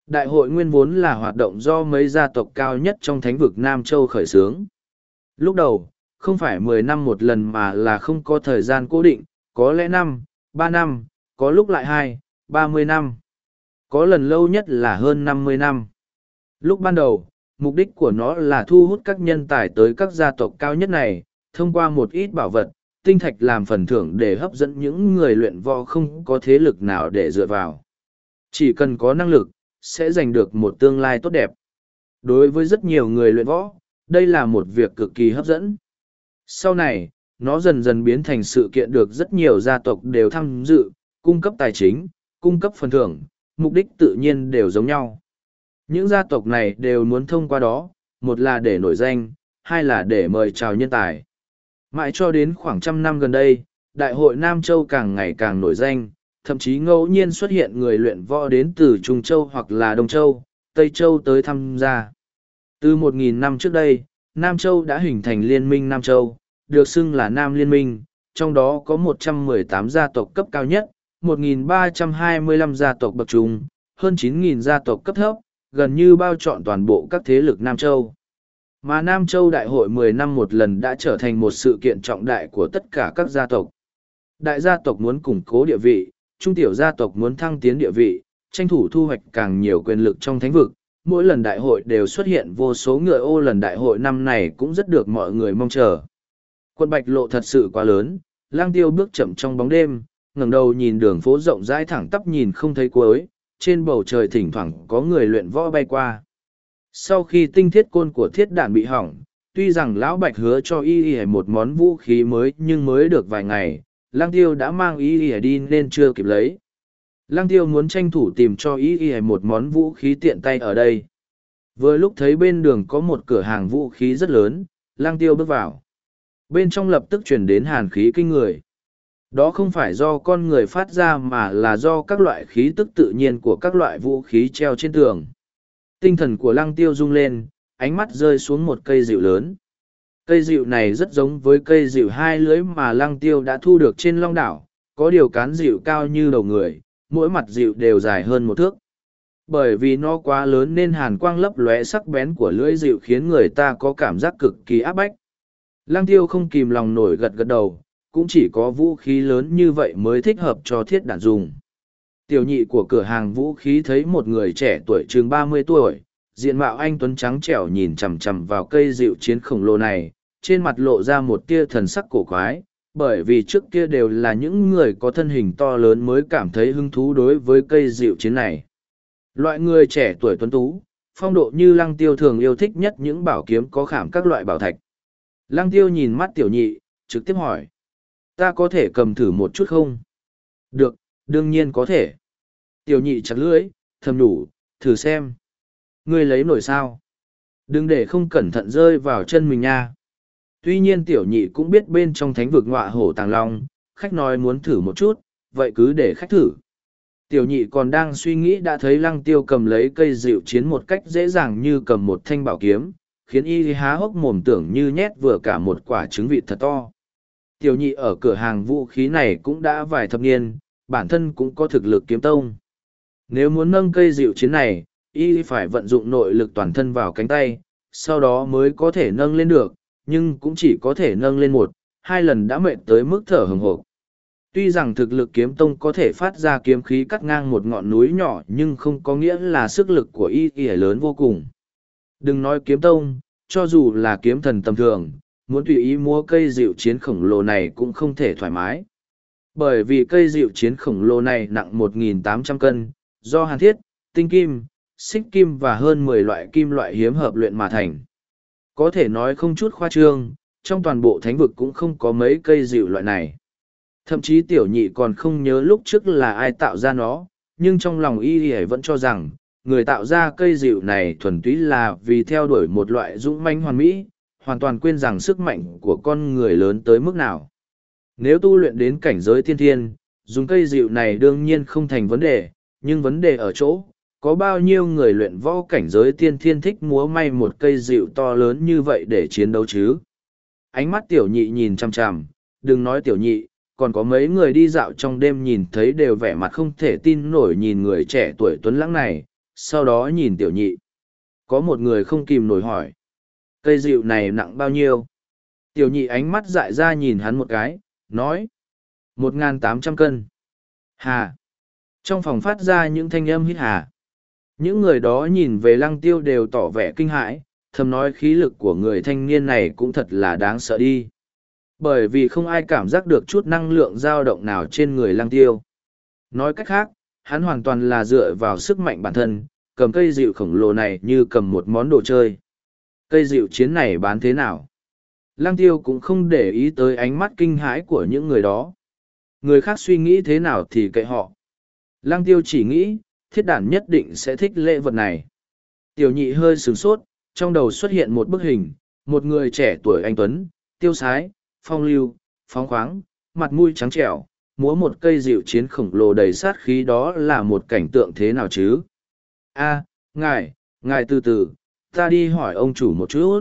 Đại hội nguyên vốn là hoạt động do mấy gia tộc cao nhất trong thánh vực Nam Châu khởi xướng. Lúc đầu, không phải mười năm một lần mà là không có thời gian cố định, có lẽ năm, ba năm, có lúc lại hai, ba mươi năm. Có lần lâu nhất là hơn năm mươi năm. Lúc ban đầu, mục đích của nó là thu hút các nhân tài tới các gia tộc cao nhất này, thông qua một ít bảo vật, tinh thạch làm phần thưởng để hấp dẫn những người luyện võ không có thế lực nào để dựa vào. Chỉ cần có năng lực, sẽ giành được một tương lai tốt đẹp. Đối với rất nhiều người luyện võ, đây là một việc cực kỳ hấp dẫn. Sau này, nó dần dần biến thành sự kiện được rất nhiều gia tộc đều tham dự, cung cấp tài chính, cung cấp phần thưởng, mục đích tự nhiên đều giống nhau. Những gia tộc này đều muốn thông qua đó, một là để nổi danh, hai là để mời chào nhân tài. Mãi cho đến khoảng trăm năm gần đây, Đại hội Nam Châu càng ngày càng nổi danh, thậm chí ngẫu nhiên xuất hiện người luyện võ đến từ Trung Châu hoặc là Đông Châu, Tây Châu tới tham gia. Từ 1.000 năm trước đây, Nam Châu đã hình thành Liên minh Nam Châu, được xưng là Nam Liên minh, trong đó có 118 gia tộc cấp cao nhất, 1.325 gia tộc bậc trung, hơn 9.000 gia tộc cấp thấp, gần như bao trọn toàn bộ các thế lực Nam Châu. Mà Nam Châu Đại hội 10 năm một lần đã trở thành một sự kiện trọng đại của tất cả các gia tộc. Đại gia tộc muốn củng cố địa vị, trung tiểu gia tộc muốn thăng tiến địa vị, tranh thủ thu hoạch càng nhiều quyền lực trong thánh vực. Mỗi lần đại hội đều xuất hiện vô số người ô lần đại hội năm này cũng rất được mọi người mong chờ. Quân bạch lộ thật sự quá lớn, lang tiêu bước chậm trong bóng đêm, ngẩng đầu nhìn đường phố rộng rãi thẳng tắp nhìn không thấy cuối, trên bầu trời thỉnh thoảng có người luyện võ bay qua. Sau khi tinh thiết côn của thiết đạn bị hỏng, tuy rằng lão bạch hứa cho y y một món vũ khí mới nhưng mới được vài ngày, lang tiêu đã mang y y đi nên chưa kịp lấy. Lang tiêu muốn tranh thủ tìm cho y y một món vũ khí tiện tay ở đây. Vừa lúc thấy bên đường có một cửa hàng vũ khí rất lớn, lang tiêu bước vào. Bên trong lập tức chuyển đến hàn khí kinh người. Đó không phải do con người phát ra mà là do các loại khí tức tự nhiên của các loại vũ khí treo trên tường. Tinh thần của lăng tiêu rung lên, ánh mắt rơi xuống một cây dịu lớn. Cây dịu này rất giống với cây dịu hai lưới mà lăng tiêu đã thu được trên long đảo, có điều cán dịu cao như đầu người, mỗi mặt dịu đều dài hơn một thước. Bởi vì nó quá lớn nên hàn quang lấp lóe sắc bén của lưỡi dịu khiến người ta có cảm giác cực kỳ áp bách. Lăng tiêu không kìm lòng nổi gật gật đầu, cũng chỉ có vũ khí lớn như vậy mới thích hợp cho thiết đạn dùng. Tiểu nhị của cửa hàng vũ khí thấy một người trẻ tuổi chừng mươi tuổi, diện mạo anh tuấn trắng trẻo nhìn chằm chằm vào cây dịu chiến khổng lồ này, trên mặt lộ ra một tia thần sắc cổ quái, bởi vì trước kia đều là những người có thân hình to lớn mới cảm thấy hứng thú đối với cây dịu chiến này. Loại người trẻ tuổi tuấn tú, phong độ như lăng tiêu thường yêu thích nhất những bảo kiếm có khảm các loại bảo thạch. Lăng tiêu nhìn mắt tiểu nhị, trực tiếp hỏi. Ta có thể cầm thử một chút không? Được, đương nhiên có thể. Tiểu nhị chặt lưỡi, thầm đủ, thử xem. Ngươi lấy nổi sao? Đừng để không cẩn thận rơi vào chân mình nha. Tuy nhiên tiểu nhị cũng biết bên trong thánh vực ngọa hổ tàng long, khách nói muốn thử một chút, vậy cứ để khách thử. Tiểu nhị còn đang suy nghĩ đã thấy lăng tiêu cầm lấy cây dịu chiến một cách dễ dàng như cầm một thanh bảo kiếm, khiến y há hốc mồm tưởng như nhét vừa cả một quả trứng vịt thật to. Tiểu nhị ở cửa hàng vũ khí này cũng đã vài thập niên, bản thân cũng có thực lực kiếm tông. Nếu muốn nâng cây dịu chiến này, y phải vận dụng nội lực toàn thân vào cánh tay, sau đó mới có thể nâng lên được, nhưng cũng chỉ có thể nâng lên một, hai lần đã mệt tới mức thở hừng hộp. Tuy rằng thực lực kiếm tông có thể phát ra kiếm khí cắt ngang một ngọn núi nhỏ nhưng không có nghĩa là sức lực của y y lớn vô cùng. Đừng nói kiếm tông, cho dù là kiếm thần tầm thường, muốn tùy ý mua cây dịu chiến khổng lồ này cũng không thể thoải mái. Bởi vì cây dịu chiến khổng lồ này nặng 1.800 cân, do hàn thiết, tinh kim, xích kim và hơn mười loại kim loại hiếm hợp luyện mà thành. Có thể nói không chút khoa trương, trong toàn bộ thánh vực cũng không có mấy cây dịu loại này. Thậm chí tiểu nhị còn không nhớ lúc trước là ai tạo ra nó, nhưng trong lòng y y vẫn cho rằng, người tạo ra cây dịu này thuần túy là vì theo đuổi một loại dũng manh hoàn mỹ, hoàn toàn quên rằng sức mạnh của con người lớn tới mức nào. Nếu tu luyện đến cảnh giới thiên thiên, dùng cây dịu này đương nhiên không thành vấn đề, nhưng vấn đề ở chỗ, có bao nhiêu người luyện võ cảnh giới tiên thiên thích múa may một cây dịu to lớn như vậy để chiến đấu chứ? Ánh mắt tiểu nhị nhìn chằm chằm, đừng nói tiểu nhị, còn có mấy người đi dạo trong đêm nhìn thấy đều vẻ mặt không thể tin nổi nhìn người trẻ tuổi tuấn lãng này, sau đó nhìn tiểu nhị. Có một người không kìm nổi hỏi. Cây dịu này nặng bao nhiêu? Tiểu nhị ánh mắt dại ra nhìn hắn một cái, nói. một n tám trăm cân. Hà. Trong phòng phát ra những thanh âm hít hà. Những người đó nhìn về lăng tiêu đều tỏ vẻ kinh hãi, thầm nói khí lực của người thanh niên này cũng thật là đáng sợ đi. Bởi vì không ai cảm giác được chút năng lượng dao động nào trên người lăng tiêu. Nói cách khác, hắn hoàn toàn là dựa vào sức mạnh bản thân, cầm cây dịu khổng lồ này như cầm một món đồ chơi. Cây dịu chiến này bán thế nào? Lăng tiêu cũng không để ý tới ánh mắt kinh hãi của những người đó. Người khác suy nghĩ thế nào thì kệ họ. Lăng tiêu chỉ nghĩ, thiết đản nhất định sẽ thích lễ vật này. Tiểu nhị hơi sửng sốt, trong đầu xuất hiện một bức hình, một người trẻ tuổi anh Tuấn, tiêu sái, phong lưu, phóng khoáng, mặt mũi trắng trẻo, múa một cây dịu chiến khổng lồ đầy sát khí đó là một cảnh tượng thế nào chứ? a ngài, ngài từ từ, ta đi hỏi ông chủ một chút.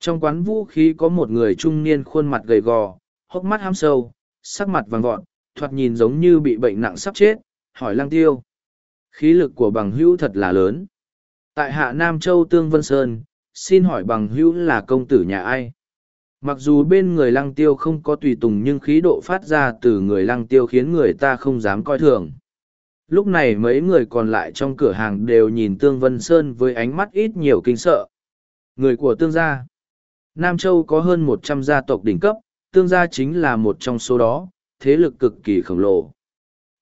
Trong quán vũ khí có một người trung niên khuôn mặt gầy gò, hốc mắt ham sâu, sắc mặt vàng vọt, thoạt nhìn giống như bị bệnh nặng sắp chết, hỏi lăng tiêu. Khí lực của bằng hữu thật là lớn. Tại hạ Nam Châu Tương Vân Sơn, xin hỏi bằng hữu là công tử nhà ai? Mặc dù bên người lăng tiêu không có tùy tùng nhưng khí độ phát ra từ người lăng tiêu khiến người ta không dám coi thường. Lúc này mấy người còn lại trong cửa hàng đều nhìn Tương Vân Sơn với ánh mắt ít nhiều kinh sợ. Người của Tương gia. Nam Châu có hơn một trăm gia tộc đỉnh cấp, Tương gia chính là một trong số đó, thế lực cực kỳ khổng lồ.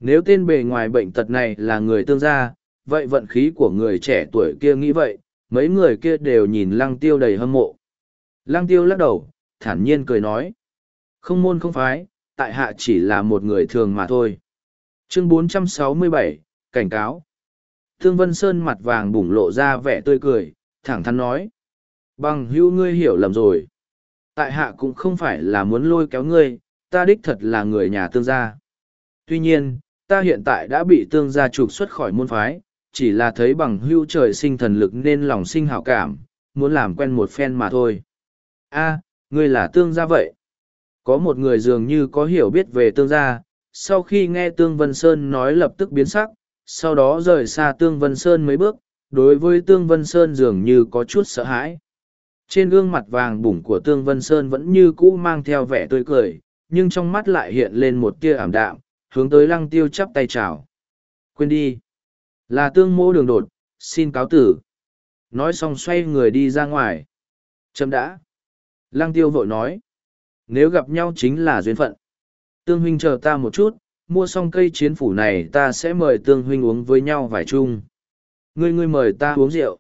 Nếu tên bề ngoài bệnh tật này là người Tương gia, vậy vận khí của người trẻ tuổi kia nghĩ vậy, mấy người kia đều nhìn lăng tiêu đầy hâm mộ. Lăng tiêu lắc đầu, thản nhiên cười nói. Không môn không phái, tại hạ chỉ là một người thường mà thôi. Chương 467, Cảnh cáo. Thương Vân Sơn mặt vàng bùng lộ ra vẻ tươi cười, thẳng thắn nói. Bằng hữu ngươi hiểu lầm rồi. Tại hạ cũng không phải là muốn lôi kéo ngươi, ta đích thật là người nhà tương gia. Tuy nhiên, ta hiện tại đã bị tương gia trục xuất khỏi môn phái, chỉ là thấy bằng hữu trời sinh thần lực nên lòng sinh hảo cảm, muốn làm quen một phen mà thôi. A, Ngươi là tương gia vậy. Có một người dường như có hiểu biết về tương gia, sau khi nghe Tương Vân Sơn nói lập tức biến sắc, sau đó rời xa Tương Vân Sơn mấy bước, đối với Tương Vân Sơn dường như có chút sợ hãi. Trên gương mặt vàng bủng của Tương Vân Sơn vẫn như cũ mang theo vẻ tươi cười, nhưng trong mắt lại hiện lên một tia ảm đạm, hướng tới lăng tiêu chắp tay chào. Quên đi. Là tương mô đường đột, xin cáo tử. Nói xong xoay người đi ra ngoài. Chấm đã. Lăng tiêu vội nói. Nếu gặp nhau chính là duyên phận. Tương huynh chờ ta một chút, mua xong cây chiến phủ này ta sẽ mời tương huynh uống với nhau vài chung. Ngươi ngươi mời ta uống rượu.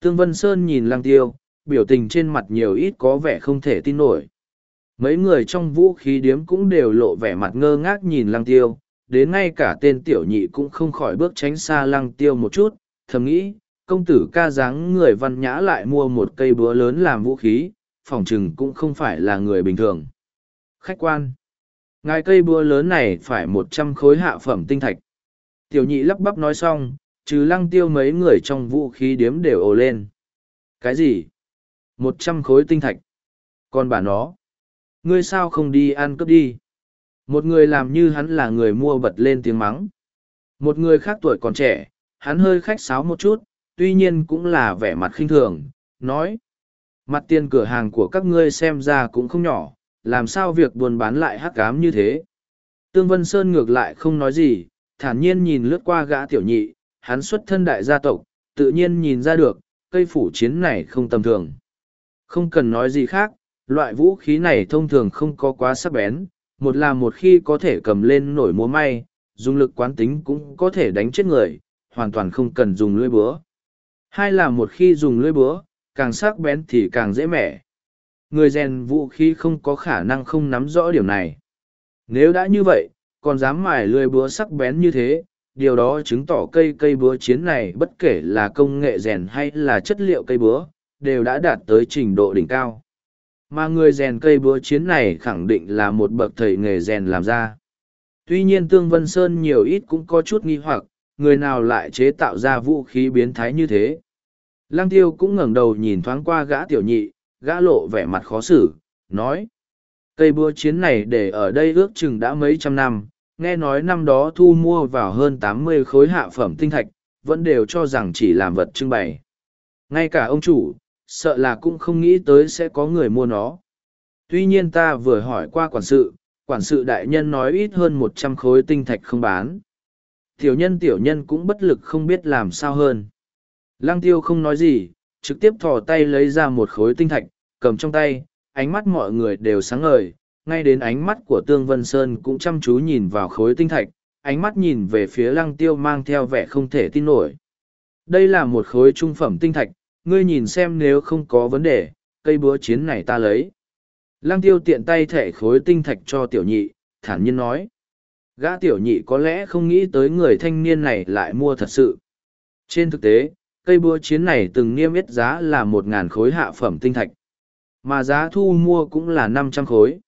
Tương Vân Sơn nhìn lăng tiêu, biểu tình trên mặt nhiều ít có vẻ không thể tin nổi. Mấy người trong vũ khí điếm cũng đều lộ vẻ mặt ngơ ngác nhìn lăng tiêu, đến ngay cả tên tiểu nhị cũng không khỏi bước tránh xa lăng tiêu một chút, thầm nghĩ, công tử ca dáng người văn nhã lại mua một cây búa lớn làm vũ khí, phỏng chừng cũng không phải là người bình thường. Khách quan. Ngài cây búa lớn này phải một trăm khối hạ phẩm tinh thạch. Tiểu nhị lắp bắp nói xong, trừ lăng tiêu mấy người trong vũ khí điếm đều ồ lên. Cái gì? Một trăm khối tinh thạch. Còn bà nó. Ngươi sao không đi ăn cướp đi? Một người làm như hắn là người mua bật lên tiếng mắng. Một người khác tuổi còn trẻ, hắn hơi khách sáo một chút, tuy nhiên cũng là vẻ mặt khinh thường, nói. Mặt tiền cửa hàng của các ngươi xem ra cũng không nhỏ, làm sao việc buôn bán lại hắc cám như thế. Tương Vân Sơn ngược lại không nói gì, thản nhiên nhìn lướt qua gã tiểu nhị, hắn xuất thân đại gia tộc, tự nhiên nhìn ra được, cây phủ chiến này không tầm thường. Không cần nói gì khác, loại vũ khí này thông thường không có quá sắc bén, một là một khi có thể cầm lên nổi múa may, dùng lực quán tính cũng có thể đánh chết người, hoàn toàn không cần dùng lưỡi búa. Hai là một khi dùng lưỡi búa, càng sắc bén thì càng dễ mẻ. Người rèn vũ khí không có khả năng không nắm rõ điểm này. Nếu đã như vậy, còn dám mài lưỡi búa sắc bén như thế, điều đó chứng tỏ cây cây búa chiến này bất kể là công nghệ rèn hay là chất liệu cây búa, đều đã đạt tới trình độ đỉnh cao. Mà người rèn cây búa chiến này khẳng định là một bậc thầy nghề rèn làm ra. Tuy nhiên Tương Vân Sơn nhiều ít cũng có chút nghi hoặc, người nào lại chế tạo ra vũ khí biến thái như thế. Lăng tiêu cũng ngẩng đầu nhìn thoáng qua gã tiểu nhị, gã lộ vẻ mặt khó xử, nói. Cây búa chiến này để ở đây ước chừng đã mấy trăm năm, nghe nói năm đó thu mua vào hơn tám mươi khối hạ phẩm tinh thạch, vẫn đều cho rằng chỉ làm vật trưng bày. Ngay cả ông chủ, sợ là cũng không nghĩ tới sẽ có người mua nó. Tuy nhiên ta vừa hỏi qua quản sự, quản sự đại nhân nói ít hơn một trăm khối tinh thạch không bán. Tiểu nhân tiểu nhân cũng bất lực không biết làm sao hơn. Lăng tiêu không nói gì, trực tiếp thò tay lấy ra một khối tinh thạch, cầm trong tay, ánh mắt mọi người đều sáng ngời, ngay đến ánh mắt của Tương Vân Sơn cũng chăm chú nhìn vào khối tinh thạch, ánh mắt nhìn về phía lăng tiêu mang theo vẻ không thể tin nổi. Đây là một khối trung phẩm tinh thạch, ngươi nhìn xem nếu không có vấn đề, cây búa chiến này ta lấy. Lăng tiêu tiện tay thẻ khối tinh thạch cho tiểu nhị, thản nhiên nói. Gã tiểu nhị có lẽ không nghĩ tới người thanh niên này lại mua thật sự. Trên thực tế, cây búa chiến này từng niêm yết giá là một ngàn khối hạ phẩm tinh thạch. Mà giá thu mua cũng là năm trăm khối.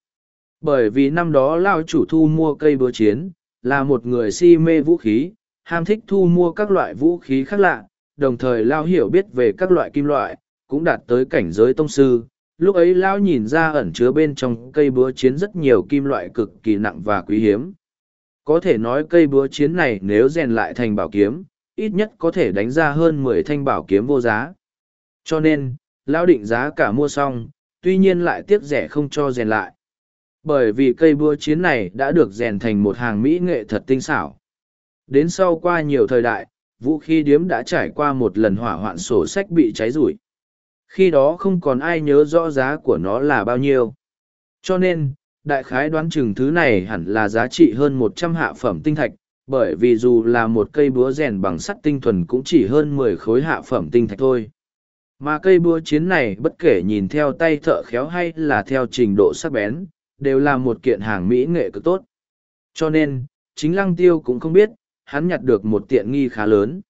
Bởi vì năm đó lao chủ thu mua cây búa chiến, là một người si mê vũ khí, ham thích thu mua các loại vũ khí khác lạ, đồng thời lao hiểu biết về các loại kim loại, cũng đạt tới cảnh giới tông sư. Lúc ấy Lão nhìn ra ẩn chứa bên trong cây búa chiến rất nhiều kim loại cực kỳ nặng và quý hiếm. Có thể nói cây búa chiến này nếu rèn lại thành bảo kiếm, ít nhất có thể đánh ra hơn mười thanh bảo kiếm vô giá. Cho nên, lão định giá cả mua xong, tuy nhiên lại tiếc rẻ không cho rèn lại. Bởi vì cây búa chiến này đã được rèn thành một hàng mỹ nghệ thật tinh xảo. Đến sau qua nhiều thời đại, vũ khí điếm đã trải qua một lần hỏa hoạn sổ sách bị cháy rủi. Khi đó không còn ai nhớ rõ giá của nó là bao nhiêu. Cho nên, đại khái đoán chừng thứ này hẳn là giá trị hơn một trăm hạ phẩm tinh thạch, bởi vì dù là một cây búa rèn bằng sắt tinh thuần cũng chỉ hơn mười khối hạ phẩm tinh thạch thôi. Mà cây búa chiến này bất kể nhìn theo tay thợ khéo hay là theo trình độ sắc bén, đều là một kiện hàng mỹ nghệ cực tốt. Cho nên, chính lăng tiêu cũng không biết, hắn nhặt được một tiện nghi khá lớn.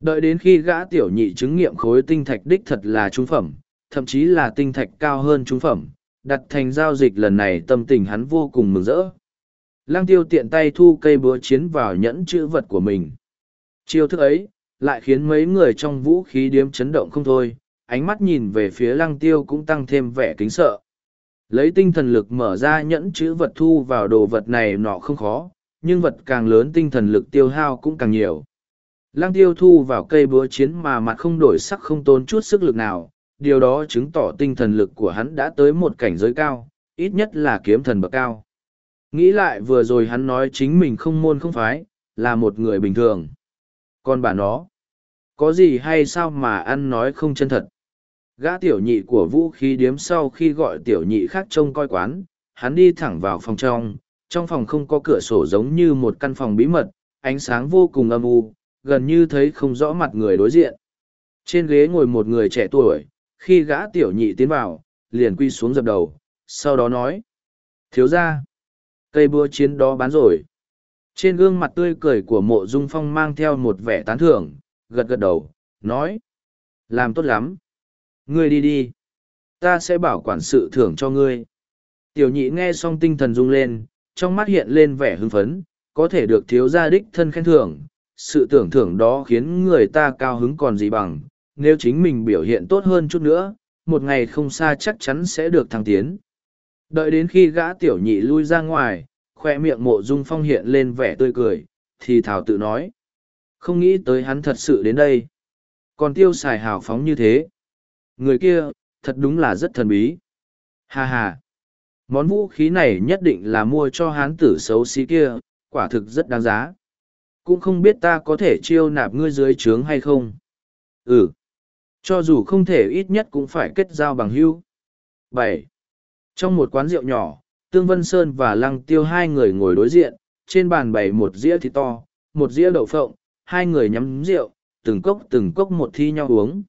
Đợi đến khi gã tiểu nhị chứng nghiệm khối tinh thạch đích thật là trung phẩm, thậm chí là tinh thạch cao hơn trung phẩm, đặt thành giao dịch lần này tâm tình hắn vô cùng mừng rỡ. Lăng tiêu tiện tay thu cây búa chiến vào nhẫn chữ vật của mình. Chiêu thức ấy, lại khiến mấy người trong vũ khí điếm chấn động không thôi, ánh mắt nhìn về phía lăng tiêu cũng tăng thêm vẻ kính sợ. Lấy tinh thần lực mở ra nhẫn chữ vật thu vào đồ vật này nọ không khó, nhưng vật càng lớn tinh thần lực tiêu hao cũng càng nhiều. Lăng tiêu thu vào cây búa chiến mà mặt không đổi sắc không tốn chút sức lực nào, điều đó chứng tỏ tinh thần lực của hắn đã tới một cảnh giới cao, ít nhất là kiếm thần bậc cao. Nghĩ lại vừa rồi hắn nói chính mình không môn không phái, là một người bình thường. Còn bà nó, có gì hay sao mà ăn nói không chân thật. Gã tiểu nhị của vũ khí điếm sau khi gọi tiểu nhị khác trông coi quán, hắn đi thẳng vào phòng trong, trong phòng không có cửa sổ giống như một căn phòng bí mật, ánh sáng vô cùng âm u, gần như thấy không rõ mặt người đối diện. Trên ghế ngồi một người trẻ tuổi, khi gã tiểu nhị tiến vào, liền quy xuống dập đầu, sau đó nói. Thiếu ra, cây búa chiến đó bán rồi. Trên gương mặt tươi cười của mộ dung phong mang theo một vẻ tán thưởng, gật gật đầu, nói. Làm tốt lắm. Ngươi đi đi. Ta sẽ bảo quản sự thưởng cho ngươi. Tiểu nhị nghe xong tinh thần rung lên, trong mắt hiện lên vẻ hưng phấn, có thể được thiếu gia đích thân khen thưởng. Sự tưởng thưởng đó khiến người ta cao hứng còn gì bằng, nếu chính mình biểu hiện tốt hơn chút nữa, một ngày không xa chắc chắn sẽ được thăng tiến. Đợi đến khi gã tiểu nhị lui ra ngoài, khoe miệng mộ dung phong hiện lên vẻ tươi cười, thì thảo tự nói. Không nghĩ tới hắn thật sự đến đây. Còn tiêu xài hào phóng như thế. Người kia, thật đúng là rất thần bí. Ha ha. Món vũ khí này nhất định là mua cho hán tử xấu xí kia, quả thực rất đáng giá. Cũng không biết ta có thể chiêu nạp ngươi dưới trướng hay không. Ừ. Cho dù không thể ít nhất cũng phải kết giao bằng hữu. bảy trong một quán rượu nhỏ, Tương Vân Sơn và Lăng Tiêu hai người ngồi đối diện, trên bàn bày một dĩa thịt to, một dĩa đậu phộng, hai người nhắm rượu, từng cốc từng cốc một thi nhau uống.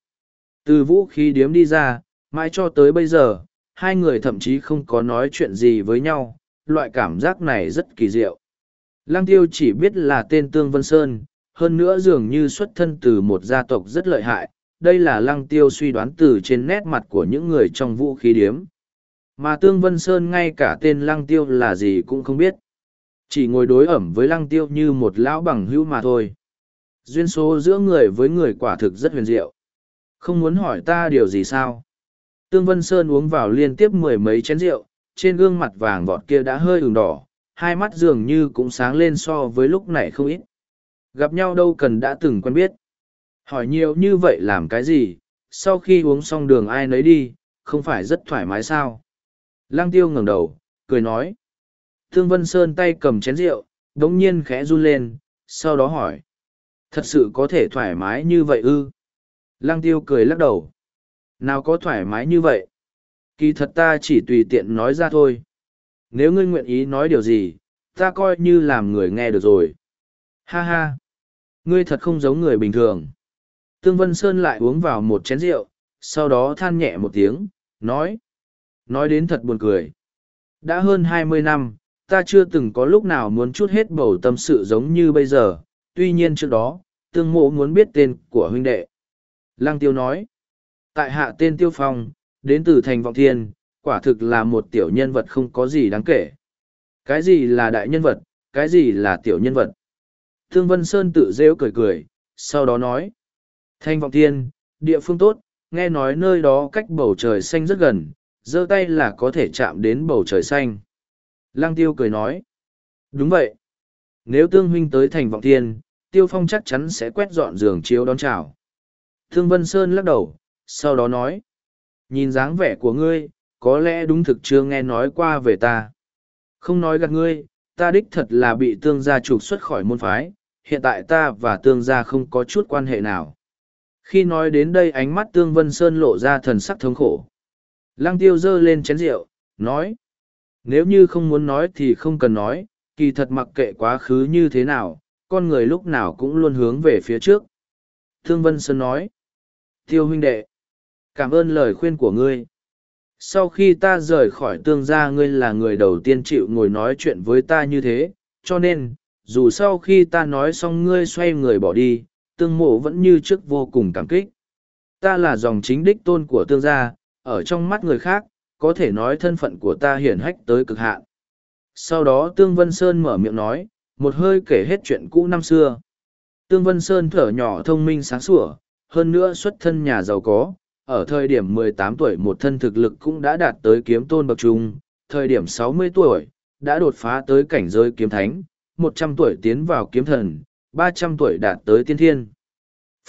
Từ vũ khí điếm đi ra, mãi cho tới bây giờ, hai người thậm chí không có nói chuyện gì với nhau, loại cảm giác này rất kỳ diệu. Lăng tiêu chỉ biết là tên Tương Vân Sơn, hơn nữa dường như xuất thân từ một gia tộc rất lợi hại, đây là lăng tiêu suy đoán từ trên nét mặt của những người trong vũ khí điếm. Mà Tương Vân Sơn ngay cả tên lăng tiêu là gì cũng không biết. Chỉ ngồi đối ẩm với lăng tiêu như một lão bằng hữu mà thôi. Duyên số giữa người với người quả thực rất huyền diệu. Không muốn hỏi ta điều gì sao? Tương Vân Sơn uống vào liên tiếp mười mấy chén rượu, trên gương mặt vàng vọt kia đã hơi ửng đỏ, hai mắt dường như cũng sáng lên so với lúc này không ít. Gặp nhau đâu cần đã từng quen biết. Hỏi nhiều như vậy làm cái gì, sau khi uống xong đường ai nấy đi, không phải rất thoải mái sao? Lăng tiêu ngẩng đầu, cười nói. Thương Vân Sơn tay cầm chén rượu, đống nhiên khẽ run lên, sau đó hỏi. Thật sự có thể thoải mái như vậy ư? Lăng tiêu cười lắc đầu. Nào có thoải mái như vậy? Kỳ thật ta chỉ tùy tiện nói ra thôi. Nếu ngươi nguyện ý nói điều gì, ta coi như làm người nghe được rồi. Ha ha! Ngươi thật không giống người bình thường. Tương Vân Sơn lại uống vào một chén rượu, sau đó than nhẹ một tiếng, nói. Nói đến thật buồn cười. Đã hơn hai mươi năm, ta chưa từng có lúc nào muốn chút hết bầu tâm sự giống như bây giờ, tuy nhiên trước đó, tương mộ muốn biết tên của huynh đệ. Lăng tiêu nói, tại hạ tên tiêu phong, đến từ thành vọng thiên, quả thực là một tiểu nhân vật không có gì đáng kể. Cái gì là đại nhân vật, cái gì là tiểu nhân vật. Thương Vân Sơn tự rêu cười cười, sau đó nói, Thanh vọng thiên, địa phương tốt, nghe nói nơi đó cách bầu trời xanh rất gần, giơ tay là có thể chạm đến bầu trời xanh. Lăng tiêu cười nói. Đúng vậy. Nếu tương huynh tới thành vọng thiên, tiêu phong chắc chắn sẽ quét dọn giường chiếu đón chào. Thương Vân Sơn lắc đầu, sau đó nói. Nhìn dáng vẻ của ngươi, có lẽ đúng thực chưa nghe nói qua về ta. Không nói gạt ngươi, ta đích thật là bị tương gia trục xuất khỏi môn phái, hiện tại ta và tương gia không có chút quan hệ nào. Khi nói đến đây ánh mắt tương vân sơn lộ ra thần sắc thống khổ. Lăng tiêu dơ lên chén rượu, nói. Nếu như không muốn nói thì không cần nói, kỳ thật mặc kệ quá khứ như thế nào, con người lúc nào cũng luôn hướng về phía trước. Thương Vân Sơn nói. Tiêu huynh đệ, cảm ơn lời khuyên của ngươi. Sau khi ta rời khỏi tương gia ngươi là người đầu tiên chịu ngồi nói chuyện với ta như thế, cho nên, dù sau khi ta nói xong ngươi xoay người bỏ đi, tương mộ vẫn như trước vô cùng cảm kích. Ta là dòng chính đích tôn của tương gia, ở trong mắt người khác, có thể nói thân phận của ta hiển hách tới cực hạn. Sau đó Tương Vân Sơn mở miệng nói, một hơi kể hết chuyện cũ năm xưa. Tương Vân Sơn thở nhỏ thông minh sáng sủa, hơn nữa xuất thân nhà giàu có, ở thời điểm 18 tuổi một thân thực lực cũng đã đạt tới kiếm tôn bậc trung, thời điểm 60 tuổi, đã đột phá tới cảnh giới kiếm thánh, 100 tuổi tiến vào kiếm thần, 300 tuổi đạt tới tiên thiên.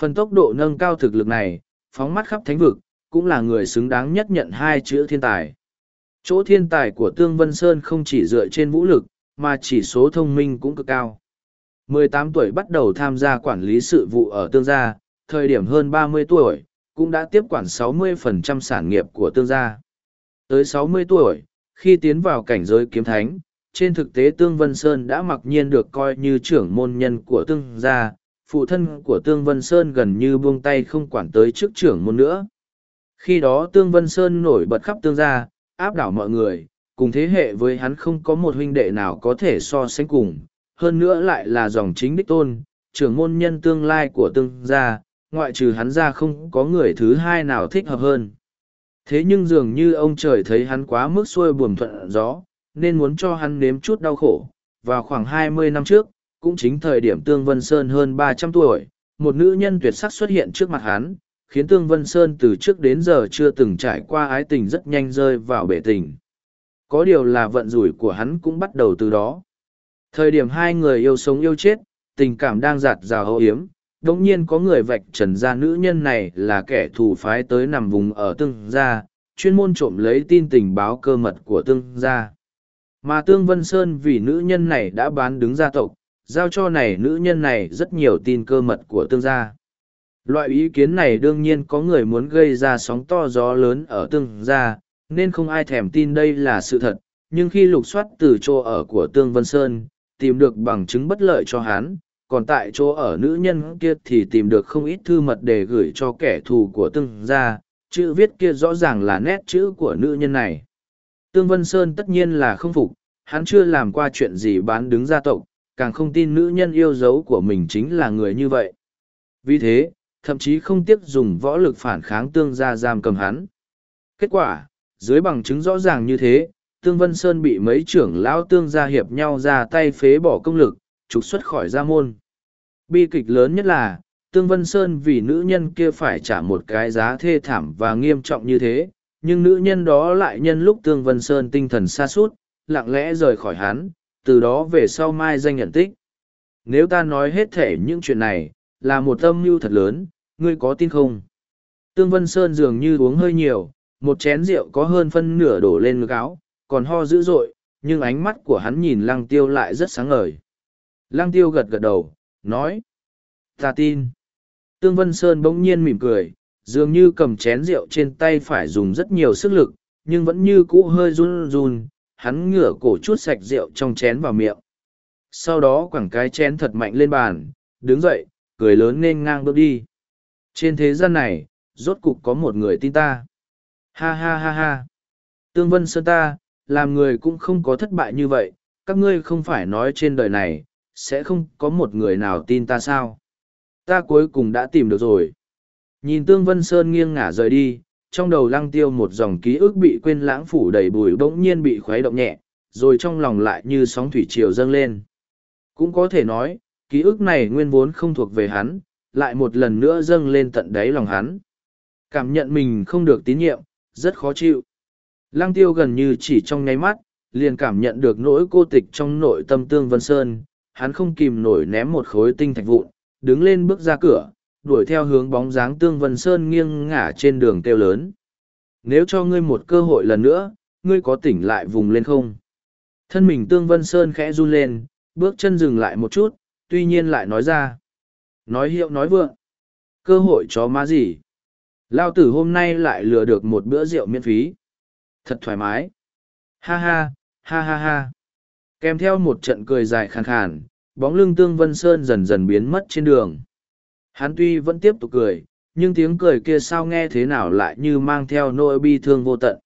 Phần tốc độ nâng cao thực lực này, phóng mắt khắp thánh vực, cũng là người xứng đáng nhất nhận hai chữ thiên tài. Chỗ thiên tài của Tương Vân Sơn không chỉ dựa trên vũ lực, mà chỉ số thông minh cũng cực cao. 18 tuổi bắt đầu tham gia quản lý sự vụ ở Tương gia, thời điểm hơn 30 tuổi, cũng đã tiếp quản 60% sản nghiệp của Tương gia. Tới 60 tuổi, khi tiến vào cảnh giới kiếm thánh, trên thực tế Tương Vân Sơn đã mặc nhiên được coi như trưởng môn nhân của Tương gia, phụ thân của Tương Vân Sơn gần như buông tay không quản tới trước trưởng môn nữa. Khi đó Tương Vân Sơn nổi bật khắp tương gia, áp đảo mọi người, cùng thế hệ với hắn không có một huynh đệ nào có thể so sánh cùng, hơn nữa lại là dòng chính đích tôn, trưởng môn nhân tương lai của tương gia, ngoại trừ hắn ra không có người thứ hai nào thích hợp hơn. Thế nhưng dường như ông trời thấy hắn quá mức xuôi buồm thuận gió, nên muốn cho hắn nếm chút đau khổ. Vào khoảng hai mươi năm trước, cũng chính thời điểm Tương Vân Sơn hơn ba trăm tuổi, một nữ nhân tuyệt sắc xuất hiện trước mặt hắn, khiến Tương Vân Sơn từ trước đến giờ chưa từng trải qua ái tình rất nhanh rơi vào bể tình. có điều là vận rủi của hắn cũng bắt đầu từ đó. Thời điểm hai người yêu sống yêu chết, tình cảm đang giạt rào hậu hiếm, đồng nhiên có người vạch trần ra nữ nhân này là kẻ thù phái tới nằm vùng ở tương gia, chuyên môn trộm lấy tin tình báo cơ mật của tương gia. Mà Tương Vân Sơn vì nữ nhân này đã bán đứng gia tộc, giao cho này nữ nhân này rất nhiều tin cơ mật của tương gia. Loại ý kiến này đương nhiên có người muốn gây ra sóng to gió lớn ở tương gia, nên không ai thèm tin đây là sự thật, nhưng khi lục soát từ chỗ ở của Tương Vân Sơn, tìm được bằng chứng bất lợi cho hắn, còn tại chỗ ở nữ nhân kia thì tìm được không ít thư mật để gửi cho kẻ thù của tương gia, chữ viết kia rõ ràng là nét chữ của nữ nhân này. Tương Vân Sơn tất nhiên là không phục, hắn chưa làm qua chuyện gì bán đứng gia tộc, càng không tin nữ nhân yêu dấu của mình chính là người như vậy. Vì thế, thậm chí không tiếc dùng võ lực phản kháng tương gia giam cầm hắn. Kết quả, dưới bằng chứng rõ ràng như thế, Tương Vân Sơn bị mấy trưởng lão tương gia hiệp nhau ra tay phế bỏ công lực, trục xuất khỏi gia môn. Bi kịch lớn nhất là, Tương Vân Sơn vì nữ nhân kia phải trả một cái giá thê thảm và nghiêm trọng như thế, nhưng nữ nhân đó lại nhân lúc Tương Vân Sơn tinh thần xa suốt, lặng lẽ rời khỏi hắn, từ đó về sau mai danh nhận tích. Nếu ta nói hết thể những chuyện này, là một âm mưu thật lớn, ngươi có tin không? Tương Vân Sơn dường như uống hơi nhiều, một chén rượu có hơn phân nửa đổ lên ngực áo, còn ho dữ dội, nhưng ánh mắt của hắn nhìn lăng tiêu lại rất sáng ngời. Lăng tiêu gật gật đầu, nói. Ta tin. Tương Vân Sơn bỗng nhiên mỉm cười, dường như cầm chén rượu trên tay phải dùng rất nhiều sức lực, nhưng vẫn như cũ hơi run run, hắn ngửa cổ chút sạch rượu trong chén vào miệng. Sau đó quẳng cái chén thật mạnh lên bàn, đứng dậy, cười lớn nên ngang bước đi. Trên thế gian này, rốt cục có một người tin ta. Ha ha ha ha. Tương Vân Sơn ta, làm người cũng không có thất bại như vậy, các ngươi không phải nói trên đời này, sẽ không có một người nào tin ta sao. Ta cuối cùng đã tìm được rồi. Nhìn Tương Vân Sơn nghiêng ngả rời đi, trong đầu lăng tiêu một dòng ký ức bị quên lãng phủ đầy bùi bỗng nhiên bị khuấy động nhẹ, rồi trong lòng lại như sóng thủy triều dâng lên. Cũng có thể nói, ký ức này nguyên vốn không thuộc về hắn, lại một lần nữa dâng lên tận đáy lòng hắn. Cảm nhận mình không được tín nhiệm, rất khó chịu. Lăng tiêu gần như chỉ trong nháy mắt, liền cảm nhận được nỗi cô tịch trong nội tâm tương vân sơn, hắn không kìm nổi ném một khối tinh thạch vụn, đứng lên bước ra cửa, đuổi theo hướng bóng dáng tương vân sơn nghiêng ngả trên đường kêu lớn. Nếu cho ngươi một cơ hội lần nữa, ngươi có tỉnh lại vùng lên không? Thân mình tương vân sơn khẽ run lên, bước chân dừng lại một chút, tuy nhiên lại nói ra. Nói hiệu nói vượng. Cơ hội chó má gì? Lao tử hôm nay lại lừa được một bữa rượu miễn phí. Thật thoải mái. Ha ha, ha ha ha. Kèm theo một trận cười dài khàn khàn, bóng lưng tương vân sơn dần dần biến mất trên đường. Hắn tuy vẫn tiếp tục cười, nhưng tiếng cười kia sao nghe thế nào lại như mang theo nỗi bi thương vô tận.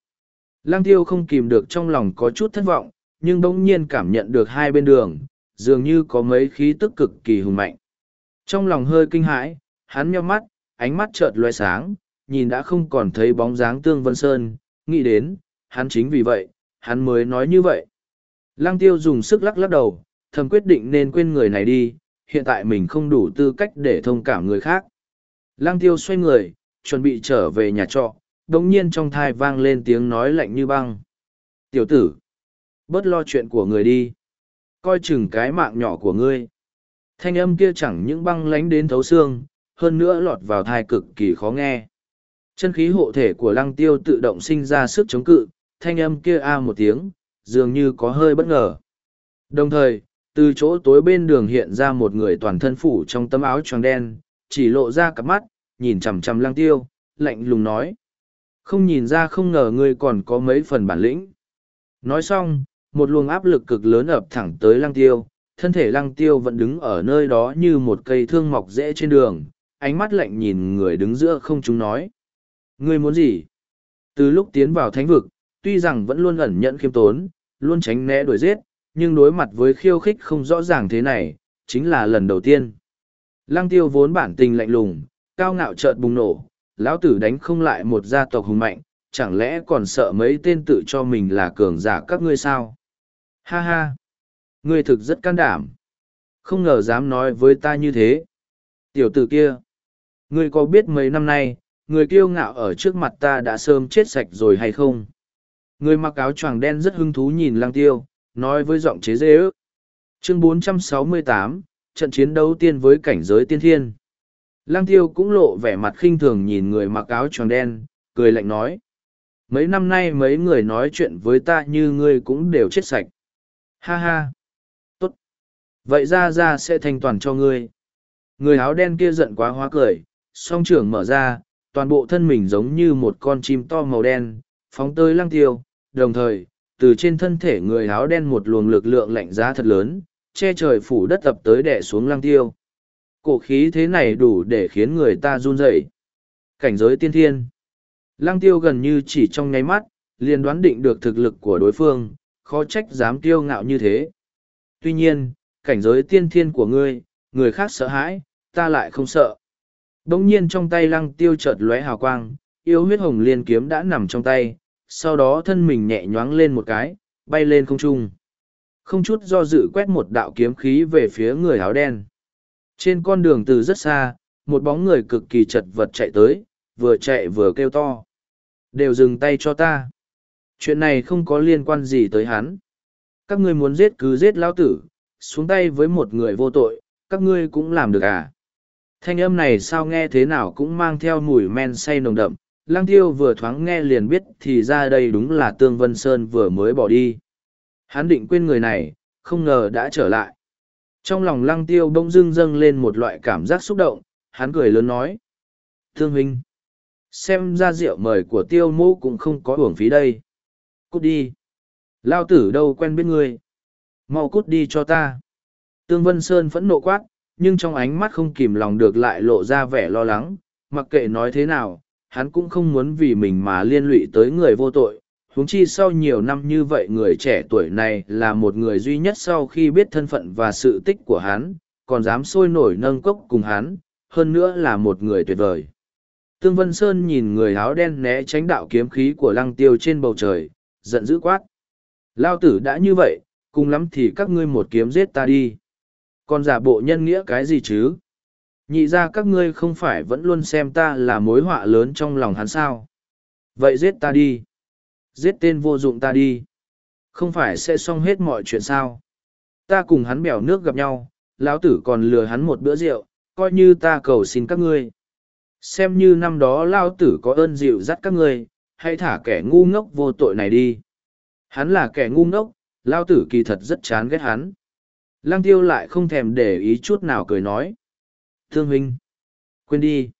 Lăng tiêu không kìm được trong lòng có chút thất vọng, nhưng bỗng nhiên cảm nhận được hai bên đường, dường như có mấy khí tức cực kỳ hùng mạnh. Trong lòng hơi kinh hãi, hắn nheo mắt, ánh mắt chợt loe sáng, nhìn đã không còn thấy bóng dáng tương vân sơn, nghĩ đến, hắn chính vì vậy, hắn mới nói như vậy. Lăng tiêu dùng sức lắc lắc đầu, thầm quyết định nên quên người này đi, hiện tại mình không đủ tư cách để thông cảm người khác. Lăng tiêu xoay người, chuẩn bị trở về nhà trọ, đồng nhiên trong thai vang lên tiếng nói lạnh như băng. Tiểu tử, bớt lo chuyện của người đi. Coi chừng cái mạng nhỏ của ngươi. Thanh âm kia chẳng những băng lánh đến thấu xương, hơn nữa lọt vào thai cực kỳ khó nghe. Chân khí hộ thể của lăng tiêu tự động sinh ra sức chống cự, thanh âm kia a một tiếng, dường như có hơi bất ngờ. Đồng thời, từ chỗ tối bên đường hiện ra một người toàn thân phủ trong tấm áo tròn đen, chỉ lộ ra cặp mắt, nhìn chằm chằm lăng tiêu, lạnh lùng nói. Không nhìn ra không ngờ ngươi còn có mấy phần bản lĩnh. Nói xong, một luồng áp lực cực lớn ập thẳng tới lăng tiêu, thân thể lăng tiêu vẫn đứng ở nơi đó như một cây thương mọc rễ trên đường, ánh mắt lạnh nhìn người đứng giữa không chúng nói. Ngươi muốn gì? Từ lúc tiến vào thánh vực, tuy rằng vẫn luôn ẩn nhận khiêm tốn, luôn tránh né đuổi giết, nhưng đối mặt với khiêu khích không rõ ràng thế này, chính là lần đầu tiên. Lăng tiêu vốn bản tình lạnh lùng, cao ngạo chợt bùng nổ, lão tử đánh không lại một gia tộc hùng mạnh, chẳng lẽ còn sợ mấy tên tự cho mình là cường giả các ngươi sao? Ha ha! Ngươi thực rất can đảm. Không ngờ dám nói với ta như thế. Tiểu tử kia! Ngươi có biết mấy năm nay, người kiêu ngạo ở trước mặt ta đã sớm chết sạch rồi hay không? Người mặc áo choàng đen rất hứng thú nhìn Lang tiêu, nói với giọng chế dễ ước. Chương 468, trận chiến đấu tiên với cảnh giới tiên thiên. Lang tiêu cũng lộ vẻ mặt khinh thường nhìn người mặc áo choàng đen, cười lạnh nói. Mấy năm nay mấy người nói chuyện với ta như ngươi cũng đều chết sạch. Ha ha. Vậy ra ra sẽ thanh toàn cho ngươi. Người áo đen kia giận quá hóa cười, song trưởng mở ra, toàn bộ thân mình giống như một con chim to màu đen, phóng tới lăng tiêu, đồng thời, từ trên thân thể người áo đen một luồng lực lượng lạnh giá thật lớn, che trời phủ đất tập tới đẻ xuống lăng tiêu. Cổ khí thế này đủ để khiến người ta run rẩy. Cảnh giới tiên thiên. Lăng tiêu gần như chỉ trong nháy mắt, liền đoán định được thực lực của đối phương, khó trách dám tiêu ngạo như thế. Tuy nhiên, cảnh giới tiên thiên của ngươi, người khác sợ hãi, ta lại không sợ. đống nhiên trong tay lăng tiêu chợt lóe hào quang, yêu huyết hồng liên kiếm đã nằm trong tay, sau đó thân mình nhẹ nhoáng lên một cái, bay lên không trung. Không chút do dự quét một đạo kiếm khí về phía người áo đen. Trên con đường từ rất xa, một bóng người cực kỳ chật vật chạy tới, vừa chạy vừa kêu to. Đều dừng tay cho ta. Chuyện này không có liên quan gì tới hắn. Các ngươi muốn giết cứ giết lão tử, xuống tay với một người vô tội, các ngươi cũng làm được à? Thanh âm này sao nghe thế nào cũng mang theo mùi men say nồng đậm, Lăng Tiêu vừa thoáng nghe liền biết thì ra đây đúng là Tương Vân Sơn vừa mới bỏ đi. Hắn định quên người này, không ngờ đã trở lại. Trong lòng Lăng Tiêu bỗng dưng dâng lên một loại cảm giác xúc động, hắn cười lớn nói. Thương huynh, xem ra rượu mời của tiêu mô cũng không có uổng phí đây. Cút đi. Lao tử đâu quen biết ngươi. Mau cút đi cho ta. Tương Vân Sơn phẫn nộ quát, nhưng trong ánh mắt không kìm lòng được lại lộ ra vẻ lo lắng, mặc kệ nói thế nào, hắn cũng không muốn vì mình mà liên lụy tới người vô tội. Huống chi sau nhiều năm như vậy người trẻ tuổi này là một người duy nhất sau khi biết thân phận và sự tích của hắn, còn dám sôi nổi nâng cốc cùng hắn, hơn nữa là một người tuyệt vời. Tương Vân Sơn nhìn người áo đen né tránh đạo kiếm khí của lăng tiêu trên bầu trời, giận dữ quát. Lao tử đã như vậy, cùng lắm thì các ngươi một kiếm giết ta đi. Còn giả bộ nhân nghĩa cái gì chứ? Nhị ra các ngươi không phải vẫn luôn xem ta là mối họa lớn trong lòng hắn sao. Vậy giết ta đi. Giết tên vô dụng ta đi. Không phải sẽ xong hết mọi chuyện sao. Ta cùng hắn bèo nước gặp nhau, lão tử còn lừa hắn một bữa rượu, coi như ta cầu xin các ngươi. Xem như năm đó lao tử có ơn dịu dắt các ngươi, hãy thả kẻ ngu ngốc vô tội này đi. Hắn là kẻ ngu ngốc, lao tử kỳ thật rất chán ghét hắn. Lăng tiêu lại không thèm để ý chút nào cười nói. Thương huynh, quên đi.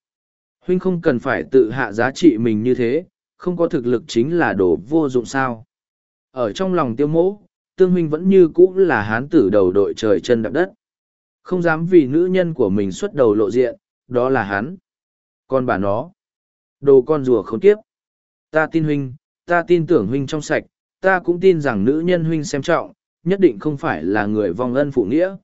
Huynh không cần phải tự hạ giá trị mình như thế, không có thực lực chính là đồ vô dụng sao. Ở trong lòng tiêu mỗ, tương huynh vẫn như cũ là hán tử đầu đội trời chân đạp đất. Không dám vì nữ nhân của mình xuất đầu lộ diện, đó là hắn. Còn bà nó, đồ con rùa khốn kiếp. Ta tin huynh, ta tin tưởng huynh trong sạch, ta cũng tin rằng nữ nhân huynh xem trọng, nhất định không phải là người vong ân phụ nghĩa.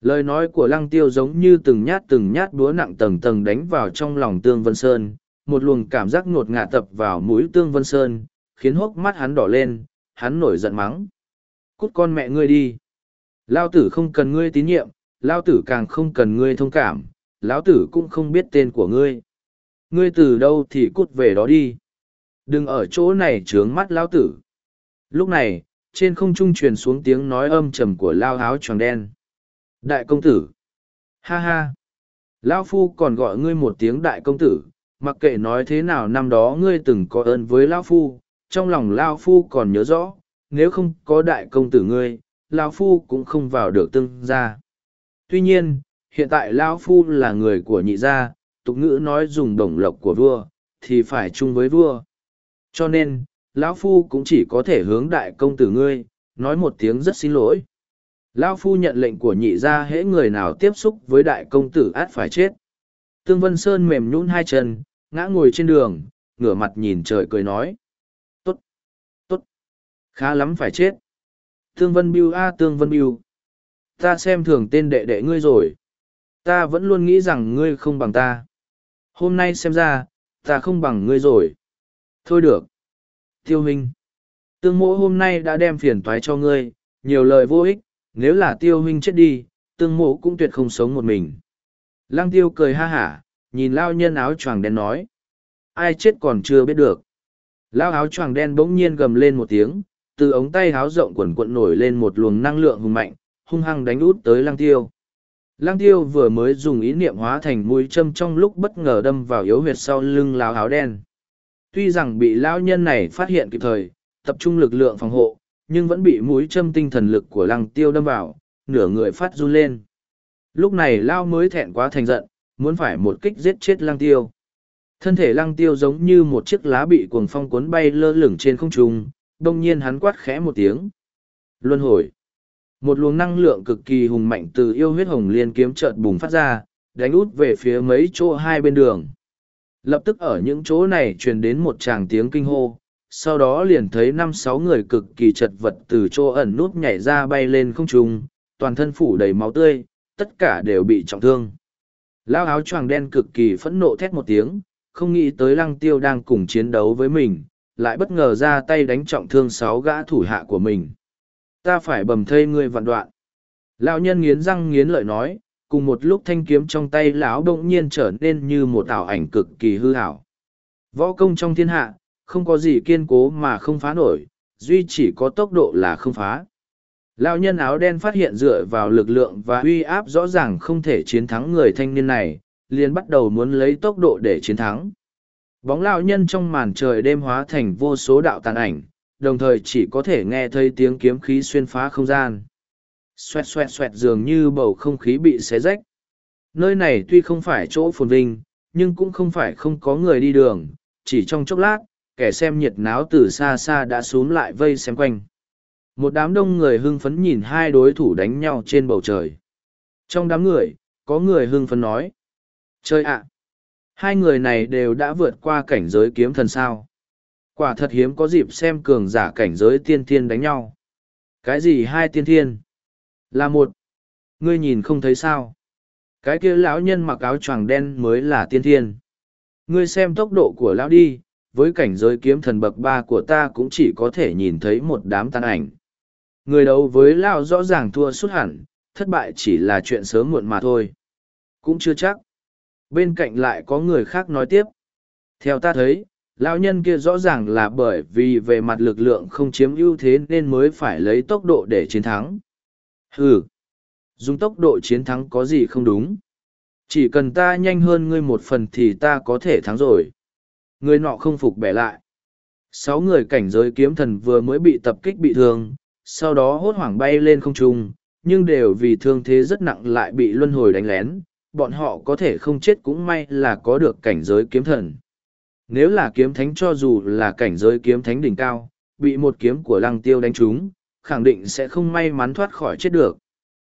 Lời nói của lăng tiêu giống như từng nhát từng nhát búa nặng tầng tầng đánh vào trong lòng Tương Vân Sơn, một luồng cảm giác ngột ngạt tập vào mũi Tương Vân Sơn, khiến hốc mắt hắn đỏ lên, hắn nổi giận mắng. Cút con mẹ ngươi đi. Lao tử không cần ngươi tín nhiệm, Lao tử càng không cần ngươi thông cảm, lão tử cũng không biết tên của ngươi. Ngươi từ đâu thì cút về đó đi. Đừng ở chỗ này trướng mắt Lao tử. Lúc này, trên không trung truyền xuống tiếng nói âm trầm của lao áo tròn đen. Đại công tử! Ha ha! Lao phu còn gọi ngươi một tiếng đại công tử, mặc kệ nói thế nào năm đó ngươi từng có ơn với Lao phu, trong lòng Lao phu còn nhớ rõ, nếu không có đại công tử ngươi, Lao phu cũng không vào được tương gia. Tuy nhiên, hiện tại Lao phu là người của nhị gia, tục ngữ nói dùng đồng lộc của vua, thì phải chung với vua. Cho nên, lão phu cũng chỉ có thể hướng đại công tử ngươi, nói một tiếng rất xin lỗi. Lão phu nhận lệnh của nhị gia hễ người nào tiếp xúc với đại công tử át phải chết. Tương vân sơn mềm nhún hai chân, ngã ngồi trên đường, ngửa mặt nhìn trời cười nói. T ố t t ố t khá lắm phải chết. Tương vân biêu a, tương vân biêu. Ta xem thường tên đệ đệ ngươi rồi. Ta vẫn luôn nghĩ rằng ngươi không bằng ta. Hôm nay xem ra, ta không bằng ngươi rồi. Thôi được. Tiêu huynh, tương mỗ hôm nay đã đem phiền toái cho ngươi, nhiều lời vô ích, nếu là tiêu huynh chết đi, tương mộ cũng tuyệt không sống một mình. Lăng tiêu cười ha hả, nhìn lao nhân áo choàng đen nói. Ai chết còn chưa biết được. Lao áo choàng đen bỗng nhiên gầm lên một tiếng, từ ống tay áo rộng quần quận nổi lên một luồng năng lượng hùng mạnh, hung hăng đánh út tới lăng tiêu. Lăng tiêu vừa mới dùng ý niệm hóa thành mũi châm trong lúc bất ngờ đâm vào yếu huyệt sau lưng lao áo đen. Tuy rằng bị lao nhân này phát hiện kịp thời, tập trung lực lượng phòng hộ, nhưng vẫn bị mũi châm tinh thần lực của lăng tiêu đâm vào, nửa người phát run lên. Lúc này lao mới thẹn quá thành giận, muốn phải một kích giết chết lăng tiêu. Thân thể lăng tiêu giống như một chiếc lá bị cuồng phong cuốn bay lơ lửng trên không trung, đồng nhiên hắn quát khẽ một tiếng. Luân hồi. Một luồng năng lượng cực kỳ hùng mạnh từ yêu huyết hồng liên kiếm chợt bùng phát ra, đánh út về phía mấy chỗ hai bên đường. Lập tức ở những chỗ này truyền đến một tràng tiếng kinh hô, sau đó liền thấy năm sáu người cực kỳ chật vật từ chỗ ẩn nút nhảy ra bay lên không trung, toàn thân phủ đầy máu tươi, tất cả đều bị trọng thương. Lao áo choàng đen cực kỳ phẫn nộ thét một tiếng, không nghĩ tới lăng tiêu đang cùng chiến đấu với mình, lại bất ngờ ra tay đánh trọng thương sáu gã thủ hạ của mình. Ta phải bầm thây ngươi vạn đoạn. Lão nhân nghiến răng nghiến lợi nói, cùng một lúc thanh kiếm trong tay lão bỗng nhiên trở nên như một ảo ảnh cực kỳ hư ảo. Võ công trong thiên hạ, không có gì kiên cố mà không phá nổi, duy chỉ có tốc độ là không phá. Lão nhân áo đen phát hiện dựa vào lực lượng và uy áp rõ ràng không thể chiến thắng người thanh niên này, liền bắt đầu muốn lấy tốc độ để chiến thắng. Bóng lão nhân trong màn trời đêm hóa thành vô số đạo tàn ảnh, đồng thời chỉ có thể nghe thấy tiếng kiếm khí xuyên phá không gian. Xoẹt xoẹt xoẹt dường như bầu không khí bị xé rách. Nơi này tuy không phải chỗ phồn vinh, nhưng cũng không phải không có người đi đường, chỉ trong chốc lát, kẻ xem nhiệt náo từ xa xa đã xuống lại vây xem quanh. Một đám đông người hưng phấn nhìn hai đối thủ đánh nhau trên bầu trời. Trong đám người, có người hưng phấn nói. Chơi ạ! hai người này đều đã vượt qua cảnh giới kiếm thần sao. Quả thật hiếm có dịp xem cường giả cảnh giới tiên thiên đánh nhau. Cái gì hai tiên thiên? Là một. Ngươi nhìn không thấy sao? Cái kia lão nhân mặc áo choàng đen mới là tiên thiên. Ngươi xem tốc độ của lão đi, với cảnh giới kiếm thần bậc ba của ta cũng chỉ có thể nhìn thấy một đám tan ảnh. Người đấu với lão rõ ràng thua suốt hẳn, thất bại chỉ là chuyện sớm muộn mà thôi. Cũng chưa chắc. Bên cạnh lại có người khác nói tiếp. Theo ta thấy, lão nhân kia rõ ràng là bởi vì về mặt lực lượng không chiếm ưu thế nên mới phải lấy tốc độ để chiến thắng. Ừ, dùng tốc độ chiến thắng có gì không đúng. Chỉ cần ta nhanh hơn ngươi một phần thì ta có thể thắng rồi. Người nọ không phục bẻ lại. Sáu người cảnh giới kiếm thần vừa mới bị tập kích bị thương, sau đó hốt hoảng bay lên không trung, nhưng đều vì thương thế rất nặng lại bị luân hồi đánh lén, bọn họ có thể không chết cũng may là có được cảnh giới kiếm thần. Nếu là kiếm thánh cho dù là cảnh giới kiếm thánh đỉnh cao, bị một kiếm của lăng tiêu đánh trúng, khẳng định sẽ không may mắn thoát khỏi chết được.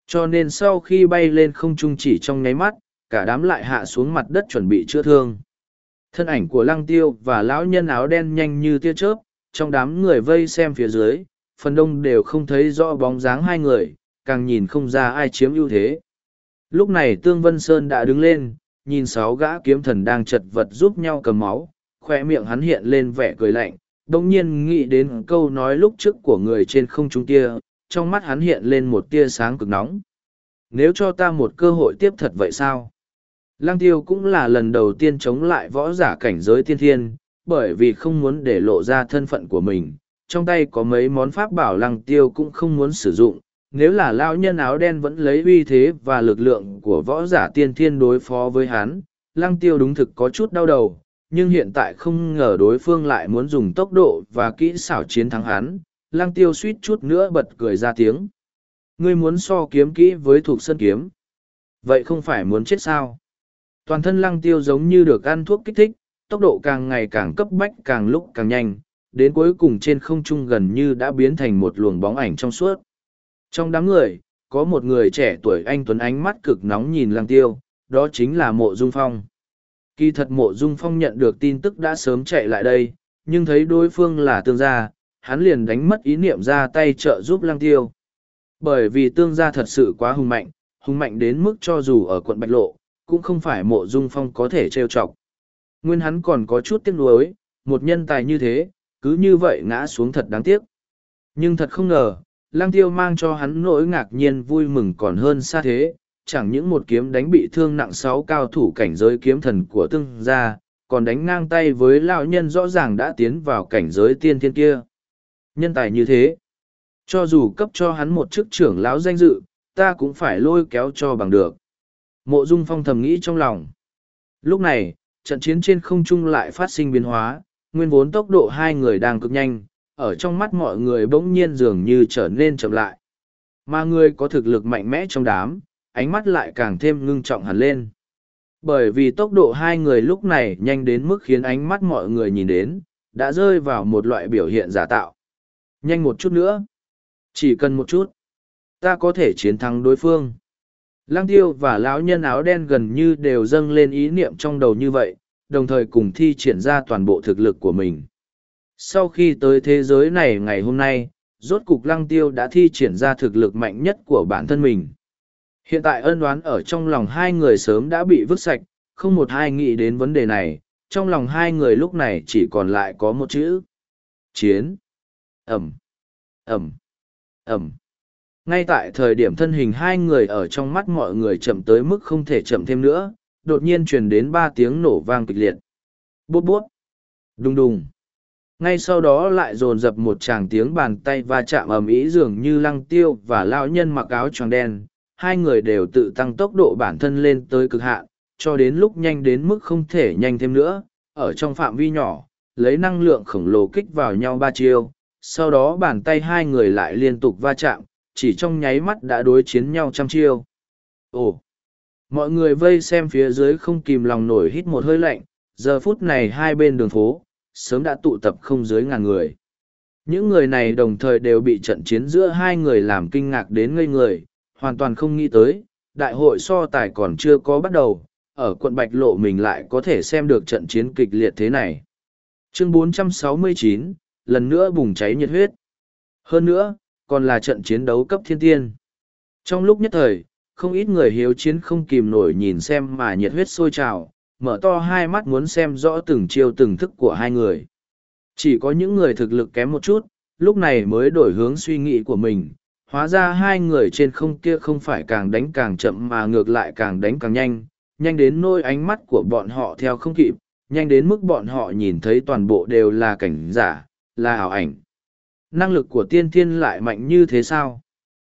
Cho nên sau khi bay lên không trung chỉ trong nháy mắt, cả đám lại hạ xuống mặt đất chuẩn bị chữa thương. Thân ảnh của lăng tiêu và lão nhân áo đen nhanh như tia chớp, trong đám người vây xem phía dưới, phần đông đều không thấy rõ bóng dáng hai người, càng nhìn không ra ai chiếm ưu thế. Lúc này Tương Vân Sơn đã đứng lên, nhìn sáu gã kiếm thần đang chật vật giúp nhau cầm máu, khoe miệng hắn hiện lên vẻ cười lạnh, đồng nhiên nghĩ đến câu nói lúc trước của người trên không trung kia, trong mắt hắn hiện lên một tia sáng cực nóng. Nếu cho ta một cơ hội tiếp thật vậy sao? Lăng tiêu cũng là lần đầu tiên chống lại võ giả cảnh giới tiên thiên, bởi vì không muốn để lộ ra thân phận của mình. Trong tay có mấy món pháp bảo lăng tiêu cũng không muốn sử dụng. Nếu là lao nhân áo đen vẫn lấy uy thế và lực lượng của võ giả tiên thiên đối phó với hắn, lăng tiêu đúng thực có chút đau đầu, nhưng hiện tại không ngờ đối phương lại muốn dùng tốc độ và kỹ xảo chiến thắng hắn, Lang tiêu suýt chút nữa bật cười ra tiếng. Ngươi muốn so kiếm kỹ với thuộc sân kiếm. Vậy không phải muốn chết sao? Toàn thân lăng tiêu giống như được ăn thuốc kích thích, tốc độ càng ngày càng cấp bách càng lúc càng nhanh, đến cuối cùng trên không trung gần như đã biến thành một luồng bóng ảnh trong suốt. Trong đám người, có một người trẻ tuổi anh Tuấn ánh mắt cực nóng nhìn lăng tiêu, đó chính là mộ dung phong. Kỳ thật mộ dung phong nhận được tin tức đã sớm chạy lại đây, nhưng thấy đối phương là tương gia, hắn liền đánh mất ý niệm ra tay trợ giúp lăng tiêu. Bởi vì tương gia thật sự quá hùng mạnh, hùng mạnh đến mức cho dù ở quận Bạch Lộ, cũng không phải mộ dung phong có thể trêu chọc. Nguyên hắn còn có chút tiếc nuối, một nhân tài như thế, cứ như vậy ngã xuống thật đáng tiếc. Nhưng thật không ngờ, lăng tiêu mang cho hắn nỗi ngạc nhiên vui mừng còn hơn xa thế, chẳng những một kiếm đánh bị thương nặng sáu cao thủ cảnh giới kiếm thần của tương gia, còn đánh ngang tay với lão nhân rõ ràng đã tiến vào cảnh giới tiên thiên kia. Nhân tài như thế, cho dù cấp cho hắn một chức trưởng lão danh dự, ta cũng phải lôi kéo cho bằng được. Mộ Dung Phong thầm nghĩ trong lòng. Lúc này, trận chiến trên không trung lại phát sinh biến hóa, nguyên vốn tốc độ hai người đang cực nhanh, ở trong mắt mọi người bỗng nhiên dường như trở nên chậm lại. Mà người có thực lực mạnh mẽ trong đám, ánh mắt lại càng thêm ngưng trọng hẳn lên. Bởi vì tốc độ hai người lúc này nhanh đến mức khiến ánh mắt mọi người nhìn đến, đã rơi vào một loại biểu hiện giả tạo. Nhanh một chút nữa. Chỉ cần một chút. Ta có thể chiến thắng đối phương. Lăng tiêu và lão nhân áo đen gần như đều dâng lên ý niệm trong đầu như vậy, đồng thời cùng thi triển ra toàn bộ thực lực của mình. Sau khi tới thế giới này ngày hôm nay, rốt cục lăng tiêu đã thi triển ra thực lực mạnh nhất của bản thân mình. Hiện tại ân đoán ở trong lòng hai người sớm đã bị vứt sạch, không một ai nghĩ đến vấn đề này, trong lòng hai người lúc này chỉ còn lại có một chữ. Chiến. Ẩm. Ẩm. Ẩm. Ngay tại thời điểm thân hình hai người ở trong mắt mọi người chậm tới mức không thể chậm thêm nữa, đột nhiên truyền đến ba tiếng nổ vang kịch liệt. Bút bút. Đùng đùng. Ngay sau đó lại dồn dập một tràng tiếng bàn tay va chạm ầm ĩ dường như lăng tiêu và lao nhân mặc áo tròn đen. Hai người đều tự tăng tốc độ bản thân lên tới cực hạn, cho đến lúc nhanh đến mức không thể nhanh thêm nữa, ở trong phạm vi nhỏ, lấy năng lượng khổng lồ kích vào nhau ba chiêu, sau đó bàn tay hai người lại liên tục va chạm, chỉ trong nháy mắt đã đối chiến nhau trăm chiêu. Ồ! Mọi người vây xem phía dưới không kìm lòng nổi hít một hơi lạnh, giờ phút này hai bên đường phố, sớm đã tụ tập không dưới ngàn người. Những người này đồng thời đều bị trận chiến giữa hai người làm kinh ngạc đến ngây người, hoàn toàn không nghĩ tới, đại hội so tài còn chưa có bắt đầu, ở quận Bạch Lộ mình lại có thể xem được trận chiến kịch liệt thế này. Chương 469, lần nữa bùng cháy nhiệt huyết. Hơn nữa, còn là trận chiến đấu cấp thiên tiên. Trong lúc nhất thời, không ít người hiếu chiến không kìm nổi nhìn xem mà nhiệt huyết sôi trào, mở to hai mắt muốn xem rõ từng chiêu từng thức của hai người. Chỉ có những người thực lực kém một chút, lúc này mới đổi hướng suy nghĩ của mình. Hóa ra hai người trên không kia không phải càng đánh càng chậm mà ngược lại càng đánh càng nhanh, nhanh đến nôi ánh mắt của bọn họ theo không kịp, nhanh đến mức bọn họ nhìn thấy toàn bộ đều là cảnh giả, là ảo ảnh. Năng lực của tiên thiên lại mạnh như thế sao?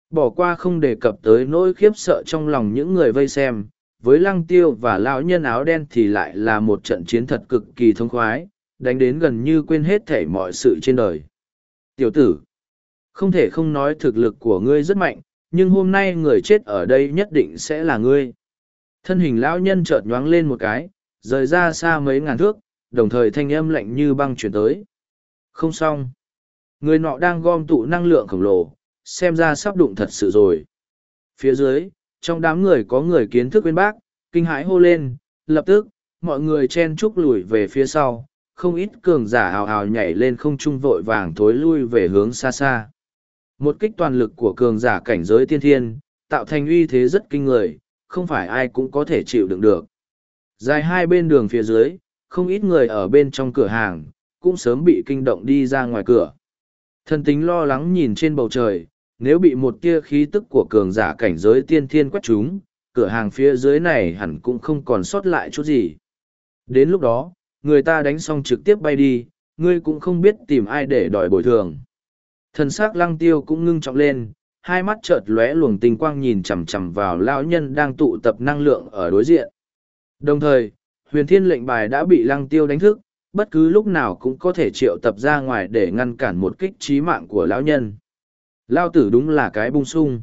Bỏ qua không đề cập tới nỗi khiếp sợ trong lòng những người vây xem, với lăng tiêu và lão nhân áo đen thì lại là một trận chiến thật cực kỳ thông khoái, đánh đến gần như quên hết thể mọi sự trên đời. Tiểu tử, không thể không nói thực lực của ngươi rất mạnh, nhưng hôm nay người chết ở đây nhất định sẽ là ngươi. Thân hình lão nhân chợt nhoáng lên một cái, rời ra xa mấy ngàn thước, đồng thời thanh âm lạnh như băng chuyển tới. Không xong. Người nọ đang gom tụ năng lượng khổng lồ, xem ra sắp đụng thật sự rồi. Phía dưới, trong đám người có người kiến thức bên bác, kinh hãi hô lên, lập tức, mọi người chen chúc lùi về phía sau, không ít cường giả hào hào nhảy lên không trung vội vàng thối lui về hướng xa xa. Một kích toàn lực của cường giả cảnh giới tiên thiên, tạo thành uy thế rất kinh người, không phải ai cũng có thể chịu đựng được. Dài hai bên đường phía dưới, không ít người ở bên trong cửa hàng, cũng sớm bị kinh động đi ra ngoài cửa. Thần tính lo lắng nhìn trên bầu trời, nếu bị một tia khí tức của cường giả cảnh giới tiên thiên quét chúng, cửa hàng phía dưới này hẳn cũng không còn sót lại chút gì. Đến lúc đó, người ta đánh xong trực tiếp bay đi, ngươi cũng không biết tìm ai để đòi bồi thường. Thần sắc lăng tiêu cũng ngưng trọng lên, hai mắt chợt lóe luồng tinh quang nhìn chằm chằm vào lão nhân đang tụ tập năng lượng ở đối diện. Đồng thời, huyền thiên lệnh bài đã bị lăng tiêu đánh thức, bất cứ lúc nào cũng có thể triệu tập ra ngoài để ngăn cản một kích trí mạng của lão nhân. Lao tử đúng là cái bung sung.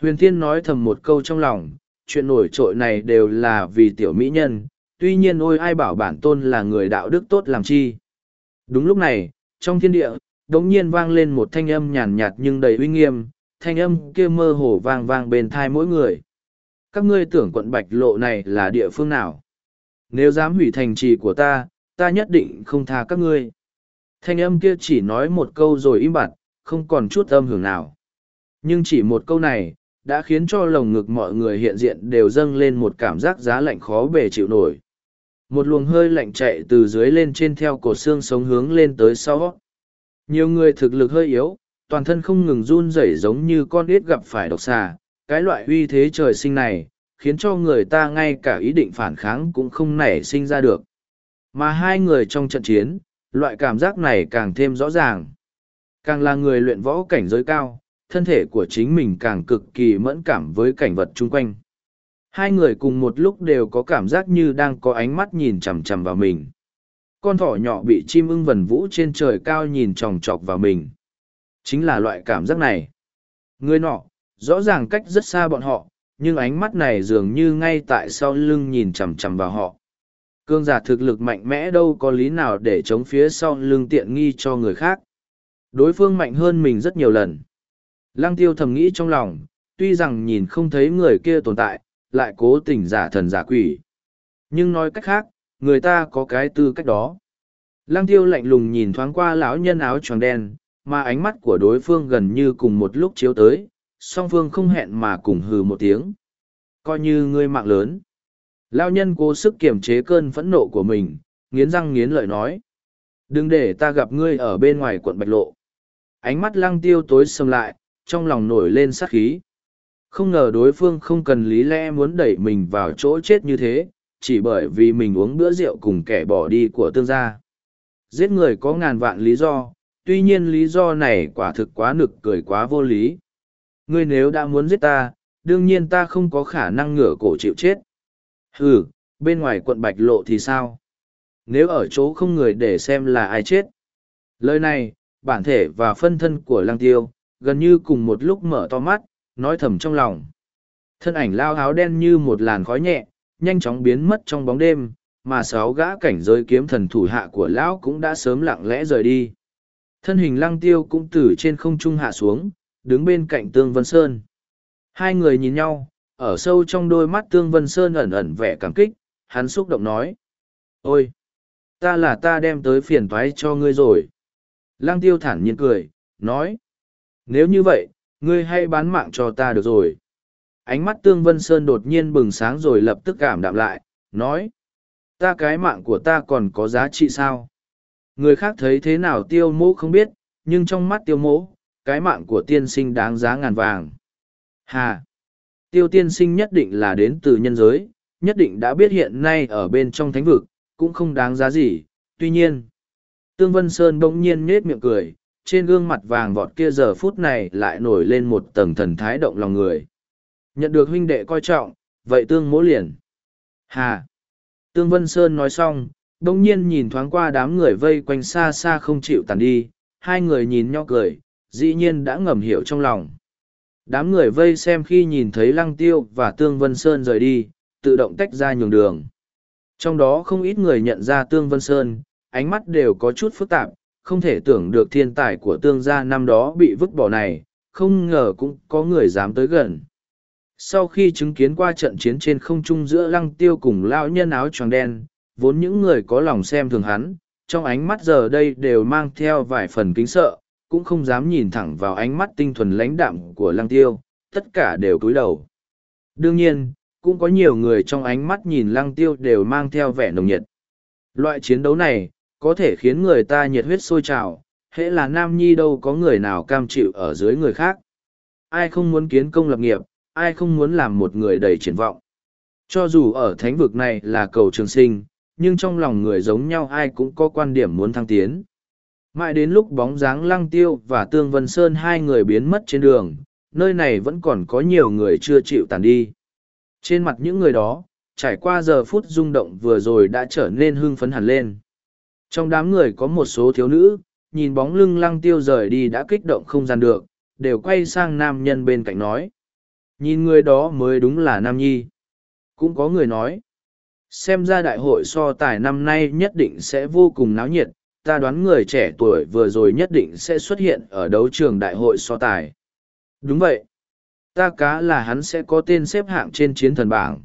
Huyền Thiên nói thầm một câu trong lòng, chuyện nổi trội này đều là vì tiểu mỹ nhân, tuy nhiên ôi ai bảo bản tôn là người đạo đức tốt làm chi. Đúng lúc này, trong thiên địa, đống nhiên vang lên một thanh âm nhàn nhạt nhưng đầy uy nghiêm, thanh âm kia mơ hồ vang vang bên thai mỗi người. Các ngươi tưởng quận Bạch Lộ này là địa phương nào? Nếu dám hủy thành trì của ta, ta nhất định không tha các ngươi. Thanh âm kia chỉ nói một câu rồi im bặt, không còn chút âm hưởng nào. Nhưng chỉ một câu này, đã khiến cho lồng ngực mọi người hiện diện đều dâng lên một cảm giác giá lạnh khó bề chịu nổi. Một luồng hơi lạnh chạy từ dưới lên trên theo cổ xương sống hướng lên tới sau. Nhiều người thực lực hơi yếu, toàn thân không ngừng run rẩy giống như con ếch gặp phải độc xà. Cái loại uy thế trời sinh này, khiến cho người ta ngay cả ý định phản kháng cũng không nảy sinh ra được. Mà hai người trong trận chiến, loại cảm giác này càng thêm rõ ràng. Càng là người luyện võ cảnh giới cao, thân thể của chính mình càng cực kỳ mẫn cảm với cảnh vật chung quanh. Hai người cùng một lúc đều có cảm giác như đang có ánh mắt nhìn chằm chằm vào mình. Con thỏ nhỏ bị chim ưng vần vũ trên trời cao nhìn tròng trọc vào mình. Chính là loại cảm giác này. Người nọ, rõ ràng cách rất xa bọn họ, nhưng ánh mắt này dường như ngay tại sau lưng nhìn chằm chằm vào họ. Cương giả thực lực mạnh mẽ đâu có lý nào để chống phía sau lưng tiện nghi cho người khác. Đối phương mạnh hơn mình rất nhiều lần. Lăng tiêu thầm nghĩ trong lòng, tuy rằng nhìn không thấy người kia tồn tại, lại cố tình giả thần giả quỷ. Nhưng nói cách khác, người ta có cái tư cách đó. Lăng tiêu lạnh lùng nhìn thoáng qua lão nhân áo tròn đen, mà ánh mắt của đối phương gần như cùng một lúc chiếu tới, song phương không hẹn mà cùng hừ một tiếng. Coi như ngươi mạng lớn. Lao nhân cố sức kiềm chế cơn phẫn nộ của mình, nghiến răng nghiến lợi nói. Đừng để ta gặp ngươi ở bên ngoài quận Bạch Lộ. Ánh mắt lăng tiêu tối sầm lại, trong lòng nổi lên sát khí. Không ngờ đối phương không cần lý lẽ muốn đẩy mình vào chỗ chết như thế, chỉ bởi vì mình uống bữa rượu cùng kẻ bỏ đi của tương gia. Giết người có ngàn vạn lý do, tuy nhiên lý do này quả thực quá nực cười quá vô lý. Ngươi nếu đã muốn giết ta, đương nhiên ta không có khả năng ngửa cổ chịu chết. Ừ, bên ngoài quận Bạch Lộ thì sao? Nếu ở chỗ không người để xem là ai chết. Lời này, bản thể và phân thân của Lăng Tiêu, gần như cùng một lúc mở to mắt, nói thầm trong lòng. Thân ảnh lao áo đen như một làn khói nhẹ, nhanh chóng biến mất trong bóng đêm, mà sáu gã cảnh giới kiếm thần thủ hạ của lão cũng đã sớm lặng lẽ rời đi. Thân hình lăng tiêu cũng từ trên không trung hạ xuống, đứng bên cạnh Tương Vân Sơn. Hai người nhìn nhau, ở sâu trong đôi mắt Tương Vân Sơn ẩn ẩn vẻ cảm kích, hắn xúc động nói. Ôi! Ta là ta đem tới phiền toái cho ngươi rồi. Lăng tiêu thản nhiên cười, nói. Nếu như vậy, ngươi hãy bán mạng cho ta được rồi. Ánh mắt Tương Vân Sơn đột nhiên bừng sáng rồi lập tức cảm đạm lại, nói. Ta cái mạng của ta còn có giá trị sao? Người khác thấy thế nào tiêu mỗ không biết, nhưng trong mắt tiêu mỗ, cái mạng của tiên sinh đáng giá ngàn vàng. Hà! Tiêu tiên sinh nhất định là đến từ nhân giới, nhất định đã biết hiện nay ở bên trong thánh vực, cũng không đáng giá gì, tuy nhiên. Tương Vân Sơn bỗng nhiên nhết miệng cười, trên gương mặt vàng vọt kia giờ phút này lại nổi lên một tầng thần thái động lòng người. Nhận được huynh đệ coi trọng, vậy tương mỗ liền. Hà! Tương Vân Sơn nói xong, đông nhiên nhìn thoáng qua đám người vây quanh xa xa không chịu tàn đi, hai người nhìn nhau cười, dĩ nhiên đã ngầm hiểu trong lòng. Đám người vây xem khi nhìn thấy Lăng Tiêu và Tương Vân Sơn rời đi, tự động tách ra nhường đường. Trong đó không ít người nhận ra Tương Vân Sơn, ánh mắt đều có chút phức tạp, không thể tưởng được thiên tài của Tương gia năm đó bị vứt bỏ này, không ngờ cũng có người dám tới gần. Sau khi chứng kiến qua trận chiến trên không trung giữa Lăng Tiêu cùng lão nhân áo tròn đen, vốn những người có lòng xem thường hắn, trong ánh mắt giờ đây đều mang theo vài phần kính sợ, cũng không dám nhìn thẳng vào ánh mắt tinh thuần lãnh đạm của lăng tiêu, tất cả đều cúi đầu. Đương nhiên, cũng có nhiều người trong ánh mắt nhìn lăng tiêu đều mang theo vẻ nồng nhiệt. Loại chiến đấu này, có thể khiến người ta nhiệt huyết sôi trào, hễ là nam nhi đâu có người nào cam chịu ở dưới người khác. Ai không muốn kiến công lập nghiệp, ai không muốn làm một người đầy triển vọng. Cho dù ở thánh vực này là cầu trường sinh, nhưng trong lòng người giống nhau ai cũng có quan điểm muốn thăng tiến. Mãi đến lúc bóng dáng lăng tiêu và tương vân sơn hai người biến mất trên đường, nơi này vẫn còn có nhiều người chưa chịu tàn đi. Trên mặt những người đó, trải qua giờ phút rung động vừa rồi đã trở nên hưng phấn hẳn lên. Trong đám người có một số thiếu nữ, nhìn bóng lưng lăng tiêu rời đi đã kích động không gian được, đều quay sang nam nhân bên cạnh nói. Nhìn người đó mới đúng là nam nhi. Cũng có người nói. Xem ra đại hội so tài năm nay nhất định sẽ vô cùng náo nhiệt, ta đoán người trẻ tuổi vừa rồi nhất định sẽ xuất hiện ở đấu trường đại hội so tài. Đúng vậy. Ta cá là hắn sẽ có tên xếp hạng trên chiến thần bảng.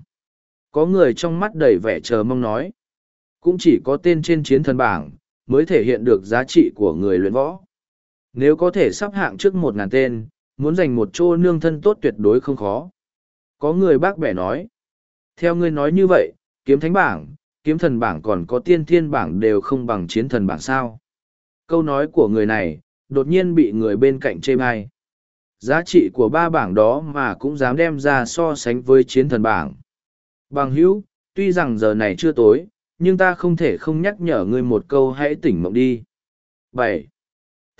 Có người trong mắt đầy vẻ chờ mong nói. Cũng chỉ có tên trên chiến thần bảng, mới thể hiện được giá trị của người luyện võ. Nếu có thể sắp hạng trước một ngàn tên, muốn giành một chỗ nương thân tốt tuyệt đối không khó. Có người bác bẻ nói. Theo ngươi nói như vậy, kiếm thánh bảng, kiếm thần bảng còn có tiên thiên bảng đều không bằng chiến thần bảng sao. Câu nói của người này, đột nhiên bị người bên cạnh chê bai. Giá trị của ba bảng đó mà cũng dám đem ra so sánh với chiến thần bảng. Bằng hữu, tuy rằng giờ này chưa tối, nhưng ta không thể không nhắc nhở ngươi một câu hãy tỉnh mộng đi. bảy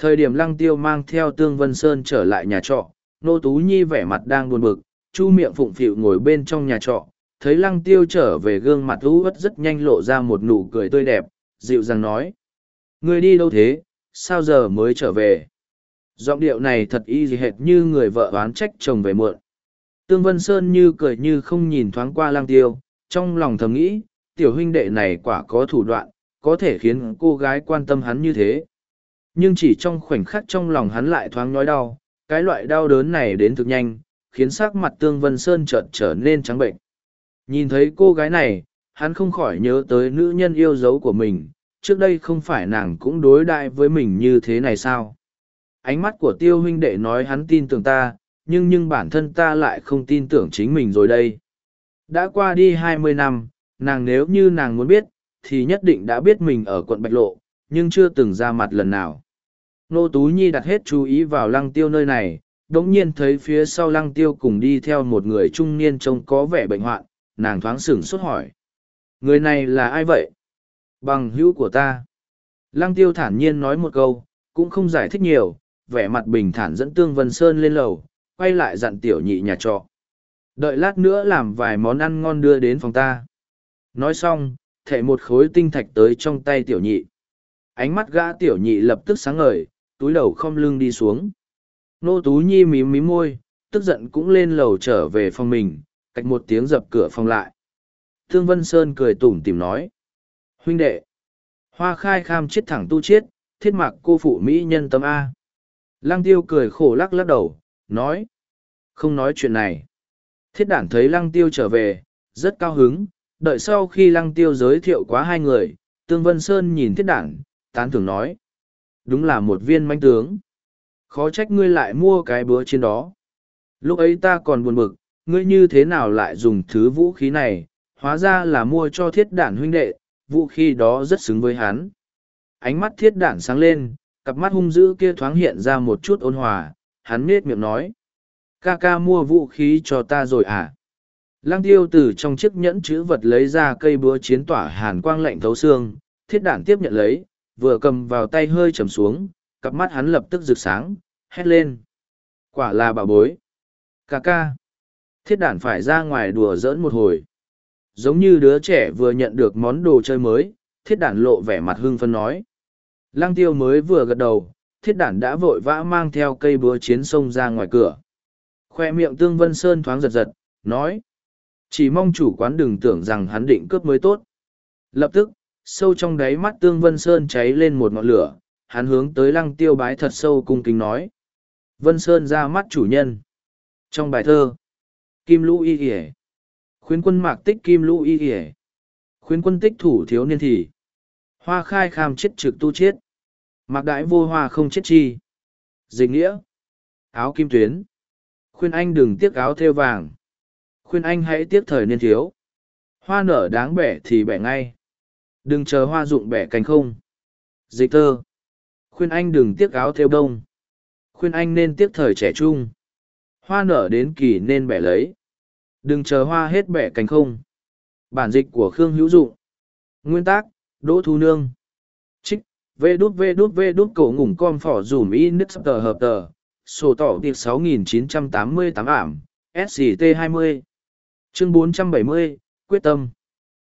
Thời điểm lăng tiêu mang theo Tương Vân Sơn trở lại nhà trọ, Nô Tú Nhi vẻ mặt đang buồn bực, chu miệng phụng phịu ngồi bên trong nhà trọ, thấy lăng tiêu trở về gương mặt lũ ất rất nhanh lộ ra một nụ cười tươi đẹp, dịu dàng nói. Ngươi đi đâu thế, sao giờ mới trở về? Giọng điệu này thật y gì hệt như người vợ oán trách chồng về muộn. Tương Vân Sơn như cười như không nhìn thoáng qua lăng tiêu, trong lòng thầm nghĩ, tiểu huynh đệ này quả có thủ đoạn, có thể khiến cô gái quan tâm hắn như thế. Nhưng chỉ trong khoảnh khắc trong lòng hắn lại thoáng nhói đau, cái loại đau đớn này đến thực nhanh, khiến sắc mặt Tương Vân Sơn chợt trở nên trắng bệnh. Nhìn thấy cô gái này, hắn không khỏi nhớ tới nữ nhân yêu dấu của mình, trước đây không phải nàng cũng đối đại với mình như thế này sao? Ánh mắt của tiêu huynh đệ nói hắn tin tưởng ta, nhưng nhưng bản thân ta lại không tin tưởng chính mình rồi đây. Đã qua đi hai mươi năm, nàng nếu như nàng muốn biết, thì nhất định đã biết mình ở quận Bạch Lộ, nhưng chưa từng ra mặt lần nào. Nô Tú Nhi đặt hết chú ý vào lăng tiêu nơi này, đống nhiên thấy phía sau lăng tiêu cùng đi theo một người trung niên trông có vẻ bệnh hoạn, nàng thoáng sửng sốt hỏi. Người này là ai vậy? Bằng hữu của ta. Lăng tiêu thản nhiên nói một câu, cũng không giải thích nhiều, vẻ mặt bình thản dẫn Tương Vân Sơn lên lầu, quay lại dặn tiểu nhị nhà trọ. Đợi lát nữa làm vài món ăn ngon đưa đến phòng ta. Nói xong, thẻ một khối tinh thạch tới trong tay tiểu nhị. Ánh mắt gã tiểu nhị lập tức sáng ngời, túi đầu không lưng đi xuống. Nô Tú Nhi mím mím môi, tức giận cũng lên lầu trở về phòng mình, cách một tiếng dập cửa phòng lại. Thương Vân Sơn cười tủm tìm nói. Huynh đệ, hoa khai kham chết thẳng tu chết, thiết mặc cô phụ Mỹ nhân tâm A. Lăng tiêu cười khổ lắc lắc đầu, nói. Không nói chuyện này. Thiết đản thấy lăng tiêu trở về, rất cao hứng, đợi sau khi lăng tiêu giới thiệu quá hai người, Tương Vân Sơn nhìn thiết đản, tán thưởng nói. Đúng là một viên manh tướng. Khó trách ngươi lại mua cái búa trên đó. Lúc ấy ta còn buồn bực, ngươi như thế nào lại dùng thứ vũ khí này, hóa ra là mua cho thiết đản huynh đệ, vũ khí đó rất xứng với hắn. Ánh mắt thiết đản sáng lên, cặp mắt hung dữ kia thoáng hiện ra một chút ôn hòa, hắn nết miệng nói. Ca ca mua vũ khí cho ta rồi à? Lăng tiêu từ trong chiếc nhẫn chữ vật lấy ra cây búa chiến tỏa hàn quang lạnh thấu xương, thiết đản tiếp nhận lấy, vừa cầm vào tay hơi trầm xuống, cặp mắt hắn lập tức rực sáng, hét lên. Quả là bảo bối. Ca ca. Thiết đản phải ra ngoài đùa giỡn một hồi. Giống như đứa trẻ vừa nhận được món đồ chơi mới, thiết đản lộ vẻ mặt hưng phân nói. Lăng tiêu mới vừa gật đầu, thiết đản đã vội vã mang theo cây búa chiến sông ra ngoài cửa. Khoe miệng tương vân sơn thoáng giật giật, nói. Chỉ mong chủ quán đừng tưởng rằng hắn định cướp mới tốt. Lập tức, sâu trong đáy mắt tương vân sơn cháy lên một ngọn lửa, hắn hướng tới lăng tiêu bái thật sâu cung kính nói. Vân Sơn ra mắt chủ nhân. Trong bài thơ, Kim Lũ Y Kìa, khuyến quân mạc tích Kim Lũ Y Kìa, khuyến quân tích thủ thiếu niên thì, hoa khai kham chết trực tu chết, mạc đại vô hoa không chết chi. Dịch nghĩa, áo kim tuyến, khuyên anh đừng tiếc áo thêu vàng, khuyên anh hãy tiếc thời niên thiếu. Hoa nở đáng bẻ thì bẻ ngay. Đừng chờ hoa dụng bẻ cánh không. Dịch thơ khuyên anh đừng tiếc áo theo đông. Khuyên anh nên tiếc thời trẻ trung. Hoa nở đến kỳ nên bẻ lấy. Đừng chờ hoa hết bẻ cánh không. Bản dịch của khương hữu dụng. Nguyên tác đỗ thu nương. Trích vê đút vê đút vê đút cổ ngủng com phỏ dùm y nít tờ hợp tờ. Sổ tỏ tiệc 6988 ảm sct 20 chương 470, quyết tâm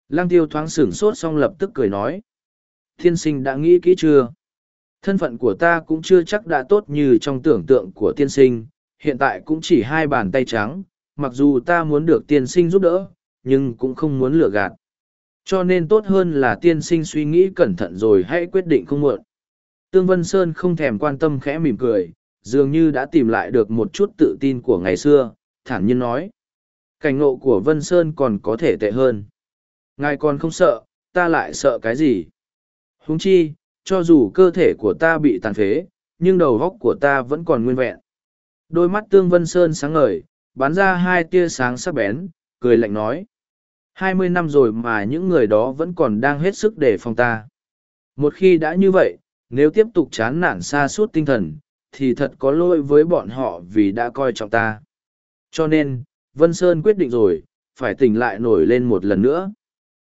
lăng tiêu thoáng sửng sốt xong lập tức cười nói thiên sinh đã nghĩ kỹ chưa Thân phận của ta cũng chưa chắc đã tốt như trong tưởng tượng của tiên sinh, hiện tại cũng chỉ hai bàn tay trắng, mặc dù ta muốn được tiên sinh giúp đỡ, nhưng cũng không muốn lừa gạt. Cho nên tốt hơn là tiên sinh suy nghĩ cẩn thận rồi hãy quyết định không muộn. Tương Vân Sơn không thèm quan tâm khẽ mỉm cười, dường như đã tìm lại được một chút tự tin của ngày xưa, thản nhiên nói. Cảnh ngộ của Vân Sơn còn có thể tệ hơn. Ngài còn không sợ, ta lại sợ cái gì? Huống chi, cho dù cơ thể của ta bị tàn phế, nhưng đầu góc của ta vẫn còn nguyên vẹn. Đôi mắt Tương Vân Sơn sáng ngời, bắn ra hai tia sáng sắc bén, cười lạnh nói. Hai mươi năm rồi mà những người đó vẫn còn đang hết sức để phòng ta. Một khi đã như vậy, nếu tiếp tục chán nản xa suốt tinh thần, thì thật có lỗi với bọn họ vì đã coi trọng ta. Cho nên, Vân Sơn quyết định rồi, phải tỉnh lại nổi lên một lần nữa.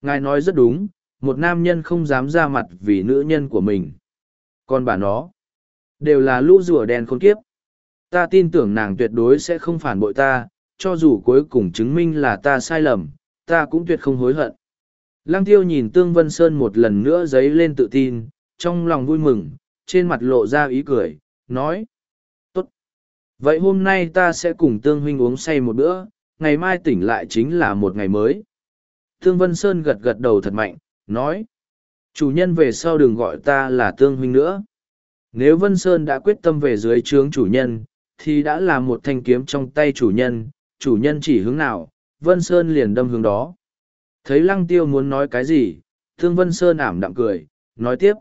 Ngài nói rất đúng, một nam nhân không dám ra mặt vì nữ nhân của mình. Còn bà nó, đều là lũ rùa đen khốn kiếp. Ta tin tưởng nàng tuyệt đối sẽ không phản bội ta, cho dù cuối cùng chứng minh là ta sai lầm, ta cũng tuyệt không hối hận. Lăng tiêu nhìn Tương Vân Sơn một lần nữa dấy lên tự tin, trong lòng vui mừng, trên mặt lộ ra ý cười, nói. Tốt. Vậy hôm nay ta sẽ cùng Tương Huynh uống say một bữa, ngày mai tỉnh lại chính là một ngày mới. Thương Vân Sơn gật gật đầu thật mạnh, nói. Chủ nhân về sau đừng gọi ta là Tương Huynh nữa. Nếu Vân Sơn đã quyết tâm về dưới trướng chủ nhân, thì đã là một thanh kiếm trong tay chủ nhân, chủ nhân chỉ hướng nào, Vân Sơn liền đâm hướng đó. Thấy Lăng Tiêu muốn nói cái gì, Thương Vân Sơn ảm đạm cười, nói tiếp.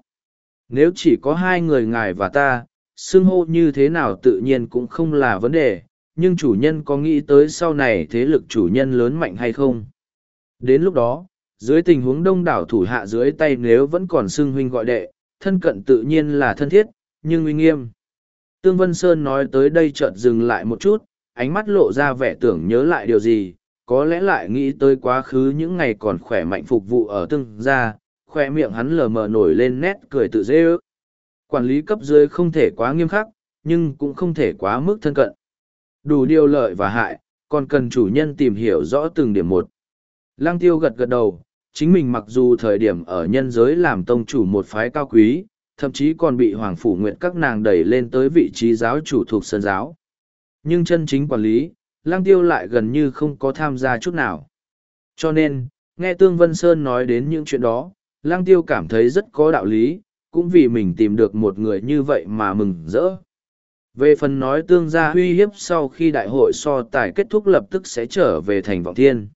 Nếu chỉ có hai người ngài và ta, xưng hô như thế nào tự nhiên cũng không là vấn đề, nhưng chủ nhân có nghĩ tới sau này thế lực chủ nhân lớn mạnh hay không? Đến lúc đó, dưới tình huống đông đảo thủ hạ dưới tay nếu vẫn còn xưng huynh gọi đệ, thân cận tự nhiên là thân thiết, nhưng uy nghiêm. Tương Vân Sơn nói tới đây chợt dừng lại một chút, ánh mắt lộ ra vẻ tưởng nhớ lại điều gì, có lẽ lại nghĩ tới quá khứ những ngày còn khỏe mạnh phục vụ ở tương gia, khỏe miệng hắn lờ mờ nổi lên nét cười tự dễ ước. Quản lý cấp dưới không thể quá nghiêm khắc, nhưng cũng không thể quá mức thân cận. Đủ điều lợi và hại, còn cần chủ nhân tìm hiểu rõ từng điểm một. Lăng tiêu gật gật đầu, chính mình mặc dù thời điểm ở nhân giới làm tông chủ một phái cao quý, thậm chí còn bị Hoàng Phủ Nguyệt các nàng đẩy lên tới vị trí giáo chủ thuộc sơn giáo. Nhưng chân chính quản lý, Lăng Tiêu lại gần như không có tham gia chút nào. Cho nên, nghe Tương Vân Sơn nói đến những chuyện đó, Lăng Tiêu cảm thấy rất có đạo lý, cũng vì mình tìm được một người như vậy mà mừng rỡ. Về phần nói tương gia uy hiếp sau khi đại hội so tài kết thúc lập tức sẽ trở về thành vọng thiên.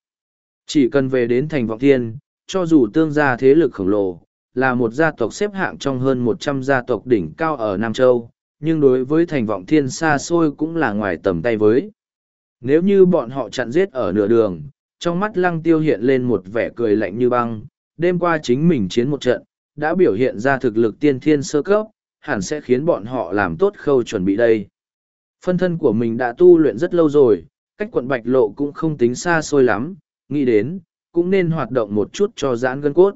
Chỉ cần về đến thành vọng thiên, cho dù tương gia thế lực khổng lồ, là một gia tộc xếp hạng trong hơn một trăm gia tộc đỉnh cao ở Nam Châu, nhưng đối với thành vọng thiên xa xôi cũng là ngoài tầm tay với. Nếu như bọn họ chặn giết ở nửa đường, trong mắt lăng tiêu hiện lên một vẻ cười lạnh như băng, đêm qua chính mình chiến một trận, đã biểu hiện ra thực lực tiên thiên sơ cấp, hẳn sẽ khiến bọn họ làm tốt khâu chuẩn bị đây. Phân thân của mình đã tu luyện rất lâu rồi, cách quận Bạch Lộ cũng không tính xa xôi lắm, nghĩ đến, cũng nên hoạt động một chút cho giãn gân cốt.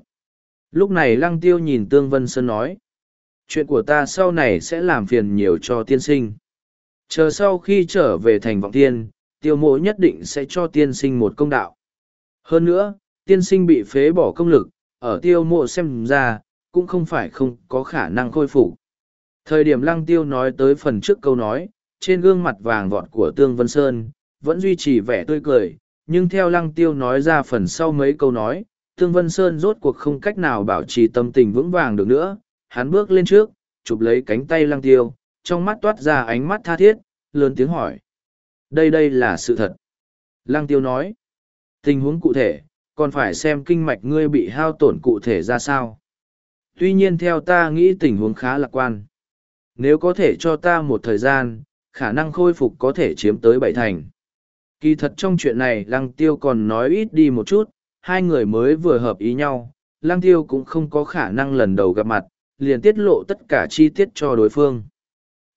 Lúc này Lăng Tiêu nhìn Tương Vân Sơn nói, chuyện của ta sau này sẽ làm phiền nhiều cho tiên sinh. Chờ sau khi trở về thành vọng tiên, tiêu mộ nhất định sẽ cho tiên sinh một công đạo. Hơn nữa, tiên sinh bị phế bỏ công lực, ở tiêu mộ xem ra, cũng không phải không có khả năng khôi phục. Thời điểm lăng tiêu nói tới phần trước câu nói, trên gương mặt vàng vọt của Tương Vân Sơn, vẫn duy trì vẻ tươi cười, nhưng theo lăng tiêu nói ra phần sau mấy câu nói, Tương Vân Sơn rốt cuộc không cách nào bảo trì tâm tình vững vàng được nữa, hắn bước lên trước, chụp lấy cánh tay lăng tiêu, trong mắt toát ra ánh mắt tha thiết, lớn tiếng hỏi. Đây đây là sự thật. Lăng tiêu nói. Tình huống cụ thể, còn phải xem kinh mạch ngươi bị hao tổn cụ thể ra sao. Tuy nhiên theo ta nghĩ tình huống khá lạc quan. Nếu có thể cho ta một thời gian, khả năng khôi phục có thể chiếm tới bảy thành. Kỳ thật trong chuyện này lăng tiêu còn nói ít đi một chút, hai người mới vừa hợp ý nhau, lăng tiêu cũng không có khả năng lần đầu gặp mặt, liền tiết lộ tất cả chi tiết cho đối phương.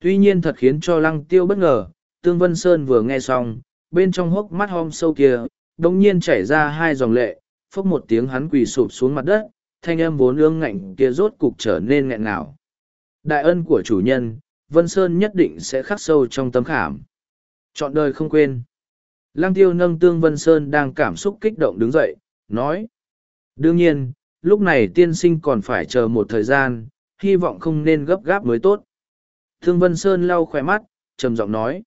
Tuy nhiên thật khiến cho lăng tiêu bất ngờ, Tương Vân Sơn vừa nghe xong, bên trong hốc mắt hom sâu kia, đồng nhiên chảy ra hai dòng lệ, phốc một tiếng hắn quỳ sụp xuống mặt đất, thanh âm vốn ương ngạnh kia rốt cục trở nên nghẹn ngào. Đại ân của chủ nhân, Vân Sơn nhất định sẽ khắc sâu trong tâm khảm. Chọn đời không quên. Lăng tiêu nâng tương Vân Sơn đang cảm xúc kích động đứng dậy, nói. Đương nhiên, lúc này tiên sinh còn phải chờ một thời gian, hy vọng không nên gấp gáp mới tốt. Thương Vân Sơn lau khỏe mắt, trầm giọng nói.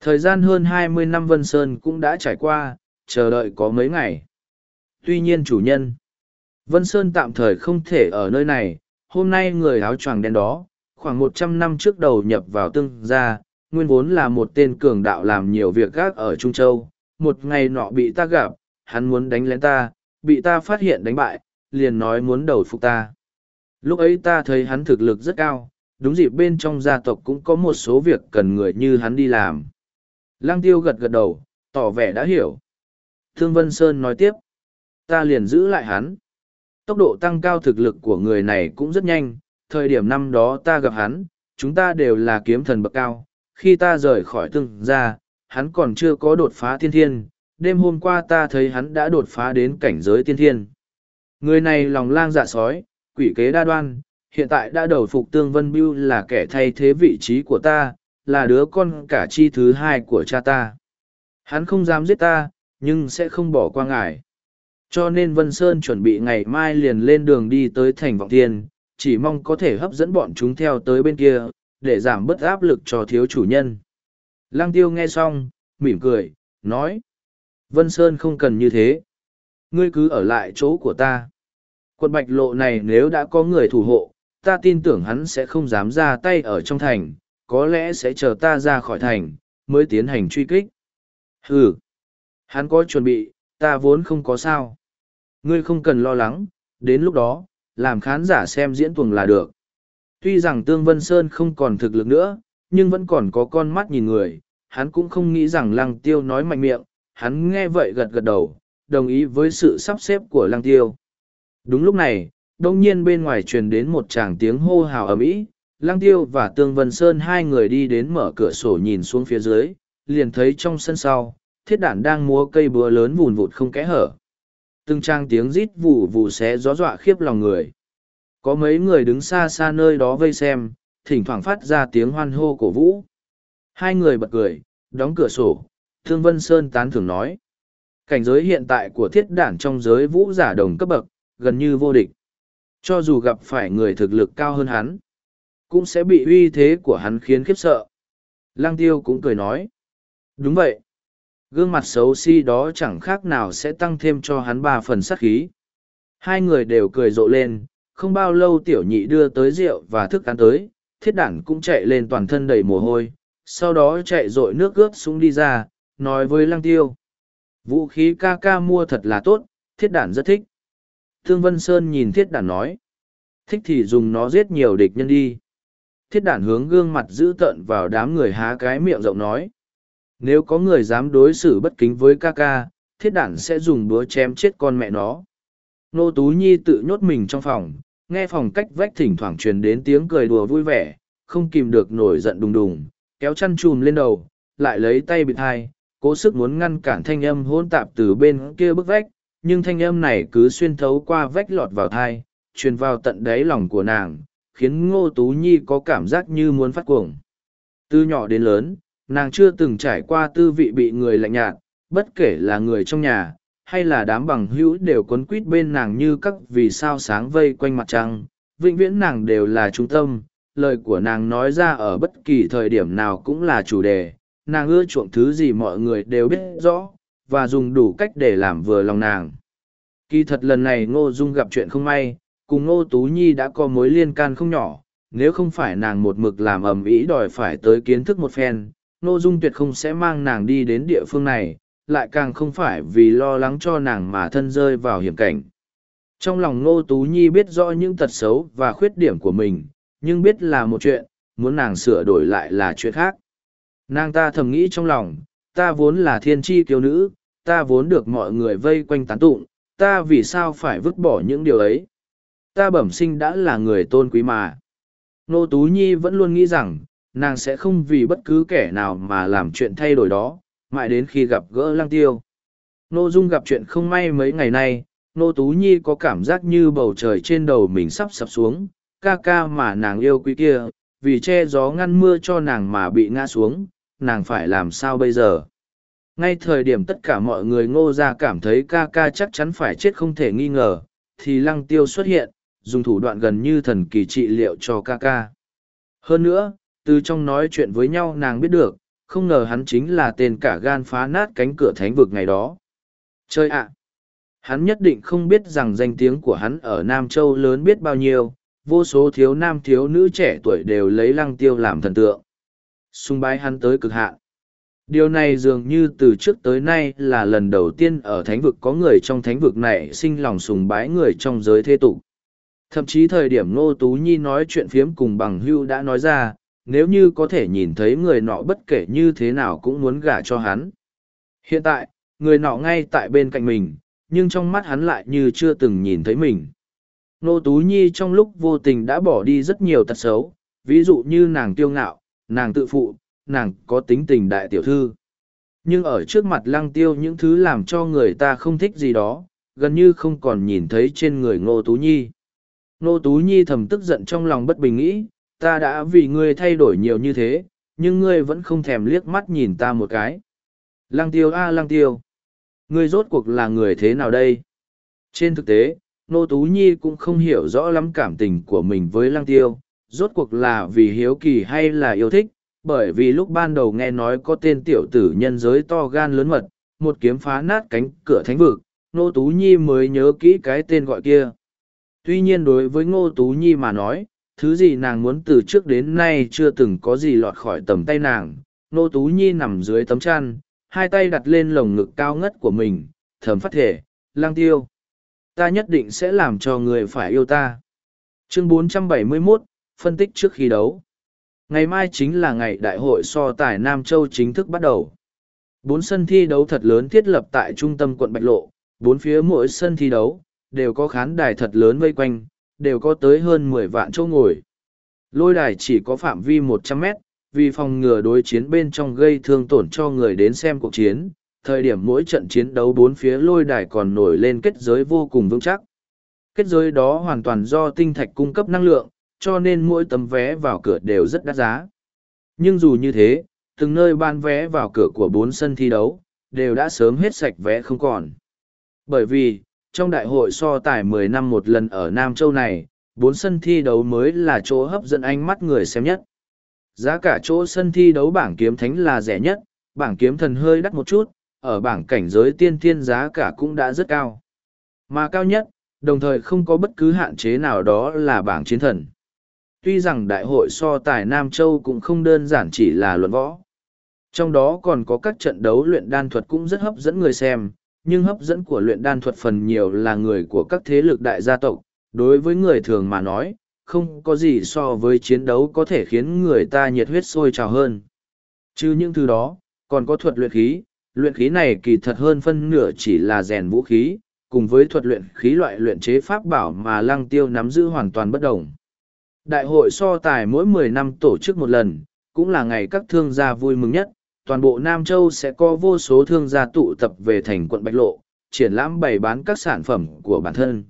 Thời gian hơn hai mươi năm Vân Sơn cũng đã trải qua, chờ đợi có mấy ngày. Tuy nhiên chủ nhân, Vân Sơn tạm thời không thể ở nơi này, hôm nay người áo choàng đen đó, khoảng một trăm năm trước đầu nhập vào tương gia, nguyên vốn là một tên cường đạo làm nhiều việc gác ở Trung Châu. Một ngày nọ bị ta gặp, hắn muốn đánh lén ta, bị ta phát hiện đánh bại, liền nói muốn đầu phục ta. Lúc ấy ta thấy hắn thực lực rất cao, đúng dịp bên trong gia tộc cũng có một số việc cần người như hắn đi làm. Lăng tiêu gật gật đầu, tỏ vẻ đã hiểu. Thương Vân Sơn nói tiếp, ta liền giữ lại hắn. Tốc độ tăng cao thực lực của người này cũng rất nhanh, thời điểm năm đó ta gặp hắn, chúng ta đều là kiếm thần bậc cao. Khi ta rời khỏi tương gia, hắn còn chưa có đột phá thiên thiên, đêm hôm qua ta thấy hắn đã đột phá đến cảnh giới tiên thiên. Người này lòng lang dạ sói, quỷ kế đa đoan, hiện tại đã đầu phục Tương Vân Biêu là kẻ thay thế vị trí của ta, là đứa con cả chi thứ hai của cha ta. Hắn không dám giết ta, nhưng sẽ không bỏ qua ngài. Cho nên Vân Sơn chuẩn bị ngày mai liền lên đường đi tới thành vọng thiên, chỉ mong có thể hấp dẫn bọn chúng theo tới bên kia, để giảm bớt áp lực cho thiếu chủ nhân. Lăng tiêu nghe xong, mỉm cười, nói. Vân Sơn không cần như thế. Ngươi cứ ở lại chỗ của ta. Quận bạch lộ này nếu đã có người thủ hộ, ta tin tưởng hắn sẽ không dám ra tay ở trong thành, có lẽ sẽ chờ ta ra khỏi thành, mới tiến hành truy kích. Hừ, hắn có chuẩn bị, ta vốn không có sao. Ngươi không cần lo lắng, đến lúc đó, làm khán giả xem diễn tuồng là được. Tuy rằng Tương Vân Sơn không còn thực lực nữa, nhưng vẫn còn có con mắt nhìn người, hắn cũng không nghĩ rằng Lăng Tiêu nói mạnh miệng, hắn nghe vậy gật gật đầu, đồng ý với sự sắp xếp của Lăng Tiêu. Đúng lúc này, đông nhiên bên ngoài truyền đến một tràng tiếng hô hào ầm ĩ Lăng Tiêu và Tương Vân Sơn hai người đi đến mở cửa sổ nhìn xuống phía dưới, liền thấy trong sân sau, thiết đản đang múa cây búa lớn vùn vụt không kẽ hở. Từng trang tiếng rít vù vù xé gió dọa khiếp lòng người. Có mấy người đứng xa xa nơi đó vây xem, thỉnh thoảng phát ra tiếng hoan hô cổ vũ. Hai người bật cười, đóng cửa sổ, Thương Vân Sơn tán thưởng nói. Cảnh giới hiện tại của thiết đản trong giới vũ giả đồng cấp bậc, gần như vô địch. Cho dù gặp phải người thực lực cao hơn hắn, cũng sẽ bị uy thế của hắn khiến khiếp sợ. lang tiêu cũng cười nói. Đúng vậy. Gương mặt xấu xí đó chẳng khác nào sẽ tăng thêm cho hắn ba phần sát khí. Hai người đều cười rộ lên, không bao lâu tiểu nhị đưa tới rượu và thức ăn tới, thiết đản cũng chạy lên toàn thân đầy mồ hôi, sau đó chạy rội nước ướt xuống đi ra, nói với lăng tiêu. Vũ khí ca ca mua thật là tốt, thiết đản rất thích. Thương Vân Sơn nhìn thiết đản nói. Thích thì dùng nó giết nhiều địch nhân đi. Thiết đản hướng gương mặt dữ tợn vào đám người há cái miệng rộng nói. Nếu có người dám đối xử bất kính với ca ca, thiết đản sẽ dùng búa chém chết con mẹ nó. Nô Tú Nhi tự nhốt mình trong phòng, nghe phòng cách vách thỉnh thoảng truyền đến tiếng cười đùa vui vẻ, không kìm được nổi giận đùng đùng, kéo chăn chùm lên đầu, lại lấy tay bịt hai, cố sức muốn ngăn cản thanh âm hỗn tạp từ bên kia bức vách, nhưng thanh âm này cứ xuyên thấu qua vách lọt vào thai, truyền vào tận đáy lòng của nàng, khiến Ngô Tú Nhi có cảm giác như muốn phát cuồng. Từ nhỏ đến lớn, nàng chưa từng trải qua tư vị bị người lạnh nhạt, bất kể là người trong nhà, hay là đám bằng hữu đều quấn quýt bên nàng như các vì sao sáng vây quanh mặt trăng, vĩnh viễn nàng đều là trung tâm, lời của nàng nói ra ở bất kỳ thời điểm nào cũng là chủ đề, nàng ưa chuộng thứ gì mọi người đều biết rõ, và dùng đủ cách để làm vừa lòng nàng. Kỳ thật lần này Ngô Dung gặp chuyện không may, cùng Ngô Tú Nhi đã có mối liên can không nhỏ, nếu không phải nàng một mực làm ầm ĩ đòi phải tới kiến thức một phen, Ngô Dung tuyệt không sẽ mang nàng đi đến địa phương này, lại càng không phải vì lo lắng cho nàng mà thân rơi vào hiểm cảnh. Trong lòng Ngô Tú Nhi biết rõ những tật xấu và khuyết điểm của mình, nhưng biết là một chuyện, muốn nàng sửa đổi lại là chuyện khác. Nàng ta thầm nghĩ trong lòng, ta vốn là thiên tri kiêu nữ, ta vốn được mọi người vây quanh tán tụng, ta vì sao phải vứt bỏ những điều ấy. Ta bẩm sinh đã là người tôn quý mà. Nô Tú Nhi vẫn luôn nghĩ rằng, nàng sẽ không vì bất cứ kẻ nào mà làm chuyện thay đổi đó, mãi đến khi gặp gỡ lang tiêu. Nô Dung gặp chuyện không may mấy ngày nay, Nô Tú Nhi có cảm giác như bầu trời trên đầu mình sắp sập xuống, ca ca mà nàng yêu quý kia, vì che gió ngăn mưa cho nàng mà bị ngã xuống, nàng phải làm sao bây giờ? Ngay thời điểm tất cả mọi người ngô ra cảm thấy ca ca chắc chắn phải chết không thể nghi ngờ, thì lăng tiêu xuất hiện, dùng thủ đoạn gần như thần kỳ trị liệu cho ca ca. Hơn nữa, từ trong nói chuyện với nhau nàng biết được, không ngờ hắn chính là tên cả gan phá nát cánh cửa thánh vực ngày đó. Chơi ạ! Hắn nhất định không biết rằng danh tiếng của hắn ở Nam Châu lớn biết bao nhiêu, vô số thiếu nam thiếu nữ trẻ tuổi đều lấy lăng tiêu làm thần tượng. Xung bái hắn tới cực hạn. Điều này dường như từ trước tới nay là lần đầu tiên ở thánh vực có người trong thánh vực này sinh lòng sùng bái người trong giới thế tục. Thậm chí thời điểm Ngô Tú Nhi nói chuyện phiếm cùng bằng hưu đã nói ra, nếu như có thể nhìn thấy người nọ bất kể như thế nào cũng muốn gả cho hắn. Hiện tại, người nọ ngay tại bên cạnh mình, nhưng trong mắt hắn lại như chưa từng nhìn thấy mình. Nô Tú Nhi trong lúc vô tình đã bỏ đi rất nhiều tật xấu, ví dụ như nàng tiêu ngạo, nàng tự phụ, nàng có tính tình đại tiểu thư. Nhưng ở trước mặt lăng tiêu những thứ làm cho người ta không thích gì đó, gần như không còn nhìn thấy trên người ngô tú nhi ngô tú nhi thầm tức giận trong lòng bất bình nghĩ ta đã vì ngươi thay đổi nhiều như thế nhưng ngươi vẫn không thèm liếc mắt nhìn ta một cái. Lăng tiêu a à, lăng tiêu. Ngươi rốt cuộc là người thế nào đây? Trên thực tế Ngô Tú Nhi cũng không hiểu rõ lắm cảm tình của mình với Lăng Tiêu, rốt cuộc là vì hiếu kỳ hay là yêu thích, bởi vì lúc ban đầu nghe nói có tên tiểu tử nhân giới to gan lớn mật, một kiếm phá nát cánh cửa thánh vực, Ngô Tú Nhi mới nhớ kỹ cái tên gọi kia. Tuy nhiên đối với Ngô Tú Nhi mà nói, thứ gì nàng muốn từ trước đến nay chưa từng có gì lọt khỏi tầm tay nàng. Nô Tú Nhi nằm dưới tấm chăn, hai tay đặt lên lồng ngực cao ngất của mình, thầm phát thể, lang tiêu. Ta nhất định sẽ làm cho người phải yêu ta. Chương 471, phân tích trước khi đấu. Ngày mai chính là ngày đại hội so tài Nam Châu chính thức bắt đầu. Bốn sân thi đấu thật lớn thiết lập tại trung tâm quận Bạch Lộ, bốn phía mỗi sân thi đấu, đều có khán đài thật lớn vây quanh, đều có tới hơn mười vạn chỗ ngồi. Lôi đài chỉ có phạm vi một trăm mét, vì phòng ngừa đối chiến bên trong gây thương tổn cho người đến xem cuộc chiến, thời điểm mỗi trận chiến đấu bốn phía lôi đài còn nổi lên kết giới vô cùng vững chắc. Kết giới đó hoàn toàn do tinh thạch cung cấp năng lượng, cho nên mỗi tấm vé vào cửa đều rất đắt giá. Nhưng dù như thế, từng nơi ban vé vào cửa của bốn sân thi đấu, đều đã sớm hết sạch vé không còn. Bởi vì, trong đại hội so tài 10 năm một lần ở Nam Châu này, bốn sân thi đấu mới là chỗ hấp dẫn ánh mắt người xem nhất. Giá cả chỗ sân thi đấu bảng kiếm thánh là rẻ nhất, bảng kiếm thần hơi đắt một chút, ở bảng cảnh giới tiên thiên giá cả cũng đã rất cao. Mà cao nhất, đồng thời không có bất cứ hạn chế nào đó là bảng chiến thần. Tuy rằng đại hội so tài Nam Châu cũng không đơn giản chỉ là luận võ. Trong đó còn có các trận đấu luyện đan thuật cũng rất hấp dẫn người xem, nhưng hấp dẫn của luyện đan thuật phần nhiều là người của các thế lực đại gia tộc. Đối với người thường mà nói, không có gì so với chiến đấu có thể khiến người ta nhiệt huyết sôi trào hơn. Chứ những thứ đó, còn có thuật luyện khí, luyện khí này kỳ thật hơn phân nửa chỉ là rèn vũ khí, cùng với thuật luyện khí loại luyện chế pháp bảo mà lăng tiêu nắm giữ hoàn toàn bất đồng. Đại hội so tài mỗi 10 năm tổ chức một lần, cũng là ngày các thương gia vui mừng nhất, toàn bộ Nam Châu sẽ có vô số thương gia tụ tập về thành quận Bạch Lộ, triển lãm bày bán các sản phẩm của bản thân.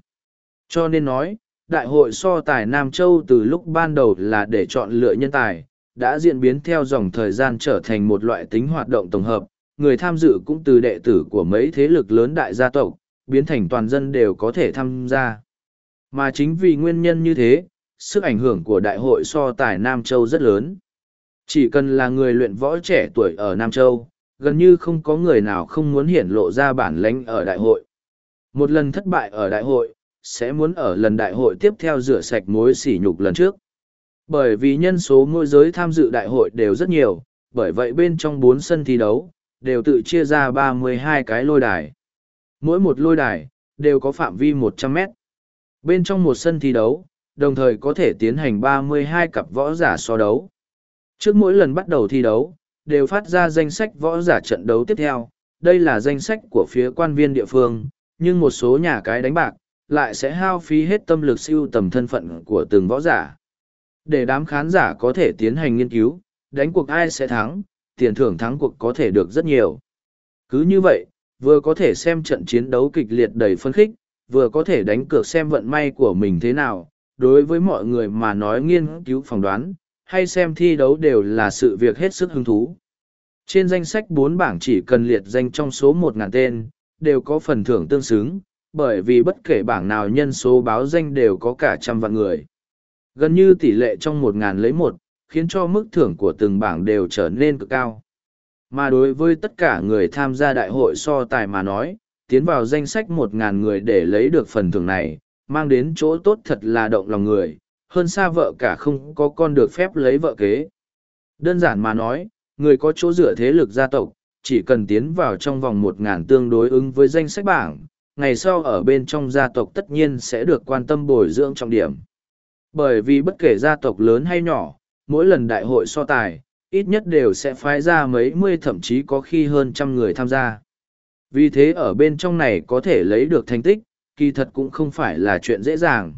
Cho nên nói, đại hội so tài Nam Châu từ lúc ban đầu là để chọn lựa nhân tài, đã diễn biến theo dòng thời gian trở thành một loại tính hoạt động tổng hợp, người tham dự cũng từ đệ tử của mấy thế lực lớn đại gia tộc, biến thành toàn dân đều có thể tham gia. Mà chính vì nguyên nhân như thế, sức ảnh hưởng của đại hội so tài Nam Châu rất lớn. Chỉ cần là người luyện võ trẻ tuổi ở Nam Châu, gần như không có người nào không muốn hiển lộ ra bản lãnh ở đại hội. Một lần thất bại ở đại hội, sẽ muốn ở lần đại hội tiếp theo rửa sạch mối sỉ nhục lần trước. Bởi vì nhân số môi giới tham dự đại hội đều rất nhiều, bởi vậy bên trong bốn sân thi đấu, đều tự chia ra ba mươi hai cái lôi đài. Mỗi một lôi đài, đều có phạm vi một trăm mét. Bên trong một sân thi đấu, đồng thời có thể tiến hành ba mươi hai cặp võ giả so đấu. Trước mỗi lần bắt đầu thi đấu, đều phát ra danh sách võ giả trận đấu tiếp theo. Đây là danh sách của phía quan viên địa phương, nhưng một số nhà cái đánh bạc, lại sẽ hao phí hết tâm lực siêu tầm thân phận của từng võ giả. Để đám khán giả có thể tiến hành nghiên cứu, đánh cuộc ai sẽ thắng, tiền thưởng thắng cuộc có thể được rất nhiều. Cứ như vậy, vừa có thể xem trận chiến đấu kịch liệt đầy phân khích, vừa có thể đánh cược xem vận may của mình thế nào. Đối với mọi người mà nói nghiên cứu phỏng đoán, hay xem thi đấu đều là sự việc hết sức hứng thú. Trên danh sách bốn bảng chỉ cần liệt danh trong số một ngàn tên, đều có phần thưởng tương xứng, bởi vì bất kể bảng nào nhân số báo danh đều có cả trăm vạn người. Gần như tỷ lệ trong một ngàn lấy một, khiến cho mức thưởng của từng bảng đều trở nên cực cao. Mà đối với tất cả người tham gia đại hội so tài mà nói, tiến vào danh sách một ngàn người để lấy được phần thưởng này, mang đến chỗ tốt thật là động lòng người, hơn xa vợ cả không có con được phép lấy vợ kế. Đơn giản mà nói, người có chỗ dựa thế lực gia tộc, chỉ cần tiến vào trong vòng một ngàn tương đối ứng với danh sách bảng, ngày sau ở bên trong gia tộc tất nhiên sẽ được quan tâm bồi dưỡng trọng điểm. Bởi vì bất kể gia tộc lớn hay nhỏ, mỗi lần đại hội so tài, ít nhất đều sẽ phái ra mấy mươi thậm chí có khi hơn trăm người tham gia. Vì thế ở bên trong này có thể lấy được thành tích, kỳ thật cũng không phải là chuyện dễ dàng.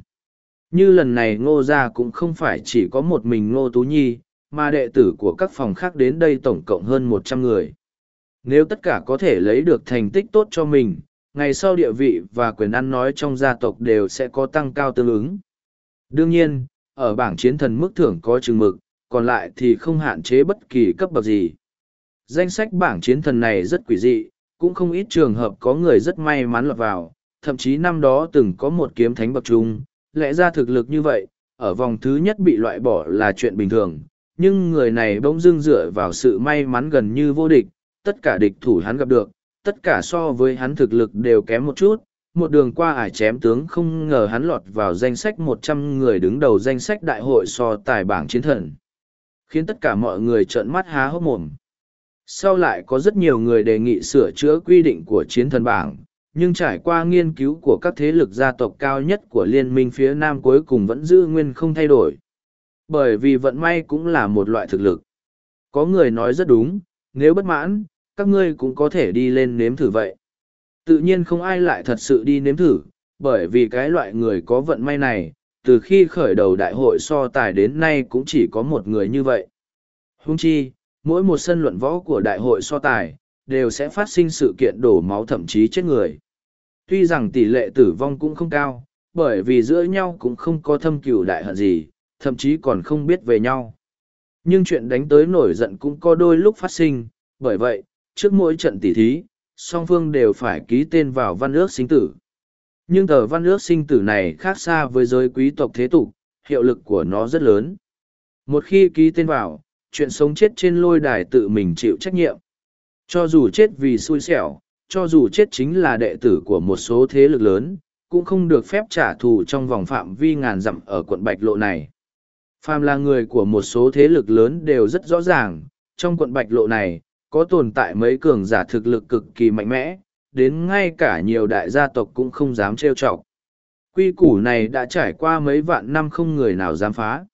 Như lần này ngô gia cũng không phải chỉ có một mình ngô tú nhi, mà đệ tử của các phòng khác đến đây tổng cộng hơn một trăm người. Nếu tất cả có thể lấy được thành tích tốt cho mình, ngày sau địa vị và quyền ăn nói trong gia tộc đều sẽ có tăng cao tương ứng. Đương nhiên, ở bảng chiến thần mức thưởng có chừng mực, còn lại thì không hạn chế bất kỳ cấp bậc gì. Danh sách bảng chiến thần này rất quỷ dị, cũng không ít trường hợp có người rất may mắn lọt vào, thậm chí năm đó từng có một kiếm thánh bậc trung, lẽ ra thực lực như vậy, ở vòng thứ nhất bị loại bỏ là chuyện bình thường, nhưng người này bỗng dưng dựa vào sự may mắn gần như vô địch, tất cả địch thủ hắn gặp được, tất cả so với hắn thực lực đều kém một chút, một đường qua ải chém tướng không ngờ hắn lọt vào danh sách một trăm người đứng đầu danh sách đại hội so tài bảng chiến thần. Khiến tất cả mọi người trợn mắt há hốc mồm. Sau lại có rất nhiều người đề nghị sửa chữa quy định của chiến thần bảng, nhưng trải qua nghiên cứu của các thế lực gia tộc cao nhất của liên minh phía Nam cuối cùng vẫn giữ nguyên không thay đổi. Bởi vì vận may cũng là một loại thực lực. Có người nói rất đúng, nếu bất mãn, các ngươi cũng có thể đi lên nếm thử vậy. Tự nhiên không ai lại thật sự đi nếm thử, bởi vì cái loại người có vận may này, từ khi khởi đầu đại hội so tài đến nay cũng chỉ có một người như vậy. Hung chi, mỗi một sân luận võ của đại hội so tài, đều sẽ phát sinh sự kiện đổ máu thậm chí chết người. Tuy rằng tỷ lệ tử vong cũng không cao, bởi vì giữa nhau cũng không có thâm cừu đại hận gì, thậm chí còn không biết về nhau. Nhưng chuyện đánh tới nổi giận cũng có đôi lúc phát sinh, bởi vậy, trước mỗi trận tỉ thí, song phương đều phải ký tên vào văn ước sinh tử. Nhưng tờ văn ước sinh tử này khác xa với giới quý tộc thế tục, hiệu lực của nó rất lớn. Một khi ký tên vào, chuyện sống chết trên lôi đài tự mình chịu trách nhiệm. Cho dù chết vì xui xẻo, cho dù chết chính là đệ tử của một số thế lực lớn, cũng không được phép trả thù trong vòng phạm vi ngàn dặm ở quận Bạch Lộ này. Phàm là người của một số thế lực lớn đều rất rõ ràng, trong quận Bạch Lộ này, có tồn tại mấy cường giả thực lực cực kỳ mạnh mẽ, đến ngay cả nhiều đại gia tộc cũng không dám trêu chọc. Quy củ này đã trải qua mấy vạn năm không người nào dám phá.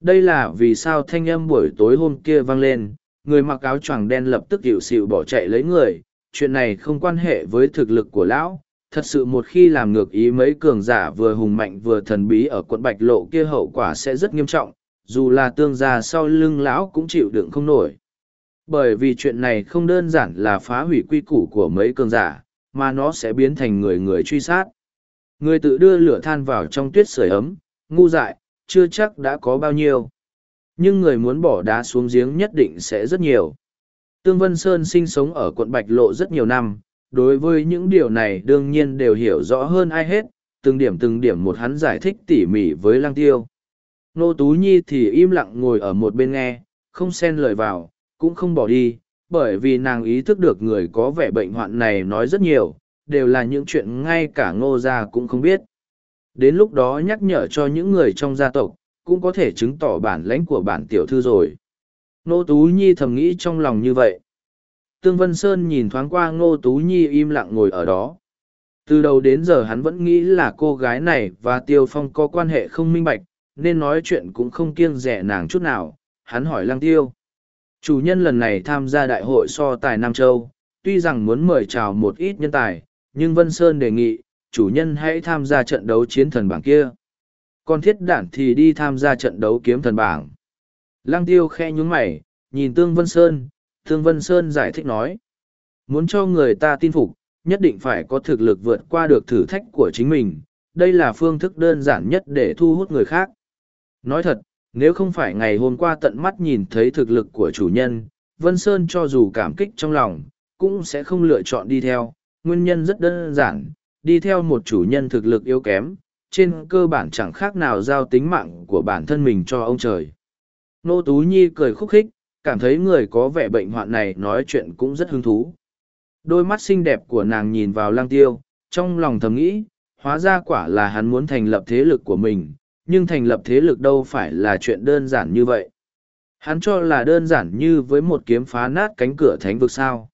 Đây là vì sao thanh âm buổi tối hôm kia vang lên, người mặc áo choàng đen lập tức hiệu xịu bỏ chạy lấy người, chuyện này không quan hệ với thực lực của lão. Thật sự một khi làm ngược ý mấy cường giả vừa hùng mạnh vừa thần bí ở quận Bạch Lộ kia hậu quả sẽ rất nghiêm trọng, dù là tương gia sau lưng lão cũng chịu đựng không nổi. Bởi vì chuyện này không đơn giản là phá hủy quy củ của mấy cường giả, mà nó sẽ biến thành người người truy sát. Người tự đưa lửa than vào trong tuyết sưởi ấm, ngu dại, chưa chắc đã có bao nhiêu. Nhưng người muốn bỏ đá xuống giếng nhất định sẽ rất nhiều. Tương Vân Sơn sinh sống ở quận Bạch Lộ rất nhiều năm, đối với những điều này đương nhiên đều hiểu rõ hơn ai hết, từng điểm từng điểm một hắn giải thích tỉ mỉ với Lang Tiêu. Nô Tú Nhi thì im lặng ngồi ở một bên nghe, không xen lời vào, cũng không bỏ đi, bởi vì nàng ý thức được người có vẻ bệnh hoạn này nói rất nhiều, đều là những chuyện ngay cả ngô gia cũng không biết. Đến lúc đó nhắc nhở cho những người trong gia tộc, cũng có thể chứng tỏ bản lãnh của bản tiểu thư rồi. Ngô Tú Nhi thầm nghĩ trong lòng như vậy. Tương Vân Sơn nhìn thoáng qua Ngô Tú Nhi im lặng ngồi ở đó. Từ đầu đến giờ hắn vẫn nghĩ là cô gái này và Tiêu Phong có quan hệ không minh bạch, nên nói chuyện cũng không kiêng rẻ nàng chút nào. Hắn hỏi Lăng Tiêu. Chủ nhân lần này tham gia đại hội so tài Nam Châu, tuy rằng muốn mời chào một ít nhân tài, nhưng Vân Sơn đề nghị, chủ nhân hãy tham gia trận đấu chiến thần bảng kia. Còn thiết đản thì đi tham gia trận đấu kiếm thần bảng. Lăng tiêu khe nhúng mày, nhìn Tương Vân Sơn, Tương Vân Sơn giải thích nói. Muốn cho người ta tin phục, nhất định phải có thực lực vượt qua được thử thách của chính mình. Đây là phương thức đơn giản nhất để thu hút người khác. Nói thật, nếu không phải ngày hôm qua tận mắt nhìn thấy thực lực của chủ nhân, Vân Sơn cho dù cảm kích trong lòng, cũng sẽ không lựa chọn đi theo. Nguyên nhân rất đơn giản, đi theo một chủ nhân thực lực yếu kém, trên cơ bản chẳng khác nào giao tính mạng của bản thân mình cho ông trời. Nô Tú Nhi cười khúc khích, cảm thấy người có vẻ bệnh hoạn này nói chuyện cũng rất hứng thú. Đôi mắt xinh đẹp của nàng nhìn vào lang tiêu, trong lòng thầm nghĩ, hóa ra quả là hắn muốn thành lập thế lực của mình, nhưng thành lập thế lực đâu phải là chuyện đơn giản như vậy. Hắn cho là đơn giản như với một kiếm phá nát cánh cửa thánh vực sao.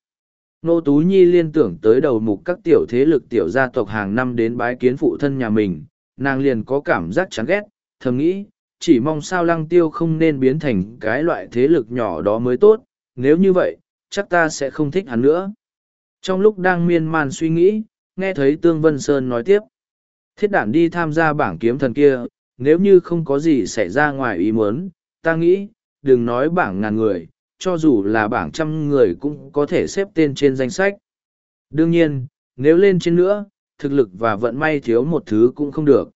Nô Tú Nhi liên tưởng tới đầu mục các tiểu thế lực tiểu gia tộc hàng năm đến bái kiến phụ thân nhà mình, nàng liền có cảm giác chán ghét, thầm nghĩ, chỉ mong sao lăng tiêu không nên biến thành cái loại thế lực nhỏ đó mới tốt, nếu như vậy, chắc ta sẽ không thích hắn nữa. Trong lúc đang miên man suy nghĩ, nghe thấy Tương Vân Sơn nói tiếp, thiết đản đi tham gia bảng kiếm thần kia, nếu như không có gì xảy ra ngoài ý muốn, ta nghĩ, đừng nói bảng ngàn người, cho dù là bảng trăm người cũng có thể xếp tên trên danh sách. Đương nhiên, Nếu lên trên nữa, thực lực và vận may thiếu một thứ cũng không được.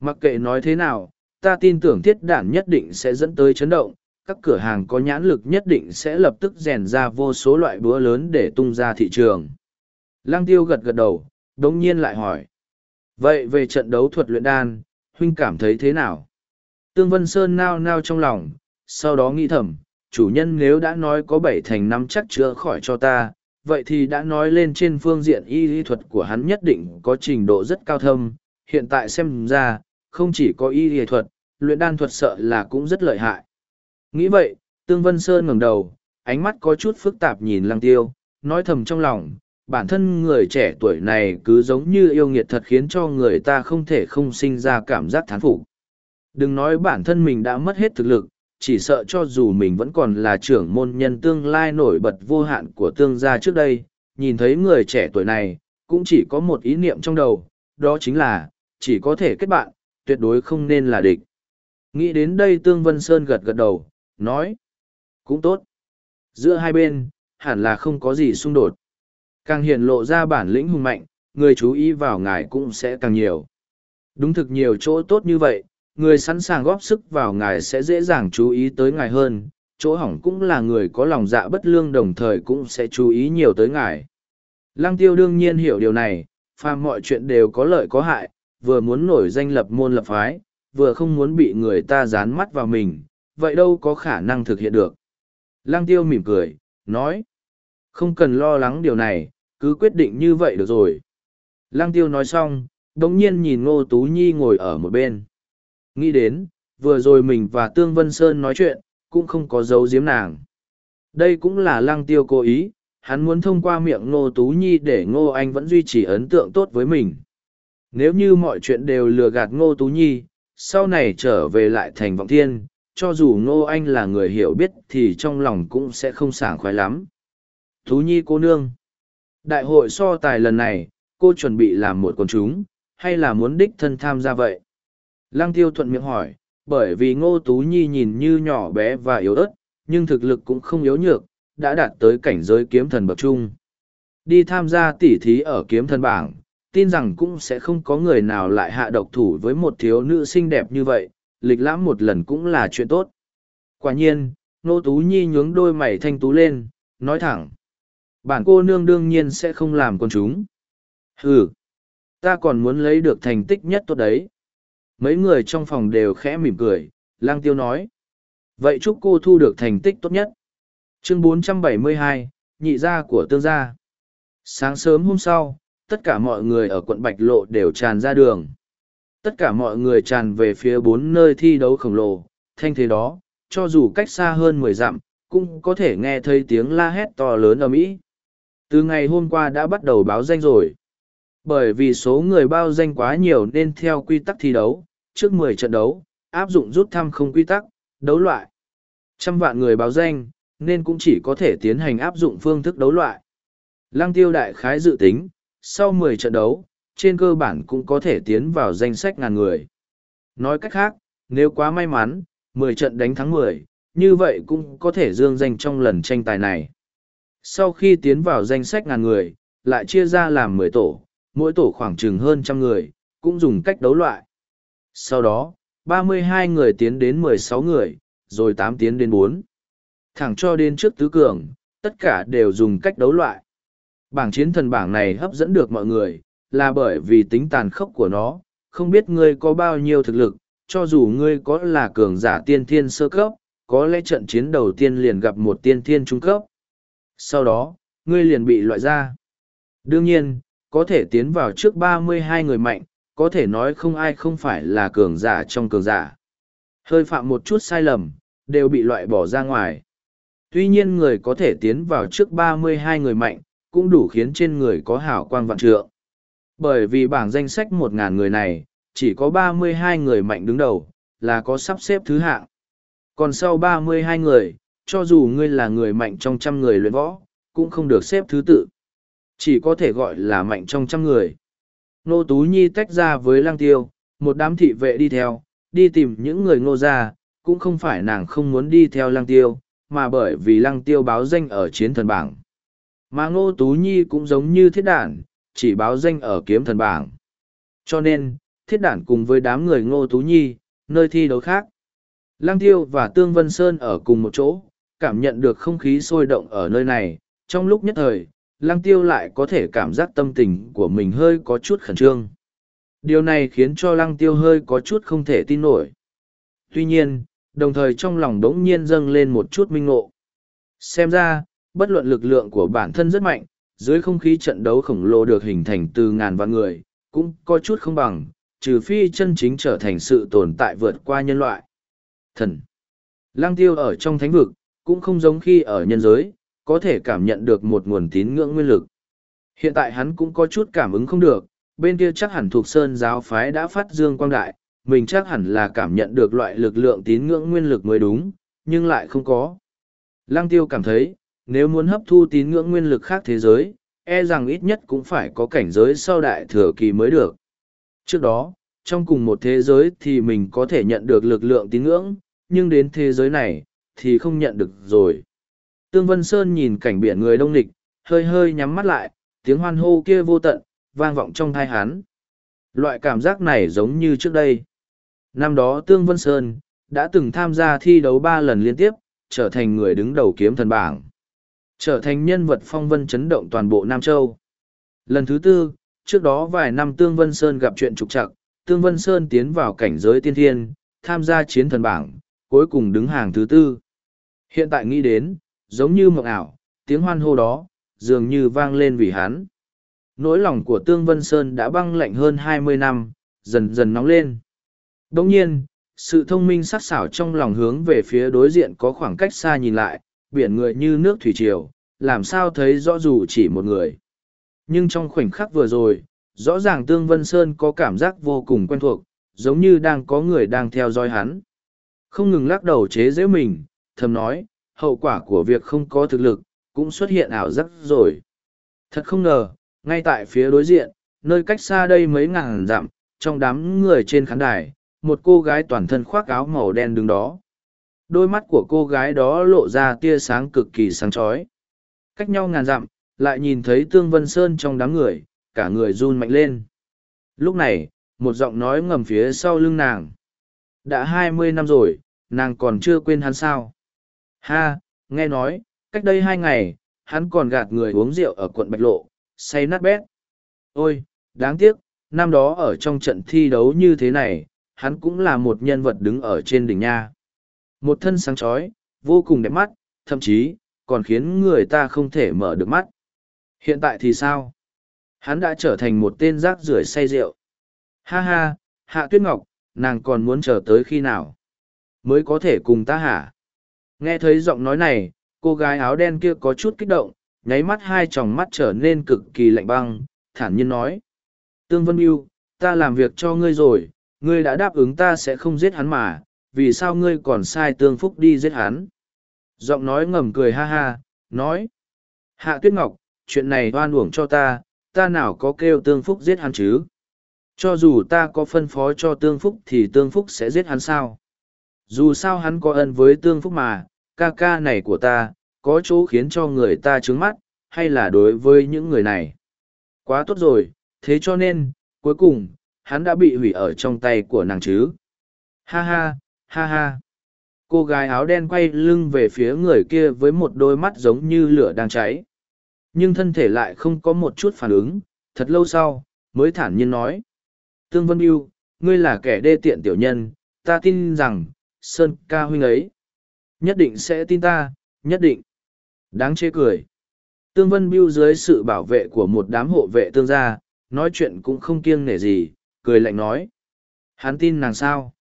Mặc kệ nói thế nào, ta tin tưởng thiết đản nhất định sẽ dẫn tới chấn động, các cửa hàng có nhãn lực nhất định sẽ lập tức rèn ra vô số loại búa lớn để tung ra thị trường. Lăng tiêu gật gật đầu, đồng nhiên lại hỏi. Vậy về trận đấu thuật luyện đan, huynh cảm thấy thế nào? Tương Vân Sơn nao nao trong lòng, sau đó nghĩ thầm, chủ nhân nếu đã nói có bảy thành năm chắc chữa khỏi cho ta, vậy thì đã nói lên trên phương diện y lý thuật của hắn nhất định có trình độ rất cao thâm, hiện tại xem ra, không chỉ có y lý thuật, luyện đan thuật sợ là cũng rất lợi hại. Nghĩ vậy, Tương Vân Sơn ngẩng đầu, ánh mắt có chút phức tạp nhìn lăng tiêu, nói thầm trong lòng, bản thân người trẻ tuổi này cứ giống như yêu nghiệt thật khiến cho người ta không thể không sinh ra cảm giác thán phục. Đừng nói bản thân mình đã mất hết thực lực, chỉ sợ cho dù mình vẫn còn là trưởng môn nhân tương lai nổi bật vô hạn của tương gia trước đây, nhìn thấy người trẻ tuổi này, cũng chỉ có một ý niệm trong đầu, đó chính là, chỉ có thể kết bạn, tuyệt đối không nên là địch. Nghĩ đến đây Tương Vân Sơn gật gật đầu, nói, cũng tốt. Giữa hai bên, hẳn là không có gì xung đột. Càng hiện lộ ra bản lĩnh hùng mạnh, người chú ý vào ngài cũng sẽ càng nhiều. Đúng thực nhiều chỗ tốt như vậy, người sẵn sàng góp sức vào ngài sẽ dễ dàng chú ý tới ngài hơn, chỗ hỏng cũng là người có lòng dạ bất lương đồng thời cũng sẽ chú ý nhiều tới ngài. Lăng tiêu đương nhiên hiểu điều này, phàm mọi chuyện đều có lợi có hại, vừa muốn nổi danh lập môn lập phái, vừa không muốn bị người ta dán mắt vào mình, vậy đâu có khả năng thực hiện được. Lăng tiêu mỉm cười, nói, không cần lo lắng điều này, cứ quyết định như vậy được rồi. Lăng tiêu nói xong, đống nhiên nhìn Ngô Tú Nhi ngồi ở một bên. Nghĩ đến, vừa rồi mình và Tương Vân Sơn nói chuyện, cũng không có dấu giếm nàng. Đây cũng là lăng tiêu cố ý, hắn muốn thông qua miệng Ngô Tú Nhi để Ngô Anh vẫn duy trì ấn tượng tốt với mình. Nếu như mọi chuyện đều lừa gạt Ngô Tú Nhi, sau này trở về lại thành vọng thiên, cho dù Ngô Anh là người hiểu biết thì trong lòng cũng sẽ không sảng khoái lắm. Tú Nhi cô nương. Đại hội so tài lần này, cô chuẩn bị làm một con chúng, hay là muốn đích thân tham gia vậy? Lăng tiêu thuận miệng hỏi, bởi vì Ngô Tú Nhi nhìn như nhỏ bé và yếu ớt, nhưng thực lực cũng không yếu nhược, đã đạt tới cảnh giới kiếm thần bậc trung. Đi tham gia tỉ thí ở kiếm thần bảng, tin rằng cũng sẽ không có người nào lại hạ độc thủ với một thiếu nữ xinh đẹp như vậy, lịch lãm một lần cũng là chuyện tốt. Quả nhiên, Nô Tú Nhi nhướng đôi mày thanh tú lên, nói thẳng. Bản cô nương đương nhiên sẽ không làm con chúng. Ừ, ta còn muốn lấy được thành tích nhất tốt đấy. Mấy người trong phòng đều khẽ mỉm cười, lang tiêu nói. Vậy chúc cô thu được thành tích tốt nhất. Chương 472, nhị gia của tương gia. Sáng sớm hôm sau, tất cả mọi người ở quận Bạch Lộ đều tràn ra đường. Tất cả mọi người tràn về phía bốn nơi thi đấu khổng lồ, thanh thế đó, cho dù cách xa hơn mười dặm, cũng có thể nghe thấy tiếng la hét to lớn ở Mỹ. Từ ngày hôm qua đã bắt đầu báo danh rồi. Bởi vì số người bao danh quá nhiều nên theo quy tắc thi đấu, trước mười trận đấu, áp dụng rút thăm không quy tắc, đấu loại. Trăm vạn người báo danh, nên cũng chỉ có thể tiến hành áp dụng phương thức đấu loại. Lăng tiêu đại khái dự tính, sau mười trận đấu, trên cơ bản cũng có thể tiến vào danh sách ngàn người. Nói cách khác, nếu quá may mắn, mười trận đánh thắng mười, như vậy cũng có thể dương danh trong lần tranh tài này. Sau khi tiến vào danh sách ngàn người, lại chia ra làm mười tổ, mỗi tổ khoảng chừng hơn trăm người, cũng dùng cách đấu loại. Sau đó, ba mươi hai người tiến đến mười sáu người, rồi tám tiến đến bốn. Thẳng cho đến trước tứ cường, tất cả đều dùng cách đấu loại. Bảng chiến thần bảng này hấp dẫn được mọi người, là bởi vì tính tàn khốc của nó, không biết ngươi có bao nhiêu thực lực, cho dù ngươi có là cường giả tiên thiên sơ cấp, có lẽ trận chiến đầu tiên liền gặp một tiên thiên trung cấp. Sau đó, ngươi liền bị loại ra. Đương nhiên, có thể tiến vào trước ba mươi hai người mạnh, có thể nói không ai không phải là cường giả trong cường giả. Hơi phạm một chút sai lầm, đều bị loại bỏ ra ngoài. Tuy nhiên người có thể tiến vào trước ba mươi hai người mạnh, cũng đủ khiến trên người có hảo quang vạn trượng. Bởi vì bảng danh sách 1.000 người này, chỉ có ba mươi hai người mạnh đứng đầu, là có sắp xếp thứ hạng. Còn sau ba mươi hai người, cho dù ngươi là người mạnh trong trăm người luyện võ, cũng không được xếp thứ tự. Chỉ có thể gọi là mạnh trong trăm người. Nô Tú Nhi tách ra với Lăng Tiêu, một đám thị vệ đi theo, đi tìm những người ngô ra, cũng không phải nàng không muốn đi theo Lăng Tiêu, mà bởi vì Lăng Tiêu báo danh ở chiến thần bảng. Mà Ngô Tú Nhi cũng giống như thiết đản, chỉ báo danh ở kiếm thần bảng. Cho nên, thiết đản cùng với đám người ngô tú nhi, nơi thi đấu khác. Lăng tiêu và Tương Vân Sơn ở cùng một chỗ, cảm nhận được không khí sôi động ở nơi này, trong lúc nhất thời, lăng tiêu lại có thể cảm giác tâm tình của mình hơi có chút khẩn trương. Điều này khiến cho lăng tiêu hơi có chút không thể tin nổi. Tuy nhiên, đồng thời trong lòng đống nhiên dâng lên một chút minh ngộ. Xem ra, bất luận lực lượng của bản thân rất mạnh, dưới không khí trận đấu khổng lồ được hình thành từ ngàn vạn người, cũng có chút không bằng, trừ phi chân chính trở thành sự tồn tại vượt qua nhân loại. Thần. Lăng tiêu ở trong thánh vực, cũng không giống khi ở nhân giới, có thể cảm nhận được một nguồn tín ngưỡng nguyên lực. Hiện tại hắn cũng có chút cảm ứng không được, bên kia chắc hẳn thuộc sơn giáo phái đã phát dương quang đại, mình chắc hẳn là cảm nhận được loại lực lượng tín ngưỡng nguyên lực mới đúng, nhưng lại không có. Lăng tiêu cảm thấy, nếu muốn hấp thu tín ngưỡng nguyên lực khác thế giới, e rằng ít nhất cũng phải có cảnh giới sau đại thừa kỳ mới được. Trước đó, trong cùng một thế giới thì mình có thể nhận được lực lượng tín ngưỡng, nhưng đến thế giới này, thì không nhận được rồi. Tương Vân Sơn nhìn cảnh biển người đông nghịch, hơi hơi nhắm mắt lại, tiếng hoan hô kia vô tận, vang vọng trong thai hắn. Loại cảm giác này giống như trước đây. Năm đó Tương Vân Sơn, đã từng tham gia thi đấu ba lần liên tiếp, trở thành người đứng đầu kiếm thần bảng. Trở thành nhân vật phong vân chấn động toàn bộ Nam Châu. Lần thứ tư, trước đó vài năm Tương Vân Sơn gặp chuyện trục trặc, Tương Vân Sơn tiến vào cảnh giới tiên thiên, tham gia chiến thần bảng, cuối cùng đứng hàng thứ tư. Hiện tại nghĩ đến, giống như mộng ảo, tiếng hoan hô đó, dường như vang lên vì hắn. Nỗi lòng của Tương Vân Sơn đã băng lạnh hơn hai mươi năm, dần dần nóng lên. Đồng nhiên, sự thông minh sắc sảo trong lòng hướng về phía đối diện có khoảng cách xa nhìn lại, biển người như nước thủy triều, làm sao thấy rõ dù chỉ một người. Nhưng trong khoảnh khắc vừa rồi, rõ ràng Tương Vân Sơn có cảm giác vô cùng quen thuộc, giống như đang có người đang theo dõi hắn. Không ngừng lắc đầu chế giễu mình, thầm nói, hậu quả của việc không có thực lực, cũng xuất hiện ảo giác rồi. Thật không ngờ, ngay tại phía đối diện, nơi cách xa đây mấy ngàn dặm, trong đám người trên khán đài, một cô gái toàn thân khoác áo màu đen đứng đó. Đôi mắt của cô gái đó lộ ra tia sáng cực kỳ sáng chói. Cách nhau ngàn dặm, lại nhìn thấy Tương Vân Sơn trong đám người, cả người run mạnh lên. Lúc này, một giọng nói ngầm phía sau lưng nàng. Đã hai mươi năm rồi, nàng còn chưa quên hắn sao. Ha, nghe nói, cách đây hai ngày, hắn còn gạt người uống rượu ở quận Bạch Lộ, say nát bét. Ôi, đáng tiếc, năm đó ở trong trận thi đấu như thế này, hắn cũng là một nhân vật đứng ở trên đỉnh nha. Một thân sáng chói, vô cùng đẹp mắt, thậm chí, còn khiến người ta không thể mở được mắt. Hiện tại thì sao? Hắn đã trở thành một tên rác rưởi say rượu. Ha ha, Hạ Tuyết Ngọc, nàng còn muốn chờ tới khi nào? Mới có thể cùng ta hả? Nghe thấy giọng nói này, cô gái áo đen kia có chút kích động, nháy mắt hai tròng mắt trở nên cực kỳ lạnh băng, thản nhiên nói. Tương Vân Yêu, ta làm việc cho ngươi rồi, ngươi đã đáp ứng ta sẽ không giết hắn mà, vì sao ngươi còn sai Tương Phúc đi giết hắn? Giọng nói ngầm cười ha ha, nói. Hạ Tuyết Ngọc, chuyện này oan uổng cho ta, ta nào có kêu Tương Phúc giết hắn chứ? Cho dù ta có phân phó cho Tương Phúc thì Tương Phúc sẽ giết hắn sao? Dù sao hắn có ân với Tương Phúc mà, ca ca này của ta, có chỗ khiến cho người ta trướng mắt, hay là đối với những người này. Quá tốt rồi, thế cho nên, cuối cùng, hắn đã bị hủy ở trong tay của nàng chứ. Ha ha, ha ha. Cô gái áo đen quay lưng về phía người kia với một đôi mắt giống như lửa đang cháy. Nhưng thân thể lại không có một chút phản ứng, thật lâu sau, mới thản nhiên nói. Tương Vân Biêu, ngươi là kẻ đê tiện tiểu nhân, ta tin rằng, Sơn ca huynh ấy. Nhất định sẽ tin ta, nhất định. Đáng chê cười. Tương Vân Biêu dưới sự bảo vệ của một đám hộ vệ tương gia, nói chuyện cũng không kiêng nể gì, cười lạnh nói. Hắn tin nàng sao?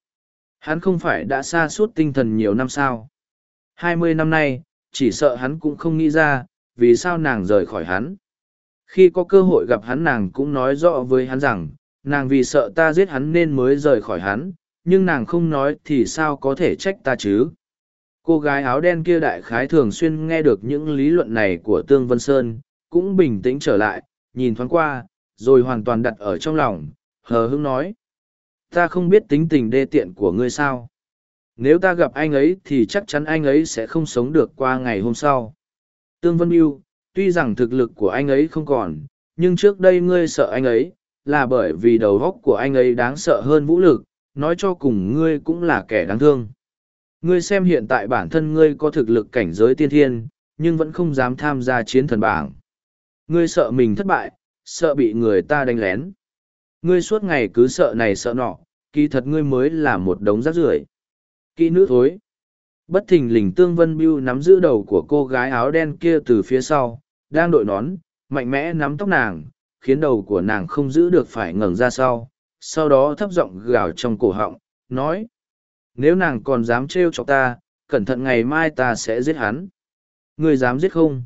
Hắn không phải đã xa suốt tinh thần nhiều năm sao? Hai mươi năm nay, chỉ sợ hắn cũng không nghĩ ra, vì sao nàng rời khỏi hắn. Khi có cơ hội gặp hắn nàng cũng nói rõ với hắn rằng, nàng vì sợ ta giết hắn nên mới rời khỏi hắn, nhưng nàng không nói thì sao có thể trách ta chứ? Cô gái áo đen kia đại khái thường xuyên nghe được những lý luận này của tương vân sơn cũng bình tĩnh trở lại nhìn thoáng qua rồi hoàn toàn đặt ở trong lòng hờ hưng nói. Ta không biết tính tình đê tiện của ngươi sao. Nếu ta gặp anh ấy thì chắc chắn anh ấy sẽ không sống được qua ngày hôm sau. Tương vân mưu tuy rằng thực lực của anh ấy không còn nhưng trước đây ngươi sợ anh ấy, là bởi vì đầu góc của anh ấy đáng sợ hơn vũ lực, nói cho cùng ngươi cũng là kẻ đáng thương. Ngươi xem hiện tại bản thân ngươi có thực lực cảnh giới tiên thiên, nhưng vẫn không dám tham gia chiến thần bảng. Ngươi sợ mình thất bại, sợ bị người ta đánh lén. Ngươi suốt ngày cứ sợ này sợ nọ, kỳ thật ngươi mới là một đống rác rưởi. Kỹ nữ thối. Bất thình lình Tương Vân Biêu nắm giữ đầu của cô gái áo đen kia từ phía sau, đang đội nón, mạnh mẽ nắm tóc nàng, khiến đầu của nàng không giữ được phải ngẩng ra sau, sau đó thấp giọng gào trong cổ họng, nói. Nếu nàng còn dám trêu chọc ta, cẩn thận ngày mai ta sẽ giết hắn. Người dám giết không?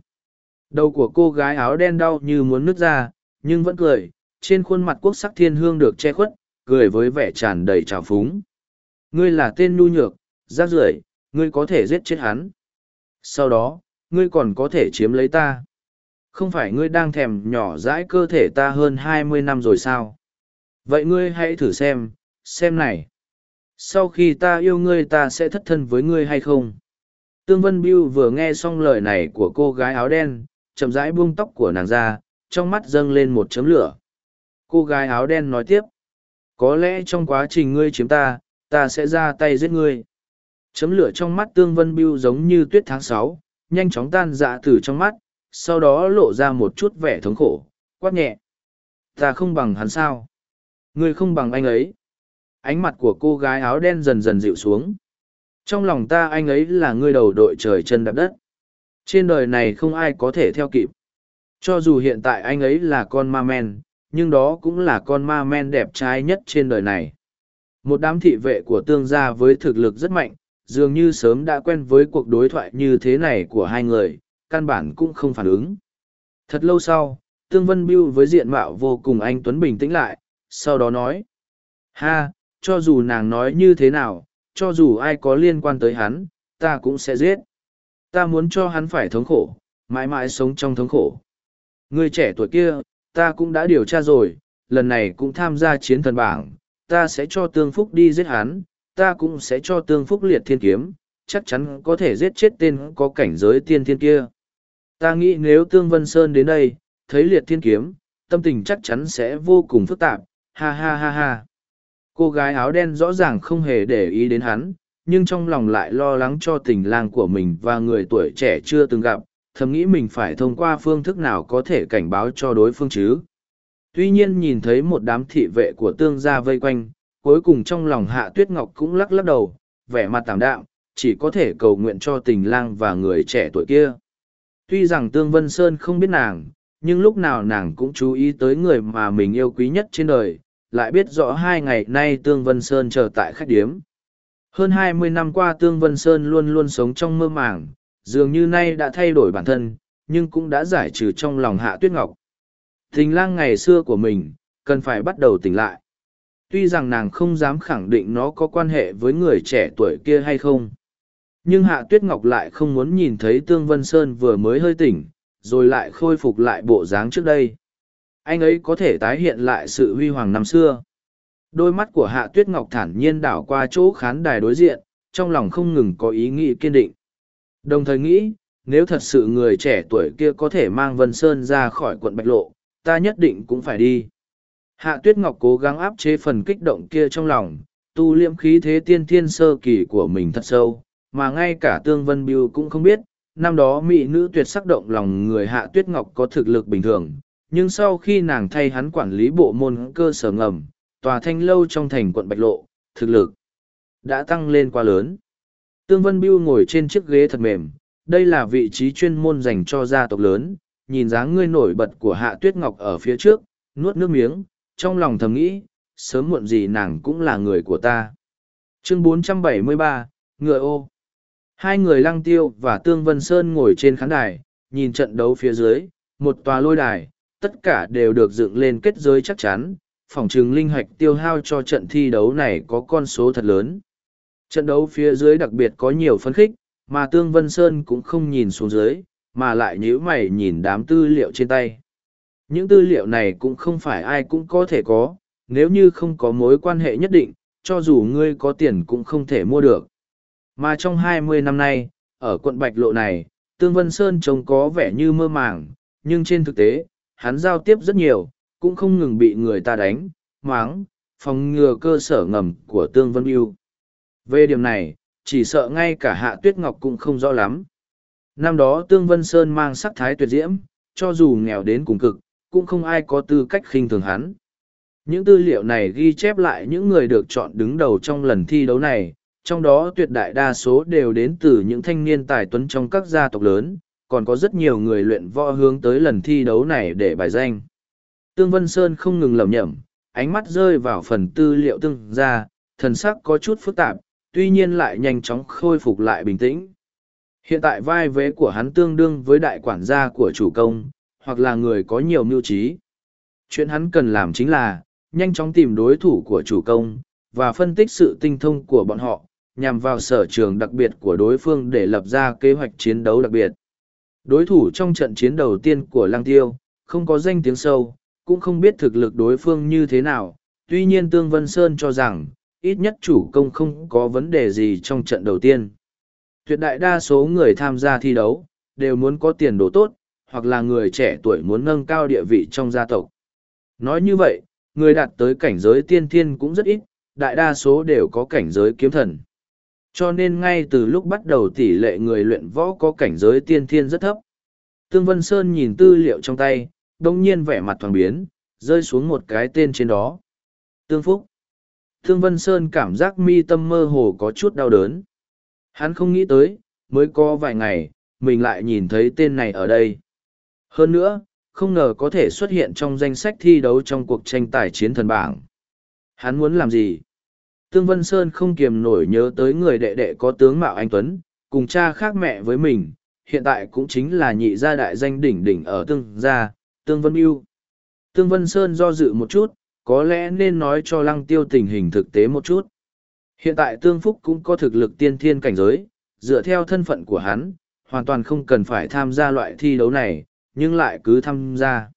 Đầu của cô gái áo đen đau như muốn nứt ra, nhưng vẫn cười, trên khuôn mặt quốc sắc thiên hương được che khuất, cười với vẻ tràn đầy trào phúng. Ngươi là tên nhu nhược, rác rưởi, ngươi có thể giết chết hắn. Sau đó, ngươi còn có thể chiếm lấy ta. Không phải ngươi đang thèm nhỏ dãi cơ thể ta hơn hai mươi năm rồi sao? Vậy ngươi hãy thử xem, xem này. Sau khi ta yêu ngươi ta sẽ thất thân với ngươi hay không? Tương Vân Biêu vừa nghe xong lời này của cô gái áo đen, chậm rãi buông tóc của nàng ra, trong mắt dâng lên một chấm lửa. Cô gái áo đen nói tiếp. Có lẽ trong quá trình ngươi chiếm ta, ta sẽ ra tay giết ngươi. Chấm lửa trong mắt Tương Vân Biêu giống như tuyết tháng sáu, nhanh chóng tan dạ từ trong mắt, sau đó lộ ra một chút vẻ thống khổ, quát nhẹ. Ta không bằng hắn sao? Ngươi không bằng anh ấy. Ánh mặt của cô gái áo đen dần dần dịu xuống. Trong lòng ta anh ấy là người đầu đội trời chân đạp đất. Trên đời này không ai có thể theo kịp. Cho dù hiện tại anh ấy là con ma men, nhưng đó cũng là con ma men đẹp trai nhất trên đời này. Một đám thị vệ của tương gia với thực lực rất mạnh, dường như sớm đã quen với cuộc đối thoại như thế này của hai người, căn bản cũng không phản ứng. Thật lâu sau, Tương Vân Biêu với diện mạo vô cùng anh Tuấn bình tĩnh lại, sau đó nói. Ha, cho dù nàng nói như thế nào, cho dù ai có liên quan tới hắn, ta cũng sẽ giết. Ta muốn cho hắn phải thống khổ, mãi mãi sống trong thống khổ. Người trẻ tuổi kia, ta cũng đã điều tra rồi, lần này cũng tham gia chiến thần bảng, ta sẽ cho Tương Phúc đi giết hắn, ta cũng sẽ cho Tương Phúc liệt thiên kiếm, chắc chắn có thể giết chết tên có cảnh giới tiên thiên kia. Ta nghĩ nếu Tương Vân Sơn đến đây, thấy liệt thiên kiếm, tâm tình chắc chắn sẽ vô cùng phức tạp, ha ha ha ha. Cô gái áo đen rõ ràng không hề để ý đến hắn, nhưng trong lòng lại lo lắng cho tình lang của mình và người tuổi trẻ chưa từng gặp, thầm nghĩ mình phải thông qua phương thức nào có thể cảnh báo cho đối phương chứ. Tuy nhiên nhìn thấy một đám thị vệ của tương gia vây quanh, cuối cùng trong lòng hạ tuyết ngọc cũng lắc lắc đầu, vẻ mặt tạm đạm, chỉ có thể cầu nguyện cho tình lang và người trẻ tuổi kia. Tuy rằng Tương Vân Sơn không biết nàng, nhưng lúc nào nàng cũng chú ý tới người mà mình yêu quý nhất trên đời, lại biết rõ hai ngày nay Tương Vân Sơn chờ tại khách điếm. Hơn hai mươi năm qua Tương Vân Sơn luôn luôn sống trong mơ màng, dường như nay đã thay đổi bản thân, nhưng cũng đã giải trừ trong lòng Hạ Tuyết Ngọc. Tình lang ngày xưa của mình, cần phải bắt đầu tỉnh lại. Tuy rằng nàng không dám khẳng định nó có quan hệ với người trẻ tuổi kia hay không. Nhưng Hạ Tuyết Ngọc lại không muốn nhìn thấy Tương Vân Sơn vừa mới hơi tỉnh, rồi lại khôi phục lại bộ dáng trước đây. Anh ấy có thể tái hiện lại sự huy hoàng năm xưa. Đôi mắt của Hạ Tuyết Ngọc thản nhiên đảo qua chỗ khán đài đối diện, trong lòng không ngừng có ý nghĩ kiên định. Đồng thời nghĩ, nếu thật sự người trẻ tuổi kia có thể mang Vân Sơn ra khỏi quận Bạch Lộ, ta nhất định cũng phải đi. Hạ Tuyết Ngọc cố gắng áp chế phần kích động kia trong lòng, tu liệm khí thế tiên thiên sơ kỳ của mình thật sâu, mà ngay cả Tương Vân Biêu cũng không biết, năm đó mỹ nữ tuyệt sắc động lòng người Hạ Tuyết Ngọc có thực lực bình thường, nhưng sau khi nàng thay hắn quản lý bộ môn cơ sở ngầm, tòa thanh lâu trong thành quận Bạch Lộ, thực lực đã tăng lên quá lớn. Tương Vân Biêu ngồi trên chiếc ghế thật mềm, đây là vị trí chuyên môn dành cho gia tộc lớn, nhìn dáng ngươi nổi bật của Hạ Tuyết Ngọc ở phía trước, nuốt nước miếng, trong lòng thầm nghĩ, sớm muộn gì nàng cũng là người của ta. Chương 473, Ngựa ô Hai người Lăng Tiêu và Tương Vân Sơn ngồi trên khán đài, nhìn trận đấu phía dưới, một tòa lôi đài, tất cả đều được dựng lên kết giới chắc chắn, phòng trừng linh hạch tiêu hao cho trận thi đấu này có con số thật lớn. Trận đấu phía dưới đặc biệt có nhiều phấn khích, mà Tương Vân Sơn cũng không nhìn xuống dưới, mà lại nhíu mày nhìn đám tư liệu trên tay. Những tư liệu này cũng không phải ai cũng có thể có, nếu như không có mối quan hệ nhất định, cho dù ngươi có tiền cũng không thể mua được. Mà trong 20 năm nay, ở quận Bạch Lộ này, Tương Vân Sơn trông có vẻ như mơ màng, nhưng trên thực tế, hắn giao tiếp rất nhiều, cũng không ngừng bị người ta đánh, máng, phòng ngừa cơ sở ngầm của Tương Vân Biêu. Về điểm này, chỉ sợ ngay cả Hạ Tuyết Ngọc cũng không rõ lắm. Năm đó Tương Vân Sơn mang sắc thái tuyệt diễm, cho dù nghèo đến cùng cực, cũng không ai có tư cách khinh thường hắn. Những tư liệu này ghi chép lại những người được chọn đứng đầu trong lần thi đấu này, trong đó tuyệt đại đa số đều đến từ những thanh niên tài tuấn trong các gia tộc lớn, còn có rất nhiều người luyện võ hướng tới lần thi đấu này để bài danh. Tương Vân Sơn không ngừng lầm nhầm, ánh mắt rơi vào phần tư liệu tương ra, thần sắc có chút phức tạp, tuy nhiên lại nhanh chóng khôi phục lại bình tĩnh. Hiện tại vai vế của hắn tương đương với đại quản gia của chủ công, hoặc là người có nhiều mưu trí. Chuyện hắn cần làm chính là, nhanh chóng tìm đối thủ của chủ công, và phân tích sự tinh thông của bọn họ, nhằm vào sở trường đặc biệt của đối phương để lập ra kế hoạch chiến đấu đặc biệt. Đối thủ trong trận chiến đầu tiên của Lang Tiêu, không có danh tiếng sâu, cũng không biết thực lực đối phương như thế nào, tuy nhiên Tương Vân Sơn cho rằng, ít nhất chủ công không có vấn đề gì trong trận đầu tiên. Tuyệt đại đa số người tham gia thi đấu, đều muốn có tiền đồ tốt, hoặc là người trẻ tuổi muốn nâng cao địa vị trong gia tộc. Nói như vậy, người đạt tới cảnh giới tiên thiên cũng rất ít, đại đa số đều có cảnh giới kiếm thần. Cho nên ngay từ lúc bắt đầu tỷ lệ người luyện võ có cảnh giới tiên thiên rất thấp. Tương Vân Sơn nhìn tư liệu trong tay, đông nhiên vẻ mặt thoáng biến, rơi xuống một cái tên trên đó. Tương Phúc. Tương Vân Sơn cảm giác mi tâm mơ hồ có chút đau đớn. Hắn không nghĩ tới, mới có vài ngày, mình lại nhìn thấy tên này ở đây. Hơn nữa, không ngờ có thể xuất hiện trong danh sách thi đấu trong cuộc tranh tài chiến thần bảng. Hắn muốn làm gì? Tương Vân Sơn không kiềm nổi nhớ tới người đệ đệ có tướng Mạo Anh Tuấn, cùng cha khác mẹ với mình, hiện tại cũng chính là nhị gia đại danh đỉnh đỉnh ở Tương Gia, Tương Vân Yêu. Tương Vân Sơn do dự một chút, có lẽ nên nói cho Lăng Tiêu tình hình thực tế một chút. Hiện tại Tương Phúc cũng có thực lực tiên thiên cảnh giới, dựa theo thân phận của hắn, hoàn toàn không cần phải tham gia loại thi đấu này, nhưng lại cứ tham gia.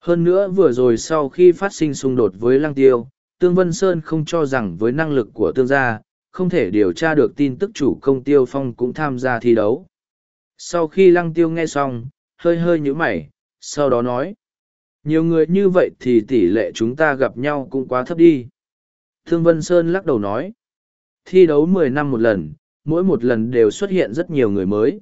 Hơn nữa vừa rồi sau khi phát sinh xung đột với Lăng Tiêu, Tương Vân Sơn không cho rằng với năng lực của tương gia, không thể điều tra được tin tức chủ công Tiêu Phong cũng tham gia thi đấu. Sau khi Lăng Tiêu nghe xong, hơi hơi nhíu mày, sau đó nói. Nhiều người như vậy thì tỷ lệ chúng ta gặp nhau cũng quá thấp đi. Thương Vân Sơn lắc đầu nói. Thi đấu mười năm một lần, mỗi một lần đều xuất hiện rất nhiều người mới.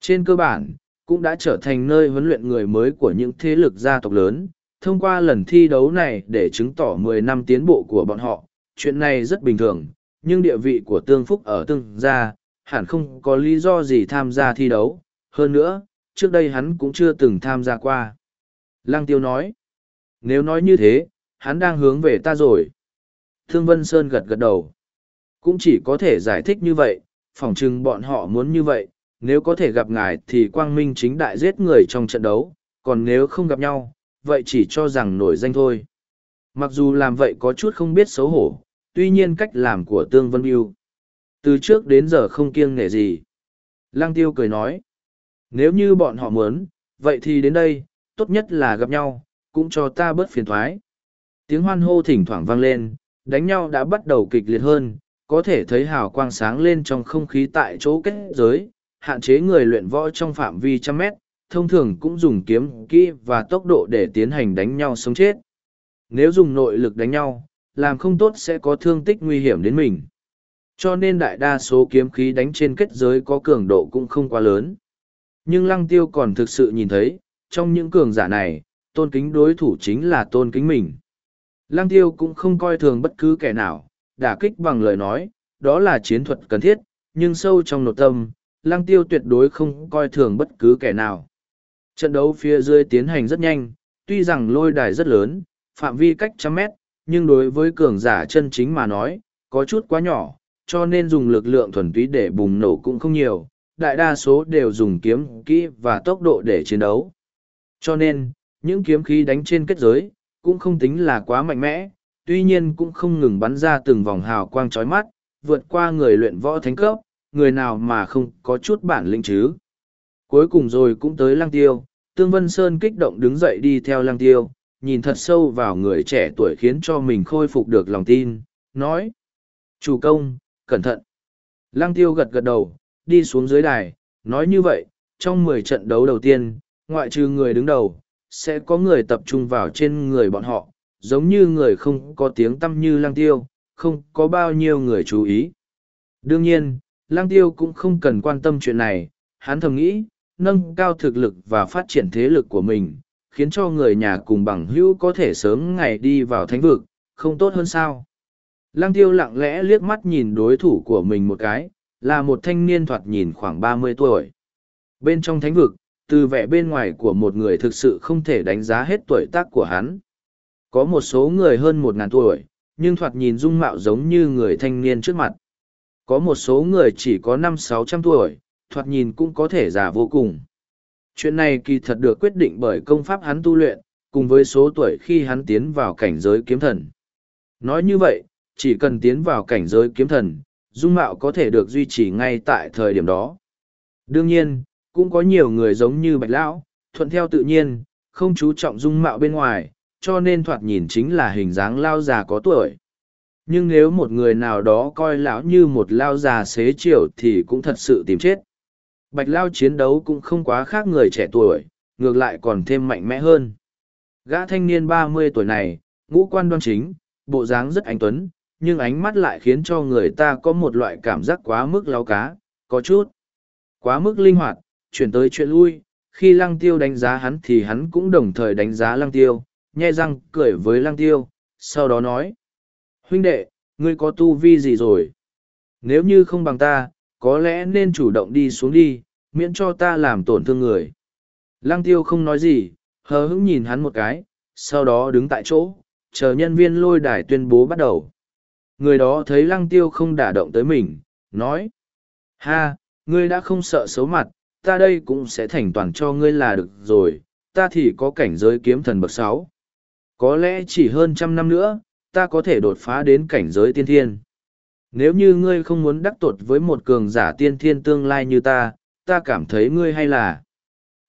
Trên cơ bản, cũng đã trở thành nơi huấn luyện người mới của những thế lực gia tộc lớn. Thông qua lần thi đấu này để chứng tỏ mười năm tiến bộ của bọn họ, chuyện này rất bình thường, nhưng địa vị của Tương Phúc ở Tương gia, hẳn không có lý do gì tham gia thi đấu. Hơn nữa, trước đây hắn cũng chưa từng tham gia qua. Lăng Tiêu nói, nếu nói như thế, hắn đang hướng về ta rồi. Thương Vân Sơn gật gật đầu. Cũng chỉ có thể giải thích như vậy, phỏng chừng bọn họ muốn như vậy, nếu có thể gặp ngài thì quang minh chính đại giết người trong trận đấu, còn nếu không gặp nhau, vậy chỉ cho rằng nổi danh thôi. Mặc dù làm vậy có chút không biết xấu hổ, tuy nhiên cách làm của Tương Vân Biêu. Từ trước đến giờ không kiêng nể gì. Lăng Tiêu cười nói, nếu như bọn họ muốn, vậy thì đến đây, tốt nhất là gặp nhau, cũng cho ta bớt phiền thoái. Tiếng hoan hô thỉnh thoảng vang lên, đánh nhau đã bắt đầu kịch liệt hơn, có thể thấy hào quang sáng lên trong không khí tại chỗ kết giới, hạn chế người luyện võ trong phạm vi trăm mét, thông thường cũng dùng kiếm kỹ và tốc độ để tiến hành đánh nhau sống chết. Nếu dùng nội lực đánh nhau, làm không tốt sẽ có thương tích nguy hiểm đến mình. Cho nên đại đa số kiếm khí đánh trên kết giới có cường độ cũng không quá lớn. Nhưng lăng tiêu còn thực sự nhìn thấy, trong những cường giả này, tôn kính đối thủ chính là tôn kính mình. Lăng tiêu cũng không coi thường bất cứ kẻ nào, đả kích bằng lời nói, đó là chiến thuật cần thiết, nhưng sâu trong nội tâm, lăng tiêu tuyệt đối không coi thường bất cứ kẻ nào. Trận đấu phía dưới tiến hành rất nhanh, tuy rằng lôi đài rất lớn, phạm vi cách trăm mét, nhưng đối với cường giả chân chính mà nói, có chút quá nhỏ, cho nên dùng lực lượng thuần túy để bùng nổ cũng không nhiều, đại đa số đều dùng kiếm kỹ và tốc độ để chiến đấu. Cho nên, những kiếm khí đánh trên kết giới, cũng không tính là quá mạnh mẽ, tuy nhiên cũng không ngừng bắn ra từng vòng hào quang chói mắt, vượt qua người luyện võ thánh cấp, người nào mà không có chút bản lĩnh chứ. Cuối cùng rồi cũng tới lăng tiêu, Tương Vân Sơn kích động đứng dậy đi theo lăng tiêu, nhìn thật sâu vào người trẻ tuổi khiến cho mình khôi phục được lòng tin, nói. Chủ công, cẩn thận. Lăng tiêu gật gật đầu, đi xuống dưới đài, nói như vậy, trong mười trận đấu đầu tiên, ngoại trừ người đứng đầu, sẽ có người tập trung vào trên người bọn họ, giống như người không có tiếng tăm như lang tiêu, không có bao nhiêu người chú ý. Đương nhiên, lang tiêu cũng không cần quan tâm chuyện này, hắn thầm nghĩ, nâng cao thực lực và phát triển thế lực của mình, khiến cho người nhà cùng bằng hữu có thể sớm ngày đi vào thánh vực, không tốt hơn sao. Lăng tiêu lặng lẽ liếc mắt nhìn đối thủ của mình một cái, là một thanh niên thoạt nhìn khoảng ba mươi tuổi. Bên trong thánh vực, từ vẻ bên ngoài của một người thực sự không thể đánh giá hết tuổi tác của hắn. Có một số người hơn một ngàn tuổi, nhưng thoạt nhìn dung mạo giống như người thanh niên trước mặt. Có một số người chỉ có năm sáu trăm tuổi, thoạt nhìn cũng có thể già vô cùng. Chuyện này kỳ thật được quyết định bởi công pháp hắn tu luyện, cùng với số tuổi khi hắn tiến vào cảnh giới kiếm thần. Nói như vậy, chỉ cần tiến vào cảnh giới kiếm thần, dung mạo có thể được duy trì ngay tại thời điểm đó. Đương nhiên, cũng có nhiều người giống như bạch lão, thuận theo tự nhiên, không chú trọng dung mạo bên ngoài, cho nên thoạt nhìn chính là hình dáng lao già có tuổi. Nhưng nếu một người nào đó coi lão như một lao già xế chiều thì cũng thật sự tìm chết. Bạch lao chiến đấu cũng không quá khác người trẻ tuổi, ngược lại còn thêm mạnh mẽ hơn. Gã thanh niên ba mươi tuổi này, ngũ quan đoan chính, bộ dáng rất anh tuấn, nhưng ánh mắt lại khiến cho người ta có một loại cảm giác quá mức lao cá, có chút quá mức linh hoạt, chuyển tới chuyện lui. Khi lăng tiêu đánh giá hắn thì hắn cũng đồng thời đánh giá lăng tiêu, nhai răng cười với lăng tiêu, sau đó nói. Huynh đệ, ngươi có tu vi gì rồi? Nếu như không bằng ta, có lẽ nên chủ động đi xuống đi, miễn cho ta làm tổn thương người. Lăng tiêu không nói gì, hờ hững nhìn hắn một cái, sau đó đứng tại chỗ, chờ nhân viên lôi đài tuyên bố bắt đầu. Người đó thấy lăng tiêu không đả động tới mình, nói. Ha, ngươi đã không sợ xấu mặt, ta đây cũng sẽ thành toàn cho ngươi là được rồi, ta thì có cảnh giới kiếm thần bậc sáu. Có lẽ chỉ hơn trăm năm nữa, ta có thể đột phá đến cảnh giới tiên thiên. Nếu như ngươi không muốn đắc tội với một cường giả tiên thiên tương lai như ta, ta cảm thấy ngươi hay là.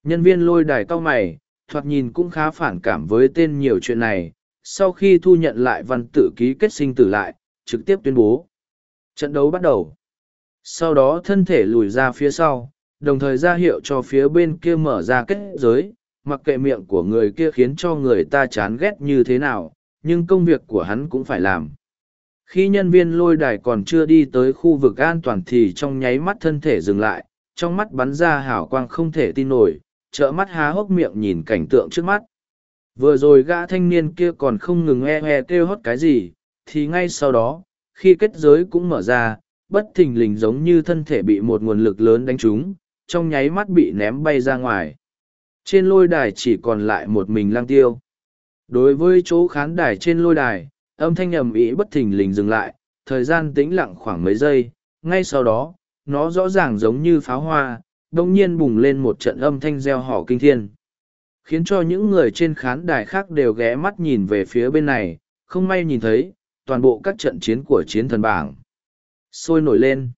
Nhân viên lôi đài cao mày, thoạt nhìn cũng khá phản cảm với tên nhiều chuyện này, sau khi thu nhận lại văn tự ký kết sinh tử lại, trực tiếp tuyên bố. Trận đấu bắt đầu. Sau đó thân thể lùi ra phía sau, đồng thời ra hiệu cho phía bên kia mở ra kết giới, mặc kệ miệng của người kia khiến cho người ta chán ghét như thế nào, nhưng công việc của hắn cũng phải làm. Khi nhân viên lôi đài còn chưa đi tới khu vực an toàn thì trong nháy mắt thân thể dừng lại, trong mắt bắn ra hào quang không thể tin nổi, trợ mắt há hốc miệng nhìn cảnh tượng trước mắt. Vừa rồi gã thanh niên kia còn không ngừng e e kêu hót cái gì, thì ngay sau đó, khi kết giới cũng mở ra, bất thình lình giống như thân thể bị một nguồn lực lớn đánh trúng, trong nháy mắt bị ném bay ra ngoài. Trên lôi đài chỉ còn lại một mình lang tiêu. Đối với chỗ khán đài trên lôi đài, âm thanh ầm ĩ bất thình lình dừng lại, thời gian tĩnh lặng khoảng mấy giây, ngay sau đó, nó rõ ràng giống như pháo hoa, đột nhiên bùng lên một trận âm thanh reo hò kinh thiên. Khiến cho những người trên khán đài khác đều ghé mắt nhìn về phía bên này, không may nhìn thấy, toàn bộ các trận chiến của chiến thần bảng. Sôi nổi lên.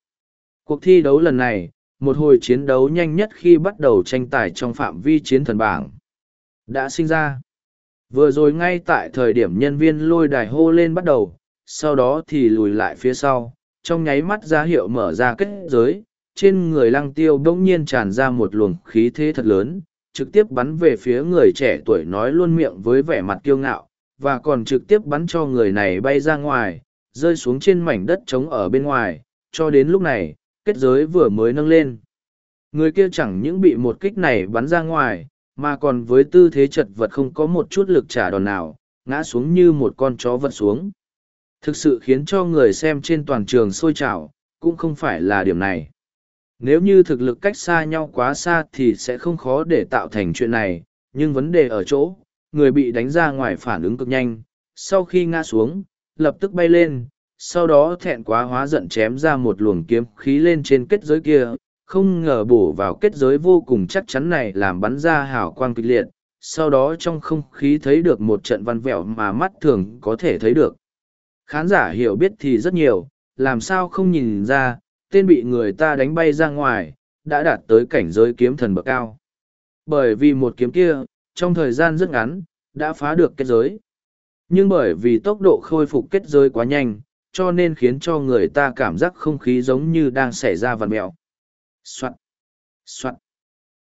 Cuộc thi đấu lần này, một hồi chiến đấu nhanh nhất khi bắt đầu tranh tài trong phạm vi chiến thần bảng. Đã sinh ra. Vừa rồi ngay tại thời điểm nhân viên lôi đài hô lên bắt đầu, sau đó thì lùi lại phía sau, trong nháy mắt ra hiệu mở ra kết giới, trên người lăng tiêu bỗng nhiên tràn ra một luồng khí thế thật lớn, trực tiếp bắn về phía người trẻ tuổi nói luôn miệng với vẻ mặt kiêu ngạo, và còn trực tiếp bắn cho người này bay ra ngoài, rơi xuống trên mảnh đất trống ở bên ngoài, cho đến lúc này, kết giới vừa mới nâng lên. Người kia chẳng những bị một kích này bắn ra ngoài, mà còn với tư thế chật vật không có một chút lực trả đòn nào, ngã xuống như một con chó vật xuống. Thực sự khiến cho người xem trên toàn trường sôi trào, cũng không phải là điểm này. Nếu như thực lực cách xa nhau quá xa thì sẽ không khó để tạo thành chuyện này, nhưng vấn đề ở chỗ, người bị đánh ra ngoài phản ứng cực nhanh, sau khi ngã xuống, lập tức bay lên, sau đó thẹn quá hóa giận chém ra một luồng kiếm khí lên trên kết giới kia, không ngờ bổ vào kết giới vô cùng chắc chắn này làm bắn ra hào quang kịch liệt, sau đó trong không khí thấy được một trận văn vẹo mà mắt thường có thể thấy được. Khán giả hiểu biết thì rất nhiều, làm sao không nhìn ra, tên bị người ta đánh bay ra ngoài, đã đạt tới cảnh giới kiếm thần bậc cao. Bởi vì một kiếm kia, trong thời gian rất ngắn, đã phá được kết giới. Nhưng bởi vì tốc độ khôi phục kết giới quá nhanh, cho nên khiến cho người ta cảm giác không khí giống như đang xảy ra vằn mẹo. Soạn. Soạn.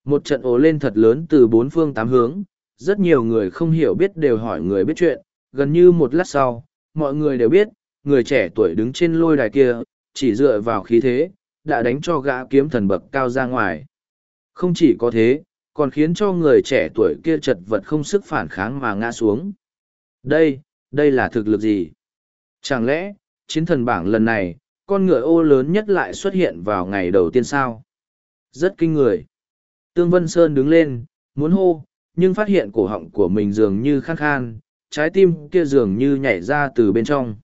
Một trận ố lên thật lớn từ bốn phương tám hướng, rất nhiều người không hiểu biết đều hỏi người biết chuyện, gần như một lát sau, mọi người đều biết, người trẻ tuổi đứng trên lôi đài kia, chỉ dựa vào khí thế, đã đánh cho gã kiếm thần bậc cao ra ngoài. Không chỉ có thế, còn khiến cho người trẻ tuổi kia chật vật không sức phản kháng mà ngã xuống. Đây, đây là thực lực gì? Chẳng lẽ, chiến thần bảng lần này, con ngựa ô lớn nhất lại xuất hiện vào ngày đầu tiên sao? Rất kinh người. Tương Vân Sơn đứng lên, muốn hô, nhưng phát hiện cổ họng của mình dường như khăn khan, trái tim kia dường như nhảy ra từ bên trong.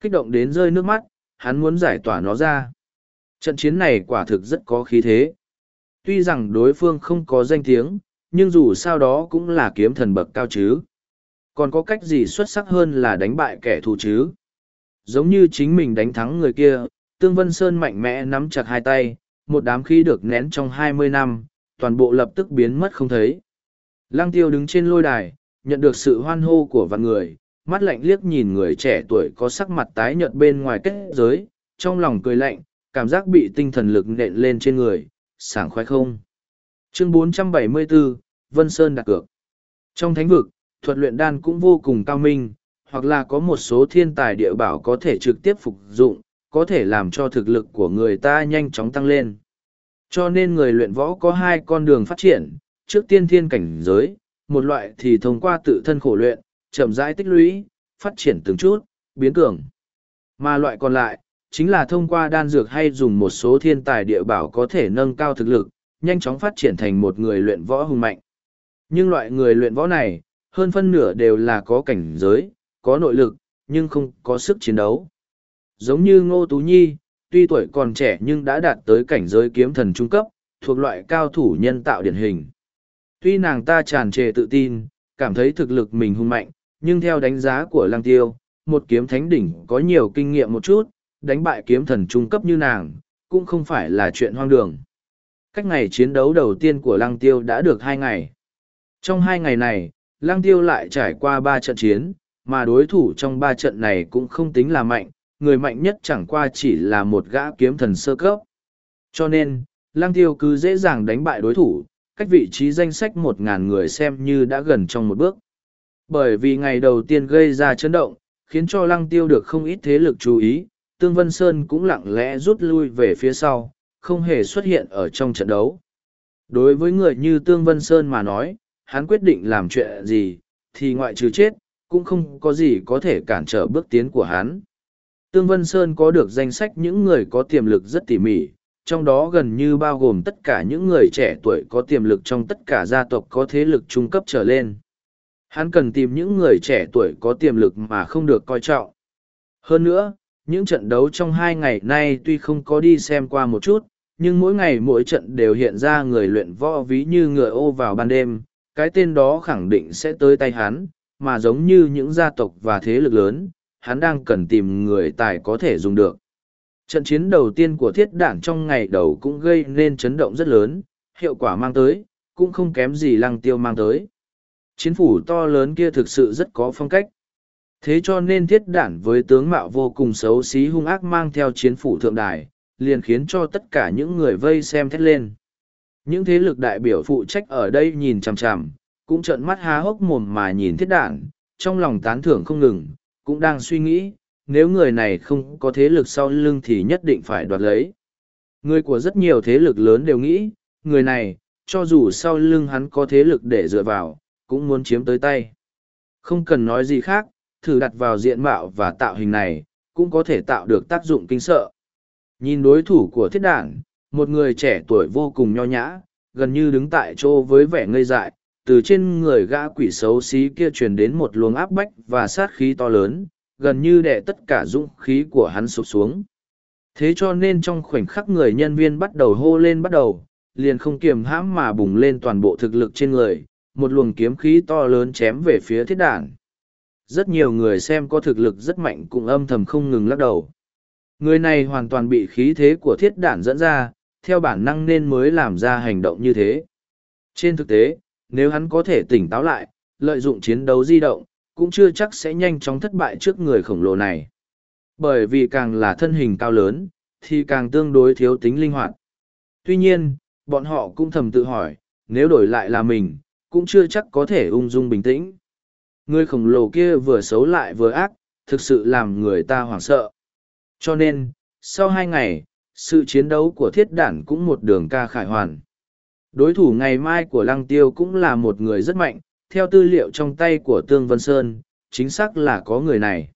Kích động đến rơi nước mắt, hắn muốn giải tỏa nó ra. Trận chiến này quả thực rất có khí thế. Tuy rằng đối phương không có danh tiếng, nhưng dù sao đó cũng là kiếm thần bậc cao chứ. Còn có cách gì xuất sắc hơn là đánh bại kẻ thù chứ? Giống như chính mình đánh thắng người kia, Tương Vân Sơn mạnh mẽ nắm chặt hai tay, một đám khí được nén trong hai mươi năm, toàn bộ lập tức biến mất không thấy. Lăng tiêu đứng trên lôi đài, nhận được sự hoan hô của vạn người, mắt lạnh liếc nhìn người trẻ tuổi có sắc mặt tái nhợt bên ngoài kết giới, trong lòng cười lạnh, cảm giác bị tinh thần lực nện lên trên người, sảng khoái không. Chương 474, Vân Sơn đặt cược. Trong thánh vực, thuật luyện đan cũng vô cùng cao minh, hoặc là có một số thiên tài địa bảo có thể trực tiếp phục dụng, có thể làm cho thực lực của người ta nhanh chóng tăng lên. Cho nên người luyện võ có hai con đường phát triển, trước tiên thiên cảnh giới, một loại thì thông qua tự thân khổ luyện, chậm rãi tích lũy, phát triển từng chút, biến cường. Mà loại còn lại, chính là thông qua đan dược hay dùng một số thiên tài địa bảo có thể nâng cao thực lực, nhanh chóng phát triển thành một người luyện võ hùng mạnh. Nhưng loại người luyện võ này, hơn phân nửa đều là có cảnh giới, có nội lực, nhưng không có sức chiến đấu. Giống như Ngô Tú Nhi, tuy tuổi còn trẻ nhưng đã đạt tới cảnh giới kiếm thần trung cấp, thuộc loại cao thủ nhân tạo điển hình. Tuy nàng ta tràn trề tự tin, cảm thấy thực lực mình hung mạnh, nhưng theo đánh giá của Lăng Tiêu, một kiếm thánh đỉnh có nhiều kinh nghiệm một chút, đánh bại kiếm thần trung cấp như nàng, cũng không phải là chuyện hoang đường. Cách ngày chiến đấu đầu tiên của Lăng Tiêu đã được hai ngày. Trong hai ngày này, Lăng Tiêu lại trải qua ba trận chiến, mà đối thủ trong ba trận này cũng không tính là mạnh, người mạnh nhất chẳng qua chỉ là một gã kiếm thần sơ cấp. Cho nên, Lăng Tiêu cứ dễ dàng đánh bại đối thủ, cách vị trí danh sách một ngàn người xem như đã gần trong một bước. Bởi vì ngày đầu tiên gây ra chấn động, khiến cho Lăng Tiêu được không ít thế lực chú ý, Tương Vân Sơn cũng lặng lẽ rút lui về phía sau, không hề xuất hiện ở trong trận đấu. Đối với người như Tương Vân Sơn mà nói, hắn quyết định làm chuyện gì, thì ngoại trừ chết, cũng không có gì có thể cản trở bước tiến của hắn. Tương Vân Sơn có được danh sách những người có tiềm lực rất tỉ mỉ, trong đó gần như bao gồm tất cả những người trẻ tuổi có tiềm lực trong tất cả gia tộc có thế lực trung cấp trở lên. Hắn cần tìm những người trẻ tuổi có tiềm lực mà không được coi trọng. Hơn nữa, những trận đấu trong hai ngày nay tuy không có đi xem qua một chút, nhưng mỗi ngày mỗi trận đều hiện ra người luyện võ ví như ngựa ô vào ban đêm, cái tên đó khẳng định sẽ tới tay hắn, mà giống như những gia tộc và thế lực lớn, hắn đang cần tìm người tài có thể dùng được. Trận chiến đầu tiên của thiết đảng trong ngày đầu cũng gây nên chấn động rất lớn, hiệu quả mang tới, cũng không kém gì lăng tiêu mang tới. Chiến phủ to lớn kia thực sự rất có phong cách. Thế cho nên thiết đản với tướng mạo vô cùng xấu xí hung ác mang theo chiến phủ thượng đài, liền khiến cho tất cả những người vây xem thét lên. Những thế lực đại biểu phụ trách ở đây nhìn chằm chằm, cũng trợn mắt há hốc mồm mà nhìn thiết đản, trong lòng tán thưởng không ngừng, cũng đang suy nghĩ, nếu người này không có thế lực sau lưng thì nhất định phải đoạt lấy. Người của rất nhiều thế lực lớn đều nghĩ, người này, cho dù sau lưng hắn có thế lực để dựa vào, cũng muốn chiếm tới tay. Không cần nói gì khác, thử đặt vào diện mạo và tạo hình này, cũng có thể tạo được tác dụng kinh sợ. Nhìn đối thủ của thiết đảng, một người trẻ tuổi vô cùng nho nhã, gần như đứng tại chỗ với vẻ ngây dại, từ trên người gã quỷ xấu xí kia truyền đến một luồng áp bách và sát khí to lớn, gần như đè tất cả dũng khí của hắn sụp xuống. Thế cho nên trong khoảnh khắc người nhân viên bắt đầu hô lên bắt đầu, liền không kiềm hãm mà bùng lên toàn bộ thực lực trên người, một luồng kiếm khí to lớn chém về phía thiết đản. Rất nhiều người xem có thực lực rất mạnh cũng âm thầm không ngừng lắc đầu. Người này hoàn toàn bị khí thế của thiết đản dẫn ra, theo bản năng nên mới làm ra hành động như thế. Trên thực tế, nếu hắn có thể tỉnh táo lại, lợi dụng chiến đấu di động, cũng chưa chắc sẽ nhanh chóng thất bại trước người khổng lồ này. Bởi vì càng là thân hình cao lớn, thì càng tương đối thiếu tính linh hoạt. Tuy nhiên, bọn họ cũng thầm tự hỏi, nếu đổi lại là mình, cũng chưa chắc có thể ung dung bình tĩnh. Người khổng lồ kia vừa xấu lại vừa ác, thực sự làm người ta hoảng sợ. Cho nên, sau hai ngày, sự chiến đấu của thiết đản cũng một đường ca khải hoàn. Đối thủ ngày mai của Lăng Tiêu cũng là một người rất mạnh, theo tư liệu trong tay của Tương Vân Sơn, chính xác là có người này.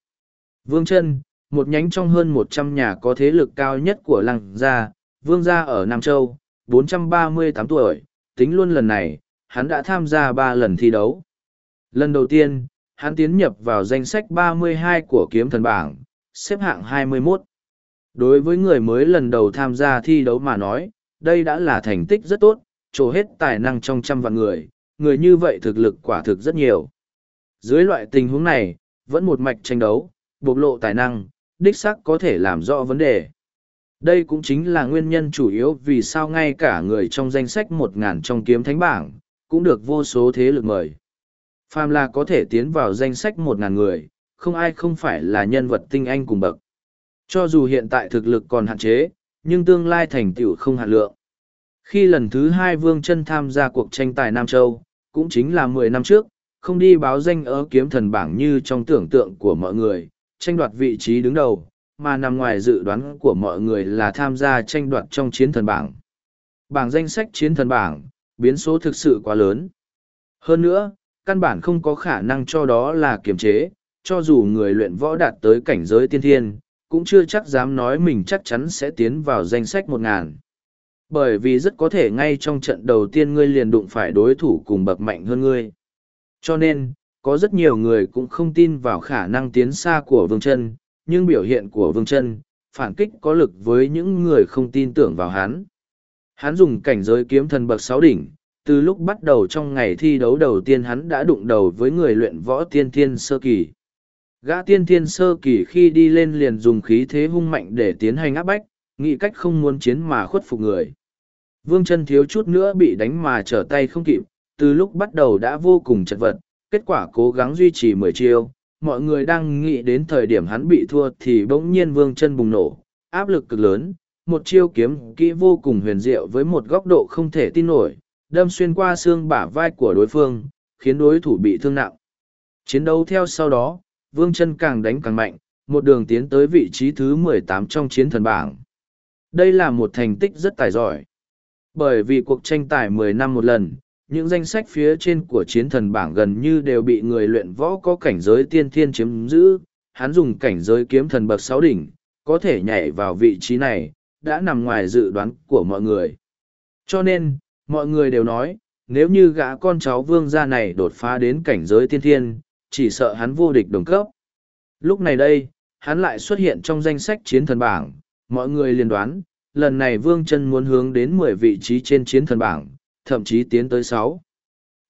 Vương Trân, một nhánh trong hơn một trăm nhà có thế lực cao nhất của Lăng Gia, Vương Gia ở Nam Châu, 438 tuổi, tính luôn lần này, hắn đã tham gia ba lần thi đấu. Lần đầu tiên, hắn tiến nhập vào danh sách 32 của kiếm thần bảng, xếp hạng 21. Đối với người mới lần đầu tham gia thi đấu mà nói, đây đã là thành tích rất tốt, trổ hết tài năng trong trăm vạn người, người như vậy thực lực quả thực rất nhiều. Dưới loại tình huống này, vẫn một mạch tranh đấu, bộc lộ tài năng, đích xác có thể làm rõ vấn đề. Đây cũng chính là nguyên nhân chủ yếu vì sao ngay cả người trong danh sách một ngàn trong kiếm thánh bảng, cũng được vô số thế lực mời. Phàm là có thể tiến vào danh sách một ngàn người, không ai không phải là nhân vật tinh anh cùng bậc. Cho dù hiện tại thực lực còn hạn chế, nhưng tương lai thành tựu không hạn lượng. Khi lần thứ hai Vương chân tham gia cuộc tranh tài Nam Châu, cũng chính là mười năm trước, không đi báo danh ở kiếm thần bảng như trong tưởng tượng của mọi người, tranh đoạt vị trí đứng đầu, mà nằm ngoài dự đoán của mọi người là tham gia tranh đoạt trong chiến thần bảng. Bảng danh sách chiến thần bảng, biến số thực sự quá lớn. Hơn nữa, căn bản không có khả năng cho đó là kiềm chế, cho dù người luyện võ đạt tới cảnh giới tiên thiên, cũng chưa chắc dám nói mình chắc chắn sẽ tiến vào danh sách một ngàn. Bởi vì rất có thể ngay trong trận đầu tiên ngươi liền đụng phải đối thủ cùng bậc mạnh hơn ngươi. Cho nên, có rất nhiều người cũng không tin vào khả năng tiến xa của Vương Trân, nhưng biểu hiện của Vương Trân, phản kích có lực với những người không tin tưởng vào hắn. Hắn dùng cảnh giới kiếm thần bậc sáu đỉnh, từ lúc bắt đầu trong ngày thi đấu đầu tiên hắn đã đụng đầu với người luyện võ tiên thiên sơ kỳ. Gã tiên thiên sơ kỳ khi đi lên liền dùng khí thế hung mạnh để tiến hành áp bách, nghĩ cách không muốn chiến mà khuất phục người. Vương chân thiếu chút nữa bị đánh mà trở tay không kịp, từ lúc bắt đầu đã vô cùng chật vật, kết quả cố gắng duy trì mười chiêu. Mọi người đang nghĩ đến thời điểm hắn bị thua thì bỗng nhiên vương chân bùng nổ, áp lực cực lớn, một chiêu kiếm kỹ vô cùng huyền diệu với một góc độ không thể tin nổi, đâm xuyên qua xương bả vai của đối phương, khiến đối thủ bị thương nặng. Chiến đấu theo sau đó, vương chân càng đánh càng mạnh, một đường tiến tới vị trí thứ mười tám trong chiến thần bảng. Đây là một thành tích rất tài giỏi. Bởi vì cuộc tranh tài mười năm một lần, những danh sách phía trên của chiến thần bảng gần như đều bị người luyện võ có cảnh giới tiên thiên chiếm giữ, hắn dùng cảnh giới kiếm thần bậc sáu đỉnh, có thể nhảy vào vị trí này, đã nằm ngoài dự đoán của mọi người. Cho nên, mọi người đều nói, nếu như gã con cháu vương gia này đột phá đến cảnh giới tiên thiên, chỉ sợ hắn vô địch đồng cấp. Lúc này đây, hắn lại xuất hiện trong danh sách chiến thần bảng, mọi người liền đoán, lần này vương chân muốn hướng đến mười vị trí trên chiến thần bảng, thậm chí tiến tới sáu.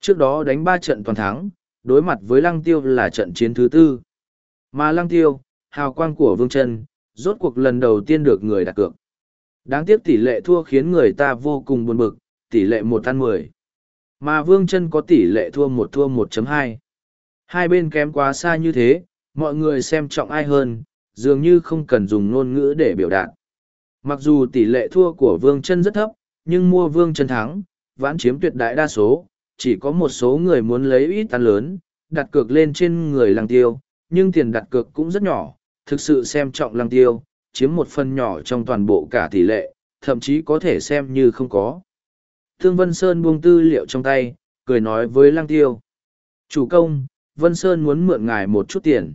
Trước đó đánh ba trận toàn thắng, đối mặt với lăng tiêu là trận chiến thứ tư. Mà lăng tiêu, hào quang của vương chân, rốt cuộc lần đầu tiên được người đặt cược. Đáng tiếc tỷ lệ thua khiến người ta vô cùng buồn bực, tỷ lệ một ăn mười. Mà vương chân có tỷ lệ thua một thua 1.2. Hai bên kém quá xa như thế, mọi người xem trọng ai hơn, dường như không cần dùng ngôn ngữ để biểu đạt. Mặc dù tỷ lệ thua của vương chân rất thấp, nhưng mua vương chân thắng, vãn chiếm tuyệt đại đa số, chỉ có một số người muốn lấy ít ăn lớn, đặt cược lên trên người lăng tiêu, nhưng tiền đặt cược cũng rất nhỏ, thực sự xem trọng lăng tiêu, chiếm một phần nhỏ trong toàn bộ cả tỷ lệ, thậm chí có thể xem như không có. Thương Vân Sơn buông tư liệu trong tay, cười nói với lăng tiêu. Chủ công, Vân Sơn muốn mượn ngài một chút tiền.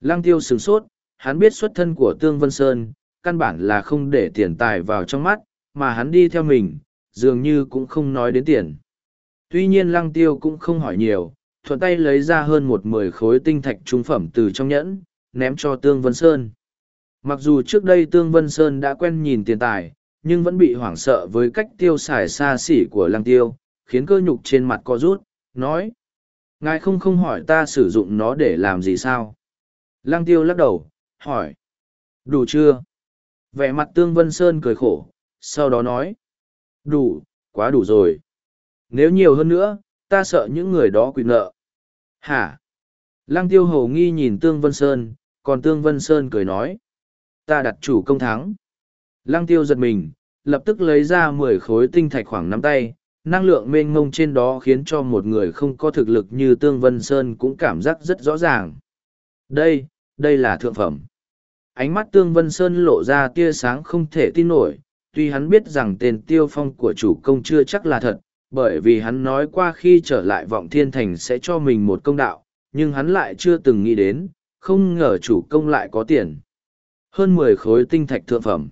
Lăng tiêu sửng sốt, hắn biết xuất thân của Tương Vân Sơn, căn bản là không để tiền tài vào trong mắt, mà hắn đi theo mình, dường như cũng không nói đến tiền. Tuy nhiên lăng tiêu cũng không hỏi nhiều, thuận tay lấy ra hơn một mười khối tinh thạch trung phẩm từ trong nhẫn, ném cho Tương Vân Sơn. Mặc dù trước đây Tương Vân Sơn đã quen nhìn tiền tài, nhưng vẫn bị hoảng sợ với cách tiêu xài xa xỉ của lăng tiêu, khiến cơ nhục trên mặt co rút, nói. Ngài không không hỏi ta sử dụng nó để làm gì sao? Lăng tiêu lắc đầu, hỏi. Đủ chưa? Vẻ mặt Tương Vân Sơn cười khổ, sau đó nói. Đủ, quá đủ rồi. Nếu nhiều hơn nữa, ta sợ những người đó quỵt nợ. Hả? Lăng tiêu hầu nghi nhìn Tương Vân Sơn, còn Tương Vân Sơn cười nói. Ta đặt chủ công thắng. Lăng tiêu giật mình, lập tức lấy ra mười khối tinh thạch khoảng nắm tay, năng lượng mênh mông trên đó khiến cho một người không có thực lực như Tương Vân Sơn cũng cảm giác rất rõ ràng. Đây, đây là thượng phẩm. Ánh mắt Tương Vân Sơn lộ ra tia sáng không thể tin nổi, tuy hắn biết rằng tên tiêu phong của chủ công chưa chắc là thật, bởi vì hắn nói qua khi trở lại vọng thiên thành sẽ cho mình một công đạo, nhưng hắn lại chưa từng nghĩ đến, không ngờ chủ công lại có tiền. Hơn mười khối tinh thạch thượng phẩm.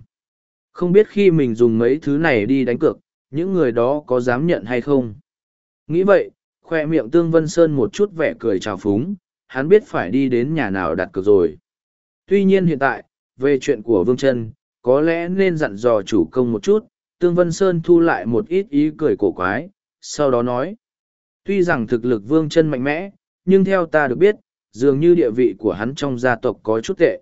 Không biết khi mình dùng mấy thứ này đi đánh cược, những người đó có dám nhận hay không? Nghĩ vậy, khoe miệng Tương Vân Sơn một chút vẻ cười trào phúng, hắn biết phải đi đến nhà nào đặt cược rồi. Tuy nhiên hiện tại, về chuyện của Vương Trân, có lẽ nên dặn dò chủ công một chút, Tương Vân Sơn thu lại một ít ý cười cổ quái, sau đó nói. Tuy rằng thực lực Vương Trân mạnh mẽ, nhưng theo ta được biết, dường như địa vị của hắn trong gia tộc có chút tệ.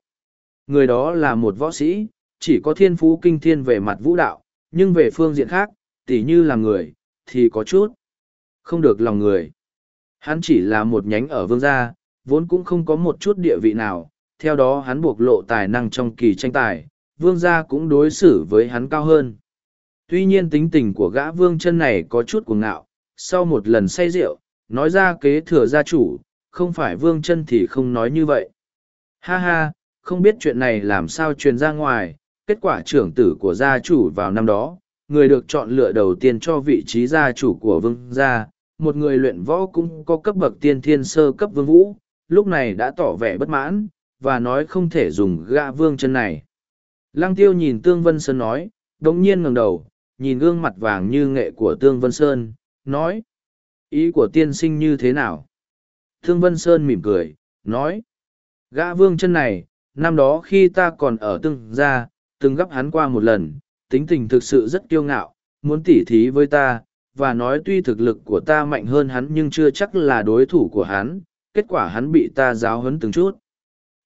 Người đó là một võ sĩ, chỉ có thiên phú kinh thiên về mặt vũ đạo, nhưng về phương diện khác, tỉ như là người, thì có chút. Không được lòng người. Hắn chỉ là một nhánh ở vương gia, vốn cũng không có một chút địa vị nào, theo đó hắn buộc lộ tài năng trong kỳ tranh tài, vương gia cũng đối xử với hắn cao hơn. Tuy nhiên tính tình của gã vương chân này có chút cuồng ngạo, sau một lần say rượu, nói ra kế thừa gia chủ, không phải vương chân thì không nói như vậy. Ha ha, không biết chuyện này làm sao truyền ra ngoài, kết quả trưởng tử của gia chủ vào năm đó, người được chọn lựa đầu tiên cho vị trí gia chủ của vương gia, một người luyện võ cũng có cấp bậc tiên thiên sơ cấp vương vũ, lúc này đã tỏ vẻ bất mãn, và nói không thể dùng gã vương chân này. Lăng tiêu nhìn Tương Vân Sơn nói, đống nhiên ngẩng đầu, nhìn gương mặt vàng như nghệ của Tương Vân Sơn, nói. Ý của tiên sinh như thế nào? Tương Vân Sơn mỉm cười, nói. Gã vương chân này, năm đó khi ta còn ở tương gia, từng gấp hắn qua một lần, tính tình thực sự rất kiêu ngạo, muốn tỉ thí với ta, và nói tuy thực lực của ta mạnh hơn hắn nhưng chưa chắc là đối thủ của hắn, kết quả hắn bị ta giáo huấn từng chút.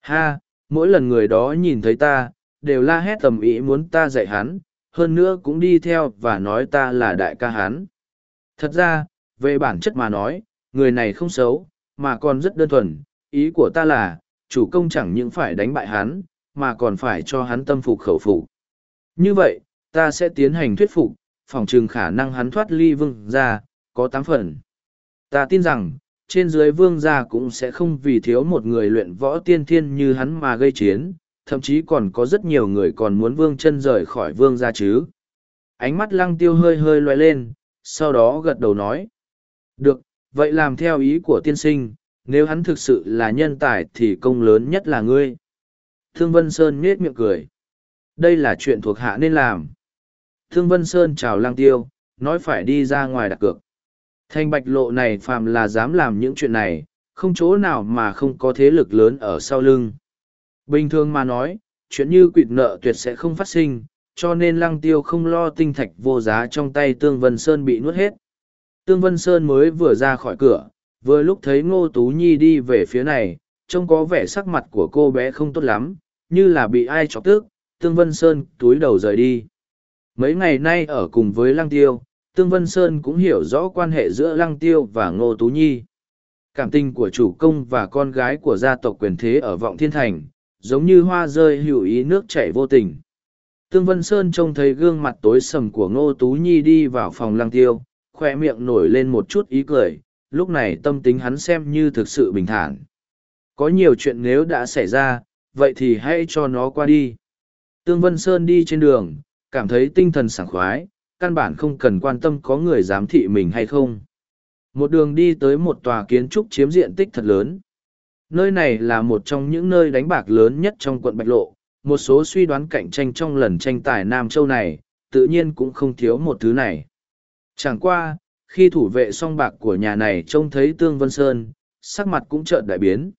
Ha, mỗi lần người đó nhìn thấy ta, đều la hét tầm ý muốn ta dạy hắn, hơn nữa cũng đi theo và nói ta là đại ca hắn. Thật ra, về bản chất mà nói, người này không xấu, mà còn rất đơn thuần, ý của ta là, chủ công chẳng những phải đánh bại hắn, mà còn phải cho hắn tâm phục khẩu phục. Như vậy, ta sẽ tiến hành thuyết phục, phòng trừng khả năng hắn thoát ly vương ra, có tám phần. Ta tin rằng, trên dưới vương gia cũng sẽ không vì thiếu một người luyện võ tiên thiên như hắn mà gây chiến, thậm chí còn có rất nhiều người còn muốn vương chân rời khỏi vương gia chứ. Ánh mắt lăng tiêu hơi hơi loay lên, sau đó gật đầu nói. Được, vậy làm theo ý của tiên sinh, nếu hắn thực sự là nhân tài thì công lớn nhất là ngươi. Thương Vân Sơn nhết miệng cười. Đây là chuyện thuộc hạ nên làm. Thương Vân Sơn chào lang tiêu, nói phải đi ra ngoài đặt cược. Thanh bạch lộ này phàm là dám làm những chuyện này, không chỗ nào mà không có thế lực lớn ở sau lưng. Bình thường mà nói, chuyện như quỵt nợ tuyệt sẽ không phát sinh, cho nên lăng tiêu không lo tinh thạch vô giá trong tay Tương Vân Sơn bị nuốt hết. Tương Vân Sơn mới vừa ra khỏi cửa, vừa lúc thấy Ngô Tú Nhi đi về phía này, trông có vẻ sắc mặt của cô bé không tốt lắm, như là bị ai chọc tức, Tương Vân Sơn túi đầu rời đi. Mấy ngày nay ở cùng với Lăng Tiêu, Tương Vân Sơn cũng hiểu rõ quan hệ giữa Lăng Tiêu và Ngô Tú Nhi. Cảm tình của chủ công và con gái của gia tộc quyền thế ở Vọng Thiên Thành, giống như hoa rơi hữu ý nước chảy vô tình. Tương Vân Sơn trông thấy gương mặt tối sầm của Ngô Tú Nhi đi vào phòng Lăng Tiêu, khoe miệng nổi lên một chút ý cười, lúc này tâm tính hắn xem như thực sự bình thản. Có nhiều chuyện nếu đã xảy ra, vậy thì hãy cho nó qua đi. Tương Vân Sơn đi trên đường, cảm thấy tinh thần sảng khoái, căn bản không cần quan tâm có người giám thị mình hay không. Một đường đi tới một tòa kiến trúc chiếm diện tích thật lớn. Nơi này là một trong những nơi đánh bạc lớn nhất trong quận Bạch Lộ, một số suy đoán cạnh tranh trong lần tranh tài Nam Châu này, tự nhiên cũng không thiếu một thứ này. Chẳng qua, khi thủ vệ song bạc của nhà này trông thấy Tương Vân Sơn, sắc mặt cũng chợt đại biến.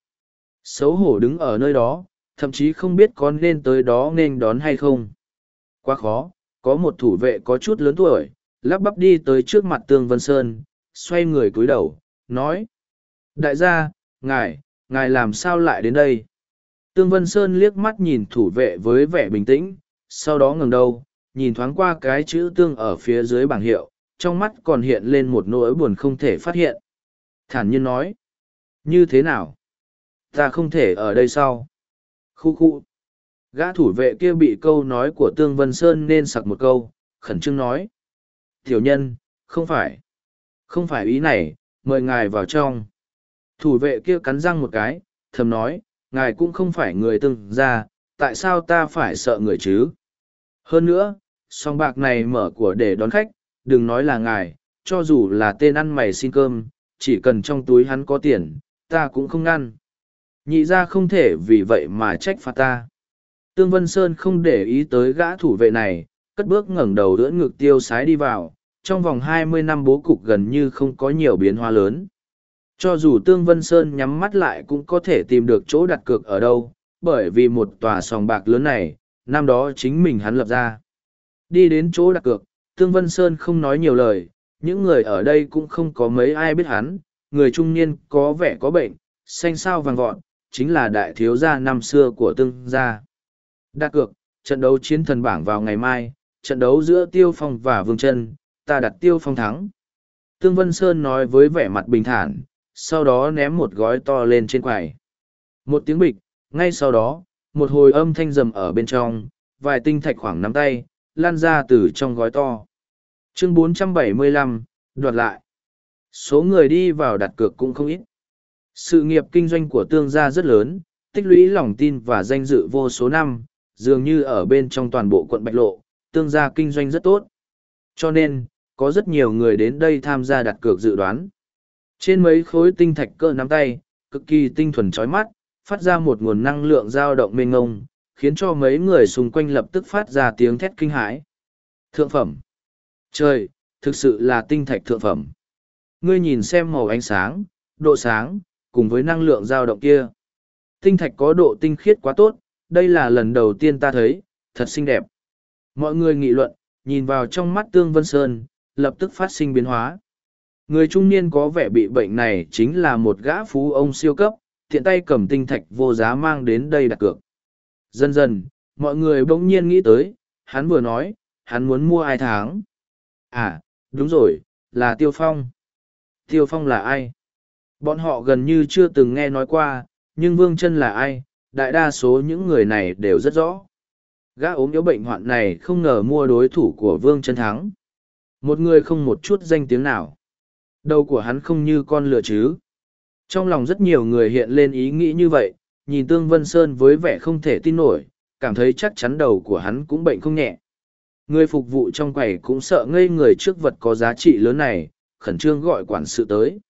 Xấu hổ đứng ở nơi đó, thậm chí không biết có nên tới đó nên đón hay không. Quá khó, có một thủ vệ có chút lớn tuổi, lắp bắp đi tới trước mặt Tương Vân Sơn, xoay người cúi đầu, nói. Đại gia, ngài, ngài làm sao lại đến đây? Tương Vân Sơn liếc mắt nhìn thủ vệ với vẻ bình tĩnh, sau đó ngừng đầu, nhìn thoáng qua cái chữ tương ở phía dưới bảng hiệu, trong mắt còn hiện lên một nỗi buồn không thể phát hiện. Thản nhiên nói. Như thế nào? Ta không thể ở đây sau. Khu khu. Gã thủ vệ kia bị câu nói của Tương Vân Sơn nên sặc một câu, khẩn trương nói. Tiểu nhân, không phải. Không phải ý này, mời ngài vào trong. Thủ vệ kia cắn răng một cái, thầm nói, ngài cũng không phải người từng ra, tại sao ta phải sợ người chứ? Hơn nữa, song bạc này mở của để đón khách, đừng nói là ngài, cho dù là tên ăn mày xin cơm, chỉ cần trong túi hắn có tiền, ta cũng không ngăn. Nhị ra không thể vì vậy mà trách phạt ta. Tương Vân Sơn không để ý tới gã thủ vệ này, cất bước ngẩng đầu đỡ ngực tiêu sái đi vào, trong vòng hai mươi năm bố cục gần như không có nhiều biến hóa lớn. Cho dù Tương Vân Sơn nhắm mắt lại cũng có thể tìm được chỗ đặt cược ở đâu, bởi vì một tòa sòng bạc lớn này, năm đó chính mình hắn lập ra. Đi đến chỗ đặt cược, Tương Vân Sơn không nói nhiều lời, những người ở đây cũng không có mấy ai biết hắn, người trung niên có vẻ có bệnh, xanh sao vàng vọt, chính là đại thiếu gia năm xưa của Tương gia. Đặt cược, trận đấu chiến thần bảng vào ngày mai, trận đấu giữa Tiêu Phong và Vương Trân, ta đặt Tiêu Phong thắng. Tương Vân Sơn nói với vẻ mặt bình thản, sau đó ném một gói to lên trên quầy. Một tiếng bịch, ngay sau đó, một hồi âm thanh rầm ở bên trong, vài tinh thạch khoảng nắm tay, lan ra từ trong gói to. Chương 475, đoạt lại. Số người đi vào đặt cược cũng không ít. Sự nghiệp kinh doanh của tương gia rất lớn, tích lũy lòng tin và danh dự vô số năm, dường như ở bên trong toàn bộ quận Bạch Lộ, tương gia kinh doanh rất tốt. Cho nên, có rất nhiều người đến đây tham gia đặt cược dự đoán. Trên mấy khối tinh thạch cỡ nắm tay, cực kỳ tinh thuần chói mắt, phát ra một nguồn năng lượng dao động mênh ngông, khiến cho mấy người xung quanh lập tức phát ra tiếng thét kinh hãi. Thượng phẩm. Trời, thực sự là tinh thạch thượng phẩm. Ngươi nhìn xem màu ánh sáng, độ sáng, cùng với năng lượng dao động kia. Tinh thạch có độ tinh khiết quá tốt, đây là lần đầu tiên ta thấy, thật xinh đẹp. Mọi người nghị luận, nhìn vào trong mắt Tương Vân Sơn, lập tức phát sinh biến hóa. Người trung niên có vẻ bị bệnh này chính là một gã phú ông siêu cấp, thiện tay cầm tinh thạch vô giá mang đến đây đặt cược. Dần dần, mọi người bỗng nhiên nghĩ tới, hắn vừa nói, hắn muốn mua ai tháng. À, đúng rồi, là Tiêu Phong. Tiêu Phong là ai? Bọn họ gần như chưa từng nghe nói qua, nhưng Vương chân là ai, đại đa số những người này đều rất rõ. Gã ốm yếu bệnh hoạn này không ngờ mua đối thủ của Vương Trân thắng. Một người không một chút danh tiếng nào. Đầu của hắn không như con lừa chứ. Trong lòng rất nhiều người hiện lên ý nghĩ như vậy, nhìn Tương Vân Sơn với vẻ không thể tin nổi, cảm thấy chắc chắn đầu của hắn cũng bệnh không nhẹ. Người phục vụ trong quầy cũng sợ ngây người trước vật có giá trị lớn này, khẩn trương gọi quản sự tới.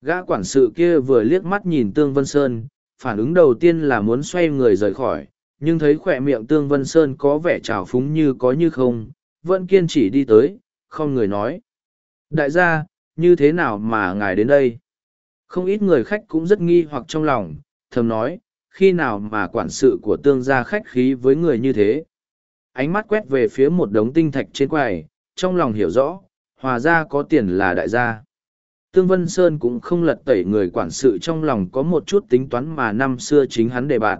Gã quản sự kia vừa liếc mắt nhìn Tương Vân Sơn, phản ứng đầu tiên là muốn xoay người rời khỏi, nhưng thấy khỏe miệng Tương Vân Sơn có vẻ trào phúng như có như không, vẫn kiên trì đi tới, không người nói. Đại gia, như thế nào mà ngài đến đây? Không ít người khách cũng rất nghi hoặc trong lòng, thầm nói, khi nào mà quản sự của tương gia khách khí với người như thế? Ánh mắt quét về phía một đống tinh thạch trên quầy, trong lòng hiểu rõ, hòa ra có tiền là đại gia. Tương Vân Sơn cũng không lật tẩy người quản sự trong lòng có một chút tính toán mà năm xưa chính hắn đề bạt.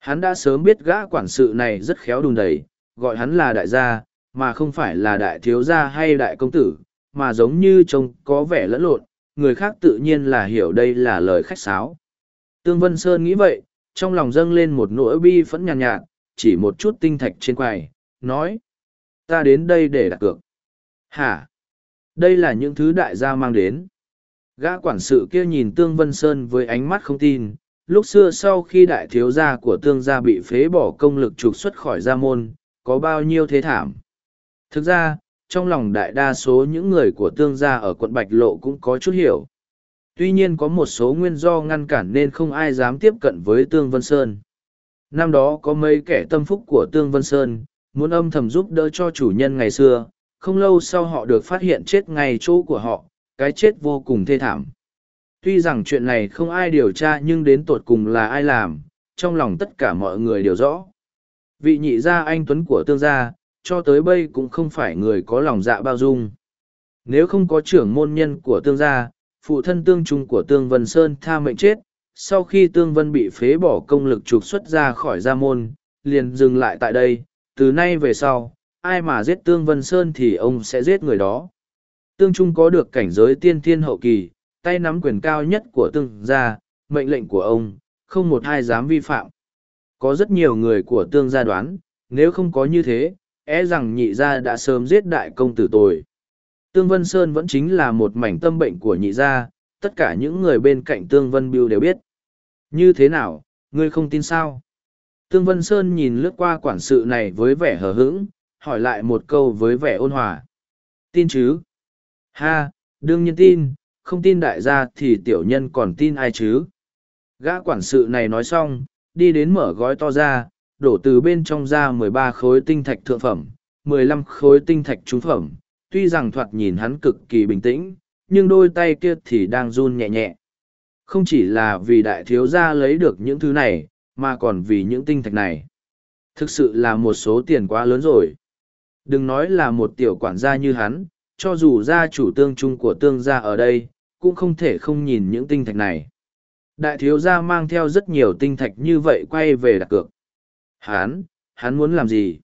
Hắn đã sớm biết gã quản sự này rất khéo đùn đẩy, gọi hắn là đại gia, mà không phải là đại thiếu gia hay đại công tử, mà giống như trông có vẻ lẫn lộn, người khác tự nhiên là hiểu đây là lời khách sáo. Tương Vân Sơn nghĩ vậy, trong lòng dâng lên một nỗi bi phẫn nhàn nhạt, nhạt, chỉ một chút tinh thạch trên quầy, nói. Ta đến đây để đặt cược. Hả? Đây là những thứ đại gia mang đến. Gã quản sự kia nhìn Tương Vân Sơn với ánh mắt không tin. Lúc xưa sau khi đại thiếu gia của tương gia bị phế bỏ công lực trục xuất khỏi gia môn, có bao nhiêu thế thảm. Thực ra, trong lòng đại đa số những người của tương gia ở quận Bạch Lộ cũng có chút hiểu. Tuy nhiên có một số nguyên do ngăn cản nên không ai dám tiếp cận với Tương Vân Sơn. Năm đó có mấy kẻ tâm phúc của Tương Vân Sơn, muốn âm thầm giúp đỡ cho chủ nhân ngày xưa, không lâu sau họ được phát hiện chết ngay chỗ của họ, cái chết vô cùng thê thảm. Tuy rằng chuyện này không ai điều tra nhưng đến tột cùng là ai làm, trong lòng tất cả mọi người đều rõ. Vị nhị gia anh Tuấn của tương gia, cho tới bây cũng không phải người có lòng dạ bao dung. Nếu không có trưởng môn nhân của tương gia, phụ thân tương trung của tương Vân Sơn tha mệnh chết, sau khi tương vân bị phế bỏ công lực trục xuất ra khỏi gia môn, liền dừng lại tại đây, từ nay về sau, ai mà giết tương vân Sơn thì ông sẽ giết người đó. Tương Trung có được cảnh giới tiên thiên hậu kỳ, tay nắm quyền cao nhất của tương gia, mệnh lệnh của ông, không một ai dám vi phạm. Có rất nhiều người của tương gia đoán, nếu không có như thế, é rằng nhị gia đã sớm giết đại công tử tồi. Tương Vân Sơn vẫn chính là một mảnh tâm bệnh của nhị gia, tất cả những người bên cạnh Tương Vân Biêu đều biết. Như thế nào, ngươi không tin sao? Tương Vân Sơn nhìn lướt qua quản sự này với vẻ hờ hững, hỏi lại một câu với vẻ ôn hòa. Tin chứ? Ha, đương nhiên tin, không tin đại gia thì tiểu nhân còn tin ai chứ? Gã quản sự này nói xong, đi đến mở gói to ra, đổ từ bên trong ra mười ba khối tinh thạch thượng phẩm, mười lăm khối tinh thạch trung phẩm. Tuy rằng thoạt nhìn hắn cực kỳ bình tĩnh, nhưng đôi tay kia thì đang run nhẹ nhẹ. Không chỉ là vì đại thiếu gia lấy được những thứ này, mà còn vì những tinh thạch này. Thực sự là một số tiền quá lớn rồi. Đừng nói là một tiểu quản gia như hắn, cho dù gia chủ tương trung của tương gia ở đây, cũng không thể không nhìn những tinh thạch này. Đại thiếu gia mang theo rất nhiều tinh thạch như vậy quay về đặt cược. Hán, hắn muốn làm gì?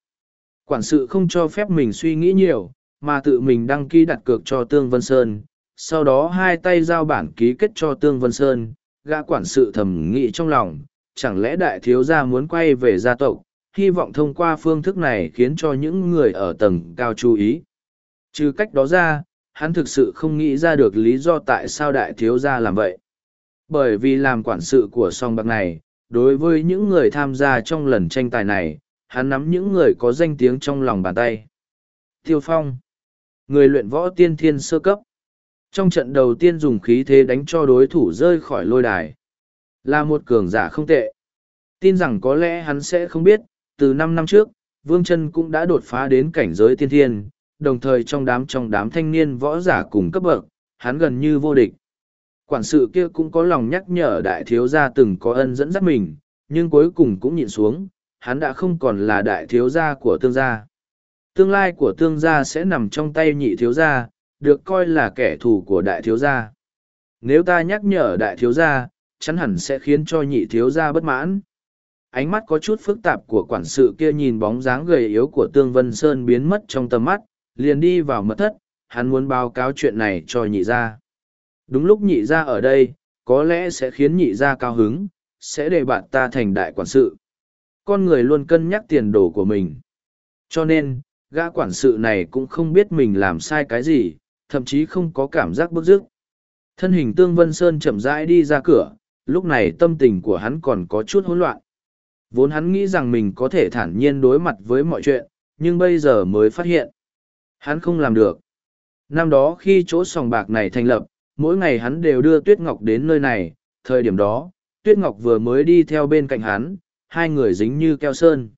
Quản sự không cho phép mình suy nghĩ nhiều, mà tự mình đăng ký đặt cược cho Tương Vân Sơn. Sau đó hai tay giao bản ký kết cho Tương Vân Sơn, gã quản sự thầm nghĩ trong lòng, chẳng lẽ đại thiếu gia muốn quay về gia tộc, hy vọng thông qua phương thức này khiến cho những người ở tầng cao chú ý. Trừ cách đó ra, hắn thực sự không nghĩ ra được lý do tại sao đại thiếu gia làm vậy. Bởi vì làm quản sự của song bạc này, đối với những người tham gia trong lần tranh tài này, hắn nắm những người có danh tiếng trong lòng bàn tay. Tiêu Phong, người luyện võ tiên thiên sơ cấp. Trong trận đầu tiên dùng khí thế đánh cho đối thủ rơi khỏi lôi đài. Là một cường giả không tệ. Tin rằng có lẽ hắn sẽ không biết, từ năm năm trước, Vương Chân cũng đã đột phá đến cảnh giới tiên thiên, đồng thời trong đám trong đám thanh niên võ giả cùng cấp bậc, hắn gần như vô địch. Quản sự kia cũng có lòng nhắc nhở đại thiếu gia từng có ân dẫn dắt mình, nhưng cuối cùng cũng nhịn xuống, hắn đã không còn là đại thiếu gia của tương gia. Tương lai của tương gia sẽ nằm trong tay nhị thiếu gia, được coi là kẻ thù của đại thiếu gia. Nếu ta nhắc nhở đại thiếu gia, chắn hẳn sẽ khiến cho nhị thiếu gia bất mãn. Ánh mắt có chút phức tạp của quản sự kia nhìn bóng dáng gầy yếu của Tương Vân Sơn biến mất trong tầm mắt, liền đi vào mật thất, hắn muốn báo cáo chuyện này cho nhị gia. Đúng lúc nhị gia ở đây, có lẽ sẽ khiến nhị gia cao hứng, sẽ để bạn ta thành đại quản sự. Con người luôn cân nhắc tiền đồ của mình. Cho nên, gã quản sự này cũng không biết mình làm sai cái gì, thậm chí không có cảm giác bức rức. Thân hình Tương Vân Sơn chậm rãi đi ra cửa, lúc này tâm tình của hắn còn có chút hỗn loạn. Vốn hắn nghĩ rằng mình có thể thản nhiên đối mặt với mọi chuyện, nhưng bây giờ mới phát hiện. Hắn không làm được. Năm đó khi chỗ sòng bạc này thành lập, mỗi ngày hắn đều đưa Tuyết Ngọc đến nơi này, thời điểm đó, Tuyết Ngọc vừa mới đi theo bên cạnh hắn, hai người dính như keo sơn.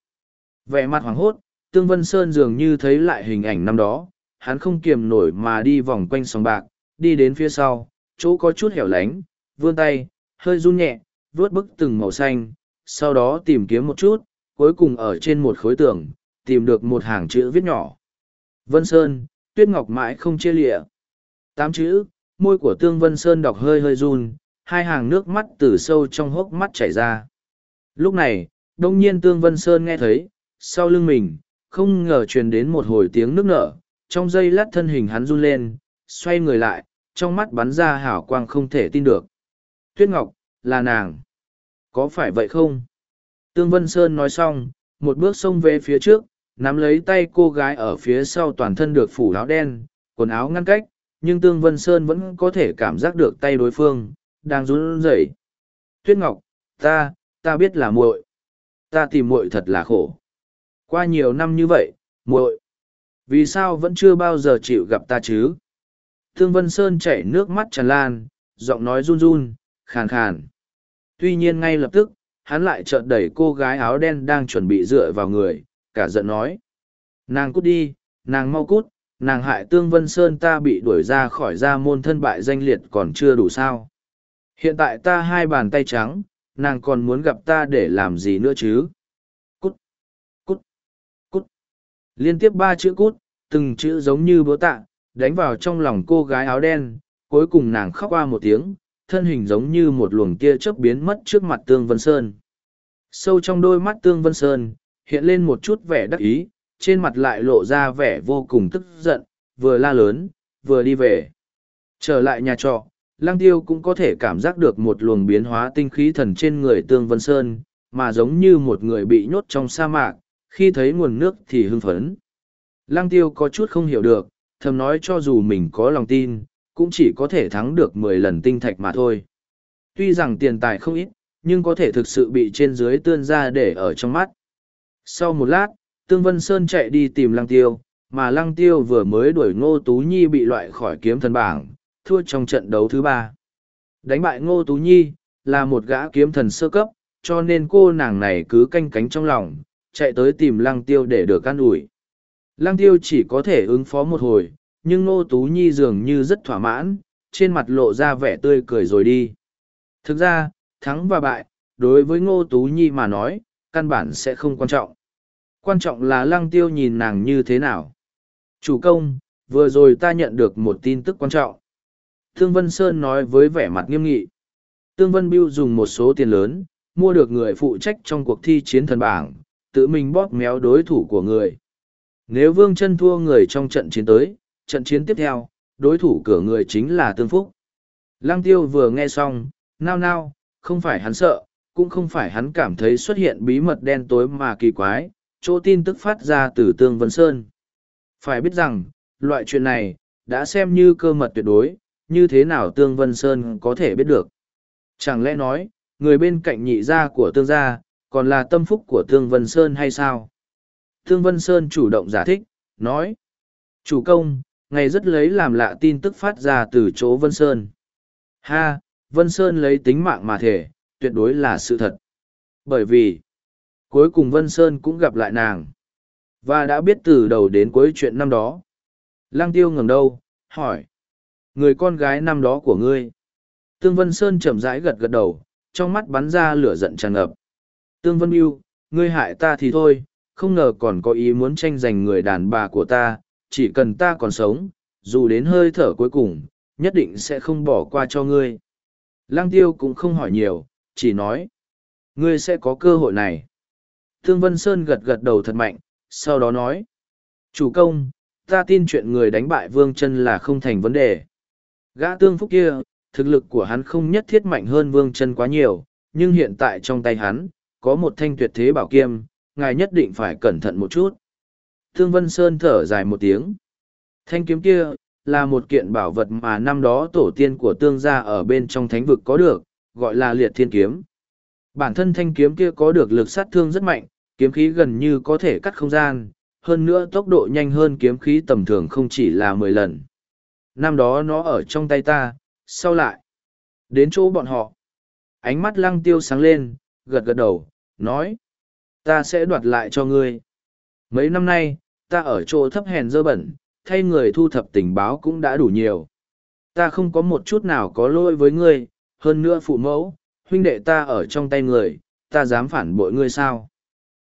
Vẻ mặt hoảng hốt, Tương Vân Sơn dường như thấy lại hình ảnh năm đó, hắn không kiềm nổi mà đi vòng quanh sòng bạc, đi đến phía sau, chỗ có chút hẻo lánh, vươn tay, hơi run nhẹ, vuốt bức từng màu xanh, sau đó tìm kiếm một chút, cuối cùng ở trên một khối tường, tìm được một hàng chữ viết nhỏ. Vân Sơn, Tuyết Ngọc mãi không chia lịa. Tám chữ, môi của Tương Vân Sơn đọc hơi hơi run, hai hàng nước mắt từ sâu trong hốc mắt chảy ra. Lúc này, đông nhiên Tương Vân Sơn nghe thấy, sau lưng mình, không ngờ truyền đến một hồi tiếng nước nở, trong giây lát thân hình hắn run lên, xoay người lại, trong mắt bắn ra hảo quang không thể tin được. Tuyết Ngọc, là nàng. Có phải vậy không? Tương Vân Sơn nói xong, một bước xông về phía trước, nắm lấy tay cô gái ở phía sau toàn thân được phủ áo đen, quần áo ngăn cách, nhưng Tương Vân Sơn vẫn có thể cảm giác được tay đối phương, đang run rẩy. Tuyết Ngọc, ta, ta biết là muội. Ta tìm muội thật là khổ. Qua nhiều năm như vậy, muội, vì sao vẫn chưa bao giờ chịu gặp ta chứ? Thương Vân Sơn chảy nước mắt tràn lan, giọng nói run run, khàn khàn. Tuy nhiên ngay lập tức, hắn lại chợt đẩy cô gái áo đen đang chuẩn bị dựa vào người, cả giận nói. Nàng cút đi, nàng mau cút, nàng hại Tương Vân Sơn ta bị đuổi ra khỏi gia môn thân bại danh liệt còn chưa đủ sao. Hiện tại ta hai bàn tay trắng, nàng còn muốn gặp ta để làm gì nữa chứ? Cút, cút, cút. Liên tiếp ba chữ cút, từng chữ giống như búa tạ, đánh vào trong lòng cô gái áo đen, cuối cùng nàng khóc qua một tiếng, thân hình giống như một luồng tia chớp biến mất trước mặt Tương Vân Sơn. Sâu trong đôi mắt Tương Vân Sơn, hiện lên một chút vẻ đắc ý, trên mặt lại lộ ra vẻ vô cùng tức giận, vừa la lớn, vừa đi về. Trở lại nhà trọ, Lăng Tiêu cũng có thể cảm giác được một luồng biến hóa tinh khí thần trên người Tương Vân Sơn, mà giống như một người bị nhốt trong sa mạc, khi thấy nguồn nước thì hưng phấn. Lăng Tiêu có chút không hiểu được, thầm nói cho dù mình có lòng tin, cũng chỉ có thể thắng được mười lần tinh thạch mà thôi. Tuy rằng tiền tài không ít, nhưng có thể thực sự bị trên dưới tươn ra để ở trong mắt. Sau một lát, Tương Vân Sơn chạy đi tìm Lăng Tiêu, mà Lăng Tiêu vừa mới đuổi Ngô Tú Nhi bị loại khỏi kiếm thần bảng, thua trong trận đấu thứ ba. Đánh bại Ngô Tú Nhi, là một gã kiếm thần sơ cấp, cho nên cô nàng này cứ canh cánh trong lòng, chạy tới tìm Lăng Tiêu để được can ủi. Lăng Tiêu chỉ có thể ứng phó một hồi, nhưng Ngô Tú Nhi dường như rất thỏa mãn, trên mặt lộ ra vẻ tươi cười rồi đi. Thực ra, thắng và bại, đối với Ngô Tú Nhi mà nói, căn bản sẽ không quan trọng. Quan trọng là Lăng Tiêu nhìn nàng như thế nào. Chủ công, vừa rồi ta nhận được một tin tức quan trọng. Thương Vân Sơn nói với vẻ mặt nghiêm nghị. Tương Vân Biêu dùng một số tiền lớn, mua được người phụ trách trong cuộc thi chiến thần bảng, tự mình bóp méo đối thủ của người. Nếu Vương chân thua người trong trận chiến tới, trận chiến tiếp theo, đối thủ cửa người chính là Tương Phúc. Lăng Tiêu vừa nghe xong, nao nao, không phải hắn sợ, cũng không phải hắn cảm thấy xuất hiện bí mật đen tối mà kỳ quái, chỗ tin tức phát ra từ Tương Vân Sơn. Phải biết rằng, loại chuyện này, đã xem như cơ mật tuyệt đối, như thế nào Tương Vân Sơn có thể biết được. Chẳng lẽ nói, người bên cạnh nhị gia của Tương gia, còn là tâm phúc của Tương Vân Sơn hay sao? Tương Vân Sơn chủ động giải thích, nói. Chủ công, ngày rất lấy làm lạ tin tức phát ra từ chỗ Vân Sơn. Ha, Vân Sơn lấy tính mạng mà thể, tuyệt đối là sự thật. Bởi vì, cuối cùng Vân Sơn cũng gặp lại nàng. Và đã biết từ đầu đến cuối chuyện năm đó. Lăng tiêu ngẩng đầu, hỏi. Người con gái năm đó của ngươi. Tương Vân Sơn chậm rãi gật gật đầu, trong mắt bắn ra lửa giận tràn ngập. Tương Vân Yêu, ngươi hại ta thì thôi, không ngờ còn có ý muốn tranh giành người đàn bà của ta, chỉ cần ta còn sống, dù đến hơi thở cuối cùng, nhất định sẽ không bỏ qua cho ngươi. Lăng tiêu cũng không hỏi nhiều, chỉ nói. Ngươi sẽ có cơ hội này. Thương Vân Sơn gật gật đầu thật mạnh, sau đó nói. Chủ công, ta tin chuyện người đánh bại Vương chân là không thành vấn đề. Gã tương phúc kia, thực lực của hắn không nhất thiết mạnh hơn Vương chân quá nhiều, nhưng hiện tại trong tay hắn, có một thanh tuyệt thế bảo kiêm, ngài nhất định phải cẩn thận một chút. Thương Vân Sơn thở dài một tiếng. Thanh kiếm kia, là một kiện bảo vật mà năm đó tổ tiên của tương gia ở bên trong thánh vực có được, gọi là liệt thiên kiếm. Bản thân thanh kiếm kia có được lực sát thương rất mạnh, kiếm khí gần như có thể cắt không gian, hơn nữa tốc độ nhanh hơn kiếm khí tầm thường không chỉ là mười lần. Năm đó nó ở trong tay ta, sau lại. Đến chỗ bọn họ. Ánh mắt lăng tiêu sáng lên, gật gật đầu, nói. Ta sẽ đoạt lại cho ngươi. Mấy năm nay, ta ở chỗ thấp hèn dơ bẩn, thay người thu thập tình báo cũng đã đủ nhiều. Ta không có một chút nào có lỗi với ngươi, hơn nữa phụ mẫu, huynh đệ ta ở trong tay người, ta dám phản bội ngươi sao?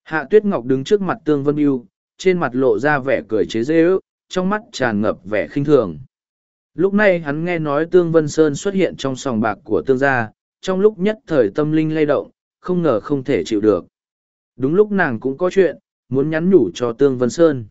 Hạ Tuyết Ngọc đứng trước mặt Tương Vân Yêu, trên mặt lộ ra vẻ cười chế dễ ước, trong mắt tràn ngập vẻ khinh thường. Lúc này hắn nghe nói Tương Vân Sơn xuất hiện trong sòng bạc của Tương gia, trong lúc nhất thời tâm linh lay động, không ngờ không thể chịu được. Đúng lúc nàng cũng có chuyện, muốn nhắn nhủ cho Tương Vân Sơn.